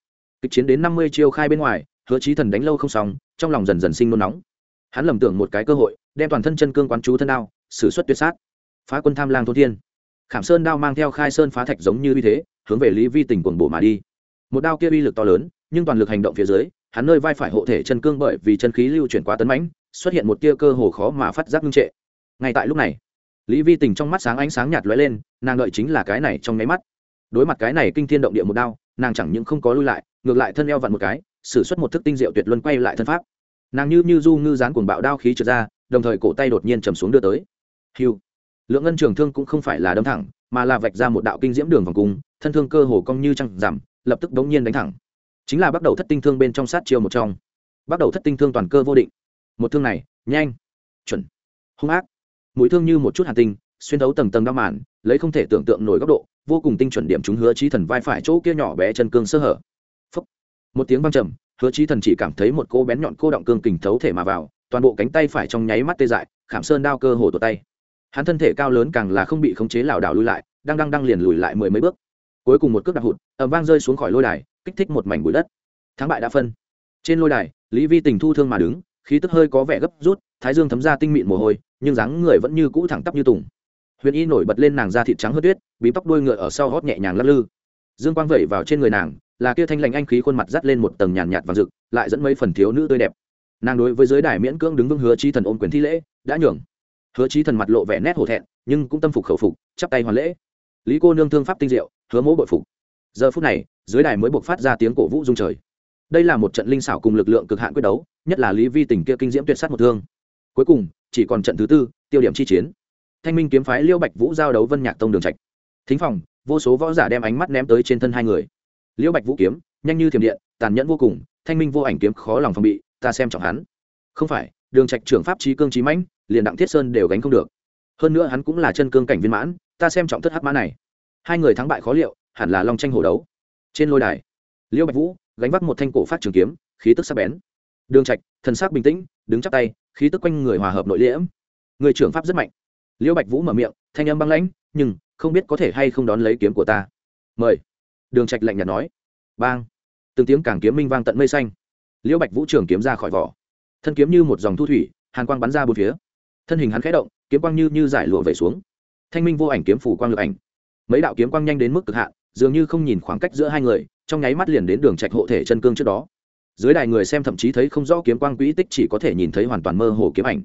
Kịch chiến đến năm mươi chiêu khai bên ngoài, hứa trí thần đánh lâu không xong, trong lòng dần dần sinh nôn nóng hắn lầm tưởng một cái cơ hội, đem toàn thân chân cương quán chú thân đao xử suất tuyệt sát. Phá quân tham lang thôn thiên. Khảm sơn đao mang theo khai sơn phá thạch giống như uy thế, hướng về lý vi tình quần bổ mà đi. Một đao kia uy lực to lớn, nhưng toàn lực hành động phía dưới, hắn nơi vai phải hộ thể chân cương bởi vì chân khí lưu chuyển quá tấn mãnh, xuất hiện một tia cơ hồ khó mà phát giác ngưng trệ. Ngay tại lúc này, lý vi tình trong mắt sáng ánh sáng nhạt lóe lên, nàng đợi chính là cái này trong nháy mắt. Đối mặt cái này kinh thiên động địa một đao, nàng chẳng những không có lui lại, ngược lại thân eo vặn một cái s ử suất một thức tinh diệu tuyệt luân quay lại thân pháp nàng như như du ngư dán cuồng bạo đao khí trượt ra, đồng thời cổ tay đột nhiên chầm xuống đưa tới. Hiu. Lượng ngân trường thương cũng không phải là đâm thẳng, mà là vạch ra một đạo kinh diễm đường vòng cung, thân thương cơ hồ cong như trăng giảm lập tức đống nhiên đánh thẳng. Chính là bắt đầu thất tinh thương bên trong sát chiêu một trong. Bắt đầu thất tinh thương toàn cơ vô định. Một thương này, nhanh, chuẩn, hung ác. Mũi thương như một chút hạt tinh, xuyên thấu tầng tầng đao màn, lấy không thể tưởng tượng nổi góc độ, vô cùng tinh chuẩn điểm chúng hứa trí thần vai phải chỗ kia nhỏ bé chân cương sơ hở. Phúc. một tiếng vang trầm hứa trí thần chỉ cảm thấy một cô bén nhọn cô động cương kình thấu thể mà vào, toàn bộ cánh tay phải trong nháy mắt tê dại, khảm sơn đao cơ hồ tột tay. Hắn thân thể cao lớn càng là không bị khống chế lảo đảo lui lại, đang đang đang liền lùi lại mười mấy bước. Cuối cùng một cước đạp hụt ẩm vang rơi xuống khỏi lôi đài, kích thích một mảnh bụi đất. Thắng bại đã phân. Trên lôi đài, lý vi tình thu thương mà đứng, khí tức hơi có vẻ gấp rút, thái dương thấm ra tinh mịn mồ hôi, nhưng dáng người vẫn như cũ thẳng tắp như tùng. Huyền y nổi bật lên nàng da thịt trắng hớt tuyết bí tóc đuôi ngựa ở sau hót nhẹ nhàng lắc lư. Dương quang vẩy vào trên người nàng là kia thanh lành anh khí khuôn mặt dắt lên một tầng nhàn nhạt và rực, lại dẫn mấy phần thiếu nữ tươi đẹp. Nàng đối với giới đài miễn cưỡng đứng vững hứa chi thần ôm quyền thi lễ, đã nhường. Hứa chi thần mặt lộ vẻ nét hổ thẹn, nhưng cũng tâm phục khẩu phục, chắp tay hoàn lễ. Lý cô nương thương pháp tinh diệu, hứa mỗ bội phục. Giờ phút này dưới đài mới buộc phát ra tiếng cổ vũ dung trời. Đây là một trận linh xảo cùng lực lượng cực hạn quyết đấu, nhất là lý vi tình kia kinh diễm tuyệt sát một thương. Cuối cùng, chỉ còn trận thứ tư, tiêu điểm chi chiến. Thanh minh kiếm phái liêu bạch vũ giao đấu vân nhạc tông đường trạch. Thính phòng, vô số võ giả đem ánh mắt ném tới trên thân hai người. Liễu bạch vũ kiếm, nhanh như thiểm điện, tàn nhẫn vô cùng, thanh minh vô ảnh kiếm khó lòng phòng bị, ta xem trọng hắn. Không phải, đường trạch trưởng pháp trí cương trí mãnh, liền đặng thiết sơn đều gánh không được. Hơn nữa hắn cũng là chân cương cảnh viên mãn, ta xem trọng thất hắc mã này. Hai người thắng bại khó liệu, hẳn là long tranh hổ đấu. Trên lôi đài, Liễu bạch vũ gánh vác một thanh cổ phát trường kiếm, khí tức sắc bén. Đường trạch, thần sắc bình tĩnh, đứng chắp tay, khí tức quanh người hòa hợp nội liễm. Người trưởng pháp rất mạnh. Liễu bạch vũ mở miệng, thanh âm băng lãnh, nhưng, không biết có thể hay không đón lấy kiếm của ta. Mời đường trạch lạnh nhạt nói. Bang. Từng tiếng càng kiếm minh vang tận mây xanh. Liễu bạch vũ trường kiếm ra khỏi vỏ. Thân kiếm như một dòng thu thủy, hàn quang bắn ra bốn phía. Thân hình hắn khẽ động, kiếm quang như như giải lụa về xuống. Thanh minh vô ảnh kiếm phủ quang lực ảnh. Mấy đạo kiếm quang nhanh đến mức cực hạn, dường như không nhìn khoảng cách giữa hai người, trong nháy mắt liền đến đường trạch hộ thể chân cương trước đó. Dưới đài người xem thậm chí thấy không rõ kiếm quang quỹ tích chỉ có thể nhìn thấy hoàn toàn mơ hồ kiếm ảnh.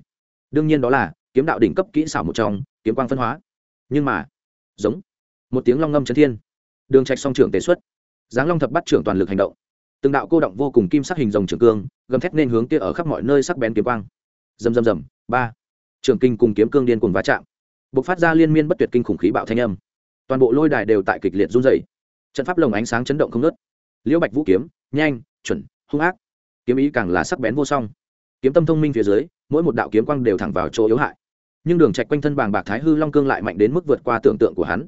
Đương nhiên đó là, kiếm đạo đỉnh cấp kỹ xảo một trong, kiếm quang phân hóa. Nhưng mà, giống, một tiếng long ngâm chấn thiên đường trạch song trưởng tế xuất. Giáng long thập bắt trưởng toàn lực hành động. Từng đạo cô động vô cùng kim sắc hình rồng trường cương, gầm thét nên hướng kia ở khắp mọi nơi sắc bén kiếm quang. Rầm rầm rầm, ba. Trường kinh cùng kiếm cương điên cuồng va chạm. Bộc phát ra liên miên bất tuyệt kinh khủng khí bạo thanh âm. Toàn bộ lôi đài đều tại kịch liệt run rẩy. Trận pháp lồng ánh sáng chấn động không ngớt. Liễu bạch vũ kiếm, nhanh, chuẩn, hung ác. Kiếm ý càng là sắc bén vô song. Kiếm tâm thông minh phía dưới, mỗi một đạo kiếm quang đều thẳng vào chỗ yếu hại. Nhưng đường trạch quanh thân bàng bạc thái hư long cương lại mạnh đến mức vượt qua tưởng tượng của hắn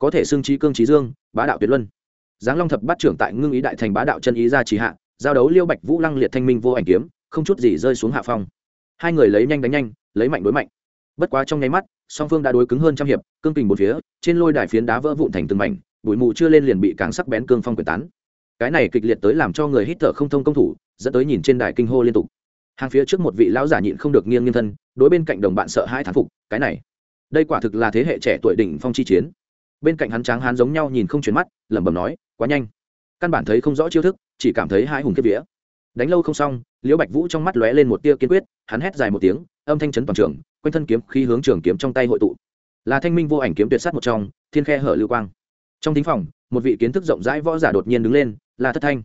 có thể xưng trí cương trí dương, bá đạo tuyệt luân. Giáng long thập bát trưởng tại ngưng ý đại thành bá đạo chân ý ra trì hạ, giao đấu liêu bạch vũ lăng liệt thanh minh vô ảnh kiếm, không chút gì rơi xuống hạ phong. Hai người lấy nhanh đánh nhanh, lấy mạnh đối mạnh. Bất quá trong nháy mắt, song phương đã đối cứng hơn trăm hiệp, cương kình một phía, trên lôi đài phiến đá vỡ vụn thành từng mảnh, bụi mù chưa lên liền bị càng sắc bén cương phong quyền tán. Cái này kịch liệt tới làm cho người hít thở không thông công thủ, dẫn tới nhìn trên đài kinh hô liên tục. Hàng phía trước một vị lão giả nhịn không được nghiêng nghiêng thân, đối bên cạnh đồng bạn sợ hai thán phục, cái này, đây quả thực là thế hệ trẻ tuổi đỉnh phong chi chiến bên cạnh hắn tráng hán giống nhau nhìn không chuyển mắt, lẩm bẩm nói, quá nhanh. Căn bản thấy không rõ chiêu thức, chỉ cảm thấy hai hùng kiếp vía. Đánh lâu không xong, liễu bạch vũ trong mắt lóe lên một tia kiên quyết, hắn hét dài một tiếng, âm thanh chấn toàn trường, quanh thân kiếm khi hướng trường kiếm trong tay hội tụ. Là thanh minh vô ảnh kiếm tuyệt sát một trong, thiên khe hở lưu quang. Trong thính phòng, một vị kiến thức rộng rãi võ giả đột nhiên đứng lên, là thất thanh.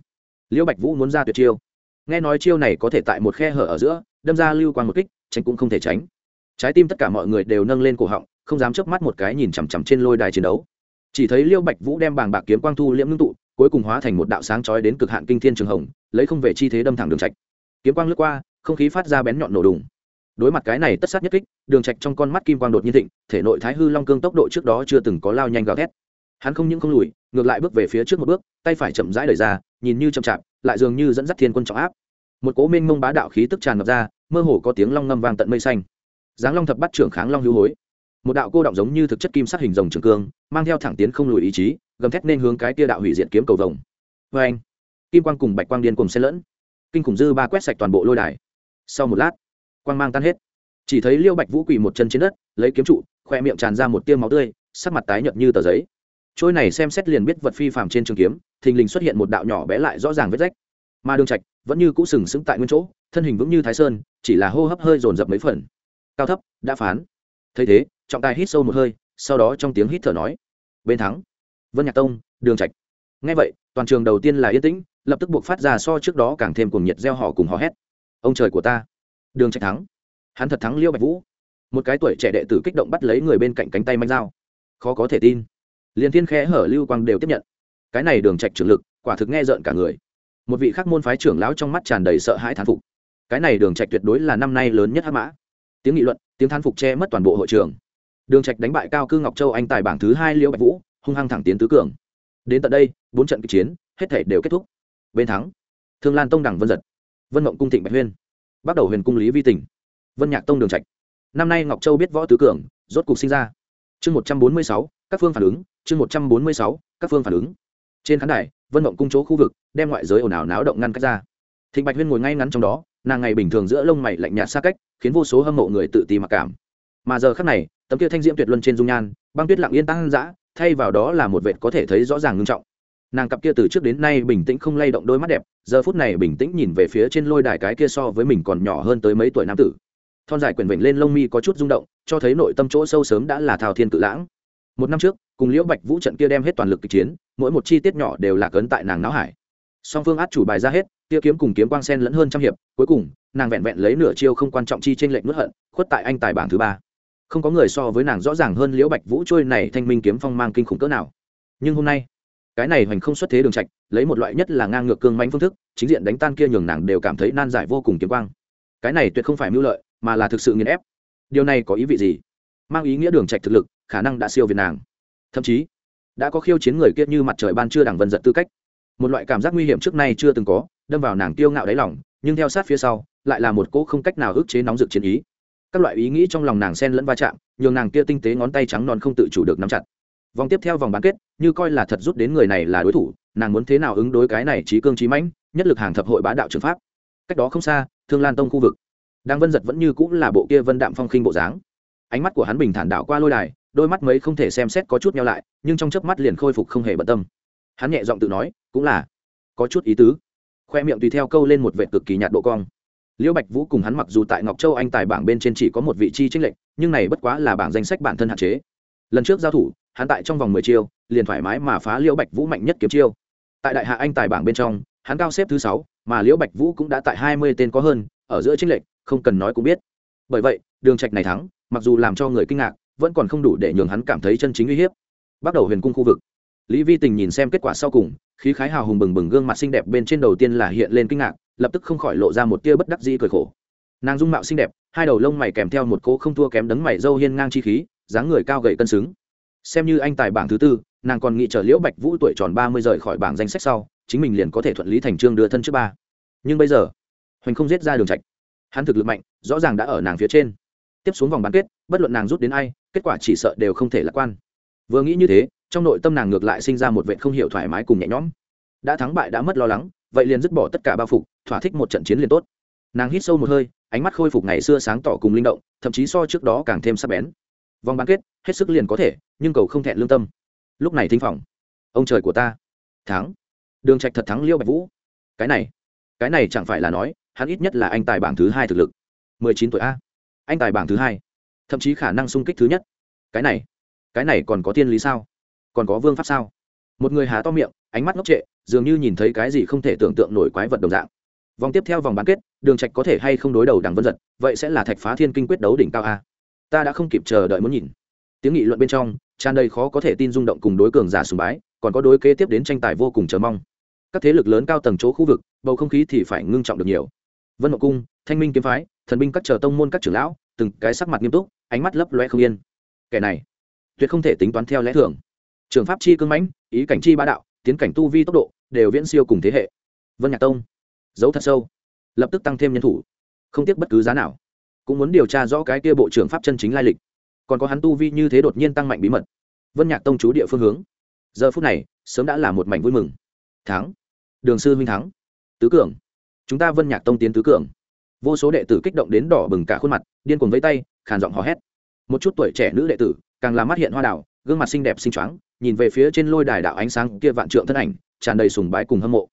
Liễu bạch vũ muốn ra tuyệt chiêu. Nghe nói chiêu này có thể tại một khe hở ở giữa, đâm ra lưu quang một kích, tránh cũng không thể tránh trái tim tất cả mọi người đều nâng lên cổ họng, không dám chớp mắt một cái nhìn chằm chằm trên lôi đài chiến đấu. Chỉ thấy liêu bạch vũ đem bàng bạc kiếm quang thu liễm ngưng tụ, cuối cùng hóa thành một đạo sáng chói đến cực hạn kinh thiên trường hồng, lấy không về chi thế đâm thẳng đường trạch. Kiếm quang lướt qua, không khí phát ra bén nhọn nổ đùng. Đối mặt cái này tất sát nhất kích, đường trạch trong con mắt kim quang đột nhiên thịnh, thể nội thái hư long cương tốc độ trước đó chưa từng có lao nhanh gào thét. Hắn không những không lùi, ngược lại bước về phía trước một bước, tay phải chậm rãi đẩy ra, nhìn như chậm chạp, lại dường như dẫn dắt thiên quân trọng áp. Một cố minh mông bá đạo khí tức tràn ngập ra, mơ hồ có tiếng long ngâm vang tận mây xanh giáng long thập bắt trưởng kháng long hữu hối. Một đạo cô động giống như thực chất kim sắc hình rồng trường cương, mang theo thẳng tiến không lùi ý chí, gầm thét nên hướng cái tia đạo hủy diệt kiếm cầu vồng. Vê anh, kim quang cùng bạch quang điên cùng xen lẫn. Kinh khủng dư ba quét sạch toàn bộ lôi đài. Sau một lát, quang mang tan hết. Chỉ thấy liêu bạch vũ quỳ một chân trên đất, lấy kiếm trụ, khoe miệng tràn ra một tiêu máu tươi, sắc mặt tái nhợt như tờ giấy. Trôi này xem xét liền biết vật phi phàm trên trường kiếm, thình lình xuất hiện một đạo nhỏ bé lại rõ ràng vết rách. Mà đường trạch vẫn như cũ sừng sững tại nguyên chỗ, thân hình vững như thái sơn, chỉ là hô hấp hơi dồn dập mấy phần cao thấp, đã phán. Thấy thế, trọng tài hít sâu một hơi, sau đó trong tiếng hít thở nói, bên thắng, vân nhạc tông, đường trạch. Nghe vậy, toàn trường đầu tiên là yên tĩnh, lập tức buộc phát ra so trước đó càng thêm cuồng nhiệt gieo họ cùng hò hét. Ông trời của ta, đường trạch thắng. Hắn thật thắng liêu bạch vũ. Một cái tuổi trẻ đệ tử kích động bắt lấy người bên cạnh cánh tay manh dao. Khó có thể tin. Liền thiên khẽ hở lưu quang đều tiếp nhận. Cái này đường trạch trưởng lực, quả thực nghe rợn cả người. Một vị khắc môn phái trưởng lão trong mắt tràn đầy sợ hãi thán phục. Cái này đường trạch tuyệt đối là năm nay lớn nhất hắc mã tiếng nghị luận, tiếng thán phục che mất toàn bộ hội trường. Đường trạch đánh bại cao cư ngọc châu anh tài bảng thứ hai liễu bạch vũ, hung hăng thẳng tiến tứ cường. Đến tận đây, bốn trận kịch chiến, hết thể đều kết thúc. Bên thắng, thương lan tông đẳng vân giật, vân mộng cung thịnh bạch huyên, bắt đầu huyền cung lý vi tỉnh vân nhạc tông đường trạch. Năm nay ngọc châu biết võ tứ cường, rốt cục sinh ra. Chương một trăm bốn mươi sáu, các phương phản ứng, chương một trăm bốn mươi sáu, các phương phản ứng. Trên khán đài, vân mộng cung chỗ khu vực, đem ngoại giới ồn ào náo động ngăn cách ra. Thịnh bạch huyên ngồi ngay ngắn trong đó nàng ngày bình thường giữa lông mày lạnh nhạt xa cách, khiến vô số hâm mộ người tự ti mặc cảm. Mà giờ khắc này, tấm kia thanh diễm tuyệt luân trên dung nhan, băng tuyết lặng yên tăng dã, thay vào đó là một vệt có thể thấy rõ ràng ngưng trọng. Nàng cặp kia từ trước đến nay bình tĩnh không lay động đôi mắt đẹp, giờ phút này bình tĩnh nhìn về phía trên lôi đài cái kia so với mình còn nhỏ hơn tới mấy tuổi nam tử. Thon dài quyền vịnh lên lông mi có chút rung động, cho thấy nội tâm chỗ sâu sớm đã là thào thiên cự lãng. Một năm trước, cùng liễu bạch vũ trận kia đem hết toàn lực kịch chiến, mỗi một chi tiết nhỏ đều là cấn tại nàng não hải. Song phương át chủ bài ra hết tia kiếm cùng kiếm quang sen lẫn hơn trăm hiệp, cuối cùng, nàng vẹn vẹn lấy nửa chiêu không quan trọng chi trên lệnh nuốt hận, khuất tại anh tài bảng thứ ba. Không có người so với nàng rõ ràng hơn liễu bạch vũ trôi này thanh minh kiếm phong mang kinh khủng cỡ nào. Nhưng hôm nay, cái này hoành không xuất thế đường trạch, lấy một loại nhất là ngang ngược cương mãnh phương thức, chính diện đánh tan kia nhường nàng đều cảm thấy nan giải vô cùng kiếm quang. Cái này tuyệt không phải mưu lợi, mà là thực sự nghiền ép. Điều này có ý vị gì? Mang ý nghĩa đường trạch thực lực, khả năng đã siêu việt nàng. Thậm chí, đã có khiêu chiến người kia như mặt trời ban chưa đẳng vân giật tư cách một loại cảm giác nguy hiểm trước nay chưa từng có, đâm vào nàng tiêu ngạo đáy lòng, nhưng theo sát phía sau, lại là một cỗ không cách nào ức chế nóng rực chiến ý. Các loại ý nghĩ trong lòng nàng sen lẫn va chạm, nhường nàng kia tinh tế ngón tay trắng non không tự chủ được nắm chặt. Vòng tiếp theo vòng bán kết, như coi là thật rút đến người này là đối thủ, nàng muốn thế nào ứng đối cái này trí cương trí mãnh, nhất lực hàng thập hội bá đạo trường pháp. Cách đó không xa, thương lan tông khu vực. Đang vân giật vẫn như cũng là bộ kia vân đạm phong khinh bộ dáng. Ánh mắt của hắn bình thản đảo qua lôi đài, đôi mắt mấy không thể xem xét có chút nhau lại, nhưng trong chớp mắt liền khôi phục không hề bận tâm hắn nhẹ giọng tự nói, cũng là. Có chút ý tứ. Khoe miệng tùy theo câu lên một vệ cực kỳ nhạt độ cong. Liễu bạch vũ cùng hắn mặc dù tại ngọc châu anh tài bảng bên trên chỉ có một vị trí tranh lệch, nhưng này bất quá là bảng danh sách bản thân hạn chế. Lần trước giao thủ, hắn tại trong vòng mười chiêu, liền thoải mái mà phá liễu bạch vũ mạnh nhất kiếm chiêu. Tại đại hạ anh tài bảng bên trong, hắn cao xếp thứ sáu, mà liễu bạch vũ cũng đã tại hai mươi tên có hơn, ở giữa tranh lệch, không cần nói cũng biết. Bởi vậy, đường trạch này thắng, mặc dù làm cho người kinh ngạc, vẫn còn không đủ để nhường hắn cảm thấy chân chính uy hiếp. Bắt đầu huyền cung khu vực lý vi tình nhìn xem kết quả sau cùng, khí khái hào hùng bừng bừng gương mặt xinh đẹp bên trên đầu tiên là hiện lên kinh ngạc, lập tức không khỏi lộ ra một tia bất đắc dĩ cười khổ. Nàng dung mạo xinh đẹp, hai đầu lông mày kèm theo một cỗ không thua kém đấng mày dâu hiên ngang chi khí, dáng người cao gầy cân xứng. Xem như anh tài bảng thứ tư, nàng còn nghĩ chờ liễu bạch vũ tuổi tròn ba mươi rời khỏi bảng danh sách sau, chính mình liền có thể thuận lý thành trương đưa thân trước ba. Nhưng bây giờ, hoành không giết ra đường trạch. Hắn thực lực mạnh, rõ ràng đã ở nàng phía trên. Tiếp xuống vòng bán kết, bất luận nàng rút đến ai, kết quả chỉ sợ đều không thể lạc quan. Vừa nghĩ như thế trong nội tâm nàng ngược lại sinh ra một vệ không hiểu thoải mái cùng nhẹ nhõm. Đã thắng bại, đã mất lo lắng, vậy liền dứt bỏ tất cả bao phục, thỏa thích một trận chiến liền tốt. Nàng hít sâu một hơi, ánh mắt khôi phục ngày xưa sáng tỏ cùng linh động, thậm chí so trước đó càng thêm sắc bén. Vòng bán kết, hết sức liền có thể, nhưng cầu không thẹn lương tâm. Lúc này thính phòng. Ông trời của ta. Thắng. Đường trạch thật thắng liêu bạch vũ. Cái này cái này chẳng phải là nói, hắn ít nhất là anh tài bảng thứ hai thực lực. Mười chín tuổi a. Anh tài bảng thứ hai. Thậm chí khả năng xung kích thứ nhất. Cái này cái này còn có tiên lý sao? Còn có vương pháp sao? Một người há to miệng, ánh mắt ngốc trệ, dường như nhìn thấy cái gì không thể tưởng tượng nổi quái vật đồng dạng. Vòng tiếp theo vòng bán kết, đường trạch có thể hay không đối đầu đằng vân giật, vậy sẽ là thạch phá thiên kinh quyết đấu đỉnh cao a. Ta đã không kịp chờ đợi muốn nhìn. Tiếng nghị luận bên trong, tràn đầy khó có thể tin rung động cùng đối cường giả sùng bái, còn có đối kế tiếp đến tranh tài vô cùng chờ mong. Các thế lực lớn cao tầng chỗ khu vực, bầu không khí thì phải ngưng trọng được nhiều. Vân ngọc cung, thanh minh kiếm phái, thần binh các chờ tông môn các trưởng lão, từng cái sắc mặt nghiêm túc, ánh mắt lấp loe không yên. Kẻ này, tuyệt không thể tính toán theo lẽ thường trường pháp chi cương mãnh, ý cảnh chi ba đạo, tiến cảnh tu vi tốc độ đều viễn siêu cùng thế hệ. Vân nhạc tông giấu thật sâu, lập tức tăng thêm nhân thủ, không tiếc bất cứ giá nào. Cũng muốn điều tra rõ cái kia bộ trưởng pháp chân chính lai lịch. Còn có hắn tu vi như thế đột nhiên tăng mạnh bí mật. Vân nhạc tông chú địa phương hướng. Giờ phút này, sớm đã là một mảnh vui mừng. Thắng. Đường sư huynh thắng. Tứ cường. Chúng ta vân nhạc tông tiến tứ cường. Vô số đệ tử kích động đến đỏ bừng cả khuôn mặt, điên cuồng vẫy tay, khàn giọng hò hét. Một chút tuổi trẻ nữ đệ tử, càng làm mắt hiện hoa đảo gương mặt xinh đẹp xinh choáng, nhìn về phía trên lôi đài đạo ánh sáng kia vạn trượng thân ảnh, tràn đầy sùng bái cùng hâm mộ.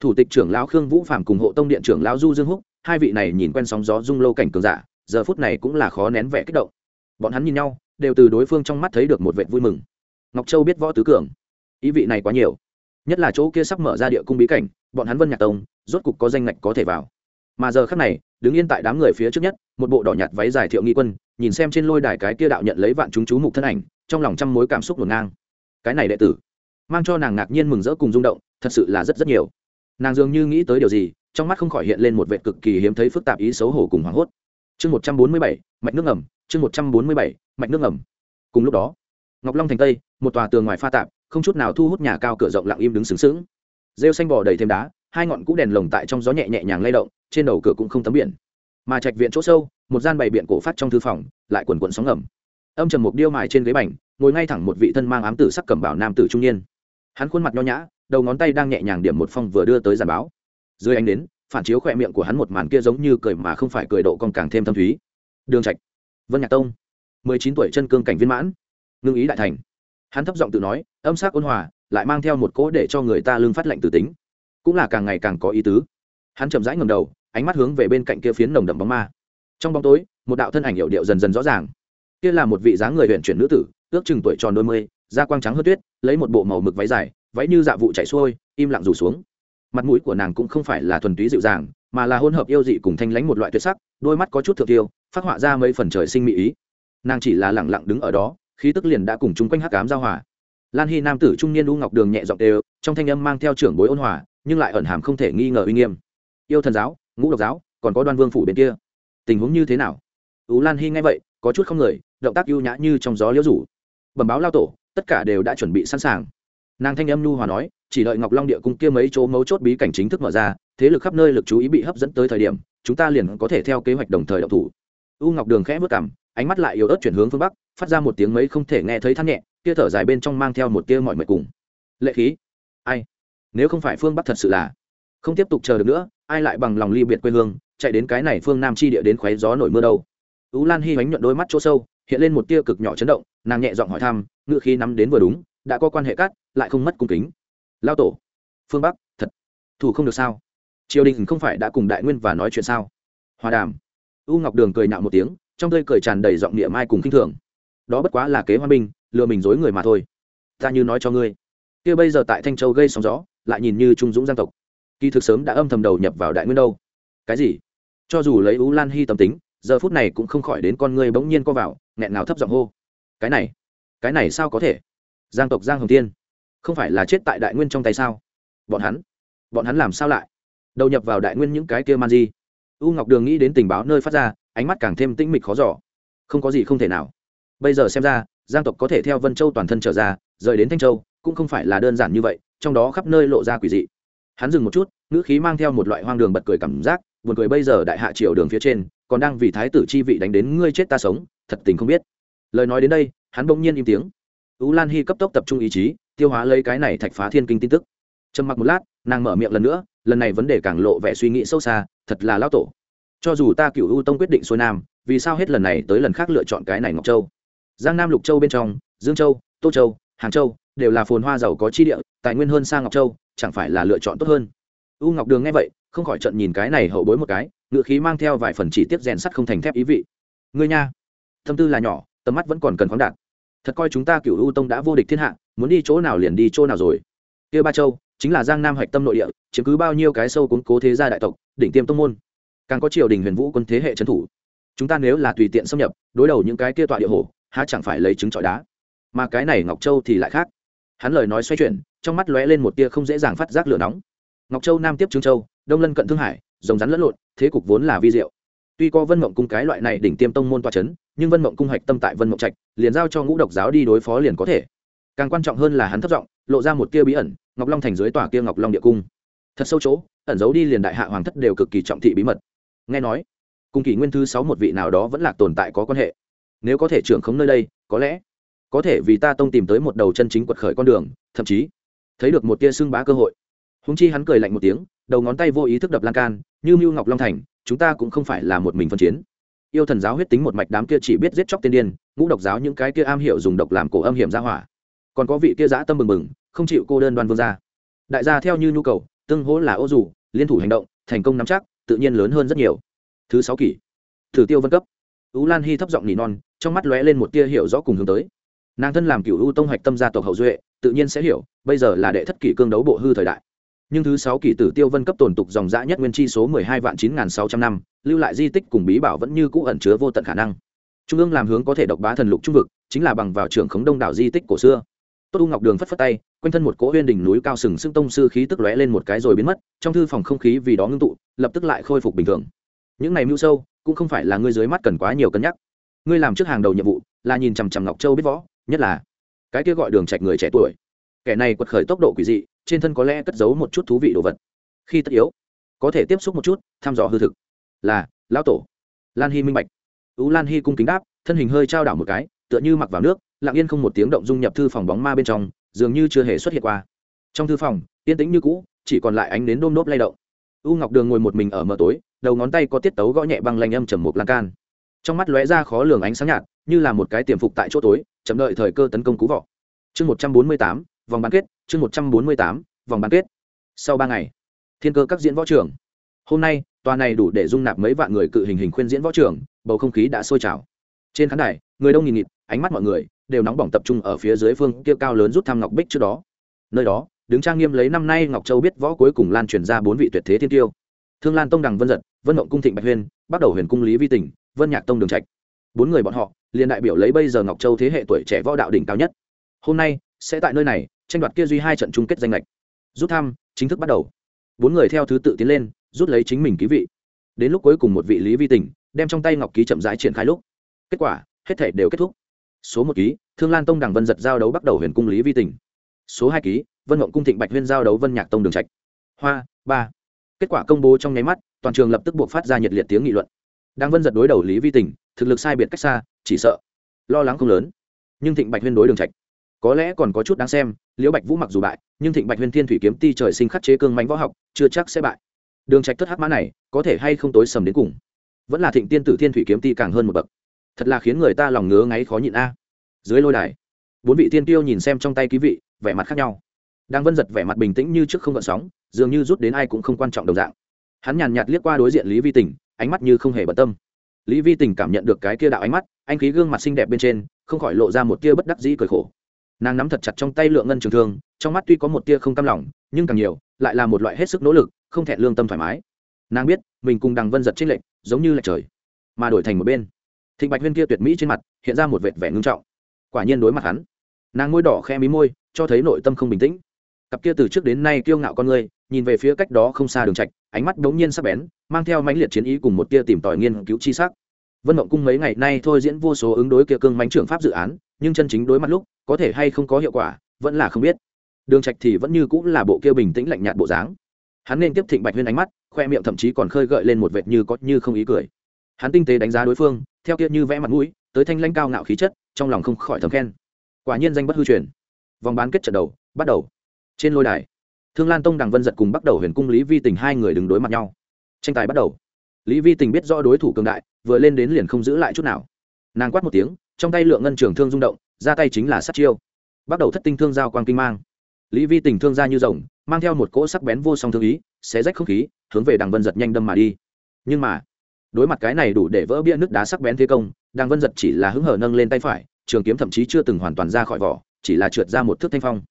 Thủ tịch trưởng lão khương vũ phạm cùng hộ tông điện trưởng lão du dương húc, hai vị này nhìn quen sóng gió dung lâu cảnh cường giả, giờ phút này cũng là khó nén vẻ kích động. Bọn hắn nhìn nhau, đều từ đối phương trong mắt thấy được một vệ vui mừng. Ngọc châu biết võ tứ cường, ý vị này quá nhiều. Nhất là chỗ kia sắp mở ra địa cung bí cảnh, bọn hắn vân nhạc tông, rốt cục có danh ngạch có thể vào mà giờ khắc này, đứng yên tại đám người phía trước nhất, một bộ đỏ nhạt váy dài thiệu nghi quân, nhìn xem trên lôi đài cái kia đạo nhận lấy vạn chúng chú mục thân ảnh, trong lòng trăm mối cảm xúc ngổn ngang. Cái này đệ tử, mang cho nàng ngạc nhiên mừng rỡ cùng rung động, thật sự là rất rất nhiều. Nàng dường như nghĩ tới điều gì, trong mắt không khỏi hiện lên một vệ cực kỳ hiếm thấy phức tạp ý xấu hổ cùng hoảng hốt. Chương một trăm bốn mươi bảy, mạch nước ngầm, chương một trăm bốn mươi bảy, mạch nước ngầm. Cùng lúc đó, ngọc long thành tây, một tòa tường ngoài pha tạp, không chút nào thu hút nhà cao cửa rộng lặng im đứng sướng sướng rêu xanh bò đầy thêm đá hai ngọn cũ đèn lồng tại trong gió nhẹ nhẹ nhàng lay động, trên đầu cửa cũng không tấm biển. Mà trạch viện chỗ sâu, một gian bày biện cổ phát trong thư phòng, lại quần quần sóng ngầm. Âm trầm mục điêu mài trên ghế bành, ngồi ngay thẳng một vị thân mang ám tử sắc cẩm bảo nam tử trung niên. Hắn khuôn mặt nho nhã, đầu ngón tay đang nhẹ nhàng điểm một phong vừa đưa tới giàn báo. Dưới ánh đến, phản chiếu khỏe miệng của hắn một màn kia giống như cười mà không phải cười độ còn càng thêm thâm thúy. Đường trạch, vân nhạc tông, mười chín tuổi chân cương cảnh viên mãn. Ngưng ý đại thành. Hắn thấp giọng tự nói, âm sắc ôn hòa, lại mang theo một cỗ để cho người ta lương phát lệnh từ tính cũng là càng ngày càng có ý tứ. Hắn chậm rãi ngầm đầu, ánh mắt hướng về bên cạnh kia phiến nồng đậm bóng ma. Trong bóng tối, một đạo thân ảnh hiệu điệu dần dần rõ ràng. Kia là một vị dáng người huyện chuyển nữ tử, ước chừng tuổi tròn đôi mươi, da quang trắng hớt tuyết, lấy một bộ màu mực váy dài, váy như dạ vụ chạy xuôi, im lặng rủ xuống. Mặt mũi của nàng cũng không phải là thuần túy dịu dàng, mà là hôn hợp yêu dị cùng thanh lãnh một loại tuyệt sắc, đôi mắt có chút thượng tiêu phát họa ra mấy phần trời sinh mỹ ý. Nàng chỉ là lẳng lặng đứng ở đó, khí tức liền đã cùng chung quanh hắc cám giao hòa. Lan hy nam tử trung niên u ngọc đường nhẹ giọng đều trong thanh âm mang theo trưởng bối ôn hòa nhưng lại ẩn hàm không thể nghi ngờ uy nghiêm. Yêu thần giáo, ngũ độc giáo, còn có đoan vương phủ bên kia. Tình huống như thế nào? Ú lan hy nghe vậy, có chút không người, động tác ưu nhã như trong gió liễu rủ. Bẩm báo lao tổ, tất cả đều đã chuẩn bị sẵn sàng. Nàng thanh âm nhu hòa nói, chỉ đợi ngọc long địa cung kia mấy chỗ mấu chốt bí cảnh chính thức mở ra, thế lực khắp nơi lực chú ý bị hấp dẫn tới thời điểm, chúng ta liền có thể theo kế hoạch đồng thời độc thủ. U ngọc đường khẽ vất cảm ánh mắt lại yếu ớt chuyển hướng phương bắc, phát ra một tiếng mấy không thể nghe thấy thắt nhẹ, kia thở dài bên trong mang theo một tia mọi mệt cùng. Lệ khí. Ai? Nếu không phải phương bắc thật sự là không tiếp tục chờ được nữa, ai lại bằng lòng ly biệt quê hương, chạy đến cái này phương nam chi địa đến khoé gió nổi mưa đâu. Ú lan hy bánh nhuận đôi mắt chỗ sâu, hiện lên một tia cực nhỏ chấn động, nàng nhẹ giọng hỏi thăm ngự khí nắm đến vừa đúng, đã có quan hệ cắt, lại không mất cung kính. Lao tổ, phương bắc, thật, thủ không được sao? Triều đình không phải đã cùng đại nguyên và nói chuyện sao? Hòa đàm. U ngọc đường cười nạo một tiếng, trong tơi cười tràn đầy giọng địa mai cùng k i n h thường. Đó bất quá là kế hoa binh, lừa mình dối người mà thôi. Ta như nói cho ngươi. Kia bây giờ tại thanh châu gây sóng gió lại nhìn như trung dũng giang tộc. Kỳ thực sớm đã âm thầm đầu nhập vào đại nguyên đâu. Cái gì? Cho dù lấy u lan hy tâm tính, giờ phút này cũng không khỏi đến con ngươi bỗng nhiên co vào, nghẹn nào thấp giọng hô. Cái này cái này sao có thể? Giang tộc giang hồng tiên không phải là chết tại đại nguyên trong tay sao? Bọn hắn bọn hắn làm sao lại? Đầu nhập vào đại nguyên những cái kia man di. U ngọc đường nghĩ đến tình báo nơi phát ra, ánh mắt càng thêm tĩnh mịch khó giỏ không có gì không thể nào. Bây giờ xem ra, giang tộc có thể theo vân châu toàn thân trở ra, rời đến thanh châu, cũng không phải là đơn giản như vậy trong đó khắp nơi lộ ra quỷ dị. Hắn dừng một chút, ngữ khí mang theo một loại hoang đường bật cười cảm giác, buồn cười bây giờ đại hạ triều đường phía trên, còn đang vì thái tử chi vị đánh đến ngươi chết ta sống, thật tình không biết. Lời nói đến đây, hắn bỗng nhiên im tiếng. U lan hy cấp tốc tập trung ý chí, tiêu hóa lấy cái này thạch phá thiên kinh tin tức. Trầm mặc một lát, nàng mở miệng lần nữa, lần này vấn đề càng lộ vẻ suy nghĩ sâu xa, thật là lao tổ. Cho dù ta cựu ưu tông quyết định xuôi nam, vì sao hết lần này tới lần khác lựa chọn cái này ngọc châu? Giang nam lục châu bên trong, dương châu, tô châu, hàng châu đều là phồn hoa giàu có chi địa tài nguyên hơn sang ngọc châu chẳng phải là lựa chọn tốt hơn? U ngọc đường nghe vậy không khỏi trận nhìn cái này hậu bối một cái ngựa khí mang theo vài phần chỉ tiết rèn sắt không thành thép ý vị. Ngươi nha tâm tư là nhỏ tầm mắt vẫn còn cần khoáng đạt. Thật coi chúng ta cựu u tông đã vô địch thiên hạ muốn đi chỗ nào liền đi chỗ nào rồi. Kia ba châu chính là giang nam hạch tâm nội địa chiếm cứ bao nhiêu cái sâu cốn cố thế gia đại tộc đỉnh tiêm tông môn. Càng có triều đình huyền vũ quân thế hệ trấn thủ. Chúng ta nếu là tùy tiện xâm nhập đối đầu những cái kia tọa địa hồ, há chẳng phải lấy trứng trọi đá. Mà cái này ngọc châu thì lại khác hắn lời nói xoay chuyển, trong mắt lóe lên một tia không dễ dàng phát giác lửa nóng. Ngọc châu nam tiếp trương châu, đông lân cận thương hải, rồng rắn lẫn lộn, thế cục vốn là vi diệu. Tuy có vân mộng cung cái loại này đỉnh tiêm tông môn toa c h ấ n nhưng vân mộng cung hạch tâm tại vân mộng trạch, liền giao cho ngũ độc giáo đi đối phó liền có thể. Càng quan trọng hơn là hắn thất giọng, lộ ra một tia bí ẩn, ngọc long thành dưới tòa kia ngọc long địa cung. Thật sâu chỗ, ẩn giấu đi liền đại hạ hoàng thất đều cực kỳ trọng thị bí mật. Nghe nói cung kỷ nguyên thứ sáu một vị nào đó vẫn là tồn tại có quan hệ. Nếu có thể trưởng khống nơi đây, có lẽ có thể vì ta tông tìm tới một đầu chân chính quật khởi con đường, thậm chí, thấy được một tia xưng bá cơ hội. Húng chi hắn cười lạnh một tiếng, đầu ngón tay vô ý thức đập lan can, như mưu ngọc long thành, chúng ta cũng không phải là một mình phân chiến. Yêu thần giáo huyết tính một mạch đám kia chỉ biết giết chóc tiên điên, ngũ độc giáo những cái kia am hiểu dùng độc làm cổ âm hiểm ra hỏa. Còn có vị kia giã tâm mừng mừng không chịu cô đơn đoan vương gia. Đại gia theo như nhu cầu, tương hỗ là ô dù, liên thủ hành động, thành công nắm chắc, tự nhiên lớn hơn rất nhiều. Thứ sáu kỷ, thử tiêu vân cấp. Ú lan hy thấp giọng nỉ non, trong mắt lóe lên một tia hiểu rõ cùng hướng tới nàng thân làm cựu u tông hạch tâm gia tộc hậu duệ, tự nhiên sẽ hiểu, bây giờ là đệ thất kỷ cương đấu bộ hư thời đại. Nhưng thứ sáu kỷ tử tiêu vân cấp tồn tục dòng dã nhất nguyên chi số mười hai vạn chín nghìn sáu trăm năm, lưu lại di tích cùng bí bảo vẫn như cũ ẩn chứa vô tận khả năng. Trung ương làm hướng có thể độc bá thần lục trung vực, chính là bằng vào trường khống đông đảo di tích cổ xưa. Tốt u ngọc đường phất phất tay, quanh thân một cỗ huyên đỉnh núi cao sừng sưng tông sư khí tức lóe lên một cái rồi biến mất, trong thư phòng không khí vì đó ngưng tụ, lập tức lại khôi phục bình thường. Những này mưu sâu, cũng không phải là ngươi dưới mắt cần quá nhiều cân nhắc. Ngươi làm trước hàng đầu nhiệm vụ, là nhìn chằm chằm ngọc châu biết võ nhất là cái kia gọi đường trạch người trẻ tuổi. Kẻ này quật khởi tốc độ quỷ dị, trên thân có lẽ cất giấu một chút thú vị đồ vật. Khi tất yếu, có thể tiếp xúc một chút, thăm dò hư thực. Là, lão tổ. Lan hy minh bạch. Tú lan hy cung kính đáp, thân hình hơi trao đảo một cái, tựa như mặc vào nước, lặng yên không một tiếng động dung nhập thư phòng bóng ma bên trong, dường như chưa hề xuất hiện qua. Trong thư phòng, yên tĩnh như cũ, chỉ còn lại ánh đến đôm nốt lay động. U ngọc đường ngồi một mình ở mờ tối, đầu ngón tay có tiết tấu gõ nhẹ băng lanh âm trầm một lan can. Trong mắt lóe ra khó lường ánh sáng nhạt, như là một cái tiềm phục tại chỗ tối chậm đợi thời cơ tấn công cú vọ. Chương một trăm bốn mươi tám, vòng bán kết, chương một trăm bốn mươi tám, vòng bán kết. Sau ba ngày, thiên cơ các diễn võ trường. Hôm nay, tòa này đủ để dung nạp mấy vạn người cự hình hình khuyên diễn võ trường, bầu không khí đã sôi trào. Trên khán đài, người đông nghìn nghịt, ánh mắt mọi người đều nóng bỏng tập trung ở phía dưới phương kia cao lớn rút thăm ngọc bích trước đó. Nơi đó, đứng trang nghiêm lấy năm nay ngọc châu biết võ cuối cùng lan truyền ra bốn vị tuyệt thế thiên tiêu. Thương lan tông đằng vân giật, vân mộng cung thịnh bạch huyên bắt đầu huyền cung lý vi tỉnh, vân nhạc tông đường trạch bốn người bọn họ, liền đại biểu lấy bây giờ ngọc châu thế hệ tuổi trẻ võ đạo đỉnh cao nhất. Hôm nay, sẽ tại nơi này, tranh đoạt kia duy hai trận chung kết danh lệch. Rút thăm, chính thức bắt đầu. Bốn người theo thứ tự tiến lên, rút lấy chính mình ký vị. Đến lúc cuối cùng một vị lý vi tình, đem trong tay ngọc ký chậm rãi triển khai lúc. Kết quả, hết thể đều kết thúc. Số một ký, thương lan tông đằng vân giật giao đấu bắt đầu huyền cung lý vi tình. Số hai ký, vân mộng cung thịnh bạch huyên giao đấu vân nhạc tông đường trạch. Hoa, ba. Kết quả công bố trong nháy mắt, toàn trường lập tức buộc phát ra nhiệt liệt tiếng nghị luận đang vân giật đối đầu lý vi tình, thực lực sai biệt cách xa, chỉ sợ, lo lắng không lớn. Nhưng thịnh bạch huyên đối đường trạch, có lẽ còn có chút đáng xem, liễu bạch vũ mặc dù bại, nhưng thịnh bạch huyên thiên thủy kiếm ti trời sinh khắc chế cương mánh võ học, chưa chắc sẽ bại. Đường trạch thất hắc mã này, có thể hay không tối sầm đến cùng. Vẫn là thịnh tiên tử thiên thủy kiếm ti càng hơn một bậc. Thật là khiến người ta lòng ngứa ngáy khó nhịn a. Dưới lôi đài, bốn vị tiên tiêu nhìn xem trong tay ký vị, vẻ mặt khác nhau. Đang vân giật vẻ mặt bình tĩnh như trước không gợn sóng, dường như rút đến ai cũng không quan trọng đồng dạng. Hắn nhàn nhạt liếc qua đối diện lý vi tình ánh mắt như không hề bận tâm. Lý vi tình cảm nhận được cái kia đạo ánh mắt, anh khí gương mặt xinh đẹp bên trên, không khỏi lộ ra một tia bất đắc dĩ cười khổ. Nàng nắm thật chặt trong tay lượng ngân trường thương, trong mắt tuy có một tia không cam lòng, nhưng càng nhiều, lại là một loại hết sức nỗ lực, không thẹn lương tâm thoải mái. Nàng biết, mình cùng đằng vân giật trích lệnh giống như lệch trời, mà đổi thành một bên. Thịnh bạch huyên kia tuyệt mỹ trên mặt, hiện ra một vệt vẻ ngưng trọng. Quả nhiên đối mặt hắn. Nàng môi đỏ khe mí môi, cho thấy nội tâm không bình tĩnh. Cặp kia từ trước đến nay kiêu ngạo con người, nhìn về phía cách đó không xa đường trạch, ánh mắt đống nhiên sắc bén mang theo mãnh liệt chiến ý cùng một tia tìm tòi nghiên cứu chi sắc. Vân mộng cung mấy ngày nay thôi diễn vô số ứng đối kia cương mãnh trưởng pháp dự án, nhưng chân chính đối mặt lúc, có thể hay không có hiệu quả, vẫn là không biết. Đường trạch thì vẫn như cũng là bộ kia bình tĩnh lạnh nhạt bộ dáng. Hắn nên tiếp thịnh bạch huyên ánh mắt, khoe miệng thậm chí còn khơi gợi lên một vệt như có như không ý cười. Hắn tinh tế đánh giá đối phương, theo kia như vẽ mặt mũi, tới thanh lãnh cao ngạo khí chất, trong lòng không khỏi thầm khen. Quả nhiên danh bất hư truyền. Vòng bán kết trận đầu, bắt đầu. Trên lôi đài, thương lan tông đằng vân giật cùng bắt đầu huyền cung lý vi tình hai người đứng đối mặt nhau tranh tài bắt đầu. Lý vi tình biết rõ đối thủ cường đại, vừa lên đến liền không giữ lại chút nào. Nàng quát một tiếng, trong tay lượng ngân trường thương rung động, ra tay chính là sát chiêu. Bắt đầu thất tinh thương giao quang kinh mang. Lý vi tình thương ra như rồng, mang theo một cỗ sắc bén vô song thương ý, xé rách không khí, hướng về đằng vân giật nhanh đâm mà đi. Nhưng mà, đối mặt cái này đủ để vỡ bia nước đá sắc bén thế công, đằng vân giật chỉ là hứng hở nâng lên tay phải, trường kiếm thậm chí chưa từng hoàn toàn ra khỏi vỏ, chỉ là trượt ra một thước thanh phong.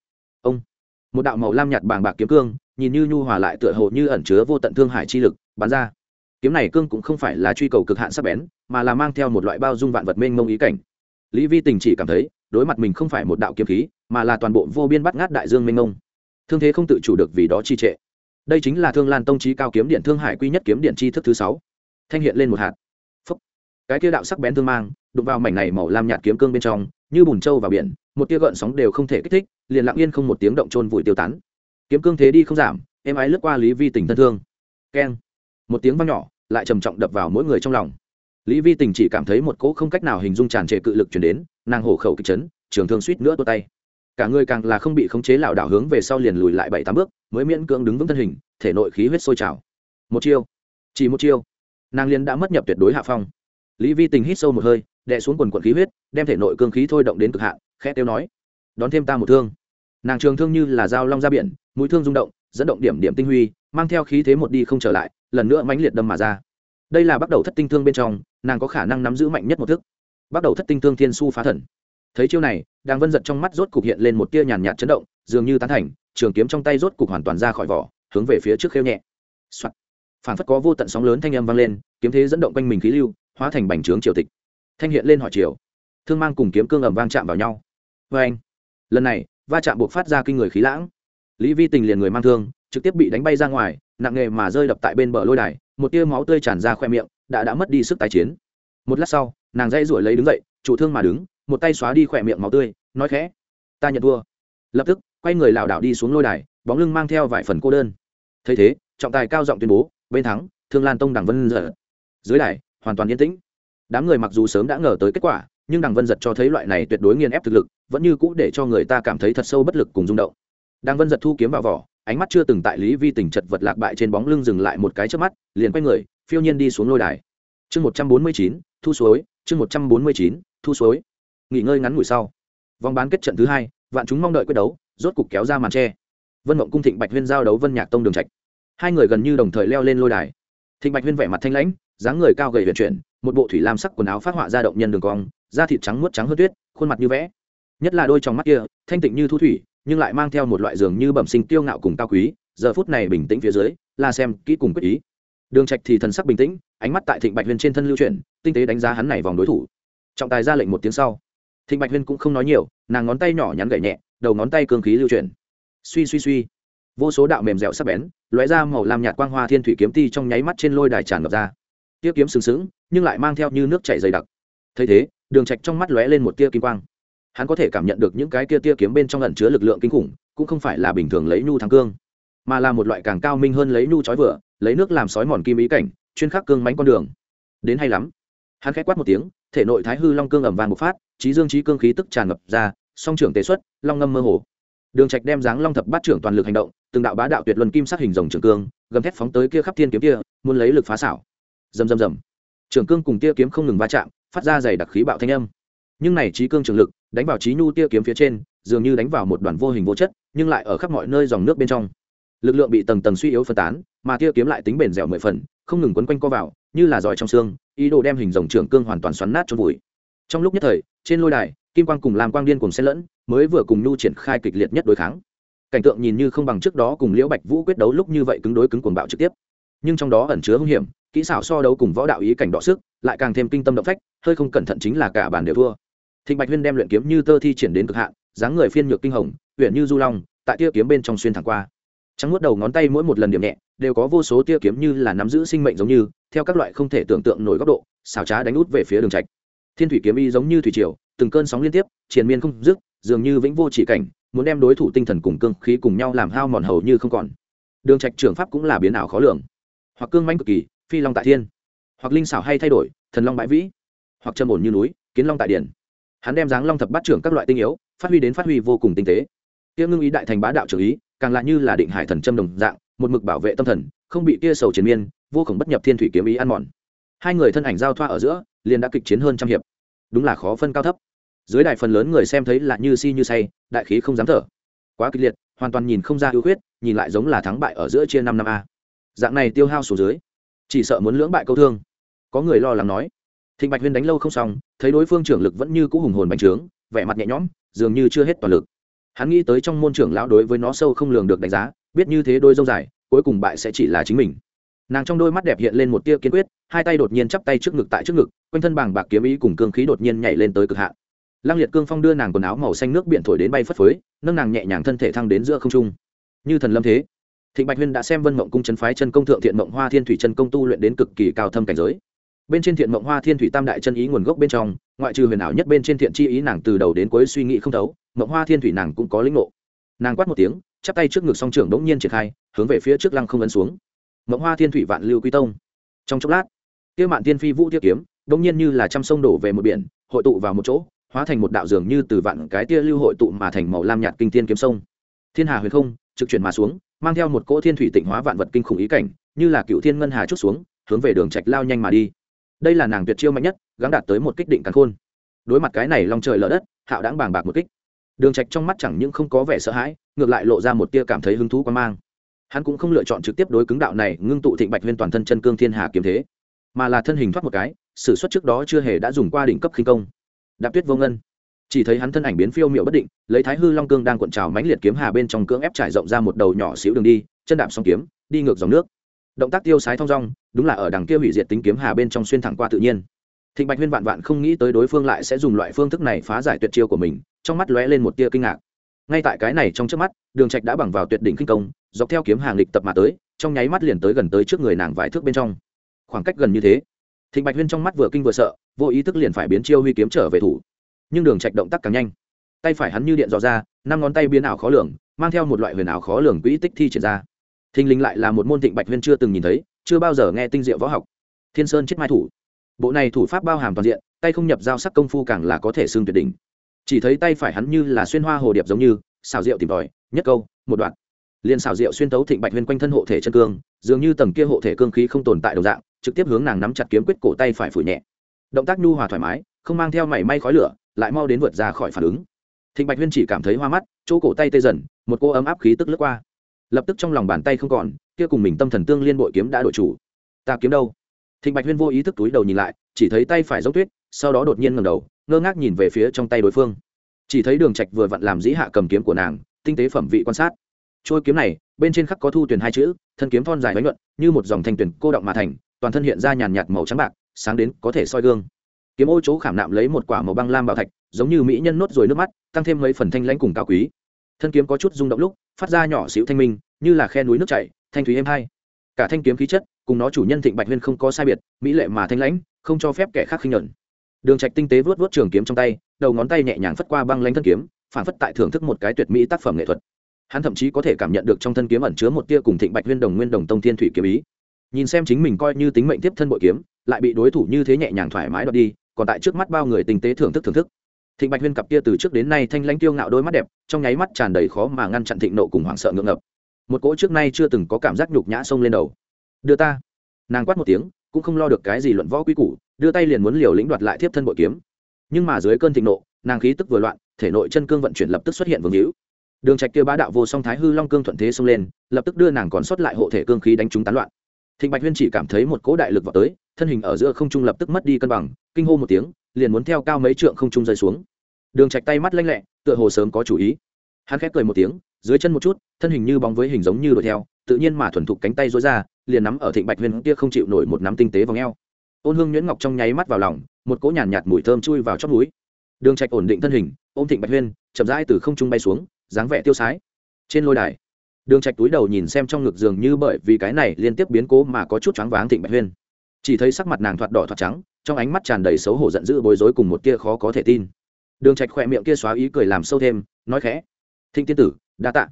Ông, một đạo màu lam nhạt bàng bạc kiếm cương, nhìn như nhu hòa lại tựa hồ như ẩn chứa vô tận thương hải chi lực bắn ra. Kiếm này cương cũng không phải là truy cầu cực hạn sắc bén, mà là mang theo một loại bao dung vạn vật mênh mông ý cảnh. Lý vi tình chỉ cảm thấy, đối mặt mình không phải một đạo kiếm khí, mà là toàn bộ vô biên bắt ngát đại dương mênh mông. Thương thế không tự chủ được vì đó chi trệ. Đây chính là thương lan tông trí cao kiếm điện thương hải quy nhất kiếm điện chi thức thứ sáu. Thanh hiện lên một hạt. Phúc. cái kia đạo sắc bén thương mang, đụng vào mảnh này màu lam nhạt kiếm cương bên trong, như bùn trâu vào biển, một tia gợn sóng đều không thể kích thích, liền lặng yên không một tiếng động trôn vùi tiêu tán. Kiếm cương thế đi không giảm em ái lướt qua lý vi tình thân thương. Keng một tiếng vang nhỏ, lại trầm trọng đập vào mỗi người trong lòng. Lý vi tình chỉ cảm thấy một cỗ không cách nào hình dung tràn trề cự lực chuyển đến, nàng hổ khẩu kịch chấn, trường thương suýt nữa tua tay. Cả người càng là không bị khống chế lảo đảo hướng về sau liền lùi lại bảy tám bước, mới miễn cưỡng đứng vững thân hình, thể nội khí huyết sôi trào. Một chiêu, chỉ một chiêu, nàng liền đã mất nhập tuyệt đối hạ phong. Lý vi tình hít sâu một hơi, đè xuống quần quận khí huyết, đem thể nội cương khí thôi động đến cực hạn, khẽ tiêu nói, đón thêm ta một thương. Nàng trường thương như là dao long ra biển, mũi thương rung động, dẫn động điểm điểm tinh huy, mang theo khí thế một đi không trở lại lần nữa mãnh liệt đâm mà ra. Đây là bắt đầu thất tinh thương bên trong, nàng có khả năng nắm giữ mạnh nhất một thức. Bắt đầu thất tinh thương thiên su phá thần. Thấy chiêu này đang vân giật trong mắt rốt cục hiện lên một tia nhàn nhạt chấn động, dường như tán thành, trường kiếm trong tay rốt cục hoàn toàn ra khỏi vỏ, hướng về phía trước khêu nhẹ、Soạn. phản phất có vô tận sóng lớn thanh âm vang lên, kiếm thế dẫn động quanh mình khí lưu, hóa thành bành trướng triều tịch. Thanh hiện lên hỏi chiều thương mang cùng kiếm cương ẩm vang chạm vào nhau. Vê anh. Lần này, va chạm buộc phát ra kinh người khí lãng. Lý vi tình liền người mang thương, trực tiếp bị đánh bay ra ngoài nặng nghề mà rơi đập tại bên bờ lôi đài, một tia máu tươi tràn ra khoe miệng, đã đã mất đi sức tái chiến. Một lát sau, nàng dây ruổi lấy đứng dậy, chủ thương mà đứng, một tay xóa đi khỏe miệng máu tươi, nói khẽ, ta nhận thua. Lập tức, quay người lảo đảo đi xuống lôi đài, bóng lưng mang theo vài phần cô đơn. Thấy thế, trọng tài cao giọng tuyên bố, bên thắng, thương lan tông đằng vân giật. dưới đài, hoàn toàn yên tĩnh. Đám người mặc dù sớm đã ngờ tới kết quả, nhưng đằng vân giật cho thấy loại này tuyệt đối nghiền ép thực lực, vẫn như cũ để cho người ta cảm thấy thật sâu bất lực cùng rung động. Đằng vân giật thu kiếm vào vỏ ánh mắt chưa từng tại lý vi tình chật vật lạc bại trên bóng lưng dừng lại một cái trước mắt, liền quay người, phiêu nhiên đi xuống lôi đài. Chương một trăm bốn mươi chín, thu suối, chương một trăm bốn mươi chín, thu suối. Nghỉ ngơi ngắn ngủi sau. Vòng bán kết trận thứ hai, vạn chúng mong đợi quyết đấu, rốt cục kéo ra màn tre. Vân mộng cung thịnh bạch huyên giao đấu vân nhạc tông đường trạch. Hai người gần như đồng thời leo lên lôi đài. Thịnh bạch huyên vẻ mặt thanh lãnh, dáng người cao gầy vận chuyển, một bộ thủy lam sắc quần áo phát họa ra động nhân đường cong, da thịt trắng muốt trắng hơn tuyết, khuôn mặt như vẽ. Nhất là đôi trong mắt kia, thanh tịnh như thu thủy nhưng lại mang theo một loại giường như bẩm sinh tiêu ngạo cùng cao quý, giờ phút này bình tĩnh phía dưới là xem kỹ cùng quyết ý. Đường trạch thì thần sắc bình tĩnh, ánh mắt tại thịnh bạch huyên trên thân lưu chuyển, tinh tế đánh giá hắn này vòng đối thủ. Trọng tài ra lệnh một tiếng sau. Thịnh bạch huyên cũng không nói nhiều, nàng ngón tay nhỏ nhắn gảy nhẹ, đầu ngón tay cương khí lưu chuyển. Suy suy suy. Vô số đạo mềm dẻo sắc bén, lóe ra màu lam nhạt quang hoa thiên thủy kiếm ti trong nháy mắt trên lôi đài tràn ngập ra. Tia kiếm sừng sững, nhưng lại mang theo như nước chảy dày đặc. Thấy thế, đường trạch trong mắt lóe lên một tia kim quang hắn có thể cảm nhận được những cái kia tia kiếm bên trong ẩn chứa lực lượng kinh khủng, cũng không phải là bình thường lấy nhu thắng cương, mà là một loại càng cao minh hơn lấy nhu chói vừa lấy nước làm sói mòn kim ý cảnh, chuyên khắc cương mánh con đường. Đến hay lắm. Hắn khẽ quát một tiếng, thể nội thái hư long cương ẩm vàng một phát, trí dương trí cương khí tức tràn ngập ra, song trưởng tế xuất, long ngâm mơ hồ. Đường trạch đem dáng long thập bát trưởng toàn lực hành động, từng đạo bá đạo tuyệt luân kim sắc hình rồng trường cương, gầm thét phóng tới kia khắp thiên kiếm kia, muốn lấy lực phá xảo. Rầm rầm rầm. Trường cương cùng tia kiếm không ngừng va chạm, phát ra dày đặc khí bạo thanh âm. Nhưng này trí cương trường lực đánh vào trí nhu tia kiếm phía trên, dường như đánh vào một đoàn vô hình vô chất, nhưng lại ở khắp mọi nơi dòng nước bên trong. Lực lượng bị tầng tầng suy yếu phân tán, mà tia kiếm lại tính bền dẻo mười phần, không ngừng quấn quanh co vào, như là giỏi trong xương, ý đồ đem hình dòng trường cương hoàn toàn xoắn nát cho vùi. Trong lúc nhất thời, trên lôi đài, kim quang cùng làm quang điên cùng xen lẫn, mới vừa cùng nhu triển khai kịch liệt nhất đối kháng. Cảnh tượng nhìn như không bằng trước đó cùng liễu bạch vũ quyết đấu lúc như vậy cứng đối cứng cuồng bạo trực tiếp. Nhưng trong đó ẩn chứa hung hiểm, kỹ xảo so đấu cùng võ đạo ý cảnh đọ sức, lại càng thêm kinh tâm động phách, hơi không cẩn thận chính là cả bản đều thua thịnh bạch huyên đem luyện kiếm như tơ thi triển đến cực hạn, dáng người phiên nhược kinh hồng huyện như du long, tại tia kiếm bên trong xuyên thẳng qua. Trắng nuốt đầu ngón tay mỗi một lần điểm nhẹ, đều có vô số tia kiếm như là nắm giữ sinh mệnh giống như, theo các loại không thể tưởng tượng nổi góc độ xào trá đánh út về phía đường trạch. Thiên thủy kiếm y giống như thủy triều, từng cơn sóng liên tiếp, triền miên không dứt, dường như vĩnh vô chỉ cảnh, muốn đem đối thủ tinh thần cùng cương khí cùng nhau làm hao mòn hầu như không còn. Đường trạch trưởng pháp cũng là biến ảo khó lường. Hoặc cương mãnh cực kỳ, phi long tại thiên. Hoặc linh xảo hay thay đổi, thần long bãi vĩ. Hoặc trầm ổn như núi, kiến long tại điển hắn đem dáng long thập bát trưởng các loại tinh yếu, phát huy đến phát huy vô cùng tinh tế. Tiêu ngưng ý đại thành bá đạo trưởng ý, càng lại như là định hải thần châm đồng dạng, một mực bảo vệ tâm thần, không bị tia sầu chiến miên, vô cùng bất nhập thiên thủy kiếm ý ăn mòn. Hai người thân ảnh giao thoa ở giữa, liền đã kịch chiến hơn trăm hiệp. Đúng là khó phân cao thấp. Dưới đài phần lớn người xem thấy là như si như say, đại khí không dám thở. Quá kịch liệt, hoàn toàn nhìn không ra ưu khuyết, nhìn lại giống là thắng bại ở giữa chia năm năm a. Dạng này tiêu hao số dưới, chỉ sợ muốn lưỡng bại câu thương. Có người lo lắng nói thịnh bạch huyên đánh lâu không xong, thấy đối phương trưởng lực vẫn như cũ hùng hồn bành trướng, vẻ mặt nhẹ nhõm, dường như chưa hết toàn lực. Hắn nghĩ tới trong môn trưởng lão đối với nó sâu không lường được đánh giá, biết như thế đôi dâu dài, cuối cùng bại sẽ chỉ là chính mình. Nàng trong đôi mắt đẹp hiện lên một tia kiên quyết, hai tay đột nhiên chắp tay trước ngực tại trước ngực, quanh thân bàng bạc kiếm ý cùng cương khí đột nhiên nhảy lên tới cực hạn. Lăng liệt cương phong đưa nàng quần áo màu xanh nước biển thổi đến bay phất phới, nâng nàng nhẹ nhàng thân thể thăng đến giữa không trung. Như thần lâm thế, thịnh bạch huyên đã xem vân mộng cung c phái chân công thượng thiện mộng hoa thiên thủy chân công tu luyện đến cực kỳ cao thâm cảnh giới bên trên thiện mộng hoa thiên thủy tam đại chân ý nguồn gốc bên trong, ngoại trừ huyền ảo nhất bên trên thiện chi ý nàng từ đầu đến cuối suy nghĩ không thấu, mộng hoa thiên thủy nàng cũng có lĩnh ngộ. Nàng quát một tiếng, chắp tay trước ngực song trưởng đống nhiên triển khai, hướng về phía trước lăng không ấn xuống. Mộng hoa thiên thủy vạn lưu quy tông. Trong chốc lát tiêu mạn tiên phi vũ tiêu kiếm, đống nhiên như là trăm sông đổ về một biển, hội tụ vào một chỗ, hóa thành một đạo dường như từ vạn cái tia lưu hội tụ mà thành màu lam nhạt kinh tiên kiếm sông. Thiên hà huyền không, trực chuyển mà xuống, mang theo một cỗ thiên thủy tịnh hóa vạn vật kinh khủng ý cảnh, như là cựu thiên ngân hà chút xuống, hướng về đường trạch lao nhanh mà đi đây là nàng tuyệt chiêu mạnh nhất, gắng đạt tới một kích định cắn khôn. Đối mặt cái này long trời lở đất, hạo đáng bàng bạc một kích. Đường trạch trong mắt chẳng những không có vẻ sợ hãi, ngược lại lộ ra một tia cảm thấy hứng thú quan mang. Hắn cũng không lựa chọn trực tiếp đối cứng đạo này ngưng tụ thịnh bạch huyên toàn thân chân cương thiên hà kiếm thế, mà là thân hình thoát một cái, sử xuất trước đó chưa hề đã dùng qua đỉnh cấp khinh công. Đạp tuyết vô ngân. Chỉ thấy hắn thân ảnh biến phiêu miệu bất định, lấy thái hư long cương đang cuộn trào mãnh liệt kiếm hà bên trong cưỡng ép trải rộng ra một đầu nhỏ xíu đường đi, chân đạp song kiếm, đi ngược dòng nước động tác tiêu sái thong dong, đúng là ở đằng kia hủy diệt tính kiếm hà bên trong xuyên thẳng qua tự nhiên. Thịnh bạch huyên vạn vạn không nghĩ tới đối phương lại sẽ dùng loại phương thức này phá giải tuyệt chiêu của mình, trong mắt lóe lên một tia kinh ngạc. Ngay tại cái này trong trước mắt, đường trạch đã bằng vào tuyệt đỉnh kinh công, dọc theo kiếm hàng lịch tập mà tới, trong nháy mắt liền tới gần tới trước người nàng vài thước bên trong. Khoảng cách gần như thế, thịnh bạch huyên trong mắt vừa kinh vừa sợ, vô ý thức liền phải biến chiêu huy kiếm trở về thủ. Nhưng đường trạch động tác càng nhanh, tay phải hắn như điện dò ra, năm ngón tay biến ảo khó lường, mang theo một loại huyền ảo khó lường quỹ tích thi triển ra thình lình lại là một môn thịnh bạch huyên chưa từng nhìn thấy, chưa bao giờ nghe tinh diệu võ học. Thiên sơn chết mai thủ. Bộ này thủ pháp bao hàm toàn diện, tay không nhập giao sắc công phu càng là có thể xương tuyệt đỉnh. Chỉ thấy tay phải hắn như là xuyên hoa hồ điệp giống như, xào rượu tìm tòi, nhất câu, một đoạn. Liền xào rượu xuyên tấu thịnh bạch huyên quanh thân hộ thể chân cương, dường như tầng kia hộ thể cương khí không tồn tại đồng dạng, trực tiếp hướng nàng nắm chặt kiếm quyết cổ tay phải phủ nhẹ. Động tác nhu hòa thoải mái, không mang theo mảy may khói lửa, lại mau đến vượt ra khỏi phản ứng. Thịnh bạch huyên chỉ cảm thấy hoa mắt, chỗ cổ tay tê dần, một cô ấm áp khí tức lướt qua lập tức trong lòng bàn tay không còn, kia cùng mình tâm thần tương liên bội kiếm đã đổi chủ. Ta kiếm đâu? Thịnh bạch huyên vô ý thức túi đầu nhìn lại, chỉ thấy tay phải giống tuyết, sau đó đột nhiên ngầm đầu, ngơ ngác nhìn về phía trong tay đối phương. Chỉ thấy đường trạch vừa vặn làm dĩ hạ cầm kiếm của nàng, tinh tế phẩm vị quan sát. Trôi kiếm này, bên trên khắc có thu tuyển hai chữ, thân kiếm thon dài bánh nhuận, như một dòng thanh tuyển cô động mà thành, toàn thân hiện ra nhàn nhạt màu trắng bạc, sáng đến có thể soi gương. Kiếm ô chỗ khảm nạm lấy một quả màu băng lam bảo thạch, giống như mỹ nhân nốt rồi nước mắt, tăng thêm mấy phần thanh lãnh cùng cao quý thân kiếm có chút rung động lúc, phát ra nhỏ xíu thanh minh, như là khe núi nước chảy, thanh thúy êm hay cả thanh kiếm khí chất, cùng nó chủ nhân thịnh bạch huyên không có sai biệt, mỹ lệ mà thanh lãnh, không cho phép kẻ khác khinh nhẫn đường trạch tinh tế vớt vớt trường kiếm trong tay, đầu ngón tay nhẹ nhàng phất qua băng lãnh thân kiếm, phản phất tại thưởng thức một cái tuyệt mỹ tác phẩm nghệ thuật. Hắn thậm chí có thể cảm nhận được trong thân kiếm ẩn chứa một tia cùng thịnh bạch huyên đồng nguyên đồng tông thiên thủy kiếm ý. Nhìn xem chính mình coi như tính mệnh tiếp thân bội kiếm, lại bị đối thủ như thế nhẹ nhàng thoải mái đoạt đi, còn tại trước mắt bao người tinh tế thưởng thức thưởng thức thịnh bạch huyên cặp kia từ trước đến nay thanh lãnh tiêu ngạo đôi mắt đẹp, trong nháy mắt tràn đầy khó mà ngăn chặn thịnh nộ cùng hoảng sợ ngượng ngập. Một cỗ trước nay chưa từng có cảm giác nhục nhã xông lên đầu. Đưa ta. Nàng quát một tiếng, cũng không lo được cái gì luận võ quy củ, đưa tay liền muốn liều lĩnh đoạt lại thiếp thân bội kiếm. Nhưng mà dưới cơn thịnh nộ, nàng khí tức vừa loạn, thể nội chân cương vận chuyển lập tức xuất hiện vương hữu. Đường trạch kia bá đạo vô song thái hư long cương thuận thế xông lên, lập tức đưa nàng còn xuất lại hộ thể cương khí đánh trúng tán loạn. Thịnh bạch huyên chỉ cảm thấy một cỗ đại lực vào tới, thân hình ở giữa không trung lập tức mất đi cân bằng, kinh hô một tiếng liền muốn theo cao mấy trượng không trung rơi xuống. Đường trạch tay mắt lanh lẹ tựa hồ sớm có chủ ý. Hắn khép cười một tiếng dưới chân một chút thân hình như bóng với hình giống như đuổi theo tự nhiên mà thuần thục cánh tay rối ra liền nắm ở thịnh bạch huyên kia không chịu nổi một nắm tinh tế vào ngheo ôn hương nhuyễn ngọc trong nháy mắt vào lòng một cỗ nhàn nhạt, nhạt mùi thơm chui vào chót mũi. đường trạch ổn định thân hình ôm thịnh bạch huyên chậm rãi từ không trung bay xuống dáng vẻ tiêu sái. Trên lôi đài đường trạch túi đầu nhìn xem trong ngực giường như bởi vì cái này liên tiếp biến cố mà có chút choáng váng thịnh bạch huyên chỉ thấy sắc mặt nàng thoạt đỏ thoạt trắng trong ánh mắt tràn đầy xấu hổ giận dữ bối rối cùng một tia khó có thể tin. Đường trạch khỏe miệng kia xóa ý cười làm sâu thêm, nói khẽ, thịnh tiên tử, đa tạ.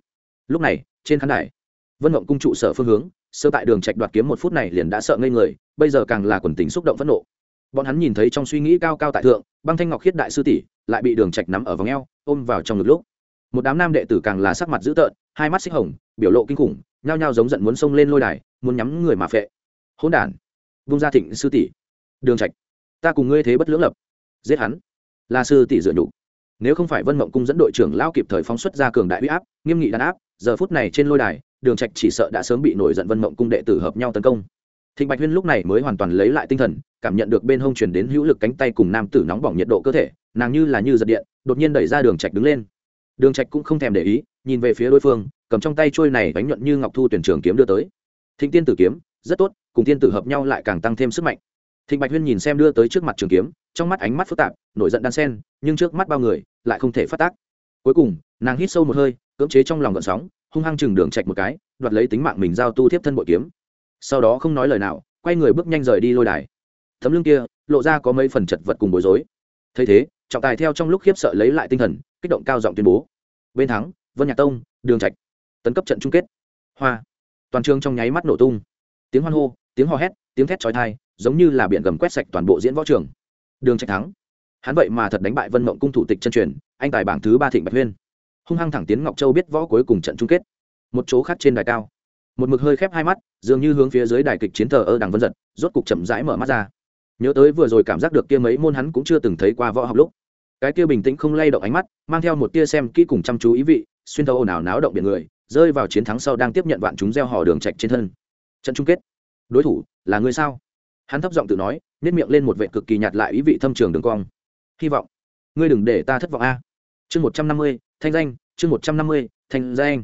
Lúc này, trên khán đài, vân mộng cung trụ sở phương hướng, sơ tại đường trạch đoạt kiếm một phút này liền đã sợ ngây người, bây giờ càng là quần tính xúc động phẫn nộ. Bọn hắn nhìn thấy trong suy nghĩ cao cao tại thượng, băng thanh ngọc khiết đại sư tỷ lại bị đường trạch nắm ở vòng eo, ôm vào trong ngực lúc. Một đám nam đệ tử càng là sắc mặt dữ tợn, hai mắt xích hồng, biểu lộ kinh khủng, nhao nhao giống giận muốn xông lên lôi đài, muốn nhắm người mà phệ. Hỗn đản, vung ra thịnh sư tỷ. Đường trạch ta cùng ngươi thế bất lưỡng lập. Giết hắn. Là sư tỷ dựa nhục. Nếu không phải vân mộng cung dẫn đội trưởng lao kịp thời phóng xuất ra cường đại uy áp, nghiêm nghị đàn áp, giờ phút này trên lôi đài, đường trạch chỉ sợ đã sớm bị nổi giận vân mộng cung đệ tử hợp nhau tấn công. Thịnh bạch huyên lúc này mới hoàn toàn lấy lại tinh thần, cảm nhận được bên hông truyền đến hữu lực cánh tay cùng nam tử nóng bỏng nhiệt độ cơ thể, nàng như là như giật điện, đột nhiên đẩy ra đường trạch đứng lên. Đường trạch cũng không thèm để ý, nhìn về phía đối phương, cầm trong tay trôi này bánh nhuận như ngọc thu tuyển trường kiếm đưa tới. Thịnh tiên tử kiếm, rất tốt, cùng tiên tử hợp nhau lại càng tăng thêm sức mạnh thịnh bạch huyên nhìn xem đưa tới trước mặt trường kiếm, trong mắt ánh mắt phức tạp, nổi giận đan sen, nhưng trước mắt bao người, lại không thể phát tác. Cuối cùng, nàng hít sâu một hơi, cưỡng chế trong lòng gợn sóng, hung hăng chừng đường chạch một cái, đoạt lấy tính mạng mình giao tu thiếp thân bội kiếm. Sau đó không nói lời nào, quay người bước nhanh rời đi lôi đài. Thấm lưng kia, lộ ra có mấy phần chật vật cùng bối rối. Thấy thế, trọng tài theo trong lúc khiếp sợ lấy lại tinh thần, kích động cao giọng tuyên bố. Bên thắng, vân nhạc tông, đường trạch. Tấn cấp trận chung kết. Hoa. Toàn trường trong nháy mắt nổ tung. Tiếng hoan hô, tiếng hò hét, tiếng thét chói tai giống như là biển gầm quét sạch toàn bộ diễn võ trường. Đường trạch thắng. Hắn vậy mà thật đánh bại vân mộng cung thủ tịch chân truyền, anh tài bảng thứ ba thịnh bạch huyên. Hung hăng thẳng tiến ngọc châu biết võ cuối cùng trận chung kết. Một chỗ khác trên đài cao. Một mực hơi khép hai mắt, dường như hướng phía dưới đài kịch chiến thờ ơ đằng vân giật, rốt cục chậm rãi mở mắt ra. Nhớ tới vừa rồi cảm giác được kia mấy môn hắn cũng chưa từng thấy qua võ học lúc. Cái kia bình tĩnh không lay động ánh mắt, mang theo một tia xem kỹ cùng chăm chú ý vị, xuyên thấu ồn ào náo động biển người, rơi vào chiến thắng sau đang tiếp nhận vạn chúng gieo hò đường trạch trên thân. Trận chung kết. Đối thủ là người sao? Hắn thấp giọng tự nói nếp miệng lên một vệ cực kỳ nhạt lại ý vị thâm trường đường cong. Hy vọng, ngươi đừng để ta thất vọng a. Chương một trăm năm mươi, thanh danh, chương một trăm năm mươi, thanh danh.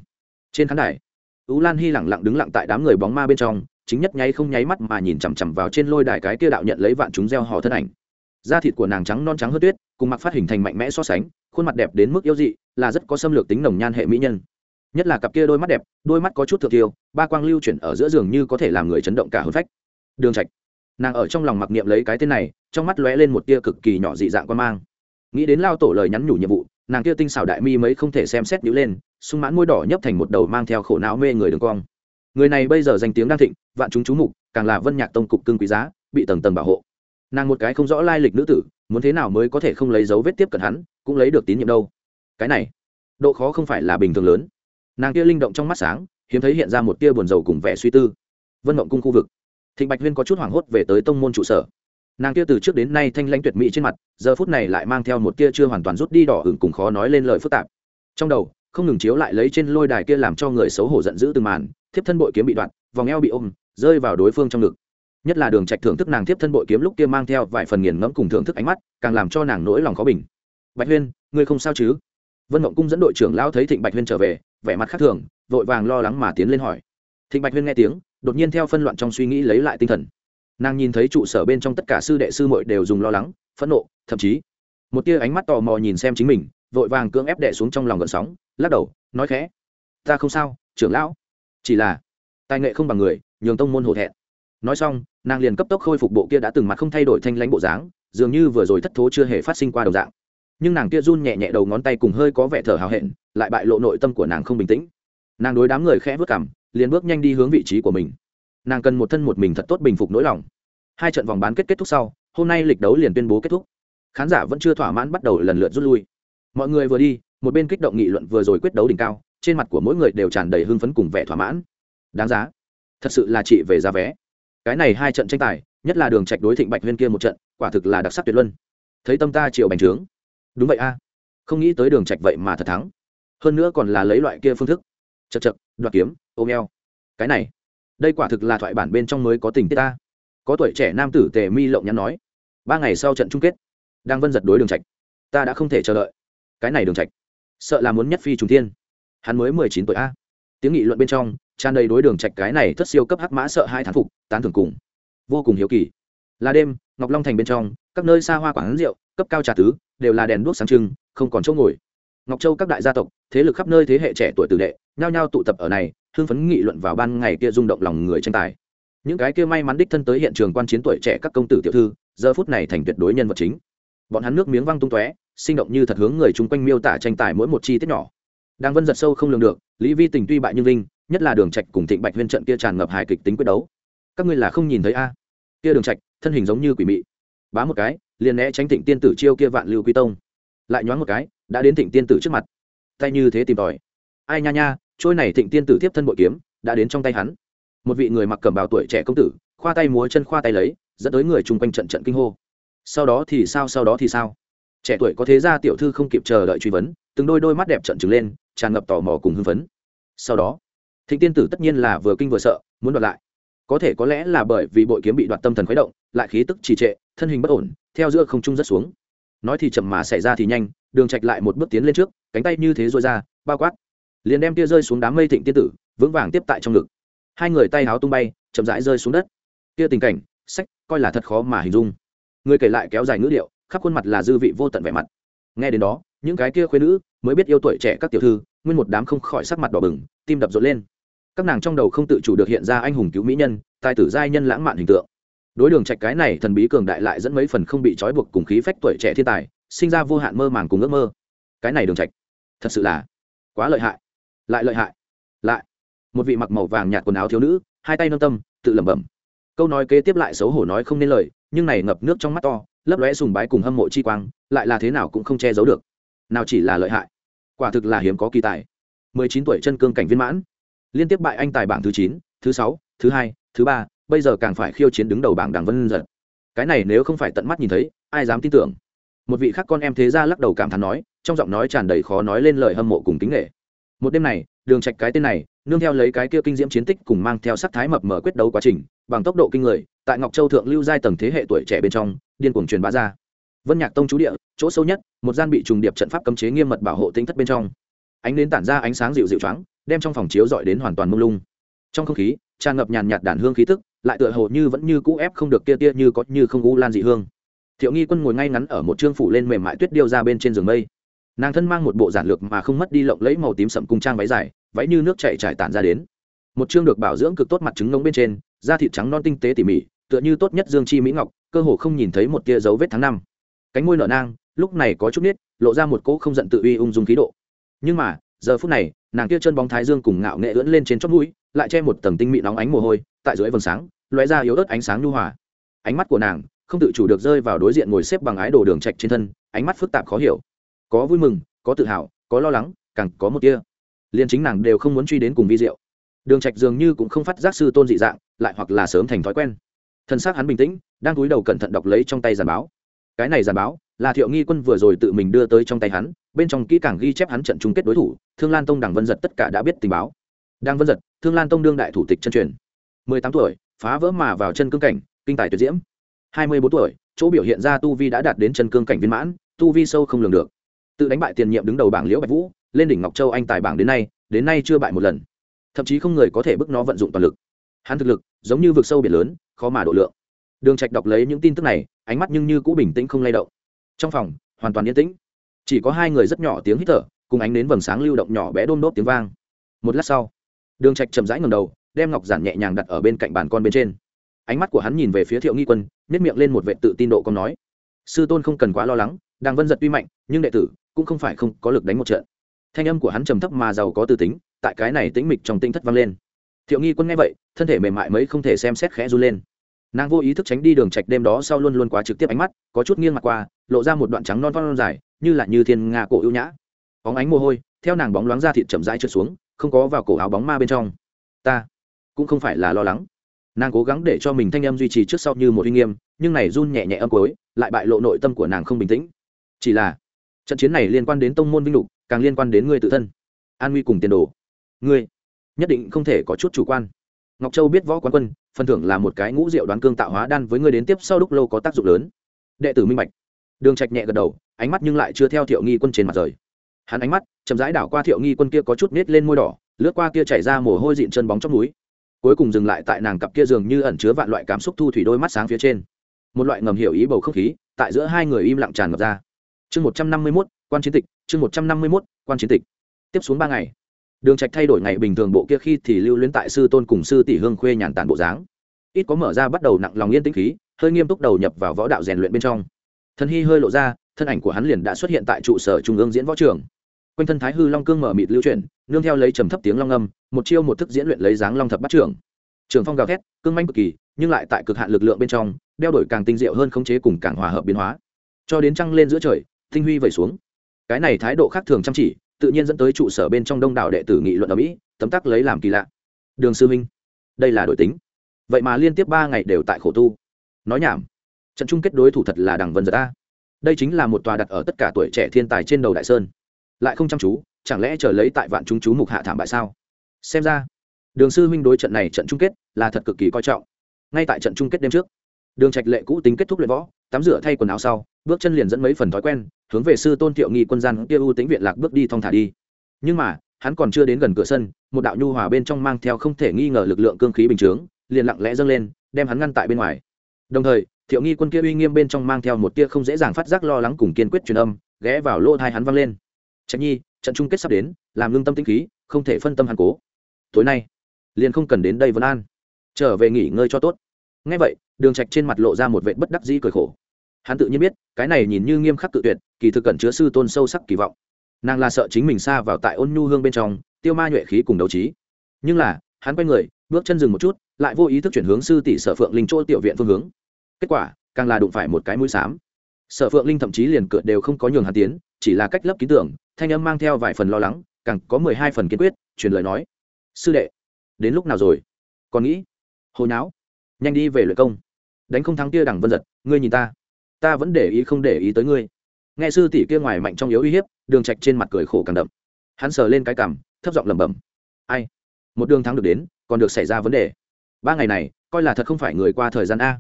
Trên khán đài tú lan hy lẳng lặng đứng lặng tại đám người bóng ma bên trong, chính nhất nháy không nháy mắt mà nhìn chằm chằm vào trên lôi đài cái kia đạo nhận lấy vạn chúng gieo hò thân ảnh. Da thịt của nàng trắng non trắng hơn tuyết, cùng mặc phát hình thành mạnh mẽ so sánh, khuôn mặt đẹp đến mức yêu dị, là rất có xâm lược tính nồng nhan hệ mỹ nhân. Nhất là cặp kia đôi mắt đẹp, đôi mắt có chút thượng tiêu ba quang lưu chuyển ở giữa giường như có thể làm người chấn động cả hôn phách. Đường trạch nàng ở trong lòng mặc niệm lấy cái tên này, trong mắt lóe lên một tia cực kỳ nhỏ dị dạng quan mang. Nghĩ đến lao tổ lời nhắn nhủ nhiệm vụ, nàng kia tinh xảo đại mi mấy không thể xem xét nhữ lên, sung mãn môi đỏ nhấp thành một đầu mang theo khổ não mê người đường cong. Người này bây giờ danh tiếng đang thịnh, vạn chúng chú mục, càng là vân nhạc tông cục cưng quý giá, bị tầng tầng bảo hộ. Nàng một cái không rõ lai lịch nữ tử, muốn thế nào mới có thể không lấy dấu vết tiếp cận hắn, cũng lấy được tín nhiệm đâu. Cái này, độ khó không phải là bình thường lớn. Nàng kia linh động trong mắt sáng, hiếm thấy hiện ra một tia buồn rầu cùng vẻ suy tư. Vân mộng cung khu vực thịnh bạch huyên có chút hoảng hốt về tới tông môn trụ sở nàng kia từ trước đến nay thanh lãnh tuyệt mỹ trên mặt giờ phút này lại mang theo một tia chưa hoàn toàn rút đi đỏ hửng cùng khó nói lên lời phức tạp trong đầu không ngừng chiếu lại lấy trên lôi đài kia làm cho người xấu hổ giận dữ từng màn thiếp thân bội kiếm bị đoạn vòng eo bị ôm rơi vào đối phương trong ngực nhất là đường trạch thưởng thức nàng thiếp thân bội kiếm lúc kia mang theo vài phần nghiền ngẫm cùng thưởng thức ánh mắt càng làm cho nàng nỗi lòng khó bình bạch huyên ngươi không sao chứ vân mộng cung dẫn đội trưởng lão thấy thịnh bạch huyên trở về vẻ mặt khác thường vội vàng lo lắng mà tiến lên hỏi thịnh bạch huyên nghe tiếng đột nhiên theo phân loạn trong suy nghĩ lấy lại tinh thần. Nàng nhìn thấy trụ sở bên trong tất cả sư đệ sư muội đều dùng lo lắng, phẫn nộ, thậm chí một tia ánh mắt tò mò nhìn xem chính mình, vội vàng cưỡng ép đệ xuống trong lòng gợn sóng, lắc đầu, nói khẽ, ta không sao, trưởng lão. Chỉ là tài nghệ không bằng người, nhường tông môn hổ thẹn. Nói xong, nàng liền cấp tốc khôi phục bộ kia đã từng mặt không thay đổi thanh lãnh bộ dáng, dường như vừa rồi thất thố chưa hề phát sinh qua đồng dạng. Nhưng nàng kia run nhẹ nhẹ đầu ngón tay cùng hơi có vẻ thở hào hẹn, lại bại lộ nội tâm của nàng không bình tĩnh. Nàng đối đám người khẽ vớt cảm liền bước nhanh đi hướng vị trí của mình. Nàng cần một thân một mình thật tốt bình phục nỗi lòng. Hai trận vòng bán kết kết thúc sau, hôm nay lịch đấu liền tuyên bố kết thúc. Khán giả vẫn chưa thỏa mãn bắt đầu lần lượt rút lui. Mọi người vừa đi, một bên kích động nghị luận vừa rồi quyết đấu đỉnh cao, trên mặt của mỗi người đều tràn đầy hưng phấn cùng vẻ thỏa mãn. Đáng giá. Thật sự là chị về giá vé. Cái này hai trận tranh tài, nhất là đường trạch đối thịnh bạch huyên kia một trận, quả thực là đặc sắc tuyệt luân. Thấy tâm ta chịu bành trướng. Đúng vậy a. Không nghĩ tới đường trạch vậy mà thật thắng. Hơn nữa còn là lấy loại kia phương thức. Chật chật đoạt kiếm ôm eo cái này, đây quả thực là thoại bản bên trong mới có tình tiết ta. Có tuổi trẻ nam tử tề mi lộng nhắn nói, ba ngày sau trận chung kết đang vân giật đối đường trạch. Ta đã không thể chờ đợi. Cái này đường trạch, sợ là muốn nhất phi trùng thiên. Hắn mới mười chín tuổi a. Tiếng nghị luận bên trong, tràn đầy đối đường trạch cái này thất siêu cấp hắc mã sợ hai thán phục, tán thưởng cùng. Vô cùng hiếu kỳ. Là đêm, ngọc long thành bên trong, các nơi xa hoa quán rượu, cấp cao trà tứ, đều là đèn đuốc sáng trưng, không còn chỗ ngồi ngọc châu các đại gia tộc, thế lực khắp nơi thế hệ trẻ tuổi tử đệ, nhao nhao tụ tập ở này, hưng phấn nghị luận vào ban ngày kia rung động lòng người tranh tài. Những cái kia may mắn đích thân tới hiện trường quan chiến tuổi trẻ các công tử tiểu thư, giờ phút này thành tuyệt đối nhân vật chính. Bọn hắn nước miếng văng tung tóe, sinh động như thật hướng người chung quanh miêu tả tranh tài mỗi một chi tiết nhỏ. Đang vân giật sâu không lường được, lý vi tình tuy bại nhưng linh nhất là đường trạch cùng thịnh bạch huyên trận kia tràn ngập hài kịch tính quyết đấu. Các ngươi là không nhìn thấy a? Kia đường trạch, thân hình giống như quỷ mị. Bá một cái, liền né tránh thịnh tiên tử chiêu kia vạn lưu quy tông lại nhoáng một cái, đã đến thịnh tiên tử trước mặt. Tay như thế tìm tòi. Ai nha nha, trôi này thịnh tiên tử tiếp thân bội kiếm, đã đến trong tay hắn. Một vị người mặc cẩm bào tuổi trẻ công tử, khoa tay múa chân, khoa tay lấy, dẫn tới người chung quanh trận trận kinh hô. Sau đó thì sao, sau đó thì sao? Trẻ tuổi có thế ra tiểu thư không kịp chờ đợi truy vấn, từng đôi đôi mắt đẹp trận trừng lên, tràn ngập tò mò cùng hưng phấn. Sau đó, thịnh tiên tử tất nhiên là vừa kinh vừa sợ, muốn đoạt lại. Có thể có lẽ là bởi vì bội kiếm bị đoạt tâm thần khuấy động, lại khí tức trì trệ, thân hình bất ổn, theo giữa không trung rất xuống nói thì chậm mà xảy ra thì nhanh, đường trạch lại một bước tiến lên trước, cánh tay như thế rồi ra, bao quát. Liền đem tia rơi xuống đám mây thịnh tiên tử, vững vàng tiếp tại trong ngực. Hai người tay háo tung bay, chậm rãi rơi xuống đất. Kia tình cảnh, sách, coi là thật khó mà hình dung. Người kể lại kéo dài ngữ điệu, khắp khuôn mặt là dư vị vô tận vẻ mặt. Nghe đến đó, những cái kia khuyên nữ mới biết yêu tuổi trẻ các tiểu thư, nguyên một đám không khỏi sắc mặt đỏ bừng, tim đập rộn lên. Các nàng trong đầu không tự chủ được hiện ra anh hùng cứu mỹ nhân, tài tử giai nhân lãng mạn hình tượng đối đường trạch cái này thần bí cường đại lại dẫn mấy phần không bị trói buộc cùng khí phách tuổi trẻ thiên tài, sinh ra vô hạn mơ màng cùng ước mơ. Cái này đường trạch, thật sự là quá lợi hại. Lại lợi hại. Lại, một vị mặc màu vàng nhạt quần áo thiếu nữ, hai tay nâng tâm, tự lẩm bẩm. Câu nói kế tiếp lại xấu hổ nói không nên lời, nhưng này ngập nước trong mắt to, lấp lóe sùng bái cùng hâm mộ chi quang, lại là thế nào cũng không che giấu được. Nào chỉ là lợi hại, quả thực là hiếm có kỳ tài. Mười chín tuổi chân cương cảnh viên mãn. Liên tiếp bại anh tài bảng thứ chín, thứ sáu, thứ hai, thứ ba bây giờ càng phải khiêu chiến đứng đầu bảng đảng vân giật. Cái này nếu không phải tận mắt nhìn thấy, ai dám tin tưởng? Một vị khác con em thế ra lắc đầu cảm thán nói, trong giọng nói tràn đầy khó nói lên lời hâm mộ cùng kính nghệ một đêm này, đường trạch cái tên này, nương theo lấy cái kia kinh diễm chiến tích cùng mang theo sắc thái mập mờ quyết đấu quá trình, bằng tốc độ kinh người, tại ngọc châu thượng lưu giai tầng thế hệ tuổi trẻ bên trong, điên cuồng truyền bá ra. Vân nhạc tông chú địa, chỗ sâu nhất, một gian bị trùng điệp trận pháp cấm chế nghiêm mật bảo hộ tinh thất bên trong. Ánh đến tản ra ánh sáng dịu dịu choáng, đem trong phòng chiếu dọi đến hoàn toàn mông lung. Trong không khí, tràn ngập nhàn nhạt đàn hương khí tức lại tựa hồ như vẫn như cũ ép không được kia tia như có như không u lan dị hương. Thiệu nghi quân ngồi ngay ngắn ở một trương phủ lên mềm mại tuyết điêu ra bên trên giường mây. Nàng thân mang một bộ giản lược mà không mất đi lộng lấy màu tím sậm cung trang váy dài, váy như nước chạy trải tản ra đến. Một chương được bảo dưỡng cực tốt mặt trứng ngông bên trên, da thịt trắng non tinh tế tỉ mỉ, tựa như tốt nhất dương chi mỹ ngọc, cơ hồ không nhìn thấy một tia dấu vết tháng năm. Cánh môi nở nang, lúc này có chút nít, lộ ra một cỗ không giận tự uy ung dung khí độ. Nhưng mà, giờ phút này, nàng kia chân bóng thái dương cùng ngạo nghệ ưỡn lên trên chót mũi lại che một tầng tinh mịn nóng ánh mồ hôi, tại dưới vầng sáng, lóe ra yếu ớt ánh sáng nhu hòa. Ánh mắt của nàng không tự chủ được rơi vào đối diện ngồi xếp bằng ái đồ đường trạch trên thân, ánh mắt phức tạp khó hiểu. Có vui mừng, có tự hào, có lo lắng, càng có một kia liền chính nàng đều không muốn truy đến cùng vi diệu. Đường trạch dường như cũng không phát giác sư tôn dị dạng, lại hoặc là sớm thành thói quen. Thân xác hắn bình tĩnh, đang cúi đầu cẩn thận đọc lấy trong tay giàn báo. Cái này giàn báo là thiệu nghi quân vừa rồi tự mình đưa tới trong tay hắn, bên trong kỹ càng ghi chép hắn trận chung kết đối thủ, thương lan tông đằng vân giật tất cả đã biết tình báo đang vân giật, thương lan tông đương đại thủ tịch chân truyền. Mười tám tuổi, phá vỡ mà vào chân cương cảnh, kinh tài tuyệt diễm. Hai mươi bốn tuổi, chỗ biểu hiện ra tu vi đã đạt đến chân cương cảnh viên mãn, tu vi sâu không lường được. Tự đánh bại tiền nhiệm đứng đầu bảng liễu bạch vũ, lên đỉnh ngọc châu anh tài bảng đến nay đến nay chưa bại một lần. Thậm chí không người có thể bức nó vận dụng toàn lực. Hắn thực lực, giống như vực sâu biển lớn, khó mà độ lượng. Đường trạch đọc lấy những tin tức này, ánh mắt nhưng như cũ bình tĩnh không lay động. Trong phòng, hoàn toàn yên tĩnh. Chỉ có hai người rất nhỏ tiếng hít thở, cùng ánh đến vầng sáng lưu động nhỏ bé đôm đốp tiếng vang. Một lát sau đường trạch chậm rãi ngẩng đầu, đem ngọc giản nhẹ nhàng đặt ở bên cạnh bàn con bên trên. Ánh mắt của hắn nhìn về phía thiệu nghi quân nét miệng lên một vệ tự tin độ con nói, sư tôn không cần quá lo lắng đang vân giật tuy mạnh, nhưng đệ tử cũng không phải không có lực đánh một trận. Thanh âm của hắn trầm thấp mà giàu có tư tính, tại cái này tĩnh mịch trong tinh thất vang lên. Thiệu nghi quân nghe vậy, thân thể mềm mại mấy không thể xem xét khẽ run lên. Nàng vô ý thức tránh đi đường trạch đêm đó sau luôn luôn quá trực tiếp ánh mắt, có chút nghiêng mặt qua, lộ ra một đoạn trắng non non dài, như là như thiên nga cổ ưu nhã. Bóng ánh mồ hôi, theo nàng bóng loáng ra thịt chậm rãi trượt xuống không có vào cổ áo bóng ma bên trong. Ta cũng không phải là lo lắng. Nàng cố gắng để cho mình thanh âm duy trì trước sau như một uy nghiêm, nhưng này run nhẹ nhẹ âm cối lại bại lộ nội tâm của nàng không bình tĩnh. Chỉ là, trận chiến này liên quan đến tông môn vinh lục, càng liên quan đến ngươi tự thân. An nguy cùng tiền đồ. Ngươi nhất định không thể có chút chủ quan. Ngọc châu biết võ quán quân, phần thưởng là một cái ngũ rượu đoán cương tạo hóa đan với ngươi đến tiếp sau đúc lâu có tác dụng lớn. Đệ tử minh bạch. Đường trạch nhẹ gật đầu, ánh mắt nhưng lại chưa theo thiệu nghi quân trên mặt rời hắn ánh mắt, chậm rãi đảo qua thiệu nghi quân kia có chút nết lên môi đỏ, lướt qua kia chảy ra mồ hôi dịn chân bóng trong núi cuối cùng dừng lại tại nàng cặp kia dường như ẩn chứa vạn loại cảm xúc thu thủy đôi mắt sáng phía trên. Một loại ngầm hiểu ý bầu không khí, tại giữa hai người im lặng tràn ngập ra. Chương một trăm năm mươi mốt, quan chiến tịch, chương một trăm năm mươi mốt, quan chiến tịch. Tiếp xuống ba ngày. Đường trạch thay đổi ngày bình thường bộ kia khi thì lưu luyến tại sư tôn cùng sư tỷ hương khuê nhàn tản bộ dáng. Ít có mở ra bắt đầu nặng lòng yên tĩnh khí, hơi nghiêm túc đầu nhập vào võ đạo rèn luyện bên trong. Thân hy hơi lộ ra thân ảnh của hắn liền đã xuất hiện tại trụ sở trung ương diễn võ trường. Quanh thân thái hư long cương mở mịt lưu chuyển, nương theo lấy trầm thấp tiếng long âm một chiêu một thức diễn luyện lấy dáng long thập bắt trưởng. Trường phong gào thét, cương manh cực kỳ, nhưng lại tại cực hạn lực lượng bên trong, đeo đổi càng tinh diệu hơn khống chế cùng càng hòa hợp biến hóa. Cho đến trăng lên giữa trời, tinh huy vẩy xuống. Cái này thái độ khác thường chăm chỉ, tự nhiên dẫn tới trụ sở bên trong đông đảo đệ tử nghị luận ở mỹ, tấm tắc lấy làm kỳ lạ. Đường sư minh đây là đội tính. Vậy mà liên tiếp ba ngày đều tại khổ tu. Nói nhảm. Trận chung kết đối thủ thật là đằng vân giật ta đây chính là một tòa đặt ở tất cả tuổi trẻ thiên tài trên đầu đại sơn. Lại không chăm chú, chẳng lẽ chờ lấy tại vạn chúng chú mục hạ thảm bại sao? Xem ra, đường sư huynh đối trận này trận chung kết là thật cực kỳ coi trọng. Ngay tại trận chung kết đêm trước, đường trạch lệ cũ tính kết thúc luyện võ, tắm rửa thay quần áo sau, bước chân liền dẫn mấy phần thói quen, hướng về sư tôn tiệu nghi quân gian kia ưu tính viện lạc bước đi thong thả đi. Nhưng mà, hắn còn chưa đến gần cửa sân, một đạo nhu hòa bên trong mang theo không thể nghi ngờ lực lượng cương khí bình chướng, liền lặng lẽ dâng lên, đem hắn ngăn tại bên ngoài. Đồng thời thiệu nghi quân kia uy nghiêm bên trong mang theo một tia không dễ dàng phát giác lo lắng cùng kiên quyết truyền âm, ghé vào lỗ thai hắn văng lên. Trạch nhi, trận chung kết sắp đến, làm ngưng tâm tĩnh khí, không thể phân tâm hàn cố. Tối nay, liền không cần đến đây vân an. Trở về nghỉ ngơi cho tốt. Ngay vậy, đường trạch trên mặt lộ ra một vệt bất đắc dĩ cười khổ. Hắn tự nhiên biết, cái này nhìn như nghiêm khắc tự tuyệt, kỳ thực cẩn chứa sư tôn sâu sắc kỳ vọng. Nàng là sợ chính mình xa vào tại ôn nhu hương bên trong, tiêu ma nhuệ khí cùng đấu trí. Nhưng là, hắn quay người, bước chân dừng một chút, lại vô ý thức chuyển hướng sư tỷ sở phượng linh chỗ tiểu viện phương hướng kết quả, càng là đụng phải một cái mũi xám. Sở phượng linh thậm chí liền cửa đều không có nhường hắn tiến, chỉ là cách lấp ký tưởng, thanh âm mang theo vài phần lo lắng, càng có mười hai phần kiên quyết, truyền lời nói. Sư đệ, đến lúc nào rồi? Còn nghĩ? Hồi não nhanh đi về luyện công. Đánh không thắng kia đằng vân giật, ngươi nhìn ta ta vẫn để ý không để ý tới ngươi. Nghe sư tỷ kia ngoài mạnh trong yếu uy hiếp, đường trạch trên mặt cười khổ càng đậm. Hắn sờ lên cái cằm, thấp giọng lẩm bẩm. Ai? Một đường thắng được đến, còn được xảy ra vấn đề. Ba ngày này, coi là thật không phải người qua thời gian a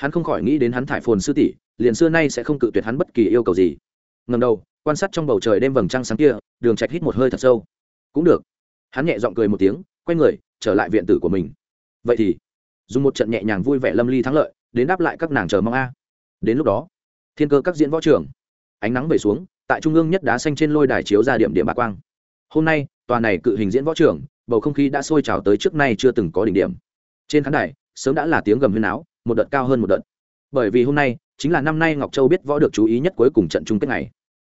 hắn không khỏi nghĩ đến hắn thải phồn sư tỷ, liền xưa nay sẽ không cự tuyệt hắn bất kỳ yêu cầu gì. Ngầm đầu, quan sát trong bầu trời đêm vầng trăng sáng kia, đường trạch hít một hơi thật sâu. Cũng được. Hắn nhẹ giọng cười một tiếng, quay người, trở lại viện tử của mình. Vậy thì, dùng một trận nhẹ nhàng vui vẻ lâm ly thắng lợi, đến đáp lại các nàng chờ mong a. Đến lúc đó, thiên cơ các diễn võ trường ánh nắng về xuống, tại trung ương nhất đá xanh trên lôi đài chiếu ra điểm điểm bạc quang. Hôm nay, tòa này cự hình diễn võ trường bầu không khí đã sôi trào tới trước nay chưa từng có đỉnh điểm. Trên khán đài, sớm đã là tiếng gầm huyên áo một đợt cao hơn một đợt. Bởi vì hôm nay, chính là năm nay ngọc châu biết võ được chú ý nhất cuối cùng trận chung kết này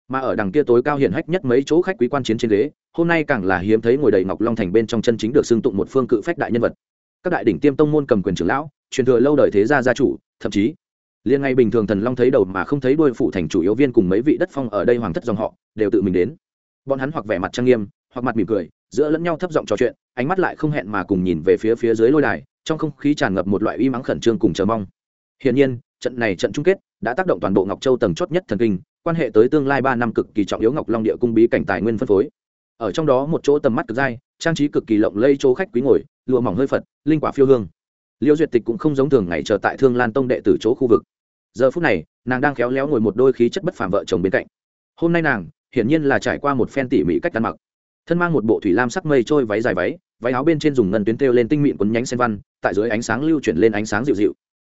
mà ở đằng kia tối cao hiển hách nhất mấy chỗ khách quý quan chiến trên ghế, hôm nay càng là hiếm thấy ngồi đầy ngọc long thành bên trong chân chính được xưng tụng một phương cự phách đại nhân vật. Các đại đỉnh tiêm tông môn cầm quyền trưởng lão, truyền thừa lâu đời thế gia gia chủ, thậm chí liên ngay bình thường thần long thấy đầu mà không thấy đuôi phụ thành chủ yếu viên cùng mấy vị đất phong ở đây hoàng thất dòng họ, đều tự mình đến. Bọn hắn hoặc vẻ mặt trang nghiêm, hoặc mặt mỉm cười, giữa lẫn nhau thấp giọng trò chuyện, ánh mắt lại không hẹn mà cùng nhìn về phía phía dưới lôi đài trong không khí tràn ngập một loại uy mắng khẩn trương cùng chờ mong. Hiển nhiên, trận này trận chung kết đã tác động toàn bộ ngọc châu tầng chót nhất thần kinh, quan hệ tới tương lai ba năm cực kỳ trọng yếu ngọc long địa cung bí cảnh tài nguyên phân phối. Ở trong đó một chỗ tầm mắt cực dai, trang trí cực kỳ lộng lây chỗ khách quý ngồi, lụa mỏng hơi phật, linh quả phiêu hương. Liêu duyệt tịch cũng không giống thường ngày chờ tại thương lan tông đệ tử chỗ khu vực. Giờ phút này, nàng đang khéo léo ngồi một đôi khí chất bất phàm vợ chồng bên cạnh. Hôm nay nàng, hiển nhiên là trải qua một phen tỉ mỉ cách ăn mặc. Thân mang một bộ thủy lam sắc mây trôi váy dài váy váy áo bên trên dùng ngân tuyến thêu lên tinh mịn quấn nhánh sen văn tại dưới ánh sáng lưu chuyển lên ánh sáng dịu dịu.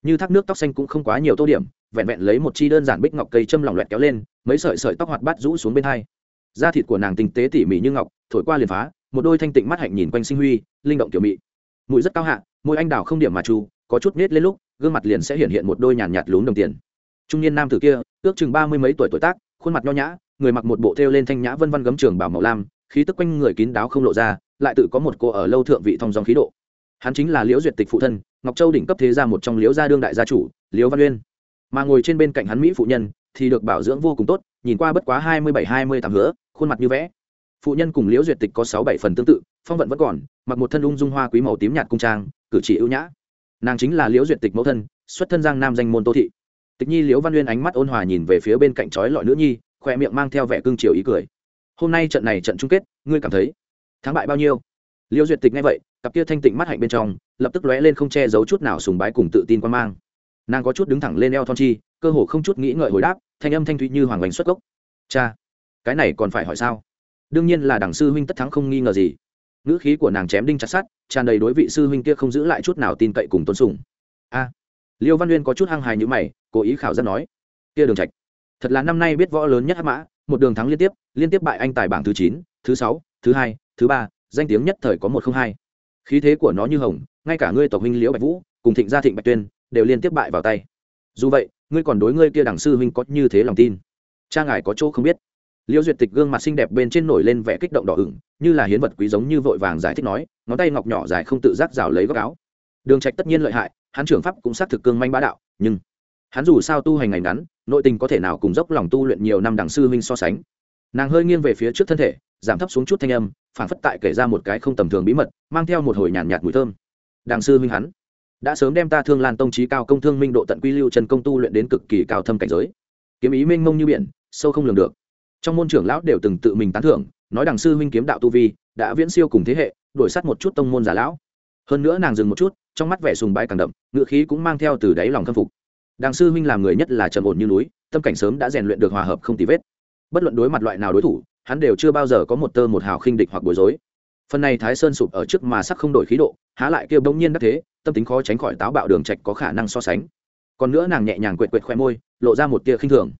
Như thác nước tóc xanh cũng không quá nhiều tô điểm vẹn vẹn lấy một chi đơn giản bích ngọc cây châm lỏng loẹt kéo lên mấy sợi sợi tóc hoạt bát rũ xuống bên hai. Da thịt của nàng tinh tế tỉ mỉ như ngọc thổi qua liền phá một đôi thanh tịnh mắt hạnh nhìn quanh sinh huy linh động kiểu mị. Mũi rất cao hạ môi anh đào không điểm mà chu có chút nết lên lúc gương mặt liền sẽ hiện hiện một đôi nhàn nhạt, nhạt lún đồng tiền. Trung niên nam tử kia ước chừng ba mươi mấy tuổi tuổi tác khuôn mặt nho nhã người mặc một bộ thêu lên thanh nhã vân văn gấm trường bảo màu lam khí tức quanh người kín đáo không lộ ra, lại tự có một cô ở lâu thượng vị thong dòng khí độ. Hắn chính là liễu duyệt tịch phụ thân, ngọc châu đỉnh cấp thế gia một trong liễu gia đương đại gia chủ, liễu văn uyên. Mà ngồi trên bên cạnh hắn mỹ phụ nhân, thì được bảo dưỡng vô cùng tốt, nhìn qua bất quá hai mươi bảy, hai mươi tám hứa, khuôn mặt như vẽ. Phụ nhân cùng liễu duyệt tịch có sáu bảy phần tương tự, phong vận vẫn còn, mặc một thân ung dung hoa quý màu tím nhạt cung trang, cử chỉ ưu nhã. Nàng chính là liễu duyệt tịch mẫu thân, xuất thân giang nam danh môn tô thị. Tịch nhi liễu văn uyên ánh mắt ôn hòa nhìn về phía bên cạnh trói lọi nữ nhi, khoe miệng mang theo vẻ cương triều ý cười hôm nay trận này trận chung kết, ngươi cảm thấy thắng bại bao nhiêu? Liêu duyệt tịch nghe vậy, cặp kia thanh tịnh mắt hạnh bên trong, lập tức lóe lên không che giấu chút nào sùng bái cùng tự tin quan mang. Nàng có chút đứng thẳng lên eo thon chi, cơ hồ không chút nghĩ ngợi hồi đáp, thanh âm thanh thúy như hoàng bánh xuất gốc. Cha, cái này còn phải hỏi sao? Đương nhiên là đảng sư huynh tất thắng không nghi ngờ gì. Ngữ khí của nàng chém đinh chặt sát tràn đầy đối vị sư huynh kia không giữ lại chút nào tin cậy cùng tôn sùng. A. Liêu văn uyên có chút hăng hài như mày, cố ý khảo ra nói, kia đường trạch, thật là năm nay biết võ lớn nhất hắc mã, một đường thắng liên tiếp liên tiếp bại anh tài bảng thứ chín, thứ sáu, thứ hai, thứ ba, danh tiếng nhất thời có một không hai. Khí thế của nó như hồng, ngay cả ngươi tộc huynh liễu bạch vũ cùng thịnh gia thịnh bạch tuyên đều liên tiếp bại vào tay. Dù vậy, ngươi còn đối ngươi kia đảng sư huynh có như thế lòng tin? Cha ngài có chỗ không biết? Liễu duyệt tịch gương mặt xinh đẹp bên trên nổi lên vẻ kích động đỏ ửng, như là hiến vật quý giống như vội vàng giải thích nói, ngón tay ngọc nhỏ dài không tự giác rào lấy góc áo. Đường trạch tất nhiên lợi hại, hắn trưởng pháp cũng xác thực cương manh bá đạo, nhưng hắn dù sao tu hành ngày ngắn, nội tình có thể nào cùng dốc lòng tu luyện nhiều năm đẳng sư huynh so sánh? Nàng hơi nghiêng về phía trước thân thể giảm thấp xuống chút thanh âm phản phất tại kể ra một cái không tầm thường bí mật mang theo một hồi nhàn nhạt, nhạt mùi thơm. Đằng sư huynh hắn đã sớm đem ta thương lan tông trí cao công thương minh độ tận quy lưu chân công tu luyện đến cực kỳ cao thâm cảnh giới. Kiếm ý mênh mông như biển sâu không lường được. Trong môn trưởng lão đều từng tự mình tán thưởng nói đằng sư huynh kiếm đạo tu vi đã viễn siêu cùng thế hệ đổi sắt một chút tông môn giả lão. Hơn nữa nàng dừng một chút trong mắt vẻ sùng bái càng đậm ngựa khí cũng mang theo từ đáy lòng khâm phục. Đằng sư huynh làm người nhất là trầm ổn như núi tâm cảnh sớm đã rèn luyện được hòa hợp không tì vết bất luận đối mặt loại nào đối thủ, hắn đều chưa bao giờ có một tơ một hào khinh địch hoặc bối rối. Phần này thái sơn sụp ở trước mà sắc không đổi khí độ, há lại kêu bỗng nhiên đắc thế, tâm tính khó tránh khỏi táo bạo đường trạch có khả năng so sánh. Còn nữa nàng nhẹ nhàng quệt quệt khoe môi, lộ ra một tia khinh thường.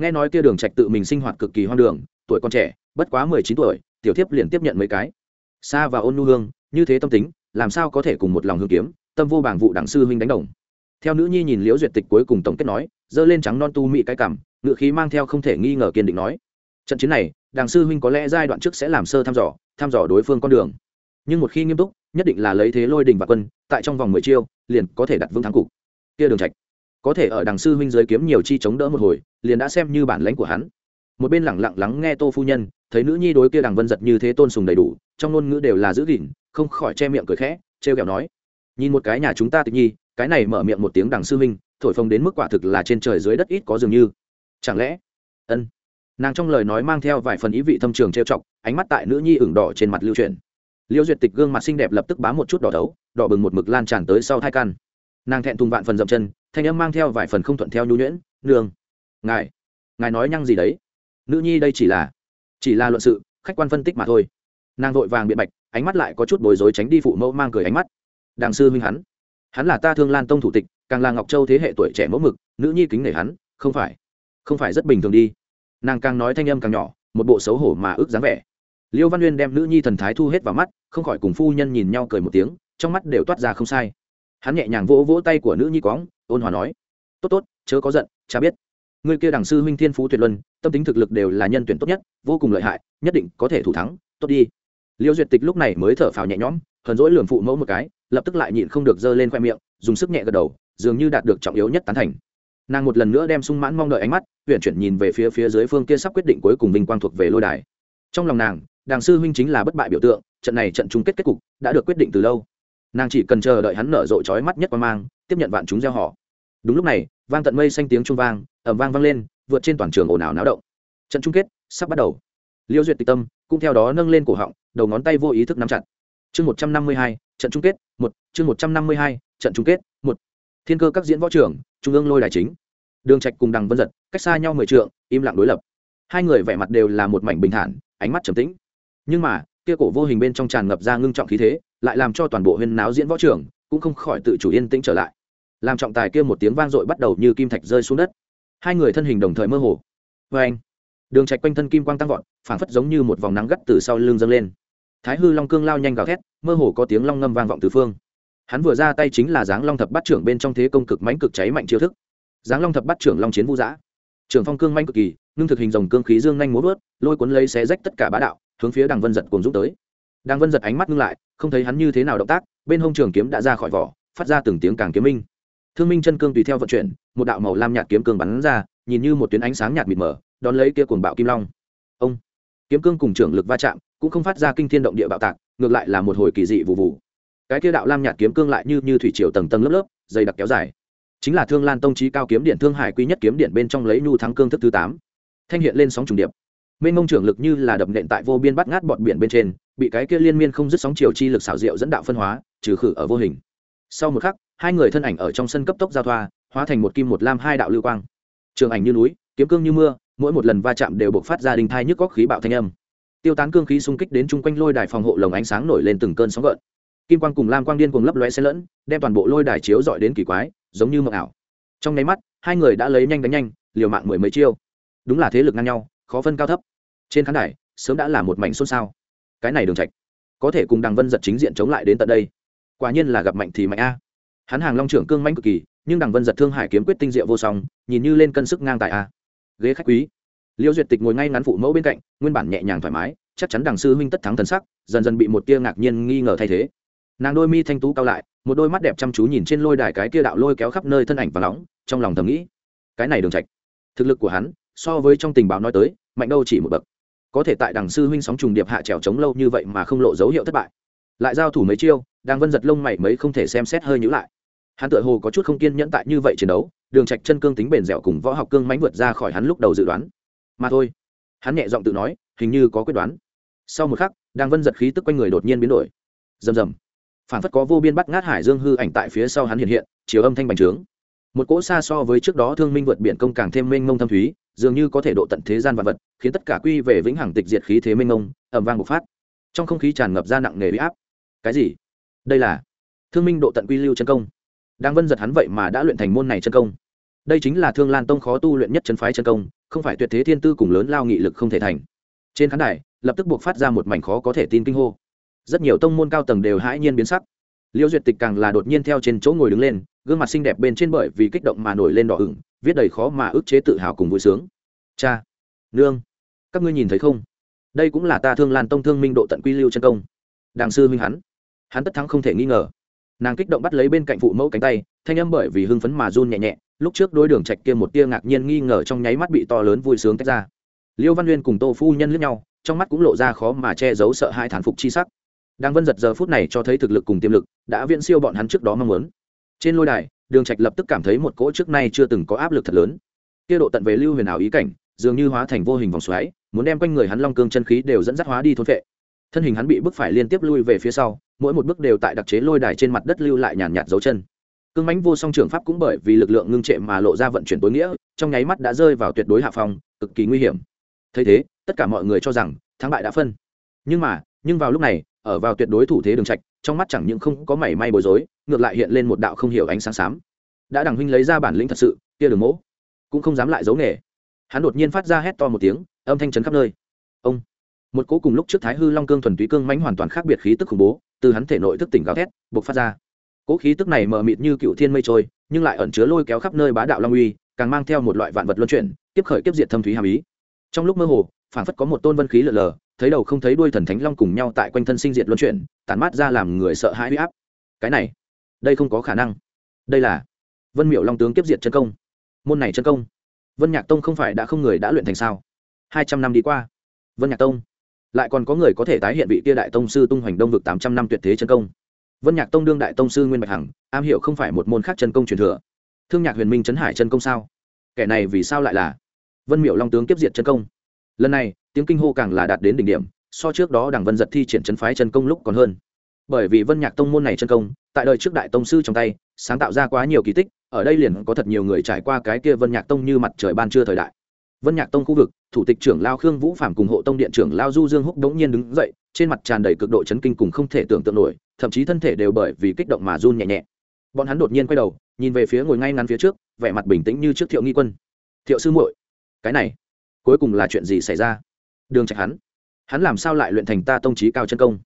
Nghe nói kia đường trạch tự mình sinh hoạt cực kỳ hoang đường, tuổi còn trẻ, bất quá mười chín tuổi, tiểu thiếp liền tiếp nhận mấy cái. Xa và ôn nhu hương, như thế tâm tính, làm sao có thể cùng một lòng hương kiếm, tâm vô bảng vụ đảng sư huynh đánh đồng. Theo nữ nhi nhìn liễu duyệt tịch cuối cùng tổng kết nói dơ lên trắng non tu mị cái cảm ngự khí mang theo không thể nghi ngờ kiên định nói, trận chiến này đàng sư huynh có lẽ giai đoạn trước sẽ làm sơ thăm dò thăm dò đối phương con đường. Nhưng một khi nghiêm túc, nhất định là lấy thế lôi đình và quân, tại trong vòng mười chiêu, liền có thể đặt vững thắng cục. Kia đường trạch, có thể ở đằng sư huynh dưới kiếm nhiều chi chống đỡ một hồi, liền đã xem như bản lãnh của hắn. Một bên lẳng lặng lắng nghe tô phu nhân, thấy nữ nhi đối kia đằng vân giật như thế tôn sùng đầy đủ, trong ngôn ngữ đều là giữ gìn, không khỏi che miệng cười khẽ, trêu kẹo nói, nhìn một cái nhà chúng ta tịch nhi, cái này mở miệng một tiếng đằng sư huynh, thổi phồng đến mức quả thực là trên trời dưới đất ít có dường như chẳng lẽ? Ân. Nàng trong lời nói mang theo vài phần ý vị thâm trường trêu chọc, ánh mắt tại nữ nhi ửng đỏ trên mặt lưu truyền liêu duyệt tịch gương mặt xinh đẹp lập tức bám một chút đỏ đấu, đỏ bừng một mực lan tràn tới sau thai căn. Nàng thẹn thùng vạn phần dậm chân, thanh âm mang theo vài phần không thuận theo nhu nhuyễn, nương, ngài ngài nói nhăng gì đấy? Nữ nhi đây chỉ là chỉ là luận sự, khách quan phân tích mà thôi. Nàng vội vàng biện bạch, ánh mắt lại có chút bối rối tránh đi phụ mẫu mang cười ánh mắt. Đàng sư huynh hắn hắn là ta thương lan tông thủ tịch, càng là ngọc châu thế hệ tuổi trẻ mẫu mực, nữ nhi kính nể hắn, không phải không phải rất bình thường đi. Nàng càng nói thanh âm càng nhỏ, một bộ xấu hổ mà ước dáng vẻ. Liêu văn uyên đem nữ nhi thần thái thu hết vào mắt, không khỏi cùng phu nhân nhìn nhau cười một tiếng, trong mắt đều toát ra không sai. Hắn nhẹ nhàng vỗ vỗ tay của nữ nhi quõng ôn hòa nói, tốt tốt, chớ có giận, cha biết. Người kia đảng sư huynh thiên phú tuyệt luân, tâm tính thực lực đều là nhân tuyển tốt nhất, vô cùng lợi hại, nhất định có thể thủ thắng, tốt đi. Liêu duyệt tịch lúc này mới thở phào nhẹ nhõm, hờn dỗi lường phụ mẫu một cái, lập tức lại nhịn không được giơ lên khoe miệng, dùng sức nhẹ gật đầu, dường như đạt được trọng yếu nhất tán thành nàng một lần nữa đem sung mãn mong đợi ánh mắt huyện chuyển nhìn về phía phía dưới phương kia sắp quyết định cuối cùng vinh quang thuộc về lôi đài. Trong lòng nàng, đàng sư huynh chính là bất bại biểu tượng, trận này trận chung kết kết cục đã được quyết định từ lâu. Nàng chỉ cần chờ đợi hắn nở rộ trói mắt nhất qua mang, tiếp nhận vạn chúng gieo họ. Đúng lúc này, vang tận mây xanh tiếng trung vang ẩm vang vang lên, vượt trên toàn trường ồn ào náo động. Trận chung kết sắp bắt đầu. Liêu duyệt tịch tâm, cũng theo đó nâng lên cổ họng, đầu ngón tay vô ý thức nắm chặt. Chương một trăm năm mươi hai, trận chung kết, một, chương một trăm năm mươi hai, trận chung kết, một. Thiên cơ các diễn võ trưởng, trung ương lôi đài chính đường trạch cùng đằng vân giật, cách xa nhau mười trượng, im lặng đối lập. Hai người vẻ mặt đều là một mảnh bình thản, ánh mắt trầm tĩnh. Nhưng mà, kia cổ vô hình bên trong tràn ngập ra ngưng trọng khí thế, lại làm cho toàn bộ huyên náo diễn võ trưởng cũng không khỏi tự chủ yên tĩnh trở lại. Làm trọng tài kia một tiếng vang dội bắt đầu như kim thạch rơi xuống đất. Hai người thân hình đồng thời mơ hồ. Vê anh, đường trạch quanh thân kim quang tăng vọt, phảng phất giống như một vòng nắng gắt từ sau lưng dâng lên. Thái hư long cương lao nhanh gào thét, mơ hồ có tiếng long ngâm vang vọng từ phương. Hắn vừa ra tay chính là dáng long thập bát trưởng bên trong thế công cực mãnh cực cháy mạnh chiêu thức giáng long thập bắt trưởng long chiến vũ giã. Trưởng phong cương manh cực kỳ, ngưng thực hình dòng cương khí dương nhanh múa vớt, lôi cuốn lấy xé rách tất cả bá đạo, hướng phía đằng vân giật cùng giúp tới. Đằng vân giật ánh mắt ngưng lại, không thấy hắn như thế nào động tác, bên hông trường kiếm đã ra khỏi vỏ, phát ra từng tiếng càng kiếm minh. Thương minh chân cương tùy theo vận chuyển, một đạo màu lam nhạt kiếm cương bắn ra, nhìn như một tuyến ánh sáng nhạt mịt mờ, đón lấy kia cuồng bạo kim long. Ông! Kiếm cương cùng trưởng lực va chạm, cũng không phát ra kinh thiên động địa bạo tạc, ngược lại là một hồi kỳ dị vụ vụ. Cái kia đạo lam nhạt kiếm cương lại như như thủy triều tầng tầng lớp lớp, dày đặc kéo dài chính là thương lan tông trí cao kiếm điện thương hải quý nhất kiếm điện bên trong lấy nhu thắng cương thức thứ tám. Thanh hiện lên sóng trùng điệp. Mênh mông trưởng lực như là đập nện tại vô biên bắt ngát bọt biển bên trên, bị cái kia liên miên không dứt sóng chiều chi lực xảo diệu dẫn đạo phân hóa, trừ khử ở vô hình. Sau một khắc, hai người thân ảnh ở trong sân cấp tốc giao thoa, hóa thành một kim một lam hai đạo lưu quang. Trường ảnh như núi, kiếm cương như mưa, mỗi một lần va chạm đều bộc phát ra đình thai nhức góc khí bạo thanh âm. Tiêu tán cương khí xung kích đến chung quanh lôi đài phòng hộ lồng ánh sáng nổi lên từng cơn sóng gợn. Kim quang cùng lam quang điên cùng lấp lóe xen lẫn, đem toàn bộ lôi đài chiếu dọi đến kỳ quái giống như mộng ảo. Trong nháy mắt, hai người đã lấy nhanh đánh nhanh, liều mạng mười mấy chiêu. Đúng là thế lực ngang nhau, khó phân cao thấp. Trên khán đài, sớm đã là một mảnh xôn xao. Cái này đường trạch, có thể cùng đằng vân giật chính diện chống lại đến tận đây. Quả nhiên là gặp mạnh thì mạnh a. Hắn hàng long trưởng cương mãnh cực kỳ, nhưng đằng vân giật thương hải kiếm quyết tinh diệu vô song, nhìn như lên cân sức ngang tại a. Ghế khách quý. Liêu duyệt tịch ngồi ngay ngắn phụ mẫu bên cạnh, nguyên bản nhẹ nhàng thoải mái, chắc chắn đằng sư huynh tất thắng thần sắc, dần dần bị một tia ngạc nhiên nghi ngờ thay thế. Nàng đôi mi thanh tú cao lại một đôi mắt đẹp chăm chú nhìn trên lôi đài cái kia đạo lôi kéo khắp nơi thân ảnh và nóng, trong lòng thầm nghĩ, cái này đường trạch, thực lực của hắn, so với trong tình báo nói tới, mạnh đâu chỉ một bậc. Có thể tại đằng sư huynh sóng trùng điệp hạ trèo chống lâu như vậy mà không lộ dấu hiệu thất bại. Lại giao thủ mấy chiêu, đang vân giật lông mày mấy không thể xem xét hơi nhữ lại. Hắn tựa hồ có chút không kiên nhẫn tại như vậy chiến đấu, đường trạch chân cương tính bền dẻo cùng võ học cương mãnh vượt ra khỏi hắn lúc đầu dự đoán. Mà thôi, hắn nhẹ giọng tự nói, hình như có quyết đoán. Sau một khắc, đang vân giật khí tức quanh người đột nhiên biến đổi. Rầm rầm phản phất có vô biên bắt ngát hải dương hư ảnh tại phía sau hắn hiện hiện chiều âm thanh bành trướng. Một cỗ xa so với trước đó thương minh vượt biển công càng thêm mênh mông thâm thúy, dường như có thể độ tận thế gian vật vật, khiến tất cả quy về vĩnh hằng tịch diệt khí thế mênh mông ẩm vang bộc phát. Trong không khí tràn ngập ra nặng nề bị áp. Cái gì? Đây là thương minh độ tận quy lưu chân công. Đang vân giật hắn vậy mà đã luyện thành môn này chân công. Đây chính là thương lan tông khó tu luyện nhất chân phái chân công, không phải tuyệt thế thiên tư cùng lớn lao nghị lực không thể thành. Trên khán đài, lập tức buộc phát ra một mảnh khó có thể tin kinh hô rất nhiều tông môn cao tầng đều hãi nhiên biến sắc. Liêu duyệt tịch càng là đột nhiên theo trên chỗ ngồi đứng lên, gương mặt xinh đẹp bên trên bởi vì kích động mà nổi lên đỏ ửng, viết đầy khó mà ức chế tự hào cùng vui sướng. Cha, nương, các ngươi nhìn thấy không? Đây cũng là ta thương lan tông thương minh độ tận quy lưu chân công. Đàng sư huynh hắn hắn tất thắng không thể nghi ngờ. Nàng kích động bắt lấy bên cạnh phụ mẫu cánh tay, thanh âm bởi vì hưng phấn mà run nhẹ nhẹ, lúc trước đối đường trạch kia một tia ngạc nhiên nghi ngờ trong nháy mắt bị to lớn vui sướng tách ra. Liêu văn uyên cùng tô phu nhân lướt nhau, trong mắt cũng lộ ra khó mà che giấu sợ hai thán phục chi sắc đang vân giật giờ phút này cho thấy thực lực cùng tiềm lực, đã viễn siêu bọn hắn trước đó mong muốn. Trên lôi đài, đường trạch lập tức cảm thấy một cỗ trước nay chưa từng có áp lực thật lớn. Kia độ tận về lưu huyền ảo ý cảnh, dường như hóa thành vô hình vòng xoáy, muốn đem quanh người hắn long cương chân khí đều dẫn dắt hóa đi thôn phệ. Thân hình hắn bị bức phải liên tiếp lui về phía sau, mỗi một bước đều tại đặc chế lôi đài trên mặt đất lưu lại nhàn nhạt dấu chân. Cương mãnh vô song trưởng pháp cũng bởi vì lực lượng ngưng trệ mà lộ ra vận chuyển tối nghĩa, trong nháy mắt đã rơi vào tuyệt đối hạ phong, cực kỳ nguy hiểm. Thấy thế, tất cả mọi người cho rằng thắng bại đã phân. Nhưng mà, nhưng vào lúc này ở vào tuyệt đối thủ thế đường trạch, trong mắt chẳng những không có mảy may bối rối, ngược lại hiện lên một đạo không hiểu ánh sáng xám. Đã đằng huynh lấy ra bản lĩnh thật sự, kia đường mỗ, cũng không dám lại giấu nghề. Hắn đột nhiên phát ra hét to một tiếng, âm thanh chấn khắp nơi. Ông! Một cỗ cùng lúc trước thái hư long cương thuần túy cương mãnh hoàn toàn khác biệt khí tức khủng bố, từ hắn thể nội thức tỉnh gào thét, bộc phát ra. Cỗ khí tức này mờ mịt như cựu thiên mây trôi, nhưng lại ẩn chứa lôi kéo khắp nơi bá đạo long uy, càng mang theo một loại vạn vật luân chuyển, tiếp khởi tiếp diệt thâm thúy hàm ý. Trong lúc mơ hồ, phảng phất có một tôn vân khí lờ lờ thấy đầu không thấy đuôi thần thánh long cùng nhau tại quanh thân sinh diệt luân chuyển, tản mát ra làm người sợ hãi huy áp. Cái này, đây không có khả năng. Đây là vân miệu long tướng tiếp diệt chân công. Môn này chân công, vân nhạc tông không phải đã không người đã luyện thành sao? Hai trăm năm đi qua, vân nhạc tông, lại còn có người có thể tái hiện vị tia đại tông sư tung hoành đông vực tám trăm năm tuyệt thế chân công. Vân nhạc tông đương đại tông sư nguyên bạch hằng, am hiểu không phải một môn khác chân công truyền thừa. Thương nhạc huyền minh trấn hải chân công sao? Kẻ này vì sao lại là vân miệu long tướng kiếp diệt chân công? Lần này, tiếng kinh hô càng là đạt đến đỉnh điểm, so trước đó đảng vân giật thi triển chân phái chân công lúc còn hơn. Bởi vì vân nhạc tông môn này chân công, tại đời trước đại tông sư trong tay, sáng tạo ra quá nhiều kỳ tích, ở đây liền có thật nhiều người trải qua cái kia vân nhạc tông như mặt trời ban trưa thời đại. Vân nhạc tông khu vực, thủ tịch trưởng lao khương vũ phạm cùng hộ tông điện trưởng lao du dương húc đống nhiên đứng dậy, trên mặt tràn đầy cực độ chấn kinh cùng không thể tưởng tượng nổi, thậm chí thân thể đều bởi vì kích động mà run nhẹ nhẹ. Bọn hắn đột nhiên quay đầu, nhìn về phía ngồi ngay ngắn phía trước, vẻ mặt bình tĩnh như trước thiệu nghi quân. Thiệu sư muội, cái này cuối cùng là chuyện gì xảy ra? Đường trạch hắn hắn làm sao lại luyện thành ta tông trí cao chân công?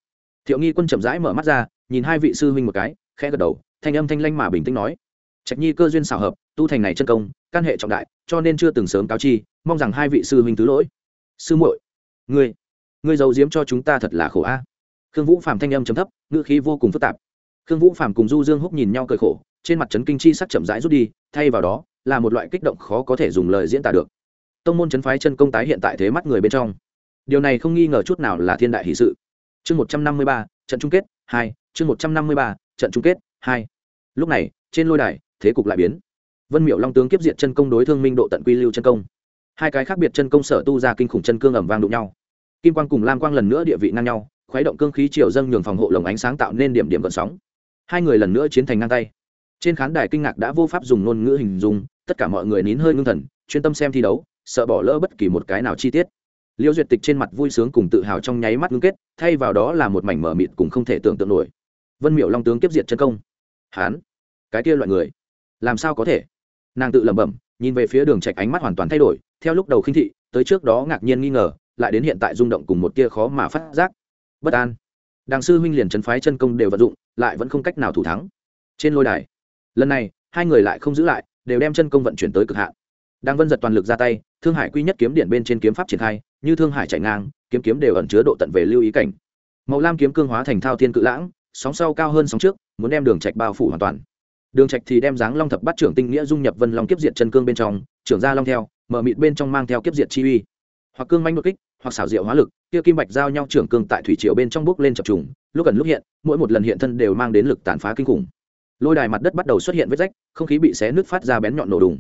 Thiệu nghi quân chậm rãi mở mắt ra, nhìn hai vị sư huynh một cái, khẽ gật đầu, thanh âm thanh lanh mà bình tĩnh nói, trạch nhi cơ duyên xảo hợp, tu thành này chân công căn hệ trọng đại, cho nên chưa từng sớm cáo chi, mong rằng hai vị sư huynh thứ lỗi. Sư muội, ngươi ngươi giấu giếm cho chúng ta thật là khổ a. Khương vũ phàm thanh âm chấm thấp, ngữ khí vô cùng phức tạp. Khương vũ phàm cùng du dương húc nhìn nhau cười khổ, trên mặt trấn kinh chi sắc chậm rãi rút đi, thay vào đó, là một loại kích động khó có thể dùng lời diễn tả được tông môn chấn phái chân công tái hiện tại thế mắt người bên trong. Điều này không nghi ngờ chút nào là thiên đại hỷ sự. Chương một trăm năm mươi ba, trận chung kết, hai, chương một trăm năm mươi ba, trận chung kết, hai. Lúc này, trên lôi đài, thế cục lại biến. Vân miệu long tướng kiếp diện chân công đối thương minh độ tận quy lưu chân công. Hai cái khác biệt chân công sở tu ra kinh khủng chân cương ẩm vang đụng nhau. Kim quang cùng lam quang lần nữa địa vị ngang nhau, khuấy động cương khí chiều dâng nhường phòng hộ lồng ánh sáng tạo nên điểm điểm gợn sóng. Hai người lần nữa chiến thành ngang tay. Trên khán đài kinh ngạc đã vô pháp dùng ngôn ngữ hình dung, tất cả mọi người nín hơi ngưng thần, chuyên tâm xem thi đấu sợ bỏ lỡ bất kỳ một cái nào chi tiết. Liêu duyệt tịch trên mặt vui sướng cùng tự hào trong nháy mắt ngưng kết, thay vào đó là một mảnh mở mịt cùng không thể tưởng tượng nổi. Vân miệu long tướng kiếp diệt chân công. Hán, cái kia loại người, làm sao có thể? Nàng tự lẩm bẩm, nhìn về phía đường trạch ánh mắt hoàn toàn thay đổi, theo lúc đầu khinh thị, tới trước đó ngạc nhiên nghi ngờ, lại đến hiện tại rung động cùng một tia khó mà phát giác. Bất an. Đàng sư huynh liền chấn phái chân công đều vận dụng, lại vẫn không cách nào thủ thắng. Trên lôi đài, lần này, hai người lại không giữ lại, đều đem chân công vận chuyển tới cực hạn đang vân giật toàn lực ra tay, thương hải quy nhất kiếm điện bên trên kiếm pháp triển khai, như thương hải chạy ngang, kiếm kiếm đều ẩn chứa độ tận về lưu ý cảnh. Màu lam kiếm cương hóa thành thao thiên cự lãng, sóng sau cao hơn sóng trước, muốn đem đường trạch bao phủ hoàn toàn. Đường trạch thì đem dáng long thập bát trưởng tinh nghĩa dung nhập vân long kiếp diệt chân cương bên trong, trưởng ra long theo, mở mịt bên trong mang theo kiếp diệt chi uy. Hoặc cương manh đột kích, hoặc xảo diệu hóa lực, kia kim bạch giao nhau trưởng cương tại thủy triều bên trong bước lên chập trùng, lúc gần lúc hiện, mỗi một lần hiện thân đều mang đến lực tàn phá kinh khủng. Lôi đài mặt đất bắt đầu xuất hiện vết rách, không khí bị xé nước phát ra bén nhọn nổ đùng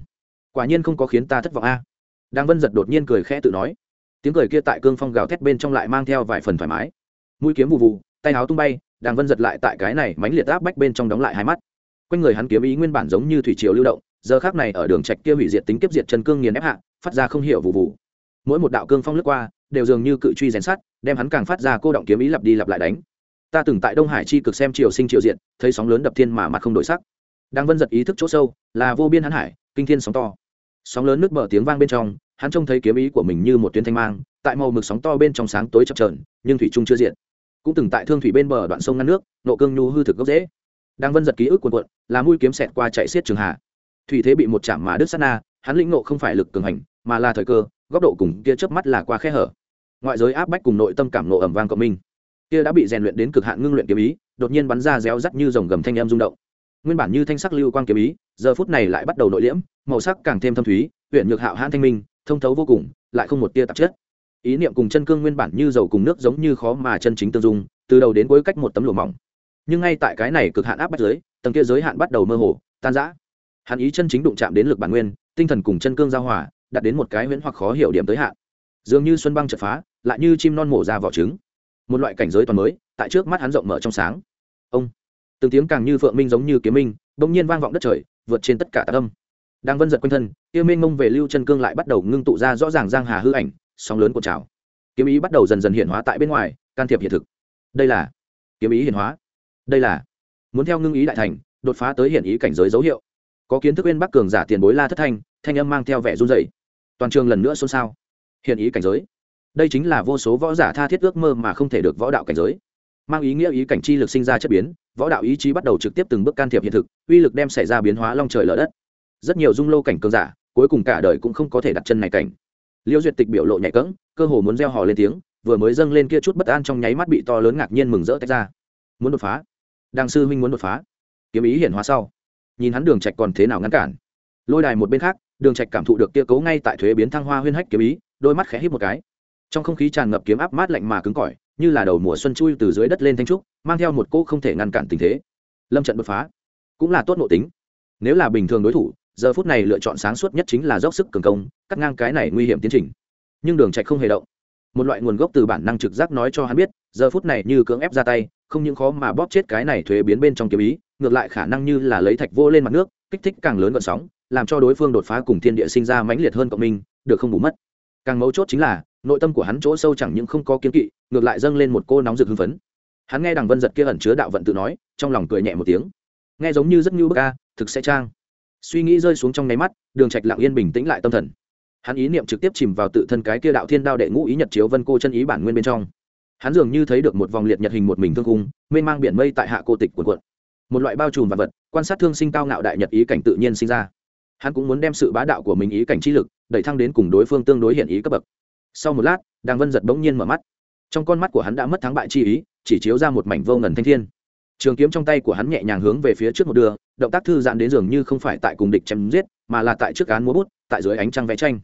quả nhiên không có khiến ta thất vọng a. Đang vân giật đột nhiên cười khẽ tự nói. Tiếng cười kia tại cương phong gào thét bên trong lại mang theo vài phần thoải mái. Mũi kiếm vụ vụ tay áo tung bay đang vân giật lại tại cái này mánh liệt áp bách bên trong đóng lại hai mắt. Quanh người hắn kiếm ý nguyên bản giống như thủy triều lưu động, giờ khác này ở đường trạch kia hủy diệt tính kiếp diệt chân cương nghiền ép hạ, phát ra không hiểu vụ vụ mỗi một đạo cương phong lướt qua, đều dường như cự truy rèn sắt, đem hắn càng phát ra cô động kiếm ý lặp đi lặp lại đánh. Ta từng tại đông hải chi cực xem triều sinh triều diện, thấy sóng lớn đập thiên mà mặt không đổi sắc. Đang vân giật ý thức chỗ sâu, là vô biên hắn hải, kinh thiên sóng to sóng lớn nước bờ tiếng vang bên trong, hắn trông thấy kiếm ý của mình như một tuyến thanh mang, tại màu mực sóng to bên trong sáng tối chập trờn nhưng thủy trung chưa diện cũng từng tại thương thủy bên bờ đoạn sông ngăn nước, nộ cương nhu hư thực gốc dễ đang vân giật ký ức cuồn cuộn, là mũi kiếm xẹt qua chạy xiết trường hạ. Thủy thế bị một chạm mà đứt sát na, hắn lĩnh nộ không phải lực cường hành, mà là thời cơ, góc độ cùng kia chớp mắt là qua khe hở. Ngoại giới áp bách cùng nội tâm cảm nộ ẩm vang cộng minh. Kia đã bị rèn luyện đến cực hạn ngưng luyện kiếm ý, đột nhiên bắn ra réo rắt như dòng gầm thanh em rung động nguyên bản như thanh sắc lưu quang kiếm ý, giờ phút này lại bắt đầu nội liễm, màu sắc càng thêm thâm thúy huyện nhược hạo hãn thanh minh, thông thấu vô cùng, lại không một tia tạp chất. Ý niệm cùng chân cương nguyên bản như dầu cùng nước giống như khó mà chân chính tương dung, từ đầu đến cuối cách một tấm lụa mỏng. Nhưng ngay tại cái này cực hạn áp bắt giới, tầng kia giới hạn bắt đầu mơ hồ, tan rã. Hắn ý chân chính đụng chạm đến lực bản nguyên, tinh thần cùng chân cương giao hòa, đạt đến một cái huyễn hoặc khó hiểu điểm tới hạn. Dường như xuân băng chật phá, lại như chim non mổ ra vỏ trứng. Một loại cảnh giới toàn mới, tại trước mắt hắn rộng mở trong sáng. Ông! Từng tiếng càng như phượng minh giống như kiếm minh, bỗng nhiên vang vọng đất trời, vượt trên tất cả tạ âm. Đang vân giật quanh thân yêu minh mông về lưu chân cương lại bắt đầu ngưng tụ ra rõ ràng giang hà hư ảnh, sóng lớn của trào. Kiếm ý bắt đầu dần dần hiện hóa tại bên ngoài, can thiệp hiện thực. Đây là kiếm ý hiện hóa. Đây là muốn theo ngưng ý đại thành, đột phá tới hiện ý cảnh giới dấu hiệu. Có kiến thức bên bắc cường giả tiền bối la thất thanh thanh âm mang theo vẻ run rẩy. Toàn trường lần nữa xôn xao. Hiện ý cảnh giới. Đây chính là vô số võ giả tha thiết ước mơ mà không thể được võ đạo cảnh giới. Mang ý nghĩa ý cảnh chi lực sinh ra chất biến võ đạo ý chí bắt đầu trực tiếp từng bước can thiệp hiện thực, uy lực đem xảy ra biến hóa long trời lở đất. Rất nhiều dung lô cảnh cường giả, cuối cùng cả đời cũng không có thể đặt chân này cảnh. Liêu duyệt tịch biểu lộ nhảy cẫng, cơ hồ muốn gieo hò lên tiếng, vừa mới dâng lên kia chút bất an trong nháy mắt bị to lớn ngạc nhiên mừng rỡ tách ra. Muốn đột phá. Đàng sư huynh muốn đột phá. Kiếm ý hiển hóa sau. Nhìn hắn đường trạch còn thế nào ngăn cản. Lôi đài một bên khác, đường trạch cảm thụ được kia cấu ngay tại thuế biến thăng hoa huyên hách kiếm ý, đôi mắt khẽ híp một cái. Trong không khí tràn ngập kiếm áp mát lạnh mà cứng cỏi như là đầu mùa xuân chui từ dưới đất lên thanh trúc, mang theo một cỗ không thể ngăn cản tình thế. Lâm trận bứt phá, cũng là tốt nội tính. Nếu là bình thường đối thủ, giờ phút này lựa chọn sáng suốt nhất chính là dốc sức cường công, cắt ngang cái này nguy hiểm tiến trình. Nhưng đường trạch không hề động. Một loại nguồn gốc từ bản năng trực giác nói cho hắn biết, giờ phút này như cưỡng ép ra tay, không những khó mà bóp chết cái này thuế biến bên trong kiếm ý, ngược lại khả năng như là lấy thạch vô lên mặt nước, kích thích càng lớn gợn sóng, làm cho đối phương đột phá cùng thiên địa sinh ra mãnh liệt hơn cộng minh, được không bù mất. Càng mấu chốt chính là nội tâm của hắn chỗ sâu chẳng những không có kiến kỵ, ngược lại dâng lên một cô nóng rực hưng phấn. Hắn nghe đằng vân giật kia ẩn chứa đạo vận tự nói, trong lòng cười nhẹ một tiếng. Nghe giống như rất như bức ca thực sẽ trang. Suy nghĩ rơi xuống trong nháy mắt, đường trạch lặng yên bình tĩnh lại tâm thần. Hắn ý niệm trực tiếp chìm vào tự thân cái kia đạo thiên đao đệ ngũ ý nhật chiếu vân cô chân ý bản nguyên bên trong. Hắn dường như thấy được một vòng liệt nhật hình một mình thương cung mênh mang biển mây tại hạ cô tịch cuộn cuộn. Một loại bao trùm vật vật, quan sát thương sinh cao ngạo đại nhật ý cảnh tự nhiên sinh ra. Hắn cũng muốn đem sự bá đạo của mình ý cảnh chi lực, đẩy thăng đến cùng đối phương tương đối hiện ý cấp bậc sau một lát, đàng vân giật bỗng nhiên mở mắt. Trong con mắt của hắn đã mất thắng bại chi ý, chỉ chiếu ra một mảnh vô ngần thanh thiên. Trường kiếm trong tay của hắn nhẹ nhàng hướng về phía trước một đường, động tác thư giãn đến dường như không phải tại cùng địch chém giết, mà là tại trước cán múa bút, tại dưới ánh trăng vẽ tranh.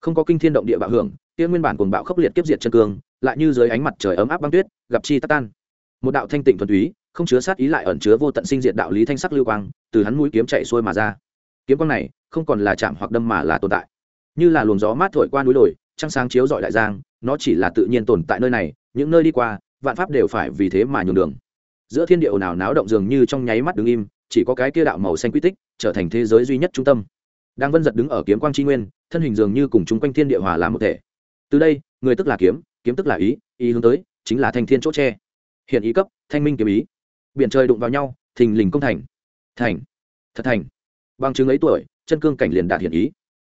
Không có kinh thiên động địa bạo hưởng tiên nguyên bản cuồng bạo khốc liệt kiếp diệt chân cương, lại như dưới ánh mặt trời ấm áp băng tuyết, gặp chi tắt tan. Một đạo thanh tịnh thuần túy, không chứa sát ý lại ẩn chứa vô tận sinh diệt đạo lý thanh sắc lưu quang, từ hắn mũi kiếm chạy xuôi mà ra. Kiếm quang này không còn là chạm hoặc đâm mà là tồn tại. Như là luồng gió mát thổi qua núi đồi trăng sáng chiếu dọi đại giang, nó chỉ là tự nhiên tồn tại nơi này, những nơi đi qua, vạn pháp đều phải vì thế mà nhường đường. Giữa thiên địa ồn ào náo động dường như trong nháy mắt đứng im, chỉ có cái kia đạo màu xanh quy tích trở thành thế giới duy nhất trung tâm. Đang vân giật đứng ở kiếm quang tri nguyên, thân hình dường như cùng chung quanh thiên địa hòa làm một thể. Từ đây, người tức là kiếm kiếm tức là ý ý hướng tới, chính là thanh thiên chỗ tre. Hiện ý cấp, thanh minh kiếm ý. Biển trời đụng vào nhau, thình lình công thành. Thành. Thật thành. Bằng chứng ấy tuổi, chân cương cảnh liền đạt hiện ý.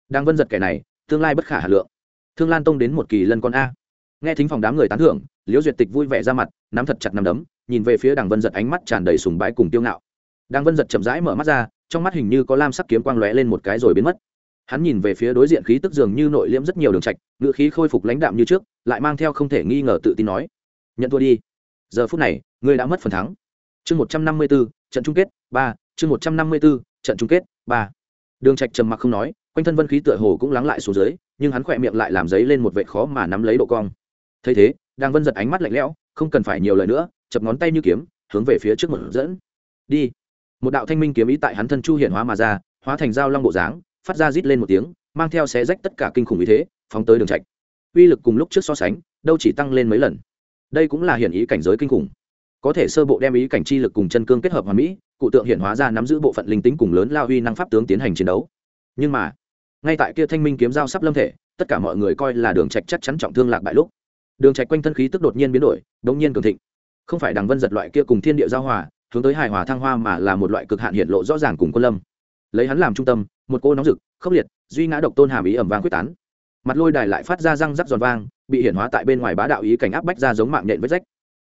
Đang vân giật kẻ này, tương lai bất khả hà lượng thương lan tông đến một kỳ lân con a. Nghe thính phòng đám người tán thưởng liễu duyệt tịch vui vẻ ra mặt nắm thật chặt nắm đấm nhìn về phía đằng vân giật ánh mắt tràn đầy sùng bái cùng tiêu ngạo. Đằng vân giật chậm rãi mở mắt ra trong mắt hình như có lam sắc kiếm quang lóe lên một cái rồi biến mất. Hắn nhìn về phía đối diện khí tức dường như nội liễm rất nhiều đường trạch ngựa khí khôi phục lãnh đạm như trước lại mang theo không thể nghi ngờ tự tin nói nhận thua đi. Giờ phút này ngươi đã mất phần thắng. Chương một trăm năm mươi 154, trận chung kết ba chương một trăm năm mươi 154, trận chung kết ba. Đường trạch trầm mặc không nói quanh thân vân khí tựa hồ cũng lắng lại xuống dưới, nhưng hắn khỏe miệng lại làm giấy lên một vệt khó mà nắm lấy độ cong. Thấy thế đang vân giật ánh mắt lạnh lẽo, không cần phải nhiều lời nữa, chập ngón tay như kiếm, hướng về phía trước một dẫn. Đi. Một đạo thanh minh kiếm ý tại hắn thân chu hiện hóa mà ra, hóa thành dao long bộ dáng, phát ra rít lên một tiếng, mang theo xé rách tất cả kinh khủng ý thế, phóng tới đường trạch. Uy lực cùng lúc trước so sánh, đâu chỉ tăng lên mấy lần. Đây cũng là hiện ý cảnh giới kinh khủng. Có thể sơ bộ đem ý cảnh chi lực cùng chân cương kết hợp hoàn mỹ, cụ tượng hiện hóa ra nắm giữ bộ phận linh tính cùng lớn lao huy năng pháp tướng tiến hành chiến đấu. Nhưng mà ngay tại kia thanh minh kiếm giao sắp lâm thể, tất cả mọi người coi là đường trạch chắc chắn trọng thương lạc bại lúc. Đường trạch quanh thân khí tức đột nhiên biến đổi, đột nhiên cường thịnh. Không phải đằng vân giật loại kia cùng thiên địa giao hòa, hướng tới hài hòa thăng hoa mà là một loại cực hạn hiện lộ rõ ràng cùng quân lâm. Lấy hắn làm trung tâm, một cô nóng rực, khốc liệt, duy ngã độc tôn hàm ý ẩm vang quyết tán. Mặt lôi đài lại phát ra răng rắc giòn vang, bị hiển hóa tại bên ngoài bá đạo ý cảnh áp bách ra giống mạng nhện vết rách.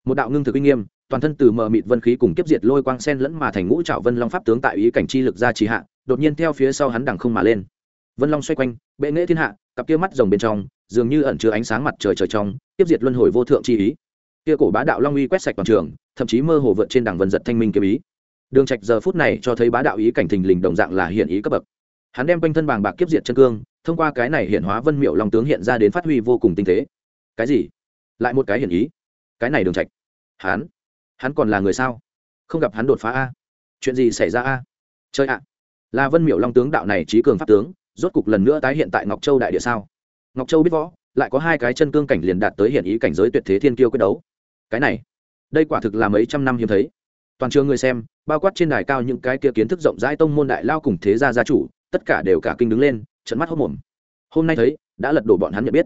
Một đạo ngưng thực uy nghiêm, toàn thân từ mờ mịt vân khí cùng kiếp diệt lôi quang sen lẫn mà thành ngũ trảo vân long pháp tướng tại ý cảnh chi lực ra trì hạ, đột nhiên theo phía sau hắn đằng không mà lên vân long xoay quanh, bệ nghệ thiên hạ, cặp kia mắt rồng bên trong, dường như ẩn chứa ánh sáng mặt trời trời trong, tiếp diệt luân hồi vô thượng chi ý. Kia cổ bá đạo long uy quét sạch toàn trường, thậm chí mơ hồ vượt trên đẳng vân giật thanh minh kiếm ý. Đường trạch giờ phút này cho thấy bá đạo ý cảnh thình lình đồng dạng là hiện ý cấp bậc. Hắn đem quanh thân bàng bạc kiếp diệt chân cương, thông qua cái này hiện hóa vân miệu long tướng hiện ra đến phát huy vô cùng tinh tế. Cái gì? Lại một cái hiện ý? Cái này đường trạch. Hắn? Hắn còn là người sao? Không gặp hắn đột phá a? Chuyện gì xảy ra a? Chơi ạ. Là vân miệu long tướng đạo này trí cường pháp tướng rốt cục lần nữa tái hiện tại ngọc châu đại địa sao? Ngọc châu biết võ, lại có hai cái chân cương cảnh liền đạt tới hiện ý cảnh giới tuyệt thế thiên kiêu quyết đấu. Cái này, đây quả thực là mấy trăm năm hiếm thấy. Toàn trường người xem, bao quát trên đài cao những cái kia kiến thức rộng rãi tông môn đại lao cùng thế gia gia chủ, tất cả đều cả kinh đứng lên trận mắt hốc mồm hôm nay thấy, đã lật đổ bọn hắn nhận biết.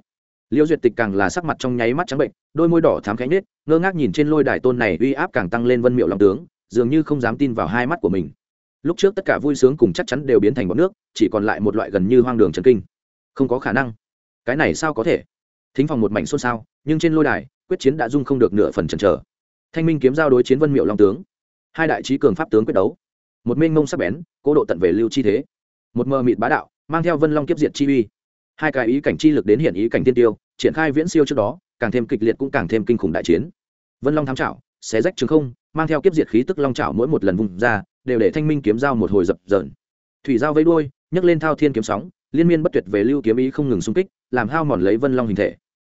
Liêu duyệt tịch càng là sắc mặt trong nháy mắt trắng bệnh, đôi môi đỏ thám khánh nết ngơ ngác nhìn trên lôi đài tôn này uy áp càng tăng lên vân miệu lòng tướng, dường như không dám tin vào hai mắt của mình lúc trước tất cả vui sướng cùng chắc chắn đều biến thành bọn nước, chỉ còn lại một loại gần như hoang đường trần kinh. Không có khả năng. Cái này sao có thể? Thính phòng một mảnh xôn xao, nhưng trên lôi đài, quyết chiến đã dung không được nửa phần chần chờ. Thanh minh kiếm giao đối chiến vân miệu long tướng. Hai đại trí cường pháp tướng quyết đấu. Một mênh mông sắc bén, cố độ tận về lưu chi thế. Một mờ mịt bá đạo, mang theo vân long kiếp diệt chi uy. Hai cái ý cảnh chi lực đến hiện ý cảnh tiên tiêu, triển khai viễn siêu trước đó, càng thêm kịch liệt cũng càng thêm kinh khủng đại chiến. Vân long thám trảo, xé rách trường không, mang theo kiếp diệt khí tức long trảo mỗi một lần vùng ra đều để thanh minh kiếm giao một hồi dập dờn. Thủy giao vây đuôi, nhấc lên thao thiên kiếm sóng, liên miên bất tuyệt về lưu kiếm ý không ngừng xung kích, làm hao mòn lấy vân long hình thể.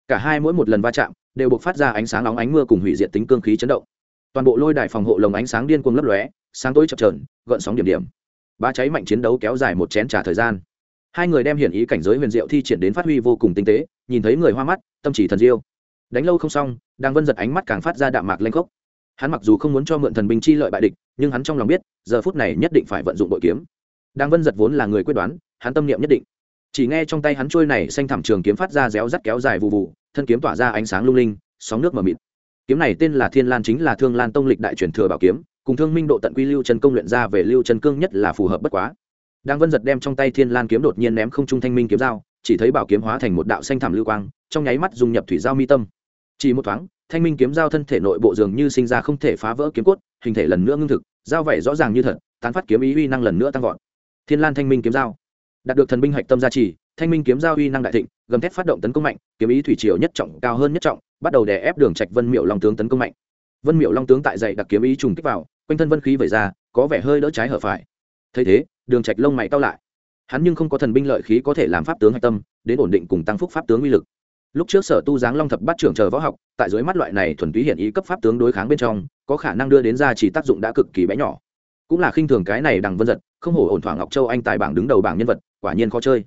Cả hai mỗi một lần va chạm, đều buộc phát ra ánh sáng nóng ánh mưa cùng hủy diệt tính cương khí chấn động. Toàn bộ lôi đài phòng hộ lồng ánh sáng điên cuồng lấp lóe, sáng tối chập trờn gợn sóng điểm điểm. Ba cháy mạnh chiến đấu kéo dài một chén trả thời gian. Hai người đem hiển ý cảnh giới huyền diệu thi triển đến phát huy vô cùng tinh tế, nhìn thấy người hoa mắt, tâm chỉ thần diêu. Đánh lâu không xong đang vân giật ánh mắt càng phát ra đạm mạc lanh khốc hắn mặc dù không muốn cho mượn thần binh chi lợi bại địch, nhưng hắn trong lòng biết, giờ phút này nhất định phải vận dụng bội kiếm. Đang vân giật vốn là người quyết đoán, hắn tâm niệm nhất định. Chỉ nghe trong tay hắn trôi này xanh thảm trường kiếm phát ra réo rắt kéo dài vụ vụ thân kiếm tỏa ra ánh sáng lung linh, sóng nước mờ mịt. Kiếm này tên là thiên lan chính là thương lan tông lịch đại truyền thừa bảo kiếm, cùng thương minh độ tận quy lưu chân công luyện ra về lưu chân cương nhất là phù hợp bất quá. Đang vân giật đem trong tay thiên lan kiếm đột nhiên ném không trung thanh minh kiếm dao, chỉ thấy bảo kiếm hóa thành một đạo xanh thảm lưu quang, trong nháy mắt dung nhập thủy giao mi tâm. Chỉ một thoáng thanh minh kiếm dao thân thể nội bộ dường như sinh ra không thể phá vỡ kiếm cốt, hình thể lần nữa ngưng thực dao vẩy rõ ràng như thật, tán phát kiếm ý uy năng lần nữa tăng vọt. Thiên lan thanh minh kiếm dao đạt được thần binh hạch tâm gia trì, thanh minh kiếm giao uy năng đại thịnh, gầm thép phát động tấn công mạnh, kiếm ý thủy triều nhất trọng, cao hơn nhất trọng, bắt đầu đè ép đường trạch vân miệu long tướng tấn công mạnh. Vân miệu long tướng tại dậy đặc kiếm ý trùng kích vào, quanh thân vân khí vẩy ra, có vẻ hơi đỡ trái hở phải. Thấy thế, đường trạch lông mày cao lại. Hắn nhưng không có thần binh lợi khí có thể làm pháp tướng hạch tâm, đến ổn định cùng tăng phúc pháp tướng uy lực lúc trước sở tu giáng long thập bát trưởng chờ võ học, tại dưới mắt loại này thuần túy hiện ý cấp pháp tướng đối kháng bên trong, có khả năng đưa đến ra chỉ tác dụng đã cực kỳ bé nhỏ. Cũng là khinh thường cái này đằng vân giật, không hổ ổn thỏa ngọc châu anh tài bảng đứng đầu bảng nhân vật, quả nhiên khó chơi.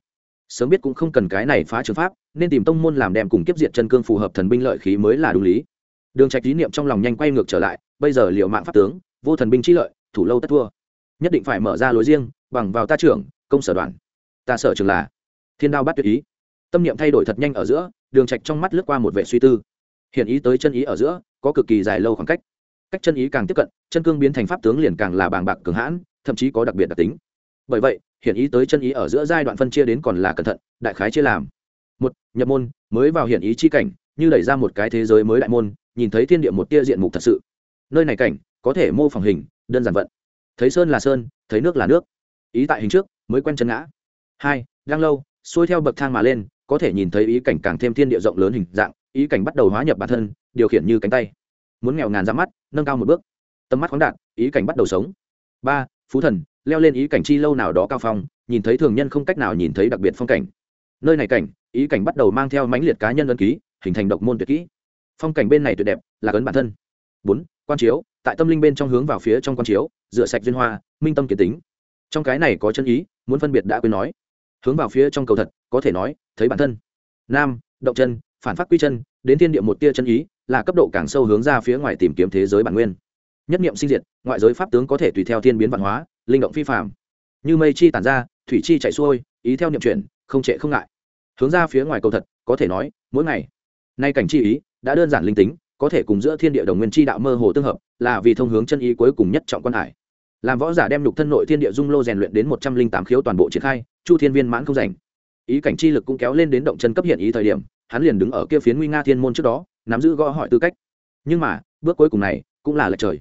Sớm biết cũng không cần cái này phá trường pháp, nên tìm tông môn làm đem cùng kiếp diện chân cương phù hợp thần binh lợi khí mới là đúng lý. Đường trạch ý niệm trong lòng nhanh quay ngược trở lại, bây giờ liệu mạng pháp tướng, vô thần binh chi lợi, thủ lâu tất thua. Nhất định phải mở ra lối riêng, bằng vào ta trưởng, công sở đoàn ta sở trường là thiên đao bắt tuyệt ý. Tâm niệm thay đổi thật nhanh ở giữa đường trạch trong mắt lướt qua một vẻ suy tư. Hiện ý tới chân ý ở giữa, có cực kỳ dài lâu khoảng cách. Cách chân ý càng tiếp cận, chân cương biến thành pháp tướng liền càng là bàng bạc cường hãn, thậm chí có đặc biệt đặc tính. Bởi vậy hiện ý tới chân ý ở giữa giai đoạn phân chia đến còn là cẩn thận, đại khái chia làm. Một, nhập môn, mới vào hiện ý chi cảnh, như đẩy ra một cái thế giới mới đại môn, nhìn thấy thiên địa một tia diện mục thật sự. Nơi này cảnh, có thể mô phỏng hình, đơn giản vận. Thấy sơn là sơn, thấy nước là nước. Ý tại hình trước, mới quen chân ngã. Hai, đang lâu, xuôi theo bậc thang mà lên có thể nhìn thấy ý cảnh càng thêm thiên địa rộng lớn hình dạng, ý cảnh bắt đầu hóa nhập bản thân, điều khiển như cánh tay. Muốn nghèo ngàn ra mắt, nâng cao một bước. Tầm mắt khoáng đạt, ý cảnh bắt đầu sống. Ba, phú thần, leo lên ý cảnh chi lâu nào đó cao phong, nhìn thấy thường nhân không cách nào nhìn thấy đặc biệt phong cảnh. Nơi này cảnh, ý cảnh bắt đầu mang theo mãnh liệt cá nhân ân ký, hình thành độc môn tuyệt kỹ. Phong cảnh bên này tuyệt đẹp, là cấn bản thân. Bốn, quan chiếu, tại tâm linh bên trong hướng vào phía trong quan chiếu, rửa sạch duyên hoa, minh tâm kiến tính. Trong cái này có chân ý, muốn phân biệt đã quên nói. Hướng vào phía trong cầu thật, có thể nói thấy bản thân. Nam, động chân, phản phát quy chân, đến thiên địa một tia chân ý, là cấp độ càng sâu hướng ra phía ngoài tìm kiếm thế giới bản nguyên. Nhất niệm sinh diệt, ngoại giới pháp tướng có thể tùy theo thiên biến văn hóa, linh động phi phạm như mây chi tản ra, thủy chi chạy xuôi, ý theo niệm chuyển, không trệ không ngại. Hướng ra phía ngoài cầu thật, có thể nói, mỗi ngày. Nay cảnh chi ý, đã đơn giản linh tính, có thể cùng giữa thiên địa đồng nguyên chi đạo mơ hồ tương hợp, là vì thông hướng chân ý cuối cùng nhất trọng quan hải. Làm võ giả đem lục thân nội thiên địa dung lô rèn luyện đến một trăm linh tám khiếu toàn bộ triển khai, chu thiên viên mãn không rảnh ý cảnh chi lực cũng kéo lên đến động chân cấp hiện ý thời điểm, hắn liền đứng ở kia phiến nguy nga thiên môn trước đó, nắm giữ gõ hỏi tư cách. Nhưng mà, bước cuối cùng này, cũng là lệch trời.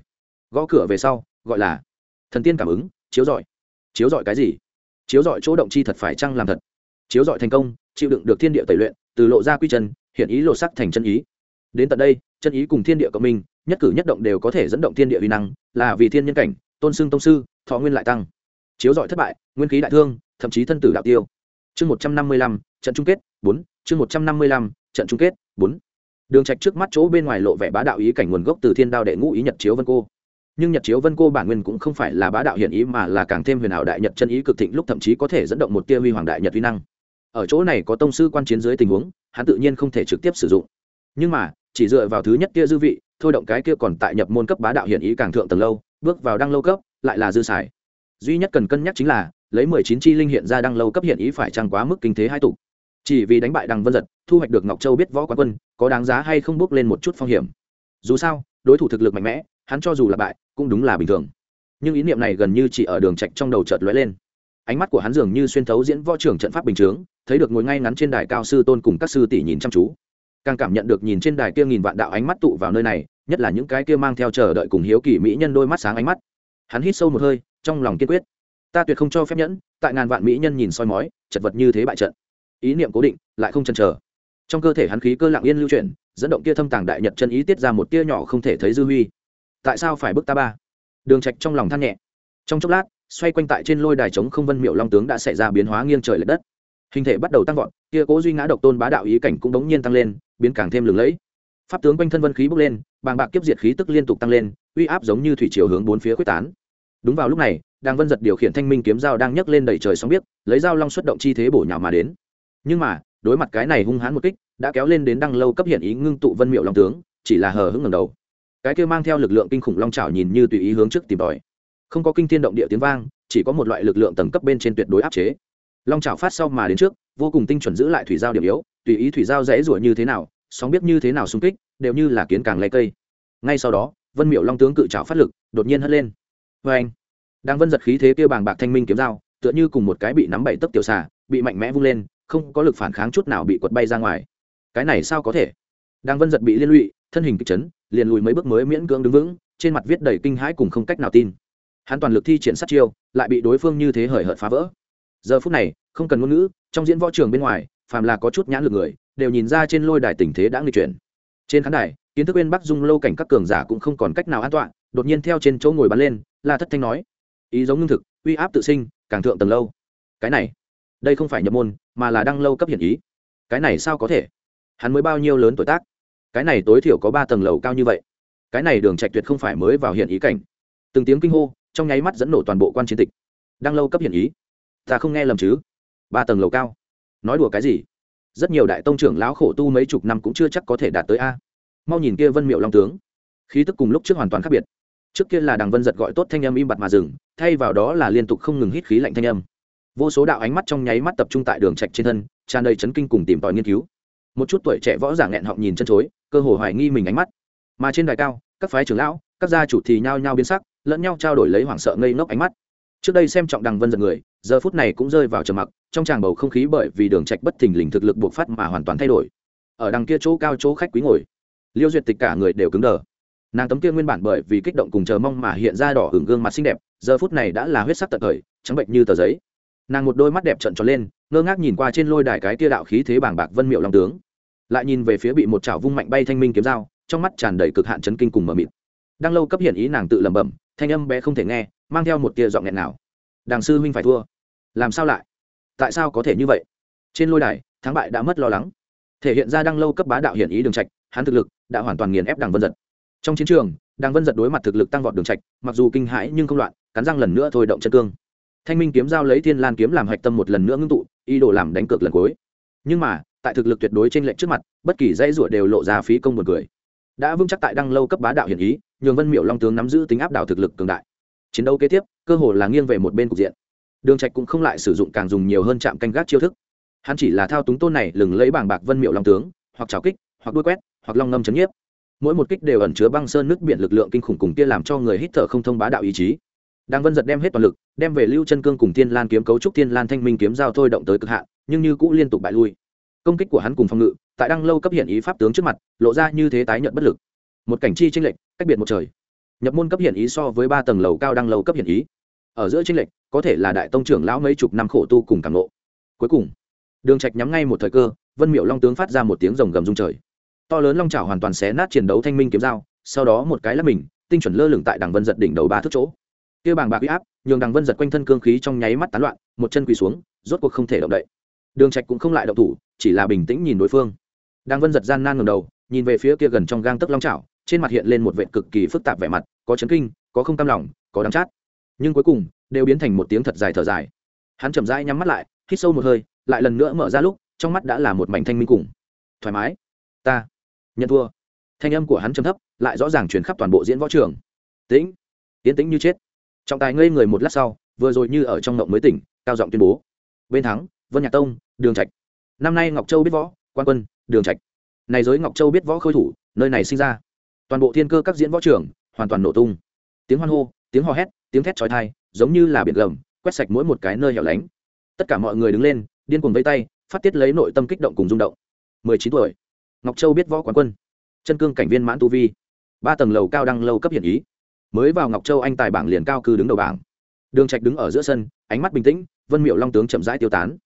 Gõ cửa về sau, gọi là, thần tiên cảm ứng, chiếu rọi. Chiếu rọi cái gì? Chiếu rọi chỗ động chi thật phải chăng làm thật? Chiếu rọi thành công, chịu đựng được thiên địa tẩy luyện, từ lộ ra quy chân, hiện ý lộ sắc thành chân ý. Đến tận đây, chân ý cùng thiên địa cộng minh, nhất cử nhất động đều có thể dẫn động thiên địa uy năng, là vì thiên nhân cảnh, tôn xưng tông sư, thọ nguyên lại tăng. Chiếu rọi thất bại, nguyên khí đại thương, thậm chí thân tử đạo tiêu chương một trăm năm mươi lăm, trận chung kết, bốn. Chương một trăm năm mươi lăm, trận chung kết, bốn. Đường trạch trước mắt chỗ bên ngoài lộ vẻ bá đạo ý cảnh nguồn gốc từ thiên đao đệ ngũ ý nhật chiếu vân cô. Nhưng nhật chiếu vân cô bản nguyên cũng không phải là bá đạo hiện ý mà là càng thêm huyền ảo đại nhật chân ý cực thịnh lúc thậm chí có thể dẫn động một tia huy hoàng đại nhật uy năng. Ở chỗ này có tông sư quan chiến dưới tình huống, hắn tự nhiên không thể trực tiếp sử dụng. Nhưng mà, chỉ dựa vào thứ nhất tia dư vị, thôi động cái kia còn tại nhập môn cấp bá đạo hiện ý càng thượng tầng lâu, bước vào đăng lâu cấp, lại là dư xài duy nhất cần cân nhắc chính là, lấy mười chín chi linh hiện ra đang lâu cấp hiện ý phải trăng quá mức kinh thế hai tục chỉ vì đánh bại đằng vân giật, thu hoạch được ngọc châu biết võ quán quân, có đáng giá hay không bước lên một chút phong hiểm. Dù sao, đối thủ thực lực mạnh mẽ, hắn cho dù là bại, cũng đúng là bình thường. Nhưng ý niệm này gần như chỉ ở đường trạch trong đầu chợt lóe lên. Ánh mắt của hắn dường như xuyên thấu diễn võ trưởng trận pháp bình chướng, thấy được ngồi ngay ngắn trên đài cao sư tôn cùng các sư tỷ nhìn chăm chú. Càng cảm nhận được nhìn trên đài kia nghìn vạn đạo ánh mắt tụ vào nơi này, nhất là những cái kia mang theo chờ đợi cùng hiếu kỳ mỹ nhân đôi mắt sáng ánh mắt. Hắn hít sâu một hơi trong lòng kiên quyết. Ta tuyệt không cho phép nhẫn, tại ngàn vạn mỹ nhân nhìn soi mói, chật vật như thế bại trận. Ý niệm cố định, lại không chần chờ. Trong cơ thể hắn khí cơ lặng yên lưu chuyển, dẫn động kia thâm tàng đại nhật chân ý tiết ra một tia nhỏ không thể thấy dư huy. Tại sao phải bức ta ba? Đường trạch trong lòng than nhẹ. Trong chốc lát, xoay quanh tại trên lôi đài trống không vân miệu long tướng đã xảy ra biến hóa nghiêng trời lệch đất. Hình thể bắt đầu tăng vọt, kia cố duy ngã độc tôn bá đạo ý cảnh cũng đống nhiên tăng lên, biến càng thêm lừng lẫy. Pháp tướng quanh thân vân khí bốc lên, bàng bạc kiếp diệt khí tức liên tục tăng lên, uy áp giống như thủy chiều hướng bốn phía quyết tán đúng vào lúc này đang vân giật điều khiển thanh minh kiếm dao đang nhấc lên đẩy trời sóng biết lấy dao long xuất động chi thế bổ nhào mà đến. Nhưng mà, đối mặt cái này hung hãn một kích, đã kéo lên đến đăng lâu cấp hiện ý ngưng tụ vân miệu long tướng, chỉ là hờ hững ngầm đầu. Cái kia mang theo lực lượng kinh khủng long trào nhìn như tùy ý hướng trước tìm tòi. Không có kinh thiên động địa tiếng vang, chỉ có một loại lực lượng tầng cấp bên trên tuyệt đối áp chế. Long trào phát sau mà đến trước, vô cùng tinh chuẩn giữ lại thủy giao điểm yếu, tùy ý thủy giao dễ rủa như thế nào, sóng biết như thế nào xung kích, đều như là kiến càng lấy cây. Ngay sau đó, vân miệu long tướng cự trào phát lực, đột nhiên hất lên vê anh đang vân giật khí thế kia bàng bạc thanh minh kiếm dao, tựa như cùng một cái bị nắm bậy tấc tiểu xà, bị mạnh mẽ vung lên, không có lực phản kháng chút nào bị quật bay ra ngoài. Cái này sao có thể? Đang vân giật bị liên lụy, thân hình kịch chấn, liền lùi mấy bước mới miễn cưỡng đứng vững, trên mặt viết đầy kinh hãi cùng không cách nào tin. Hắn toàn lực thi triển sát chiêu, lại bị đối phương như thế hời hợt phá vỡ. Giờ phút này, không cần ngôn ngữ, trong diễn võ trường bên ngoài, phàm là có chút nhãn lực người, đều nhìn ra trên lôi đài tình thế đã nghịch chuyển. Trên khán đài, kiến thức bên bắc dung lâu cảnh các cường giả cũng không còn cách nào an toàn đột nhiên theo trên chỗ ngồi bắn lên, la thất thanh nói, ý giống ngưng thực, uy áp tự sinh, càng thượng tầng lâu. Cái này, đây không phải nhập môn, mà là đăng lâu cấp hiển ý. Cái này sao có thể? Hắn mới bao nhiêu lớn tuổi tác? Cái này tối thiểu có ba tầng lầu cao như vậy. Cái này đường trạch tuyệt không phải mới vào hiển ý cảnh. Từng tiếng kinh hô, trong nháy mắt dẫn nổ toàn bộ quan chiến tịch. Đăng lâu cấp hiển ý? Ta không nghe lầm chứ? Ba tầng lầu cao? Nói đùa cái gì? Rất nhiều đại tông trưởng lão khổ tu mấy chục năm cũng chưa chắc có thể đạt tới a. Mau nhìn kia vân miệu long tướng. Khí tức cùng lúc trước hoàn toàn khác biệt trước kia là đằng vân giật gọi tốt thanh âm im bặt mà dừng, thay vào đó là liên tục không ngừng hít khí lạnh thanh âm. Vô số đạo ánh mắt trong nháy mắt tập trung tại đường trạch trên thân, tràn đầy chấn kinh cùng tìm tòi nghiên cứu. Một chút tuổi trẻ võ giả nghẹn họng nhìn chân chối, cơ hồ hoài nghi mình ánh mắt. Mà trên đài cao, các phái trưởng lão, các gia chủ thì nhao nhao biến sắc, lẫn nhau trao đổi lấy hoảng sợ ngây ngốc ánh mắt. Trước đây xem trọng đằng vân giật người, giờ phút này cũng rơi vào trầm mặc, trong tràng bầu không khí bởi vì đường trạch bất thình lình thực lực buộc phát mà hoàn toàn thay đổi. Ở đằng kia chỗ cao chỗ khách quý ngồi, liêu duyệt tịch cả người đều cứng đờ nàng tấm kia nguyên bản bởi vì kích động cùng chờ mong mà hiện ra đỏ hưởng gương mặt xinh đẹp, giờ phút này đã là huyết sắc tận thời, trắng bệnh như tờ giấy. Nàng một đôi mắt đẹp trận tròn lên, ngơ ngác nhìn qua trên lôi đài cái tia đạo khí thế bảng bạc vân miệu long tướng. Lại nhìn về phía bị một chảo vung mạnh bay thanh minh kiếm dao, trong mắt tràn đầy cực hạn chấn kinh cùng mờ mịt. Đang lâu cấp hiện ý nàng tự lẩm bẩm, thanh âm bé không thể nghe, mang theo một tia giọng nghẹn nào. Đàng sư huynh phải thua. Làm sao lại? Tại sao có thể như vậy? Trên lôi đài, thắng bại đã mất lo lắng. Thể hiện ra đang lâu cấp bá đạo hiện ý đường trạch, hắn thực lực đã hoàn toàn nghiền ép đàng vân giật trong chiến trường đang vân giật đối mặt thực lực tăng vọt đường trạch, mặc dù kinh hãi nhưng không loạn, cắn răng lần nữa thôi động chân cương. Thanh minh kiếm giao lấy thiên lan kiếm làm hạch tâm một lần nữa ngưng tụ, ý đồ làm đánh cược lần cuối. Nhưng mà, tại thực lực tuyệt đối trên lệnh trước mặt, bất kỳ dãy rủa đều lộ ra phí công một cười. Đã vững chắc tại đăng lâu cấp bá đạo hiển ý, nhường vân miệu long tướng nắm giữ tính áp đảo thực lực cường đại. Chiến đấu kế tiếp, cơ hồ là nghiêng về một bên cục diện. Đường trạch cũng không lại sử dụng càng dùng nhiều hơn chạm canh gác chiêu thức. Hắn chỉ là thao túng tôn này lừng lấy bảng bạc vân miệu long tướng, hoặc chảo kích, hoặc đuôi quét, hoặc long ngâm chấn nhiếp mỗi một kích đều ẩn chứa băng sơn nước biển lực lượng kinh khủng cùng kia làm cho người hít thở không thông bá đạo ý chí. Đang vân giật đem hết toàn lực, đem về lưu chân cương cùng thiên lan kiếm cấu trúc thiên lan thanh minh kiếm giao thôi động tới cực hạn, nhưng như cũ liên tục bại lui. Công kích của hắn cùng phòng ngự, tại đăng lâu cấp hiện ý pháp tướng trước mặt, lộ ra như thế tái nhận bất lực. Một cảnh chi tranh lệch, cách biệt một trời. Nhập môn cấp hiện ý so với ba tầng lầu cao đăng lâu cấp hiện ý. Ở giữa tranh lệch, có thể là đại tông trưởng lão mấy chục năm khổ tu cùng cảm nộ cuối cùng, đường trạch nhắm ngay một thời cơ, vân miệu long tướng phát ra một tiếng rồng gầm rung trời to lớn long chảo hoàn toàn xé nát chiến đấu thanh minh kiếm dao, sau đó một cái là mình, tinh chuẩn lơ lửng tại đằng vân giật đỉnh đầu ba thước chỗ. Kia bàng bạc uy áp, nhường đằng vân giật quanh thân cương khí trong nháy mắt tán loạn, một chân quỳ xuống, rốt cuộc không thể động đậy. Đường trạch cũng không lại động thủ, chỉ là bình tĩnh nhìn đối phương. Đằng vân giật gian nan ngẩng đầu, nhìn về phía kia gần trong gang tấc long chảo, trên mặt hiện lên một vẻ cực kỳ phức tạp vẻ mặt, có chấn kinh, có không cam lòng, có đắng chát. Nhưng cuối cùng, đều biến thành một tiếng thật dài thở dài. Hắn chậm rãi nhắm mắt lại, hít sâu một hơi, lại lần nữa mở ra lúc, trong mắt đã là một mảnh thanh minh cùng. Thoải mái. Ta nhận thua. Thanh âm của hắn trầm thấp, lại rõ ràng chuyển khắp toàn bộ diễn võ trường. Tĩnh tiến tĩnh như chết. Trọng tài ngây người một lát sau, vừa rồi như ở trong ngộng mới tỉnh, cao giọng tuyên bố. Bên thắng, vân nhạc tông, đường trạch. Năm nay ngọc châu biết võ, quan quân, đường trạch. Này giới ngọc châu biết võ khôi thủ, nơi này sinh ra. Toàn bộ thiên cơ các diễn võ trường, hoàn toàn nổ tung. Tiếng hoan hô, tiếng hò hét, tiếng thét chói tai, giống như là biển gầm, quét sạch mỗi một cái nơi hẻo lánh. Tất cả mọi người đứng lên, điên cuồng vây tay, phát tiết lấy nội tâm kích động cùng rung động. 19 tuổi ngọc châu biết võ quán quân. Chân cương cảnh viên mãn tu vi. Ba tầng lầu cao đăng lâu cấp hiển ý. Mới vào ngọc châu anh tài bảng liền cao cư đứng đầu bảng. Đường trạch đứng ở giữa sân, ánh mắt bình tĩnh, vân miệu long tướng chậm rãi tiêu tán.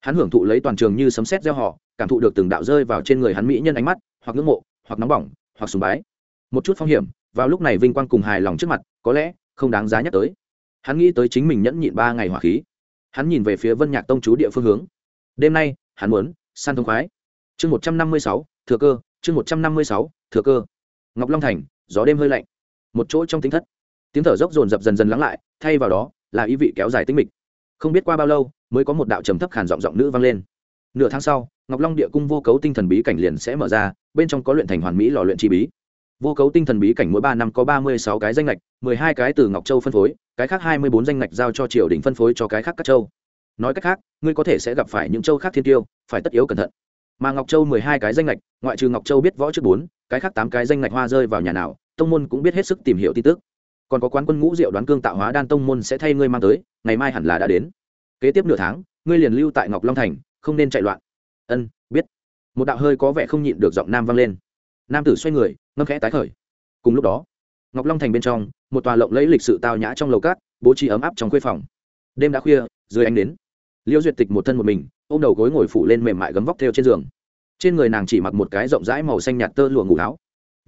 Hắn hưởng thụ lấy toàn trường như sấm sét gieo họ, cảm thụ được từng đạo rơi vào trên người hắn mỹ nhân ánh mắt, hoặc ngưỡng mộ, hoặc nóng bỏng, hoặc sùng bái. Một chút phong hiểm, vào lúc này vinh quang cùng hài lòng trước mặt, có lẽ không đáng giá nhắc tới. Hắn nghĩ tới chính mình nhẫn nhịn ba ngày hỏa khí. Hắn nhìn về phía vân nhạc tông chú địa phương hướng. Đêm nay, hắn muốn san thông khoái. Chương một trăm năm mươi sáu thừa cơ, chương một trăm năm mươi sáu, thừa cơ. Ngọc long thành, gió đêm hơi lạnh. Một chỗ trong tính thất. Tiếng thở dốc dồn dập dần dần lắng lại, thay vào đó là ý vị kéo dài tinh mịch. Không biết qua bao lâu, mới có một đạo trầm thấp khàn giọng giọng nữ vang lên. Nửa tháng sau, ngọc long địa cung vô cấu tinh thần bí cảnh liền sẽ mở ra, bên trong có luyện thành hoàn mỹ lò luyện chi bí. Vô cấu tinh thần bí cảnh mỗi ba năm có ba mươi sáu cái danh lệch mười hai cái từ ngọc châu phân phối, cái khác hai mươi bốn danh lệch giao cho triều đình phân phối cho cái khác các châu. Nói cách khác, ngươi có thể sẽ gặp phải những châu khác thiên tiêu, phải tất yếu cẩn thận mà ngọc châu mười hai cái danh lệch ngoại trừ ngọc châu biết võ trước bốn, cái khác tám cái danh lệch hoa rơi vào nhà nào, tông môn cũng biết hết sức tìm hiểu tin tức. Còn có quán quân ngũ diệu đoán cương tạo hóa đan tông môn sẽ thay ngươi mang tới, ngày mai hẳn là đã đến. Kế tiếp nửa tháng, ngươi liền lưu tại ngọc long thành, không nên chạy loạn. Ân, biết. Một đạo hơi có vẻ không nhịn được giọng nam vang lên. Nam tử xoay người, ngâm khẽ tái khởi. Cùng lúc đó, ngọc long thành bên trong, một tòa lộng lẫy lịch sự tao nhã trong lầu cát, bố trí ấm áp trong khuê phòng. Đêm đã khuya, dưới ánh đến liễu duyệt tịch một thân một mình ôm đầu gối ngồi phủ lên mềm mại gấm vóc theo trên giường. Trên người nàng chỉ mặc một cái rộng rãi màu xanh nhạt tơ lụa ngủ áo.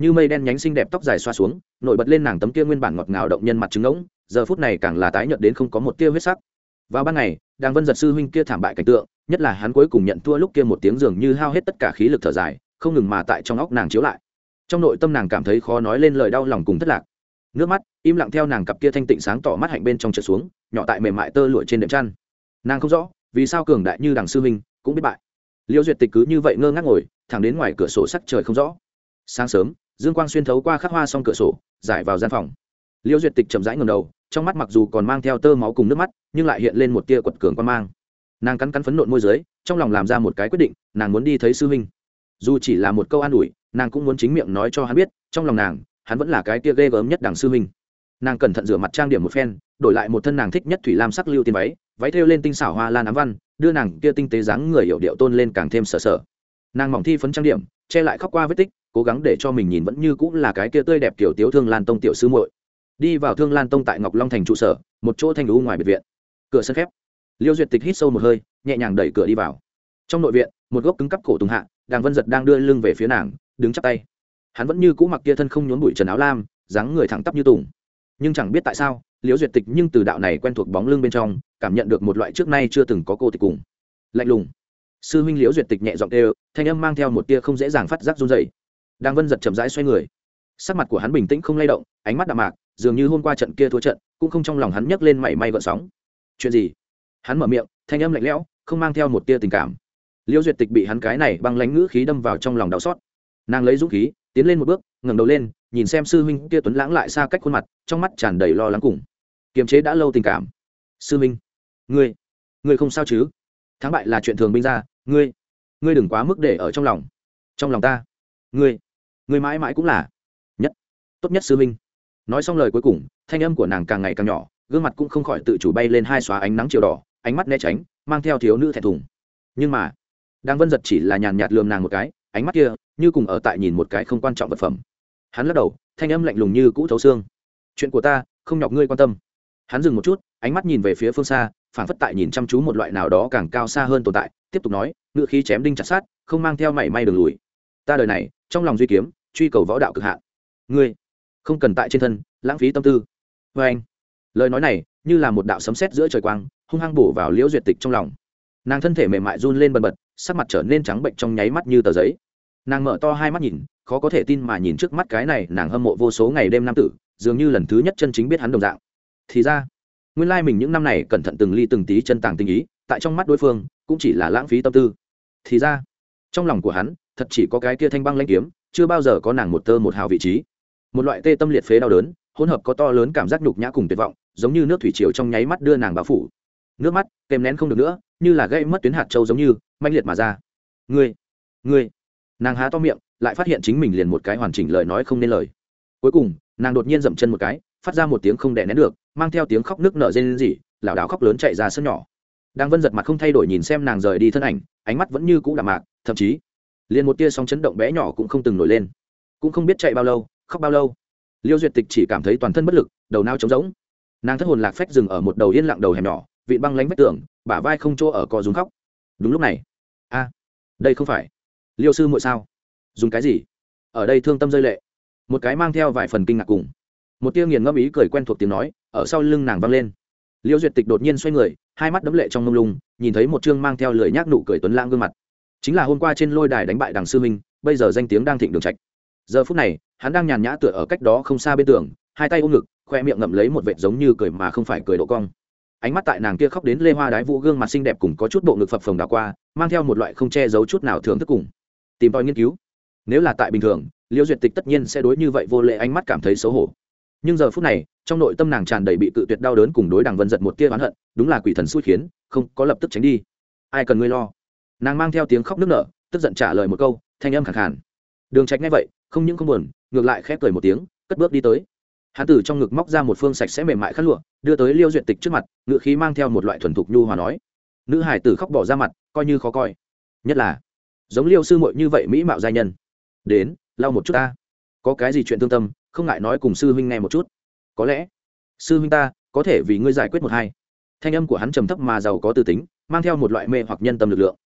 Như mây đen nhánh xinh đẹp tóc dài xoa xuống, nổi bật lên nàng tấm kia nguyên bản ngọt ngào động nhân mặt trứng ngỗng giờ phút này càng là tái nhợt đến không có một tia huyết sắc. Vào ban ngày đang vân giật sư huynh kia thảm bại cảnh tượng, nhất là hắn cuối cùng nhận thua lúc kia một tiếng dường như hao hết tất cả khí lực thở dài, không ngừng mà tại trong óc nàng chiếu lại. Trong nội tâm nàng cảm thấy khó nói lên lời đau lòng cùng thất lạc. Nước mắt, im lặng theo nàng cặp kia thanh tịnh sáng tỏ mắt hạnh bên trong trượt xuống, nhỏ tại mềm mại tơ lụa trên đệm chăn. Nàng không rõ vì sao cường đại như đằng sư huynh cũng biết bại. Liêu duyệt tịch cứ như vậy ngơ ngác ngồi, thẳng đến ngoài cửa sổ sắc trời không rõ. Sáng sớm, dương quang xuyên thấu qua khắc hoa xong cửa sổ, giải vào gian phòng. Liêu duyệt tịch chậm rãi ngầm đầu, trong mắt mặc dù còn mang theo tơ máu cùng nước mắt, nhưng lại hiện lên một tia quật cường quan mang. Nàng cắn cắn phấn nộn môi dưới, trong lòng làm ra một cái quyết định, nàng muốn đi thấy sư huynh. Dù chỉ là một câu an ủi, nàng cũng muốn chính miệng nói cho hắn biết, trong lòng nàng, hắn vẫn là cái tia ghê gớm nhất đằng sư huynh nàng cẩn thận rửa mặt trang điểm một phen, đổi lại một thân nàng thích nhất thủy lam sắc lưu tiên váy váy thêu lên tinh xảo hoa lan ám văn, đưa nàng kia tinh tế dáng người hiệu điệu tôn lên càng thêm sở sợ nàng mỏng thi phấn trang điểm, che lại khóc qua vết tích, cố gắng để cho mình nhìn vẫn như cũng là cái kia tươi đẹp kiểu tiếu thương lan tông tiểu sư muội. Đi vào thương lan tông tại ngọc long thành trụ sở, một chỗ thanh lũ ngoài biệt viện. Cửa sân khép. Liêu duyệt tịch hít sâu một hơi, nhẹ nhàng đẩy cửa đi vào. Trong nội viện, một gốc cứng cắp cổ tùng hạ, đàng vân giật đang đưa lưng về phía nàng, đứng chắp tay. Hắn vẫn như cũ mặc kia thân không nhốn bụi trần áo lam, dáng người thẳng tắp như tùng nhưng chẳng biết tại sao, liễu duyệt tịch nhưng từ đạo này quen thuộc bóng lưng bên trong, cảm nhận được một loại trước nay chưa từng có cô tịch cùng. Lạnh lùng. Sư huynh liễu duyệt tịch nhẹ giọng đều thanh âm mang theo một tia không dễ dàng phát giác run dày đang vân giật chậm rãi xoay người. Sắc mặt của hắn bình tĩnh không lay động, ánh mắt đạm mạc, dường như hôm qua trận kia thua trận, cũng không trong lòng hắn nhấc lên mảy may gợn sóng. Chuyện gì? Hắn mở miệng, thanh âm lạnh lẽo, không mang theo một tia tình cảm. Liễu duyệt tịch bị hắn cái này băng lánh ngữ khí đâm vào trong lòng đau xót. Nàng lấy dũng khí tiến lên một bước, ngẩng đầu lên, nhìn xem sư huynh kia tuấn lãng lại xa cách khuôn mặt, trong mắt tràn đầy lo lắng cùng kiềm chế đã lâu tình cảm. Sư huynh, ngươi ngươi không sao chứ? Thắng bại là chuyện thường binh ra, ngươi ngươi đừng quá mức để ở trong lòng. Trong lòng ta, ngươi ngươi mãi mãi cũng là nhất, tốt nhất sư huynh. Nói xong lời cuối cùng, thanh âm của nàng càng ngày càng nhỏ, gương mặt cũng không khỏi tự chủ bay lên hai xóa ánh nắng chiều đỏ, ánh mắt né tránh, mang theo thiếu nữ thẹn thùng. Nhưng mà đang vân giật chỉ là nhàn nhạt lườm nàng một cái ánh mắt kia như cùng ở tại nhìn một cái không quan trọng vật phẩm. Hắn lắc đầu, thanh âm lạnh lùng như cũ thấu xương. Chuyện của ta, không nhọc ngươi quan tâm. Hắn dừng một chút, ánh mắt nhìn về phía phương xa phản phất tại nhìn chăm chú một loại nào đó càng cao xa hơn tồn tại, tiếp tục nói, ngự khí chém đinh chặt sát không mang theo mảy may đường lùi. Ta đời này, trong lòng duy kiếm, truy cầu võ đạo cực hạn. Ngươi, không cần tại trên thân, lãng phí tâm tư. Vê anh, lời nói này như là một đạo sấm sét giữa trời quang, hung hăng bổ vào liễu duyệt tịch trong lòng. Nàng thân thể mềm mại run lên bần bật, sắc mặt trở nên trắng bệnh trong nháy mắt như tờ giấy nàng mở to hai mắt nhìn, khó có thể tin mà nhìn trước mắt cái này, nàng hâm mộ vô số ngày đêm nam tử, dường như lần thứ nhất chân chính biết hắn đồng dạng. Thì ra, nguyên lai mình những năm này cẩn thận từng ly từng tí chân tàng tình ý, tại trong mắt đối phương, cũng chỉ là lãng phí tâm tư. Thì ra, trong lòng của hắn, thật chỉ có cái kia thanh băng lanh kiếm, chưa bao giờ có nàng một tơ một hào vị trí. Một loại tê tâm liệt phế đau đớn, hỗn hợp có to lớn cảm giác nhục nhã cùng tuyệt vọng, giống như nước thủy triều trong nháy mắt đưa nàng bao phủ. Nước mắt, kèm nén không được nữa, như là gây mất tuyến hạt châu giống như manh liệt mà ra. Ngươi ngươi nàng há to miệng, lại phát hiện chính mình liền một cái hoàn chỉnh lời nói không nên lời. Cuối cùng, nàng đột nhiên dậm chân một cái, phát ra một tiếng không đè nén được, mang theo tiếng khóc nước nở rên rỉ, lảo đảo khóc lớn chạy ra sân nhỏ. Đang vân giật mặt không thay đổi nhìn xem nàng rời đi thân ảnh, ánh mắt vẫn như cũ đạm mạc, thậm chí, liền một tia sóng chấn động bé nhỏ cũng không từng nổi lên. Cũng không biết chạy bao lâu, khóc bao lâu. Liêu duyệt tịch chỉ cảm thấy toàn thân bất lực, đầu nao trống rỗng. Nàng thất hồn lạc phách dừng ở một đầu yên lặng đầu hẻm nhỏ vị băng lánh vách tường, bả vai không chỗ ở co rúng khóc. Đúng lúc này. A đây không phải liêu sư muội sao? Dùng cái gì? Ở đây thương tâm rơi lệ. Một cái mang theo vài phần kinh ngạc cùng. Một tia nghiền ngẫm ý cười quen thuộc tiếng nói, ở sau lưng nàng vang lên. Liêu duyệt tịch đột nhiên xoay người, hai mắt đấm lệ trong mông lung, nhìn thấy một chương mang theo lười nhác nụ cười tuấn lãng gương mặt. Chính là hôm qua trên lôi đài đánh bại đằng sư minh, bây giờ danh tiếng đang thịnh đường trạch. Giờ phút này, hắn đang nhàn nhã tựa ở cách đó không xa bên tường, hai tay ôm ngực, khoe miệng ngậm lấy một vệt giống như cười mà không phải cười độ cong. Ánh mắt tại nàng kia khóc đến lê hoa đái vũ gương mặt xinh đẹp cùng có chút bộ ngực phập phồng đảo qua, mang theo một loại không che giấu chút nào thưởng thức cùng tìm tòi nghiên cứu. Nếu là tại bình thường liêu duyệt tịch tất nhiên sẽ đối như vậy vô lệ ánh mắt cảm thấy xấu hổ. Nhưng giờ phút này, trong nội tâm nàng tràn đầy bị cự tuyệt đau đớn cùng đối đằng vân giật một tia oán hận, đúng là quỷ thần xui khiến, không có lập tức tránh đi. Ai cần ngươi lo? Nàng mang theo tiếng khóc nức nở, tức giận trả lời một câu, thanh âm khẳng khàn. Đường trạch ngay vậy, không những không buồn, ngược lại khép cười một tiếng, cất bước đi tới. Hắn từ trong ngực móc ra một phương sạch sẽ mềm mại khăn lụa, đưa tới liêu duyệt tịch trước mặt, ngựa khí mang theo một loại thuần thục nhu hòa nói. Nữ hải tử khóc bỏ ra mặt, coi như khó coi. Nhất là giống liêu sư muội như vậy mỹ mạo giai nhân. Đến, lau một chút ta. Có cái gì chuyện thương tâm, không ngại nói cùng sư huynh nghe một chút. Có lẽ, sư huynh ta, có thể vì ngươi giải quyết một hai. Thanh âm của hắn trầm thấp mà giàu có tư tính, mang theo một loại mê hoặc nhân tâm lực lượng.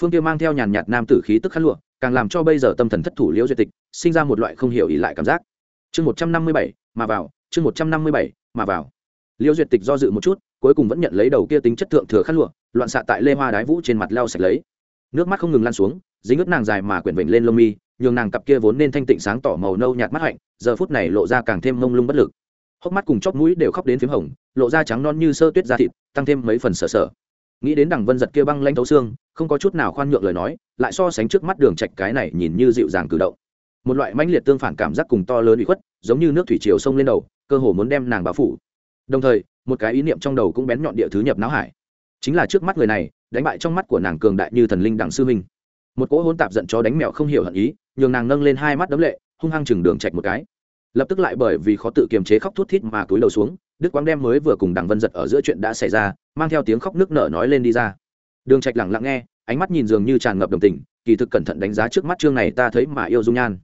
Phương kia mang theo nhàn nhạt nam tử khí tức khát lụa, càng làm cho bây giờ tâm thần thất thủ liễu duyệt tịch, sinh ra một loại không hiểu ỉ lại cảm giác. Chương một trăm năm mươi bảy, mà vào, chương một trăm năm mươi bảy, mà vào. Liễu duyệt tịch do dự một chút, cuối cùng vẫn nhận lấy đầu kia tính chất thượng thừa khát lụa, loạn xạ tại lê hoa đái vũ trên mặt leo sạch lấy. Nước mắt không ngừng lan xuống dính ướt nàng dài mà quyển vịnh lên lông mi, nhường nàng cặp kia vốn nên thanh tịnh sáng tỏ màu nâu nhạt mắt hạnh, giờ phút này lộ ra càng thêm mông lung bất lực. Hốc mắt cùng chóp mũi đều khóc đến p h í m hồng, lộ ra trắng non như sơ tuyết da thịt, tăng thêm mấy phần sợ sợ. Nghĩ đến đằng vân giật kia băng lanh thấu xương, không có chút nào khoan nhượng lời nói, lại so sánh trước mắt đường trạch cái này nhìn như dịu dàng cử động. Một loại mãnh liệt tương phản cảm giác cùng to lớn bị khuất, giống như nước thủy triều sông lên đầu, cơ hồ muốn đem nàng bao phủ. Đồng thời, một cái ý niệm trong đầu cũng bén nhọn địa thứ nhập não hải. Chính là trước mắt người này, đánh bại trong mắt của nàng cường đại như thần linh đặng sư minh một cỗ hôn tạp giận cho đánh mèo không hiểu hận ý, nhường nàng nâng lên hai mắt đấm lệ, hung hăng chừng đường chạch một cái. Lập tức lại bởi vì khó tự kiềm chế khóc thút thít mà túi đầu xuống, đức quang đem mới vừa cùng đằng vân giật ở giữa chuyện đã xảy ra, mang theo tiếng khóc nước nở nói lên đi ra. Đường trạch lặng lặng nghe, ánh mắt nhìn dường như tràn ngập đồng tình, kỳ thực cẩn thận đánh giá trước mắt chương này ta thấy mà yêu dung nhan.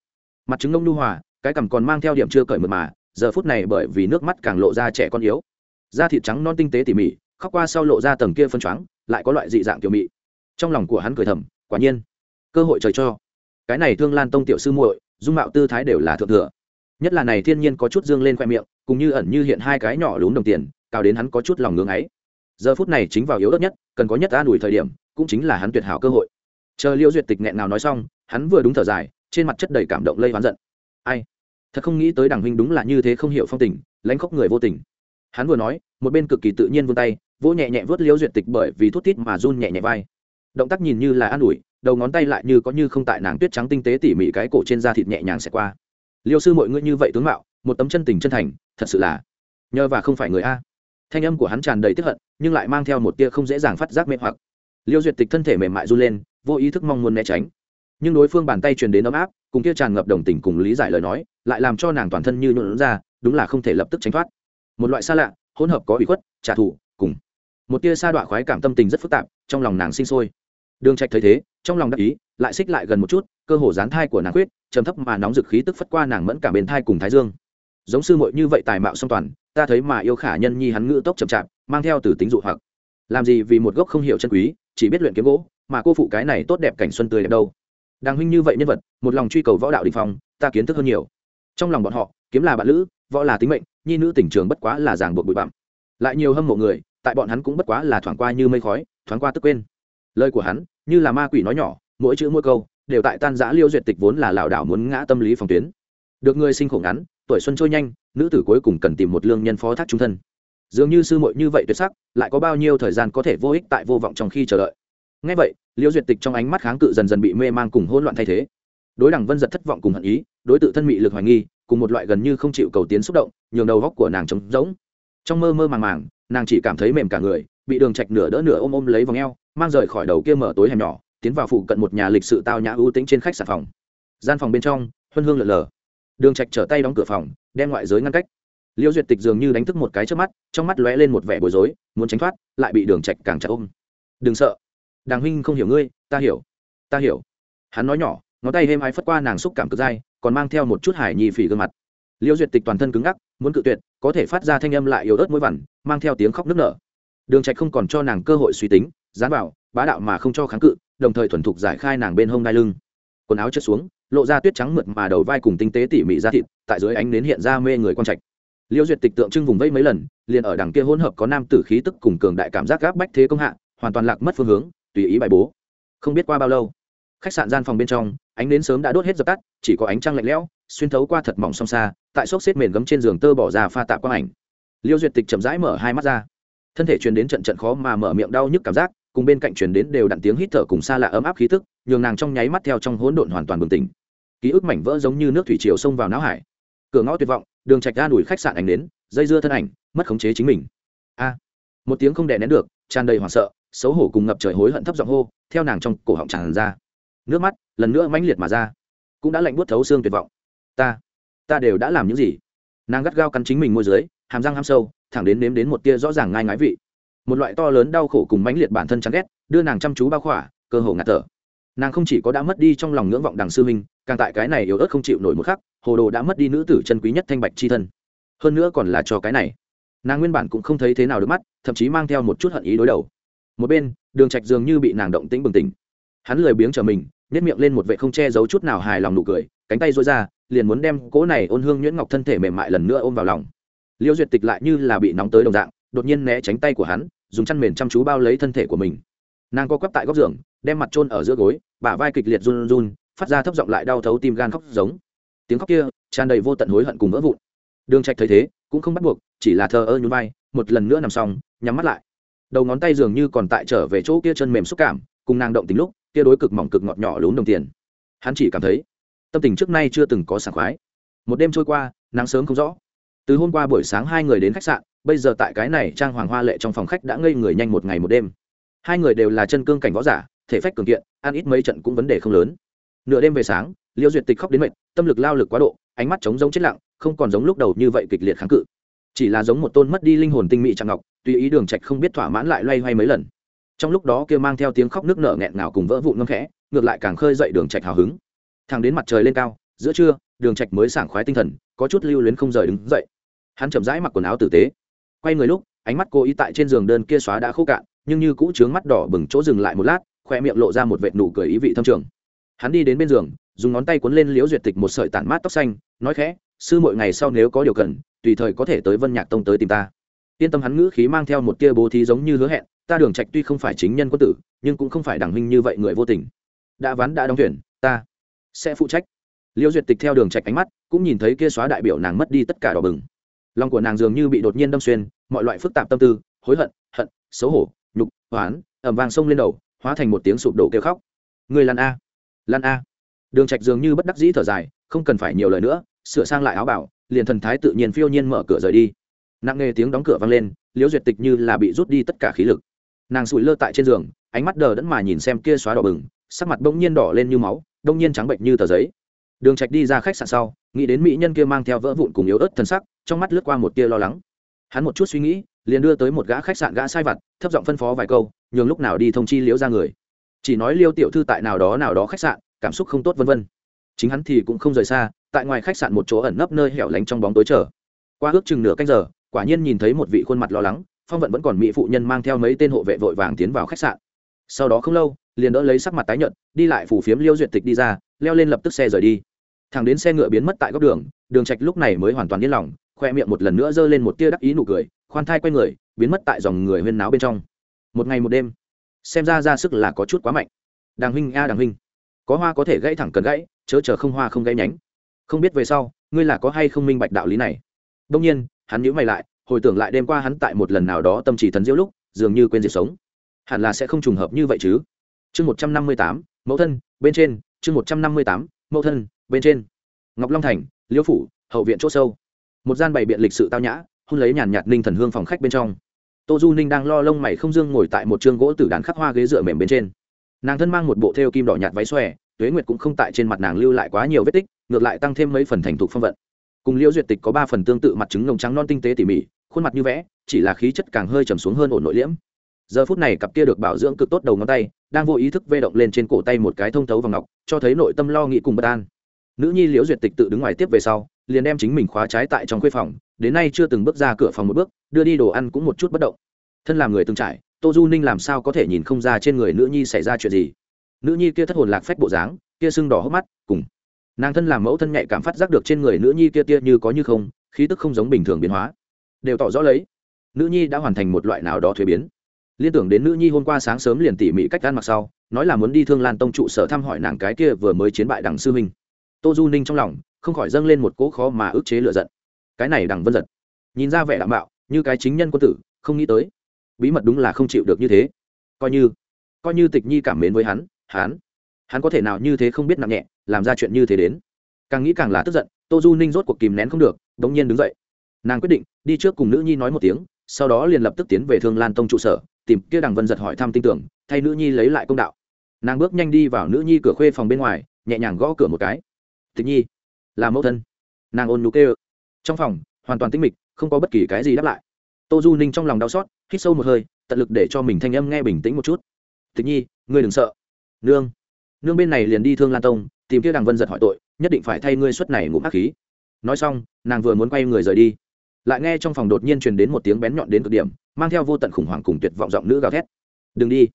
Mặt trứng nông nu hòa, cái cằm còn mang theo điểm chưa cởi mượt mà, giờ phút này bởi vì nước mắt càng lộ ra trẻ con yếu. Da thịt trắng non tinh tế tỉ mỉ, khóc qua sau lộ ra tầng kia phân choáng, lại có loại dị dạng kiểu mị. Trong lòng của hắn cười thầm, quả nhiên cơ hội trời cho. Cái này thương lan tông tiểu sư muội, dung mạo tư thái đều là thượng thừa. Nhất là này thiên nhiên có chút dương lên khoe miệng, cùng như ẩn như hiện hai cái nhỏ lún đồng tiền, cao đến hắn có chút lòng ngưỡng ấy. Giờ phút này chính vào yếu đất nhất, cần có nhất an ủi thời điểm, cũng chính là hắn tuyệt hảo cơ hội. Chờ liễu duyệt tịch nghẹn nào nói xong, hắn vừa đúng thở dài, trên mặt chất đầy cảm động lây oán giận. Ai? Thật không nghĩ tới đảng huynh đúng là như thế không hiểu phong tình, lãnh khóc người vô tình. Hắn vừa nói, một bên cực kỳ tự nhiên vươn tay, vỗ nhẹ nhẹ vớt liễu duyệt tịch bởi vì thút thít mà run nhẹ nhẹ vai. Động tác nhìn như là an ủi đầu ngón tay lại như có như không tại nàng tuyết trắng tinh tế tỉ mỉ cái cổ trên da thịt nhẹ nhàng sẽ qua. Liêu sư mọi ngươi như vậy tướng mạo, một tấm chân tình chân thành, thật sự là nhờ và không phải người a. Thanh âm của hắn tràn đầy tức hận, nhưng lại mang theo một tia không dễ dàng phát giác mê hoặc. Liêu duyệt tịch thân thể mềm mại run lên, vô ý thức mong muốn né tránh. Nhưng đối phương bàn tay truyền đến ấm áp, cùng kia tràn ngập đồng tình cùng lý giải lời nói, lại làm cho nàng toàn thân như nhuộn ra, đúng là không thể lập tức tránh thoát. Một loại xa lạ, hỗn hợp có ủy khuất, trả thù, cùng một tia sa đọa khoái cảm tâm tình rất phức tạp, trong lòng nàng sinh sôi đường trạch thấy thế, trong lòng đắc ý, lại xích lại gần một chút, cơ hồ dán thai của nàng quyết trầm thấp mà nóng dực khí tức phất qua nàng mẫn cả bên thai cùng thái dương. Giống sư muội như vậy tài mạo song toàn, ta thấy mà yêu khả nhân nhi hắn ngữ tốc chậm chạp, mang theo từ tính dụ hoặc. Làm gì vì một gốc không hiểu chân quý, chỉ biết luyện kiếm gỗ, mà cô phụ cái này tốt đẹp cảnh xuân tươi đẹp đâu. Đang huynh như vậy nhân vật, một lòng truy cầu võ đạo đình phong, ta kiến thức hơn nhiều. Trong lòng bọn họ, kiếm là bạn lữ, võ là tính mệnh, nhi nữ tỉnh trường bất quá là ràng buộc bụi bặm. Lại nhiều hâm mộ người, tại bọn hắn cũng bất quá là thoảng qua như mây khói, thoáng qua tức quên lời của hắn, như là ma quỷ nói nhỏ, mỗi chữ mỗi câu, đều tại tan giã liêu duyệt tịch vốn là lảo đảo muốn ngã tâm lý phòng tuyến. Được người sinh khổ ngắn, tuổi xuân trôi nhanh, nữ tử cuối cùng cần tìm một lương nhân phó thác trung thân. Dường như sư muội như vậy tuyệt sắc, lại có bao nhiêu thời gian có thể vô ích tại vô vọng trong khi chờ đợi. Ngay vậy, liêu duyệt tịch trong ánh mắt kháng cự dần dần bị mê mang cùng hỗn loạn thay thế. Đối đẳng vân giật thất vọng cùng hận ý, đối tự thân mị lực hoài nghi, cùng một loại gần như không chịu cầu tiến xúc động, nhường đầu góc của nàng trống rỗng. Trong mơ mơ màng màng, nàng chỉ cảm thấy mềm cả người, bị đường trạch nửa đỡ nửa ôm ôm lấy vòng eo mang rời khỏi đầu kia mở tối hẻm nhỏ, tiến vào phụ cận một nhà lịch sự tao nhã ưu tĩnh trên khách sạn phòng. Gian phòng bên trong, huân hương lờ lờ. Đường trạch trở tay đóng cửa phòng, đem ngoại giới ngăn cách. Liêu duyệt tịch dường như đánh thức một cái trước mắt, trong mắt lóe lên một vẻ bối rối, muốn tránh thoát, lại bị đường trạch càng chặt ôm. Đừng sợ. Đàng huynh không hiểu ngươi, ta hiểu. Ta hiểu. Hắn nói nhỏ, ngón tay êm ái phất qua nàng xúc cảm cực dai, còn mang theo một chút hải nhì phỉ gương mặt. Liêu duyệt tịch toàn thân cứng ngắc, muốn cự tuyệt, có thể phát ra thanh âm lại yếu ớt mũi vằn, mang theo tiếng khóc nức nở. Đường trạch không còn cho nàng cơ hội suy tính dán vào, bá đạo mà không cho kháng cự, đồng thời thuần thục giải khai nàng bên hông đai lưng. Quần áo chất xuống, lộ ra tuyết trắng mượt mà đầu vai cùng tinh tế tỉ mỉ ra thịt, tại dưới ánh nến hiện ra mê người quan trạch. Liêu duyệt tịch tượng trưng vùng vây mấy lần, liền ở đằng kia hỗn hợp có nam tử khí tức cùng cường đại cảm giác gáp bách thế công hạ, hoàn toàn lạc mất phương hướng, tùy ý bài bố. Không biết qua bao lâu, khách sạn gian phòng bên trong, ánh nến sớm đã đốt hết dập tắt, chỉ có ánh trăng lạnh lẽo, xuyên thấu qua thật mỏng song xa, tại xốc xếp mền gấm trên giường tơ bỏ ra pha tạp quang ảnh. Liêu duyệt tịch chậm rãi mở hai mắt ra. Thân thể truyền đến trận trận khó mà mở miệng đau nhức cảm giác cùng bên cạnh truyền đến đều đặn tiếng hít thở cùng xa lạ ấm áp khí tức, nhường nàng trong nháy mắt theo trong hỗn độn hoàn toàn bừng tỉnh. Ký ức mảnh vỡ giống như nước thủy triều xông vào não hải. Cửa ngõ tuyệt vọng, đường trạch ra đuổi khách sạn ảnh đến, dây dưa thân ảnh, mất khống chế chính mình. A! Một tiếng không đè nén được, tràn đầy hoảng sợ, xấu hổ cùng ngập trời hối hận thấp giọng hô, theo nàng trong cổ họng tràn ra. Nước mắt lần nữa mãnh liệt mà ra, cũng đã lạnh buốt thấu xương tuyệt vọng. Ta ta đều đã làm những gì? Nàng gắt gao cắn chính mình môi dưới, hàm răng hăm sâu, thẳng đến nếm đến một tia rõ ràng ngai ngái vị một loại to lớn đau khổ cùng mãnh liệt bản thân chán ghét, đưa nàng chăm chú bao khỏa, cơ hồ ngạt thở. Nàng không chỉ có đã mất đi trong lòng ngưỡng vọng đằng sư minh càng tại cái này yếu ớt không chịu nổi một khắc, hồ đồ đã mất đi nữ tử chân quý nhất thanh bạch chi thân. Hơn nữa còn là cho cái này. Nàng nguyên bản cũng không thấy thế nào được mắt, thậm chí mang theo một chút hận ý đối đầu. Một bên, đường trạch dường như bị nàng động tĩnh bừng tỉnh. Hắn lười biếng trở mình nhét miệng lên một vệ không che giấu chút nào hài lòng nụ cười, cánh tay duỗi ra, liền muốn đem cỗ này ôn hương nhuyễn ngọc thân thể mềm mại lần nữa ôm vào lòng. Liêu duyệt tịch lại như là bị nóng tới đồng dạng đột nhiên né tránh tay của hắn, dùng chăn mền chăm chú bao lấy thân thể của mình. Nàng co quắp tại góc giường, đem mặt trôn ở giữa gối, bả vai kịch liệt run run, phát ra thấp giọng lại đau thấu tim gan khóc giống. Tiếng khóc kia tràn đầy vô tận hối hận cùng vỡ vụn. Đường trạch thấy thế, cũng không bắt buộc, chỉ là thờ ơ nhún vai, một lần nữa nằm xong, nhắm mắt lại. Đầu ngón tay dường như còn tại trở về chỗ kia chân mềm xúc cảm, cùng nàng động tính lúc, kia đối cực mỏng cực ngọt nhỏ lún đồng tiền. Hắn chỉ cảm thấy, tâm tình trước nay chưa từng có sảng khoái. Một đêm trôi qua, nắng sớm không rõ. Từ hôm qua buổi sáng hai người đến khách sạn bây giờ tại cái này trang hoàng hoa lệ trong phòng khách đã ngây người nhanh một ngày một đêm. Hai người đều là chân cương cảnh võ giả, thể phách cường kiện, ăn ít mấy trận cũng vấn đề không lớn. Nửa đêm về sáng liêu duyệt tịch khóc đến mệt, tâm lực lao lực quá độ, ánh mắt trống giống chết lặng, không còn giống lúc đầu như vậy kịch liệt kháng cự. Chỉ là giống một tôn mất đi linh hồn tinh mỹ trang ngọc, tùy ý đường trạch không biết thỏa mãn lại loay hoay mấy lần. Trong lúc đó kia mang theo tiếng khóc nước nở nghẹn ngào cùng vỡ vụn ngâm khẽ, ngược lại càng khơi dậy đường trạch hào hứng. Thẳng đến mặt trời lên cao, giữa trưa, đường trạch mới sảng khoái tinh thần, có chút lưu luyến không rời đứng dậy. Hắn chậm rãi mặc quần áo tử tế quay người lúc, ánh mắt cô ý tại trên giường đơn kia xóa đã khô cạn, nhưng như cũ trướng mắt đỏ bừng chỗ dừng lại một lát khoe miệng lộ ra một vệt nụ cười ý vị thâm trường. Hắn đi đến bên giường, dùng ngón tay cuốn lên liễu duyệt tịch một sợi tản mát tóc xanh, nói khẽ, sư mỗi ngày sau nếu có điều cần, tùy thời có thể tới vân nhạc tông tới tìm ta. Yên tâm hắn ngữ khí mang theo một tia bố thí giống như hứa hẹn, ta đường trạch tuy không phải chính nhân quân tử, nhưng cũng không phải đẳng huynh như vậy người vô tình. Đã ván đã đóng thuyền, ta sẽ phụ trách. Liễu duyệt tịch theo đường trạch ánh mắt, cũng nhìn thấy kia xóa đại biểu nàng mất đi tất cả đỏ bừng lòng của nàng dường như bị đột nhiên đâm xuyên, mọi loại phức tạp tâm tư, hối hận hận, xấu hổ, nhục hoán ẩm vàng sông lên đầu, hóa thành một tiếng sụp đổ kêu khóc. Người lan a! Lan a! Đường trạch dường như bất đắc dĩ thở dài, không cần phải nhiều lời nữa, sửa sang lại áo bảo, liền thần thái tự nhiên phiêu nhiên mở cửa rời đi. Nặng nghe tiếng đóng cửa vang lên, liễu duyệt tịch như là bị rút đi tất cả khí lực. Nàng sụi lơ tại trên giường, ánh mắt đờ đẫn mà nhìn xem kia xóa đỏ bừng, sắc mặt bỗng nhiên đỏ lên như máu đông nhiên trắng bệnh như tờ giấy. Đường trạch đi ra khách sạn sau, nghĩ đến mỹ nhân kia mang theo vỡ vụn cùng yếu ớt thân sắc trong mắt lướt qua một tia lo lắng. Hắn một chút suy nghĩ, liền đưa tới một gã khách sạn gã sai vặt, thấp giọng phân phó vài câu, nhường lúc nào đi thông chi liễu ra người. Chỉ nói liêu tiểu thư tại nào đó nào đó khách sạn, cảm xúc không tốt vân vân. Chính hắn thì cũng không rời xa, tại ngoài khách sạn một chỗ ẩn nấp nơi hẻo lánh trong bóng tối chờ. Qua ước chừng nửa canh giờ, quả nhiên nhìn thấy một vị khuôn mặt lo lắng, phong vận vẫn còn mỹ phụ nhân mang theo mấy tên hộ vệ vội vàng tiến vào khách sạn. Sau đó không lâu, liền đỡ lấy sắc mặt tái nhợt, đi lại phủ phiếm liêu duyệt tịch đi ra, leo lên lập tức xe rời đi. Thằng đến xe ngựa biến mất tại góc đường đường trạch lúc này mới hoàn toàn yên lòng khoe miệng một lần nữa giơ lên một tia đắc ý nụ cười, khoan thai quay người, biến mất tại dòng người huyên náo bên trong. Một ngày một đêm, xem ra ra sức là có chút quá mạnh. Đàng huynh, a đàng huynh, có hoa có thể gãy thẳng cần gãy, chớ chờ không hoa không gãy nhánh. Không biết về sau, ngươi là có hay không minh bạch đạo lý này? Đông nhiên, hắn nhữ mày lại, hồi tưởng lại đêm qua hắn tại một lần nào đó tâm chỉ thần diễu lúc, dường như quên diệt sống. Hẳn là sẽ không trùng hợp như vậy chứ. Chương một trăm năm mươi tám, mẫu thân, bên trên. Chương một trăm năm mươi tám, mẫu thân, bên trên. Ngọc long thành liễu phủ, hậu viện c h ỗ sâu một gian bày biện lịch sự tao nhã, hôn lấy nhàn nhạt ninh thần hương phòng khách bên trong. Tô du ninh đang lo lông mày không dương ngồi tại một chương gỗ tử đàn khắc hoa ghế dựa mềm bên trên. Nàng thân mang một bộ thêu kim đỏ nhạt váy xòe, tuế nguyệt cũng không tại trên mặt nàng lưu lại quá nhiều vết tích, ngược lại tăng thêm mấy phần thành thục phong vận. Cùng liễu duyệt tịch có ba phần tương tự mặt trứng ngông trắng non tinh tế tỉ mỉ, khuôn mặt như vẽ, chỉ là khí chất càng hơi trầm xuống hơn ổn nội liễm. Giờ phút này cặp kia được bảo dưỡng cực tốt đầu ngón tay, đang vô ý thức vê động lên trên cổ tay một cái thông thấu và ngọc, cho thấy nội tâm lo nghĩ cùng bất an. Nữ nhi liễu duyệt tịch tự đứng ngoài tiếp về sau liền đem chính mình khóa trái tại trong khuê phòng, đến nay chưa từng bước ra cửa phòng một bước, đưa đi đồ ăn cũng một chút bất động. Thân làm người từng trải, tô du ninh làm sao có thể nhìn không ra trên người nữ nhi xảy ra chuyện gì? Nữ nhi kia thất hồn lạc phách bộ dáng, kia sưng đỏ hốc mắt, cùng nàng thân làm mẫu thân nhạy cảm phát giác được trên người nữ nhi kia tia như có như không, khí tức không giống bình thường biến hóa. Đều tỏ rõ lấy, nữ nhi đã hoàn thành một loại nào đó thuế biến. Liên tưởng đến nữ nhi hôm qua sáng sớm liền tỉ mỉ cách ăn mặc sau, nói là muốn đi thương lan tông trụ sở thăm hỏi nàng cái kia vừa mới chiến bại đằng sư huynh. Tô du ninh trong lòng không khỏi dâng lên một cỗ khó mà ức chế lựa giận. Cái này đằng vân giật. Nhìn ra vẻ đảm bảo như cái chính nhân quân tử, không nghĩ tới. Bí mật đúng là không chịu được như thế. Coi như coi như tịch nhi cảm mến với hắn hắn hắn có thể nào như thế không biết nặng nhẹ, làm ra chuyện như thế đến. Càng nghĩ càng là tức giận, tô du ninh rốt cuộc kìm nén không được đ ỗ n g nhiên đứng dậy. Nàng quyết định, đi trước cùng nữ nhi nói một tiếng, sau đó liền lập tức tiến về thương lan tông trụ sở, tìm kia đằng vân giật hỏi thăm tin tưởng, thay nữ nhi lấy lại công đạo. Nàng bước nhanh đi vào nữ nhi cửa khuê phòng bên ngoài, nhẹ nhàng gõ cửa một cái. Tịch nhi là mẫu thân. Nàng ôn nhu kê trong phòng, hoàn toàn tinh mịch, không có bất kỳ cái gì đáp lại. Tô du ninh trong lòng đau xót, hít sâu một hơi, tận lực để cho mình thanh âm nghe bình tĩnh một chút. Tịch nhi, ngươi đừng sợ. Nương. Nương bên này liền đi thương lan tông, tìm kia đằng vân giật hỏi tội, nhất định phải thay ngươi suất này ngụm hắc khí. Nói xong, nàng vừa muốn quay người rời đi. Lại nghe trong phòng đột nhiên truyền đến một tiếng bén nhọn đến cực điểm, mang theo vô tận khủng hoảng cùng tuyệt vọng giọng nữ gào thét. Đừng đi.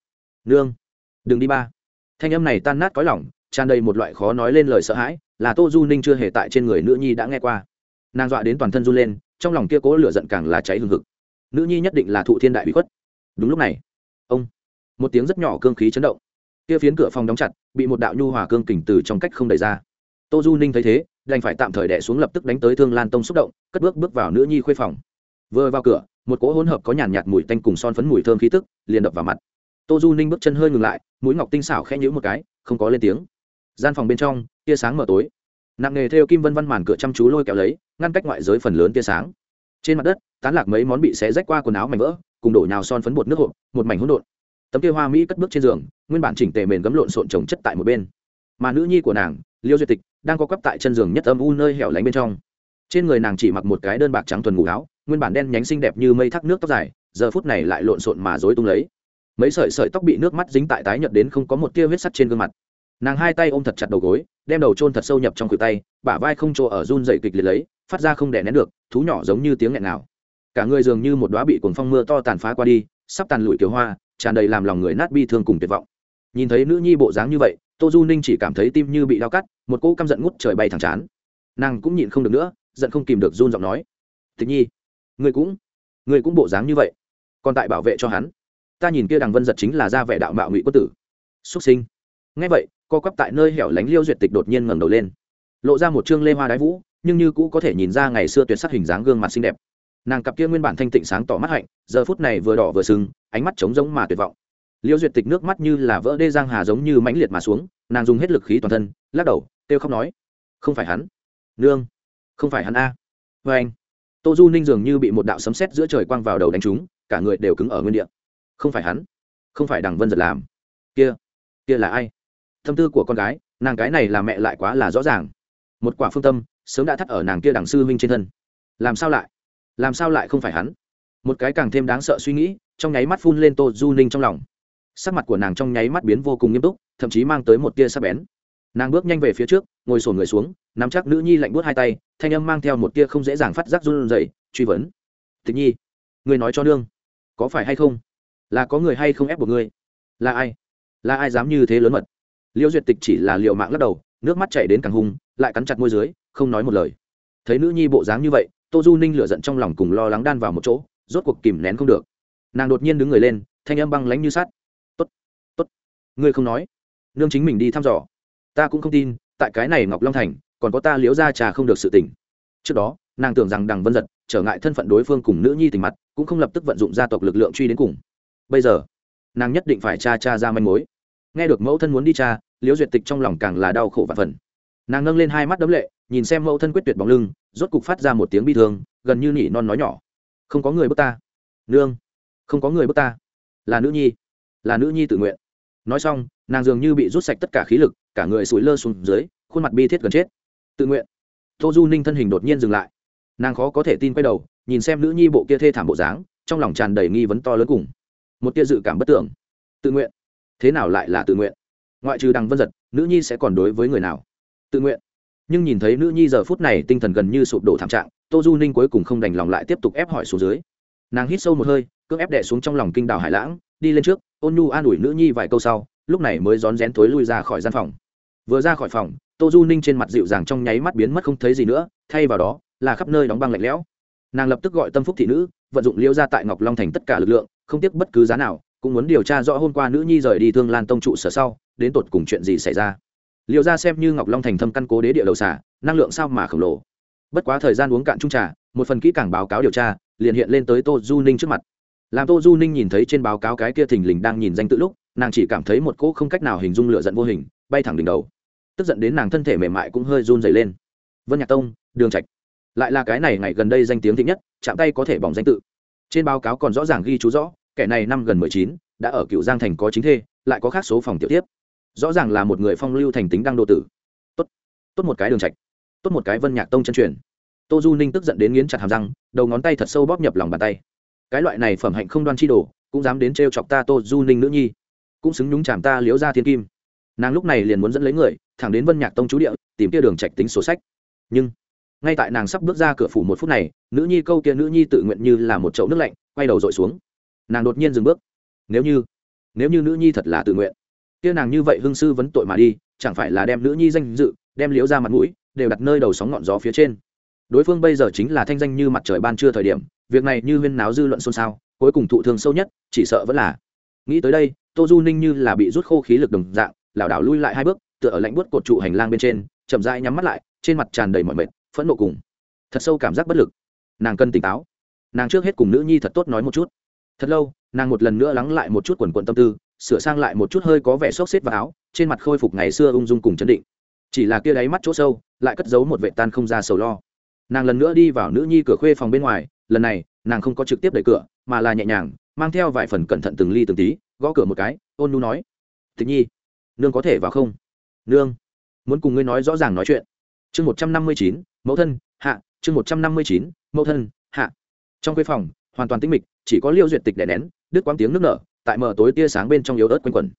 Nương. Đừng đi ba. Thanh âm này tan nát cõi lỏng tràn đầy một loại khó nói lên lời sợ hãi là tô du ninh chưa hề tại trên người nữ nhi đã nghe qua. Nàng dọa đến toàn thân run lên, trong lòng kia cố lửa giận càng là cháy hừng hực. Nữ nhi nhất định là thụ thiên đại bị khuất. Đúng lúc này, ông, một tiếng rất nhỏ cương khí chấn động. Kia phiến cửa phòng đóng chặt, bị một đạo nhu hòa cương kình từ trong cách không đẩy ra. Tô du ninh thấy thế, đành phải tạm thời đẻ xuống lập tức đánh tới thương lan tông xúc động, cất bước bước vào nữ nhi khuê phòng. Vừa vào cửa, một cỗ hỗn hợp có nhàn nhạt mùi tanh cùng son phấn mùi thơm khí tức liền đập vào mặt. Tô du ninh bước chân hơi ngừng lại, mũi ngọc tinh xảo khẽ nhữ một cái, không có lên tiếng gian phòng bên trong, tia sáng mở tối. Nặng nghề theo kim vân văn màn cửa chăm chú lôi kéo lấy, ngăn cách ngoại giới phần lớn tia sáng. Trên mặt đất, tán lạc mấy món bị xé rách qua quần áo mảnh vỡ, cùng đổ nhào son phấn bột nước hộp, một mảnh hỗn độn. Tấm kia hoa mỹ cất bước trên giường, nguyên bản chỉnh tề mền gấm lộn xộn trồng chất tại một bên. Mà nữ nhi của nàng, liêu duyệt tịch, đang có quắp tại chân giường nhất âm u nơi hẻo lánh bên trong. Trên người nàng chỉ mặc một cái đơn bạc trắng tuần ngủ áo, nguyên bản đen nhánh xinh đẹp như mây thác nước tóc dài, giờ phút này lại lộn xộn mà dối tung lấy. Mấy sợi sợi tóc bị nước mắt dính tại tái nhợt đến không có một tia huyết sắt trên gương mặt nàng hai tay ôm thật chặt đầu gối, đem đầu trôn thật sâu nhập trong khuỷu tay, bả vai không chỗ ở run dậy kịch liệt lấy, phát ra không đè nén được, thú nhỏ giống như tiếng nghẹn nào. Cả người dường như một đóa bị cuồng phong mưa to tàn phá qua đi, sắp tàn lụi kiều hoa, tràn đầy làm lòng người nát bi thương cùng tuyệt vọng. Nhìn thấy nữ nhi bộ dáng như vậy, tô du ninh chỉ cảm thấy tim như bị đau cắt, một cỗ căm giận ngút trời bay thẳng chán. Nàng cũng nhịn không được nữa, giận không kìm được run giọng nói, tịch nhi người cũng người cũng bộ dáng như vậy, còn tại bảo vệ cho hắn. Ta nhìn kia đằng vân giật chính là ra vẻ đạo mạo ngụy quốc tử. Xuất sinh ngay vậy, co quắp tại nơi hẻo lánh liêu duyệt tịch đột nhiên ngẩng đầu lên. Lộ ra một chương lê hoa đái vũ, nhưng như cũ có thể nhìn ra ngày xưa tuyệt sắc hình dáng gương mặt xinh đẹp. Nàng cặp kia nguyên bản thanh tịnh sáng tỏ mắt hạnh, giờ phút này vừa đỏ vừa sưng, ánh mắt trống giống mà tuyệt vọng. Liêu duyệt tịch nước mắt như là vỡ đê giang hà giống như mãnh liệt mà xuống, nàng dùng hết lực khí toàn thân, lắc đầu, kêu khóc nói, không phải hắn, nương, không phải hắn a. Vê anh, tô du ninh dường như bị một đạo sấm sét giữa trời quang vào đầu đánh trúng, cả người đều cứng ở nguyên địa. Không phải hắn, không phải đằng vân giật làm. Kia kia là ai? Tâm tư của con gái, nàng cái này là mẹ lại quá là rõ ràng. Một quả phương tâm, sớm đã thắt ở nàng kia đằng sư huynh trên thân. Làm sao lại? Làm sao lại không phải hắn? Một cái càng thêm đáng sợ suy nghĩ, trong nháy mắt phun lên tô du ninh trong lòng. Sắc mặt của nàng trong nháy mắt biến vô cùng nghiêm túc, thậm chí mang tới một tia sắc bén. Nàng bước nhanh về phía trước, ngồi sổn người xuống, nắm chắc nữ nhi lạnh buốt hai tay, thanh âm mang theo một tia không dễ dàng phát giác run rẩy, truy vấn. Tịch nhi, người nói cho nương, có phải hay không? Là có người hay không ép buộc ngươi? Là ai? Là ai dám như thế lớn mật? Liêu duyệt tịch chỉ là liệu mạng lắc đầu, nước mắt chảy đến càng hung, lại cắn chặt môi dưới, không nói một lời. Thấy nữ nhi bộ dáng như vậy, tô du ninh lửa giận trong lòng cùng lo lắng đan vào một chỗ, rốt cuộc kìm nén không được. Nàng đột nhiên đứng người lên, thanh âm băng lánh như sắt. Tốt tốt, ngươi không nói. Nương chính mình đi thăm dò. Ta cũng không tin, tại cái này ngọc long thành, còn có ta liễu ra trà không được sự tỉnh trước đó, nàng tưởng rằng đằng vân giật trở ngại thân phận đối phương cùng nữ nhi tình mặt, cũng không lập tức vận dụng gia tộc lực lượng truy đến cùng. Bây giờ, nàng nhất định phải cha cha ra manh mối nghe được mẫu thân muốn đi cha, liễu duyệt tịch trong lòng càng là đau khổ và phần. Nàng nâng lên hai mắt đấm lệ, nhìn xem mẫu thân quyết tuyệt bóng lưng, rốt cục phát ra một tiếng bi thương, gần như nỉ non nói nhỏ. Không có người bước ta. Nương, không có người bước ta. Là nữ nhi. Là nữ nhi tự nguyện. Nói xong, nàng dường như bị rút sạch tất cả khí lực, cả người sủi lơ xuống dưới, khuôn mặt bi thiết gần chết. Tự nguyện. Tô du ninh thân hình đột nhiên dừng lại. Nàng khó có thể tin quay đầu, nhìn xem nữ nhi bộ kia thê thảm bộ dáng, trong lòng tràn đầy nghi vấn to lớn cùng. Một tia dự cảm bất tưởng. Tự nguyện thế nào lại là tự nguyện? Ngoại trừ đằng vân giật, nữ nhi sẽ còn đối với người nào? Tự nguyện. Nhưng nhìn thấy nữ nhi giờ phút này tinh thần gần như sụp đổ thảm trạng, tô du ninh cuối cùng không đành lòng lại tiếp tục ép hỏi xuống dưới. Nàng hít sâu một hơi, cưỡng ép đẻ xuống trong lòng kinh đào hải lãng, đi lên trước, ôn nhu an ủi nữ nhi vài câu sau, lúc này mới rón rén thối lui ra khỏi gian phòng. Vừa ra khỏi phòng, tô du ninh trên mặt dịu dàng trong nháy mắt biến mất không thấy gì nữa, thay vào đó, là khắp nơi đóng băng lạnh lẽo. Nàng lập tức gọi tâm phúc thị nữ, vận dụng liễu ra tại ngọc long thành tất cả lực lượng, không tiếc bất cứ giá nào cũng muốn điều tra rõ hôm qua nữ nhi rời đi thương lan tông trụ sở sau, đến tột cùng chuyện gì xảy ra. Liệu ra xem như ngọc long thành thâm căn cố đế địa đầu xả, năng lượng sao mà khổng lồ. Bất quá thời gian uống cạn trung trà, một phần kỹ càng báo cáo điều tra, liền hiện lên tới tô du ninh trước mặt. Làm tô du ninh nhìn thấy trên báo cáo cái kia thình lình đang nhìn danh tự lúc, nàng chỉ cảm thấy một cỗ không cách nào hình dung lựa giận vô hình, bay thẳng đỉnh đầu. Tức giận đến nàng thân thể mềm mại cũng hơi run dày lên. Vân nhạc tông, đường trạch. Lại là cái này ngày gần đây danh tiếng thịnh nhất, chạm tay có thể bỏng danh tự. Trên báo cáo còn rõ ràng ghi chú rõ kẻ này năm gần mười chín, đã ở cựu giang thành có chính thê, lại có khác số phòng tiểu tiếp. Rõ ràng là một người phong lưu thành tính đang đô tử. Tốt. Tốt một cái đường trạch. Tốt một cái vân nhạc tông chân truyền. Tô du ninh tức giận đến nghiến chặt hàm răng, đầu ngón tay thật sâu bóp nhập lòng bàn tay. Cái loại này phẩm hạnh không đoan chi đồ, cũng dám đến trêu chọc ta tô du ninh nữ nhi. Cũng xứng nhúng chàm ta liếu ra thiên kim. Nàng lúc này liền muốn dẫn lấy người, thẳng đến vân nhạc tông chú địa, tìm kia đường trạch tính sổ sách. Nhưng, ngay tại nàng sắp bước ra cửa phủ một phút này, nữ nhi câu kia nữ nhi tự nguyện như là một chậu nước lạnh, quay đầu dội xuống nàng đột nhiên dừng bước. Nếu như nếu như nữ nhi thật là tự nguyện, kia nàng như vậy hương sư vấn tội mà đi, chẳng phải là đem nữ nhi danh dự, đem liễu ra mặt mũi, đều đặt nơi đầu sóng ngọn gió phía trên. Đối phương bây giờ chính là thanh danh như mặt trời ban trưa thời điểm, việc này như huyên náo dư luận xôn xao, cuối cùng thụ thương sâu nhất, chỉ sợ vẫn là. Nghĩ tới đây, tô du ninh như là bị rút khô khí lực đồng dạng, lảo đảo lui lại hai bước, tựa ở lạnh buốt cột trụ hành lang bên trên, chậm rãi nhắm mắt lại, trên mặt tràn đầy mọi mệt, phẫn nộ cùng thật sâu cảm giác bất lực. Nàng cần tỉnh táo. Nàng trước hết cùng nữ nhi thật tốt nói một chút thật lâu, nàng một lần nữa lắng lại một chút quần quận tâm tư, sửa sang lại một chút hơi có vẻ xốc xếp vào áo, trên mặt khôi phục ngày xưa ung dung cùng chấn định. Chỉ là kia đáy mắt chỗ sâu, lại cất giấu một vệ tan không ra sầu lo. Nàng lần nữa đi vào nữ nhi cửa khuê phòng bên ngoài, lần này, nàng không có trực tiếp đẩy cửa, mà là nhẹ nhàng, mang theo vài phần cẩn thận từng ly từng tí, gõ cửa một cái, ôn nu nói tịch nhi, nương có thể vào không? Nương, muốn cùng ngươi nói rõ ràng nói chuyện. Chương một trăm năm mươi chín, mẫu thân, hạ, chương một trăm năm mươi chín, mẫu thân, hạ. Trong khuê phòng hoàn toàn tĩnh mịch, chỉ có liêu duyệt tịch đè nén, đứt quãng tiếng nước nở, tại mở tối tia sáng bên trong yếu ớt quanh quẩn.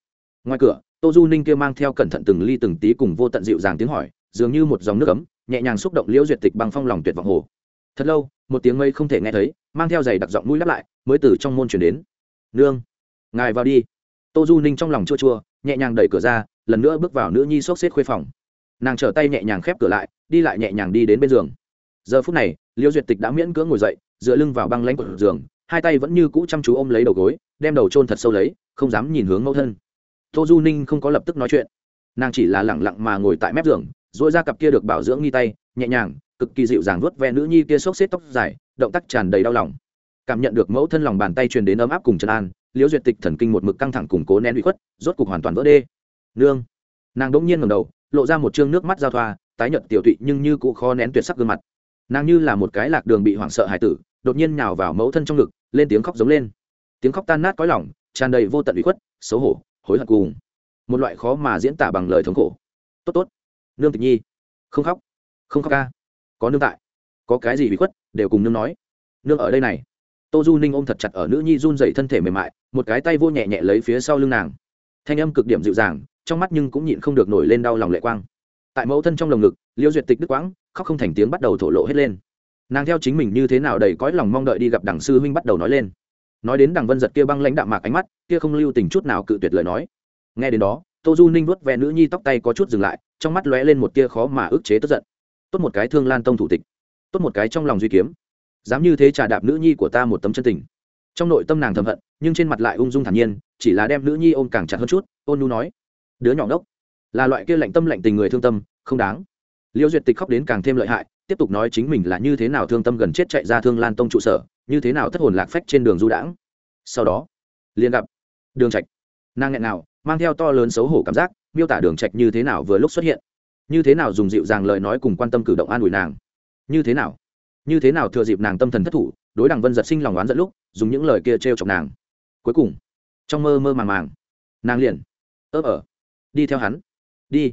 Ngoài cửa, tô du ninh kia mang theo cẩn thận từng ly từng tí cùng vô tận dịu dàng tiếng hỏi, dường như một dòng nước ấm, nhẹ nhàng xúc động liễu duyệt tịch bằng phong lòng tuyệt vọng hồ. Thật lâu, một tiếng mây không thể nghe thấy, mang theo giày đặc giọng mũi lắp lại, mới từ trong môn chuyển đến. Nương, ngài vào đi. Tô du ninh trong lòng chua chua, nhẹ nhàng đẩy cửa ra, lần nữa bước vào nữ nhi xốc xếp khuê phòng. Nàng trở tay nhẹ nhàng khép cửa lại, đi lại nhẹ nhàng đi đến bên giường. Giờ phút này liễu duyệt tịch đã miễn cưỡng ngồi dậy dựa lưng vào băng lãnh của giường, hai tay vẫn như cũ chăm chú ôm lấy đầu gối, đem đầu chôn thật sâu lấy, không dám nhìn hướng mẫu thân. Tô du ninh không có lập tức nói chuyện. Nàng chỉ là lẳng lặng mà ngồi tại mép giường dỗi ra cặp kia được bảo dưỡng nghi tay, nhẹ nhàng, cực kỳ dịu dàng vuốt ve nữ nhi kia xốc xếp tóc dài, động tác tràn đầy đau lòng. Cảm nhận được mẫu thân lòng bàn tay truyền đến ấm áp cùng trần an, liễu duyệt tịch thần kinh một mực căng thẳng củng cố nén bị khuất, rốt cục hoàn toàn vỡ đê. Nương. Nàng đỗng nhiên ngầm đầu, lộ ra một chương nước mắt giao thoa, tái nhợt tiểu tụy nhưng như cụ khó nén tuyệt sắc gương mặt. Nàng như là một cái lạc đường bị hoảng sợ hải tử đột nhiên nhào vào mẫu thân trong ngực, lên tiếng khóc giống lên. Tiếng khóc tan nát cõi lòng, tràn đầy vô tận bị khuất, xấu hổ, hối hận cùng. Một loại khó mà diễn tả bằng lời thống khổ. Tốt tốt. Nương tịch nhi. Không khóc. Không khóc ca. Có nương tại. Có cái gì bị khuất, đều cùng nương nói. Nương ở đây này. Tô du ninh ôm thật chặt ở nữ nhi run dậy thân thể mềm mại, một cái tay vô nhẹ nhẹ lấy phía sau lưng nàng. Thanh âm cực điểm dịu dàng, trong mắt nhưng cũng nhịn không được nổi lên đau lòng lệ quang. Tại mẫu thân trong lồng ngực liêu duyệt tịch đức quãng, khóc không thành tiếng bắt đầu thổ lộ hết lên nàng theo chính mình như thế nào đầy cõi lòng mong đợi đi gặp đảng sư huynh bắt đầu nói lên. Nói đến đằng vân giật kia băng lãnh đạm mạc ánh mắt, kia không lưu tình chút nào cự tuyệt lời nói. Nghe đến đó, tô du ninh vuốt ve nữ nhi tóc tay có chút dừng lại, trong mắt lóe lên một tia khó mà ức chế tức giận. Tốt một cái thương lan tông thủ tịch. Tốt một cái trong lòng duy kiếm. Dám như thế trà đạp nữ nhi của ta một tấm chân tình. Trong nội tâm nàng thầm hận, nhưng trên mặt lại ung dung thản nhiên, chỉ là đem nữ nhi ôm càng chặt hơn chút, ôn nu nói. Đứa nhỏ ngốc. Là loại kia lạnh tâm lạnh tình người thương tâm, không đáng. Liêu duyệt tịch khóc đến càng thêm lợi hại tiếp tục nói chính mình là như thế nào thương tâm gần chết chạy ra thương lan tông trụ sở, như thế nào thất hồn lạc phách trên đường du đãng. Sau đó, liền gặp đường trạch. Nàng nghẹn nào mang theo to lớn xấu hổ cảm giác, miêu tả đường trạch như thế nào vừa lúc xuất hiện. Như thế nào dùng dịu dàng lời nói cùng quan tâm cử động an ủi nàng. Như thế nào? Như thế nào thừa dịp nàng tâm thần thất thủ, đối đằng vân giật sinh lòng oán giận lúc, dùng những lời kia trêu chọc nàng. Cuối cùng, trong mơ mơ màng màng, nàng liền ớp ở ờ, đi theo hắn. Đi,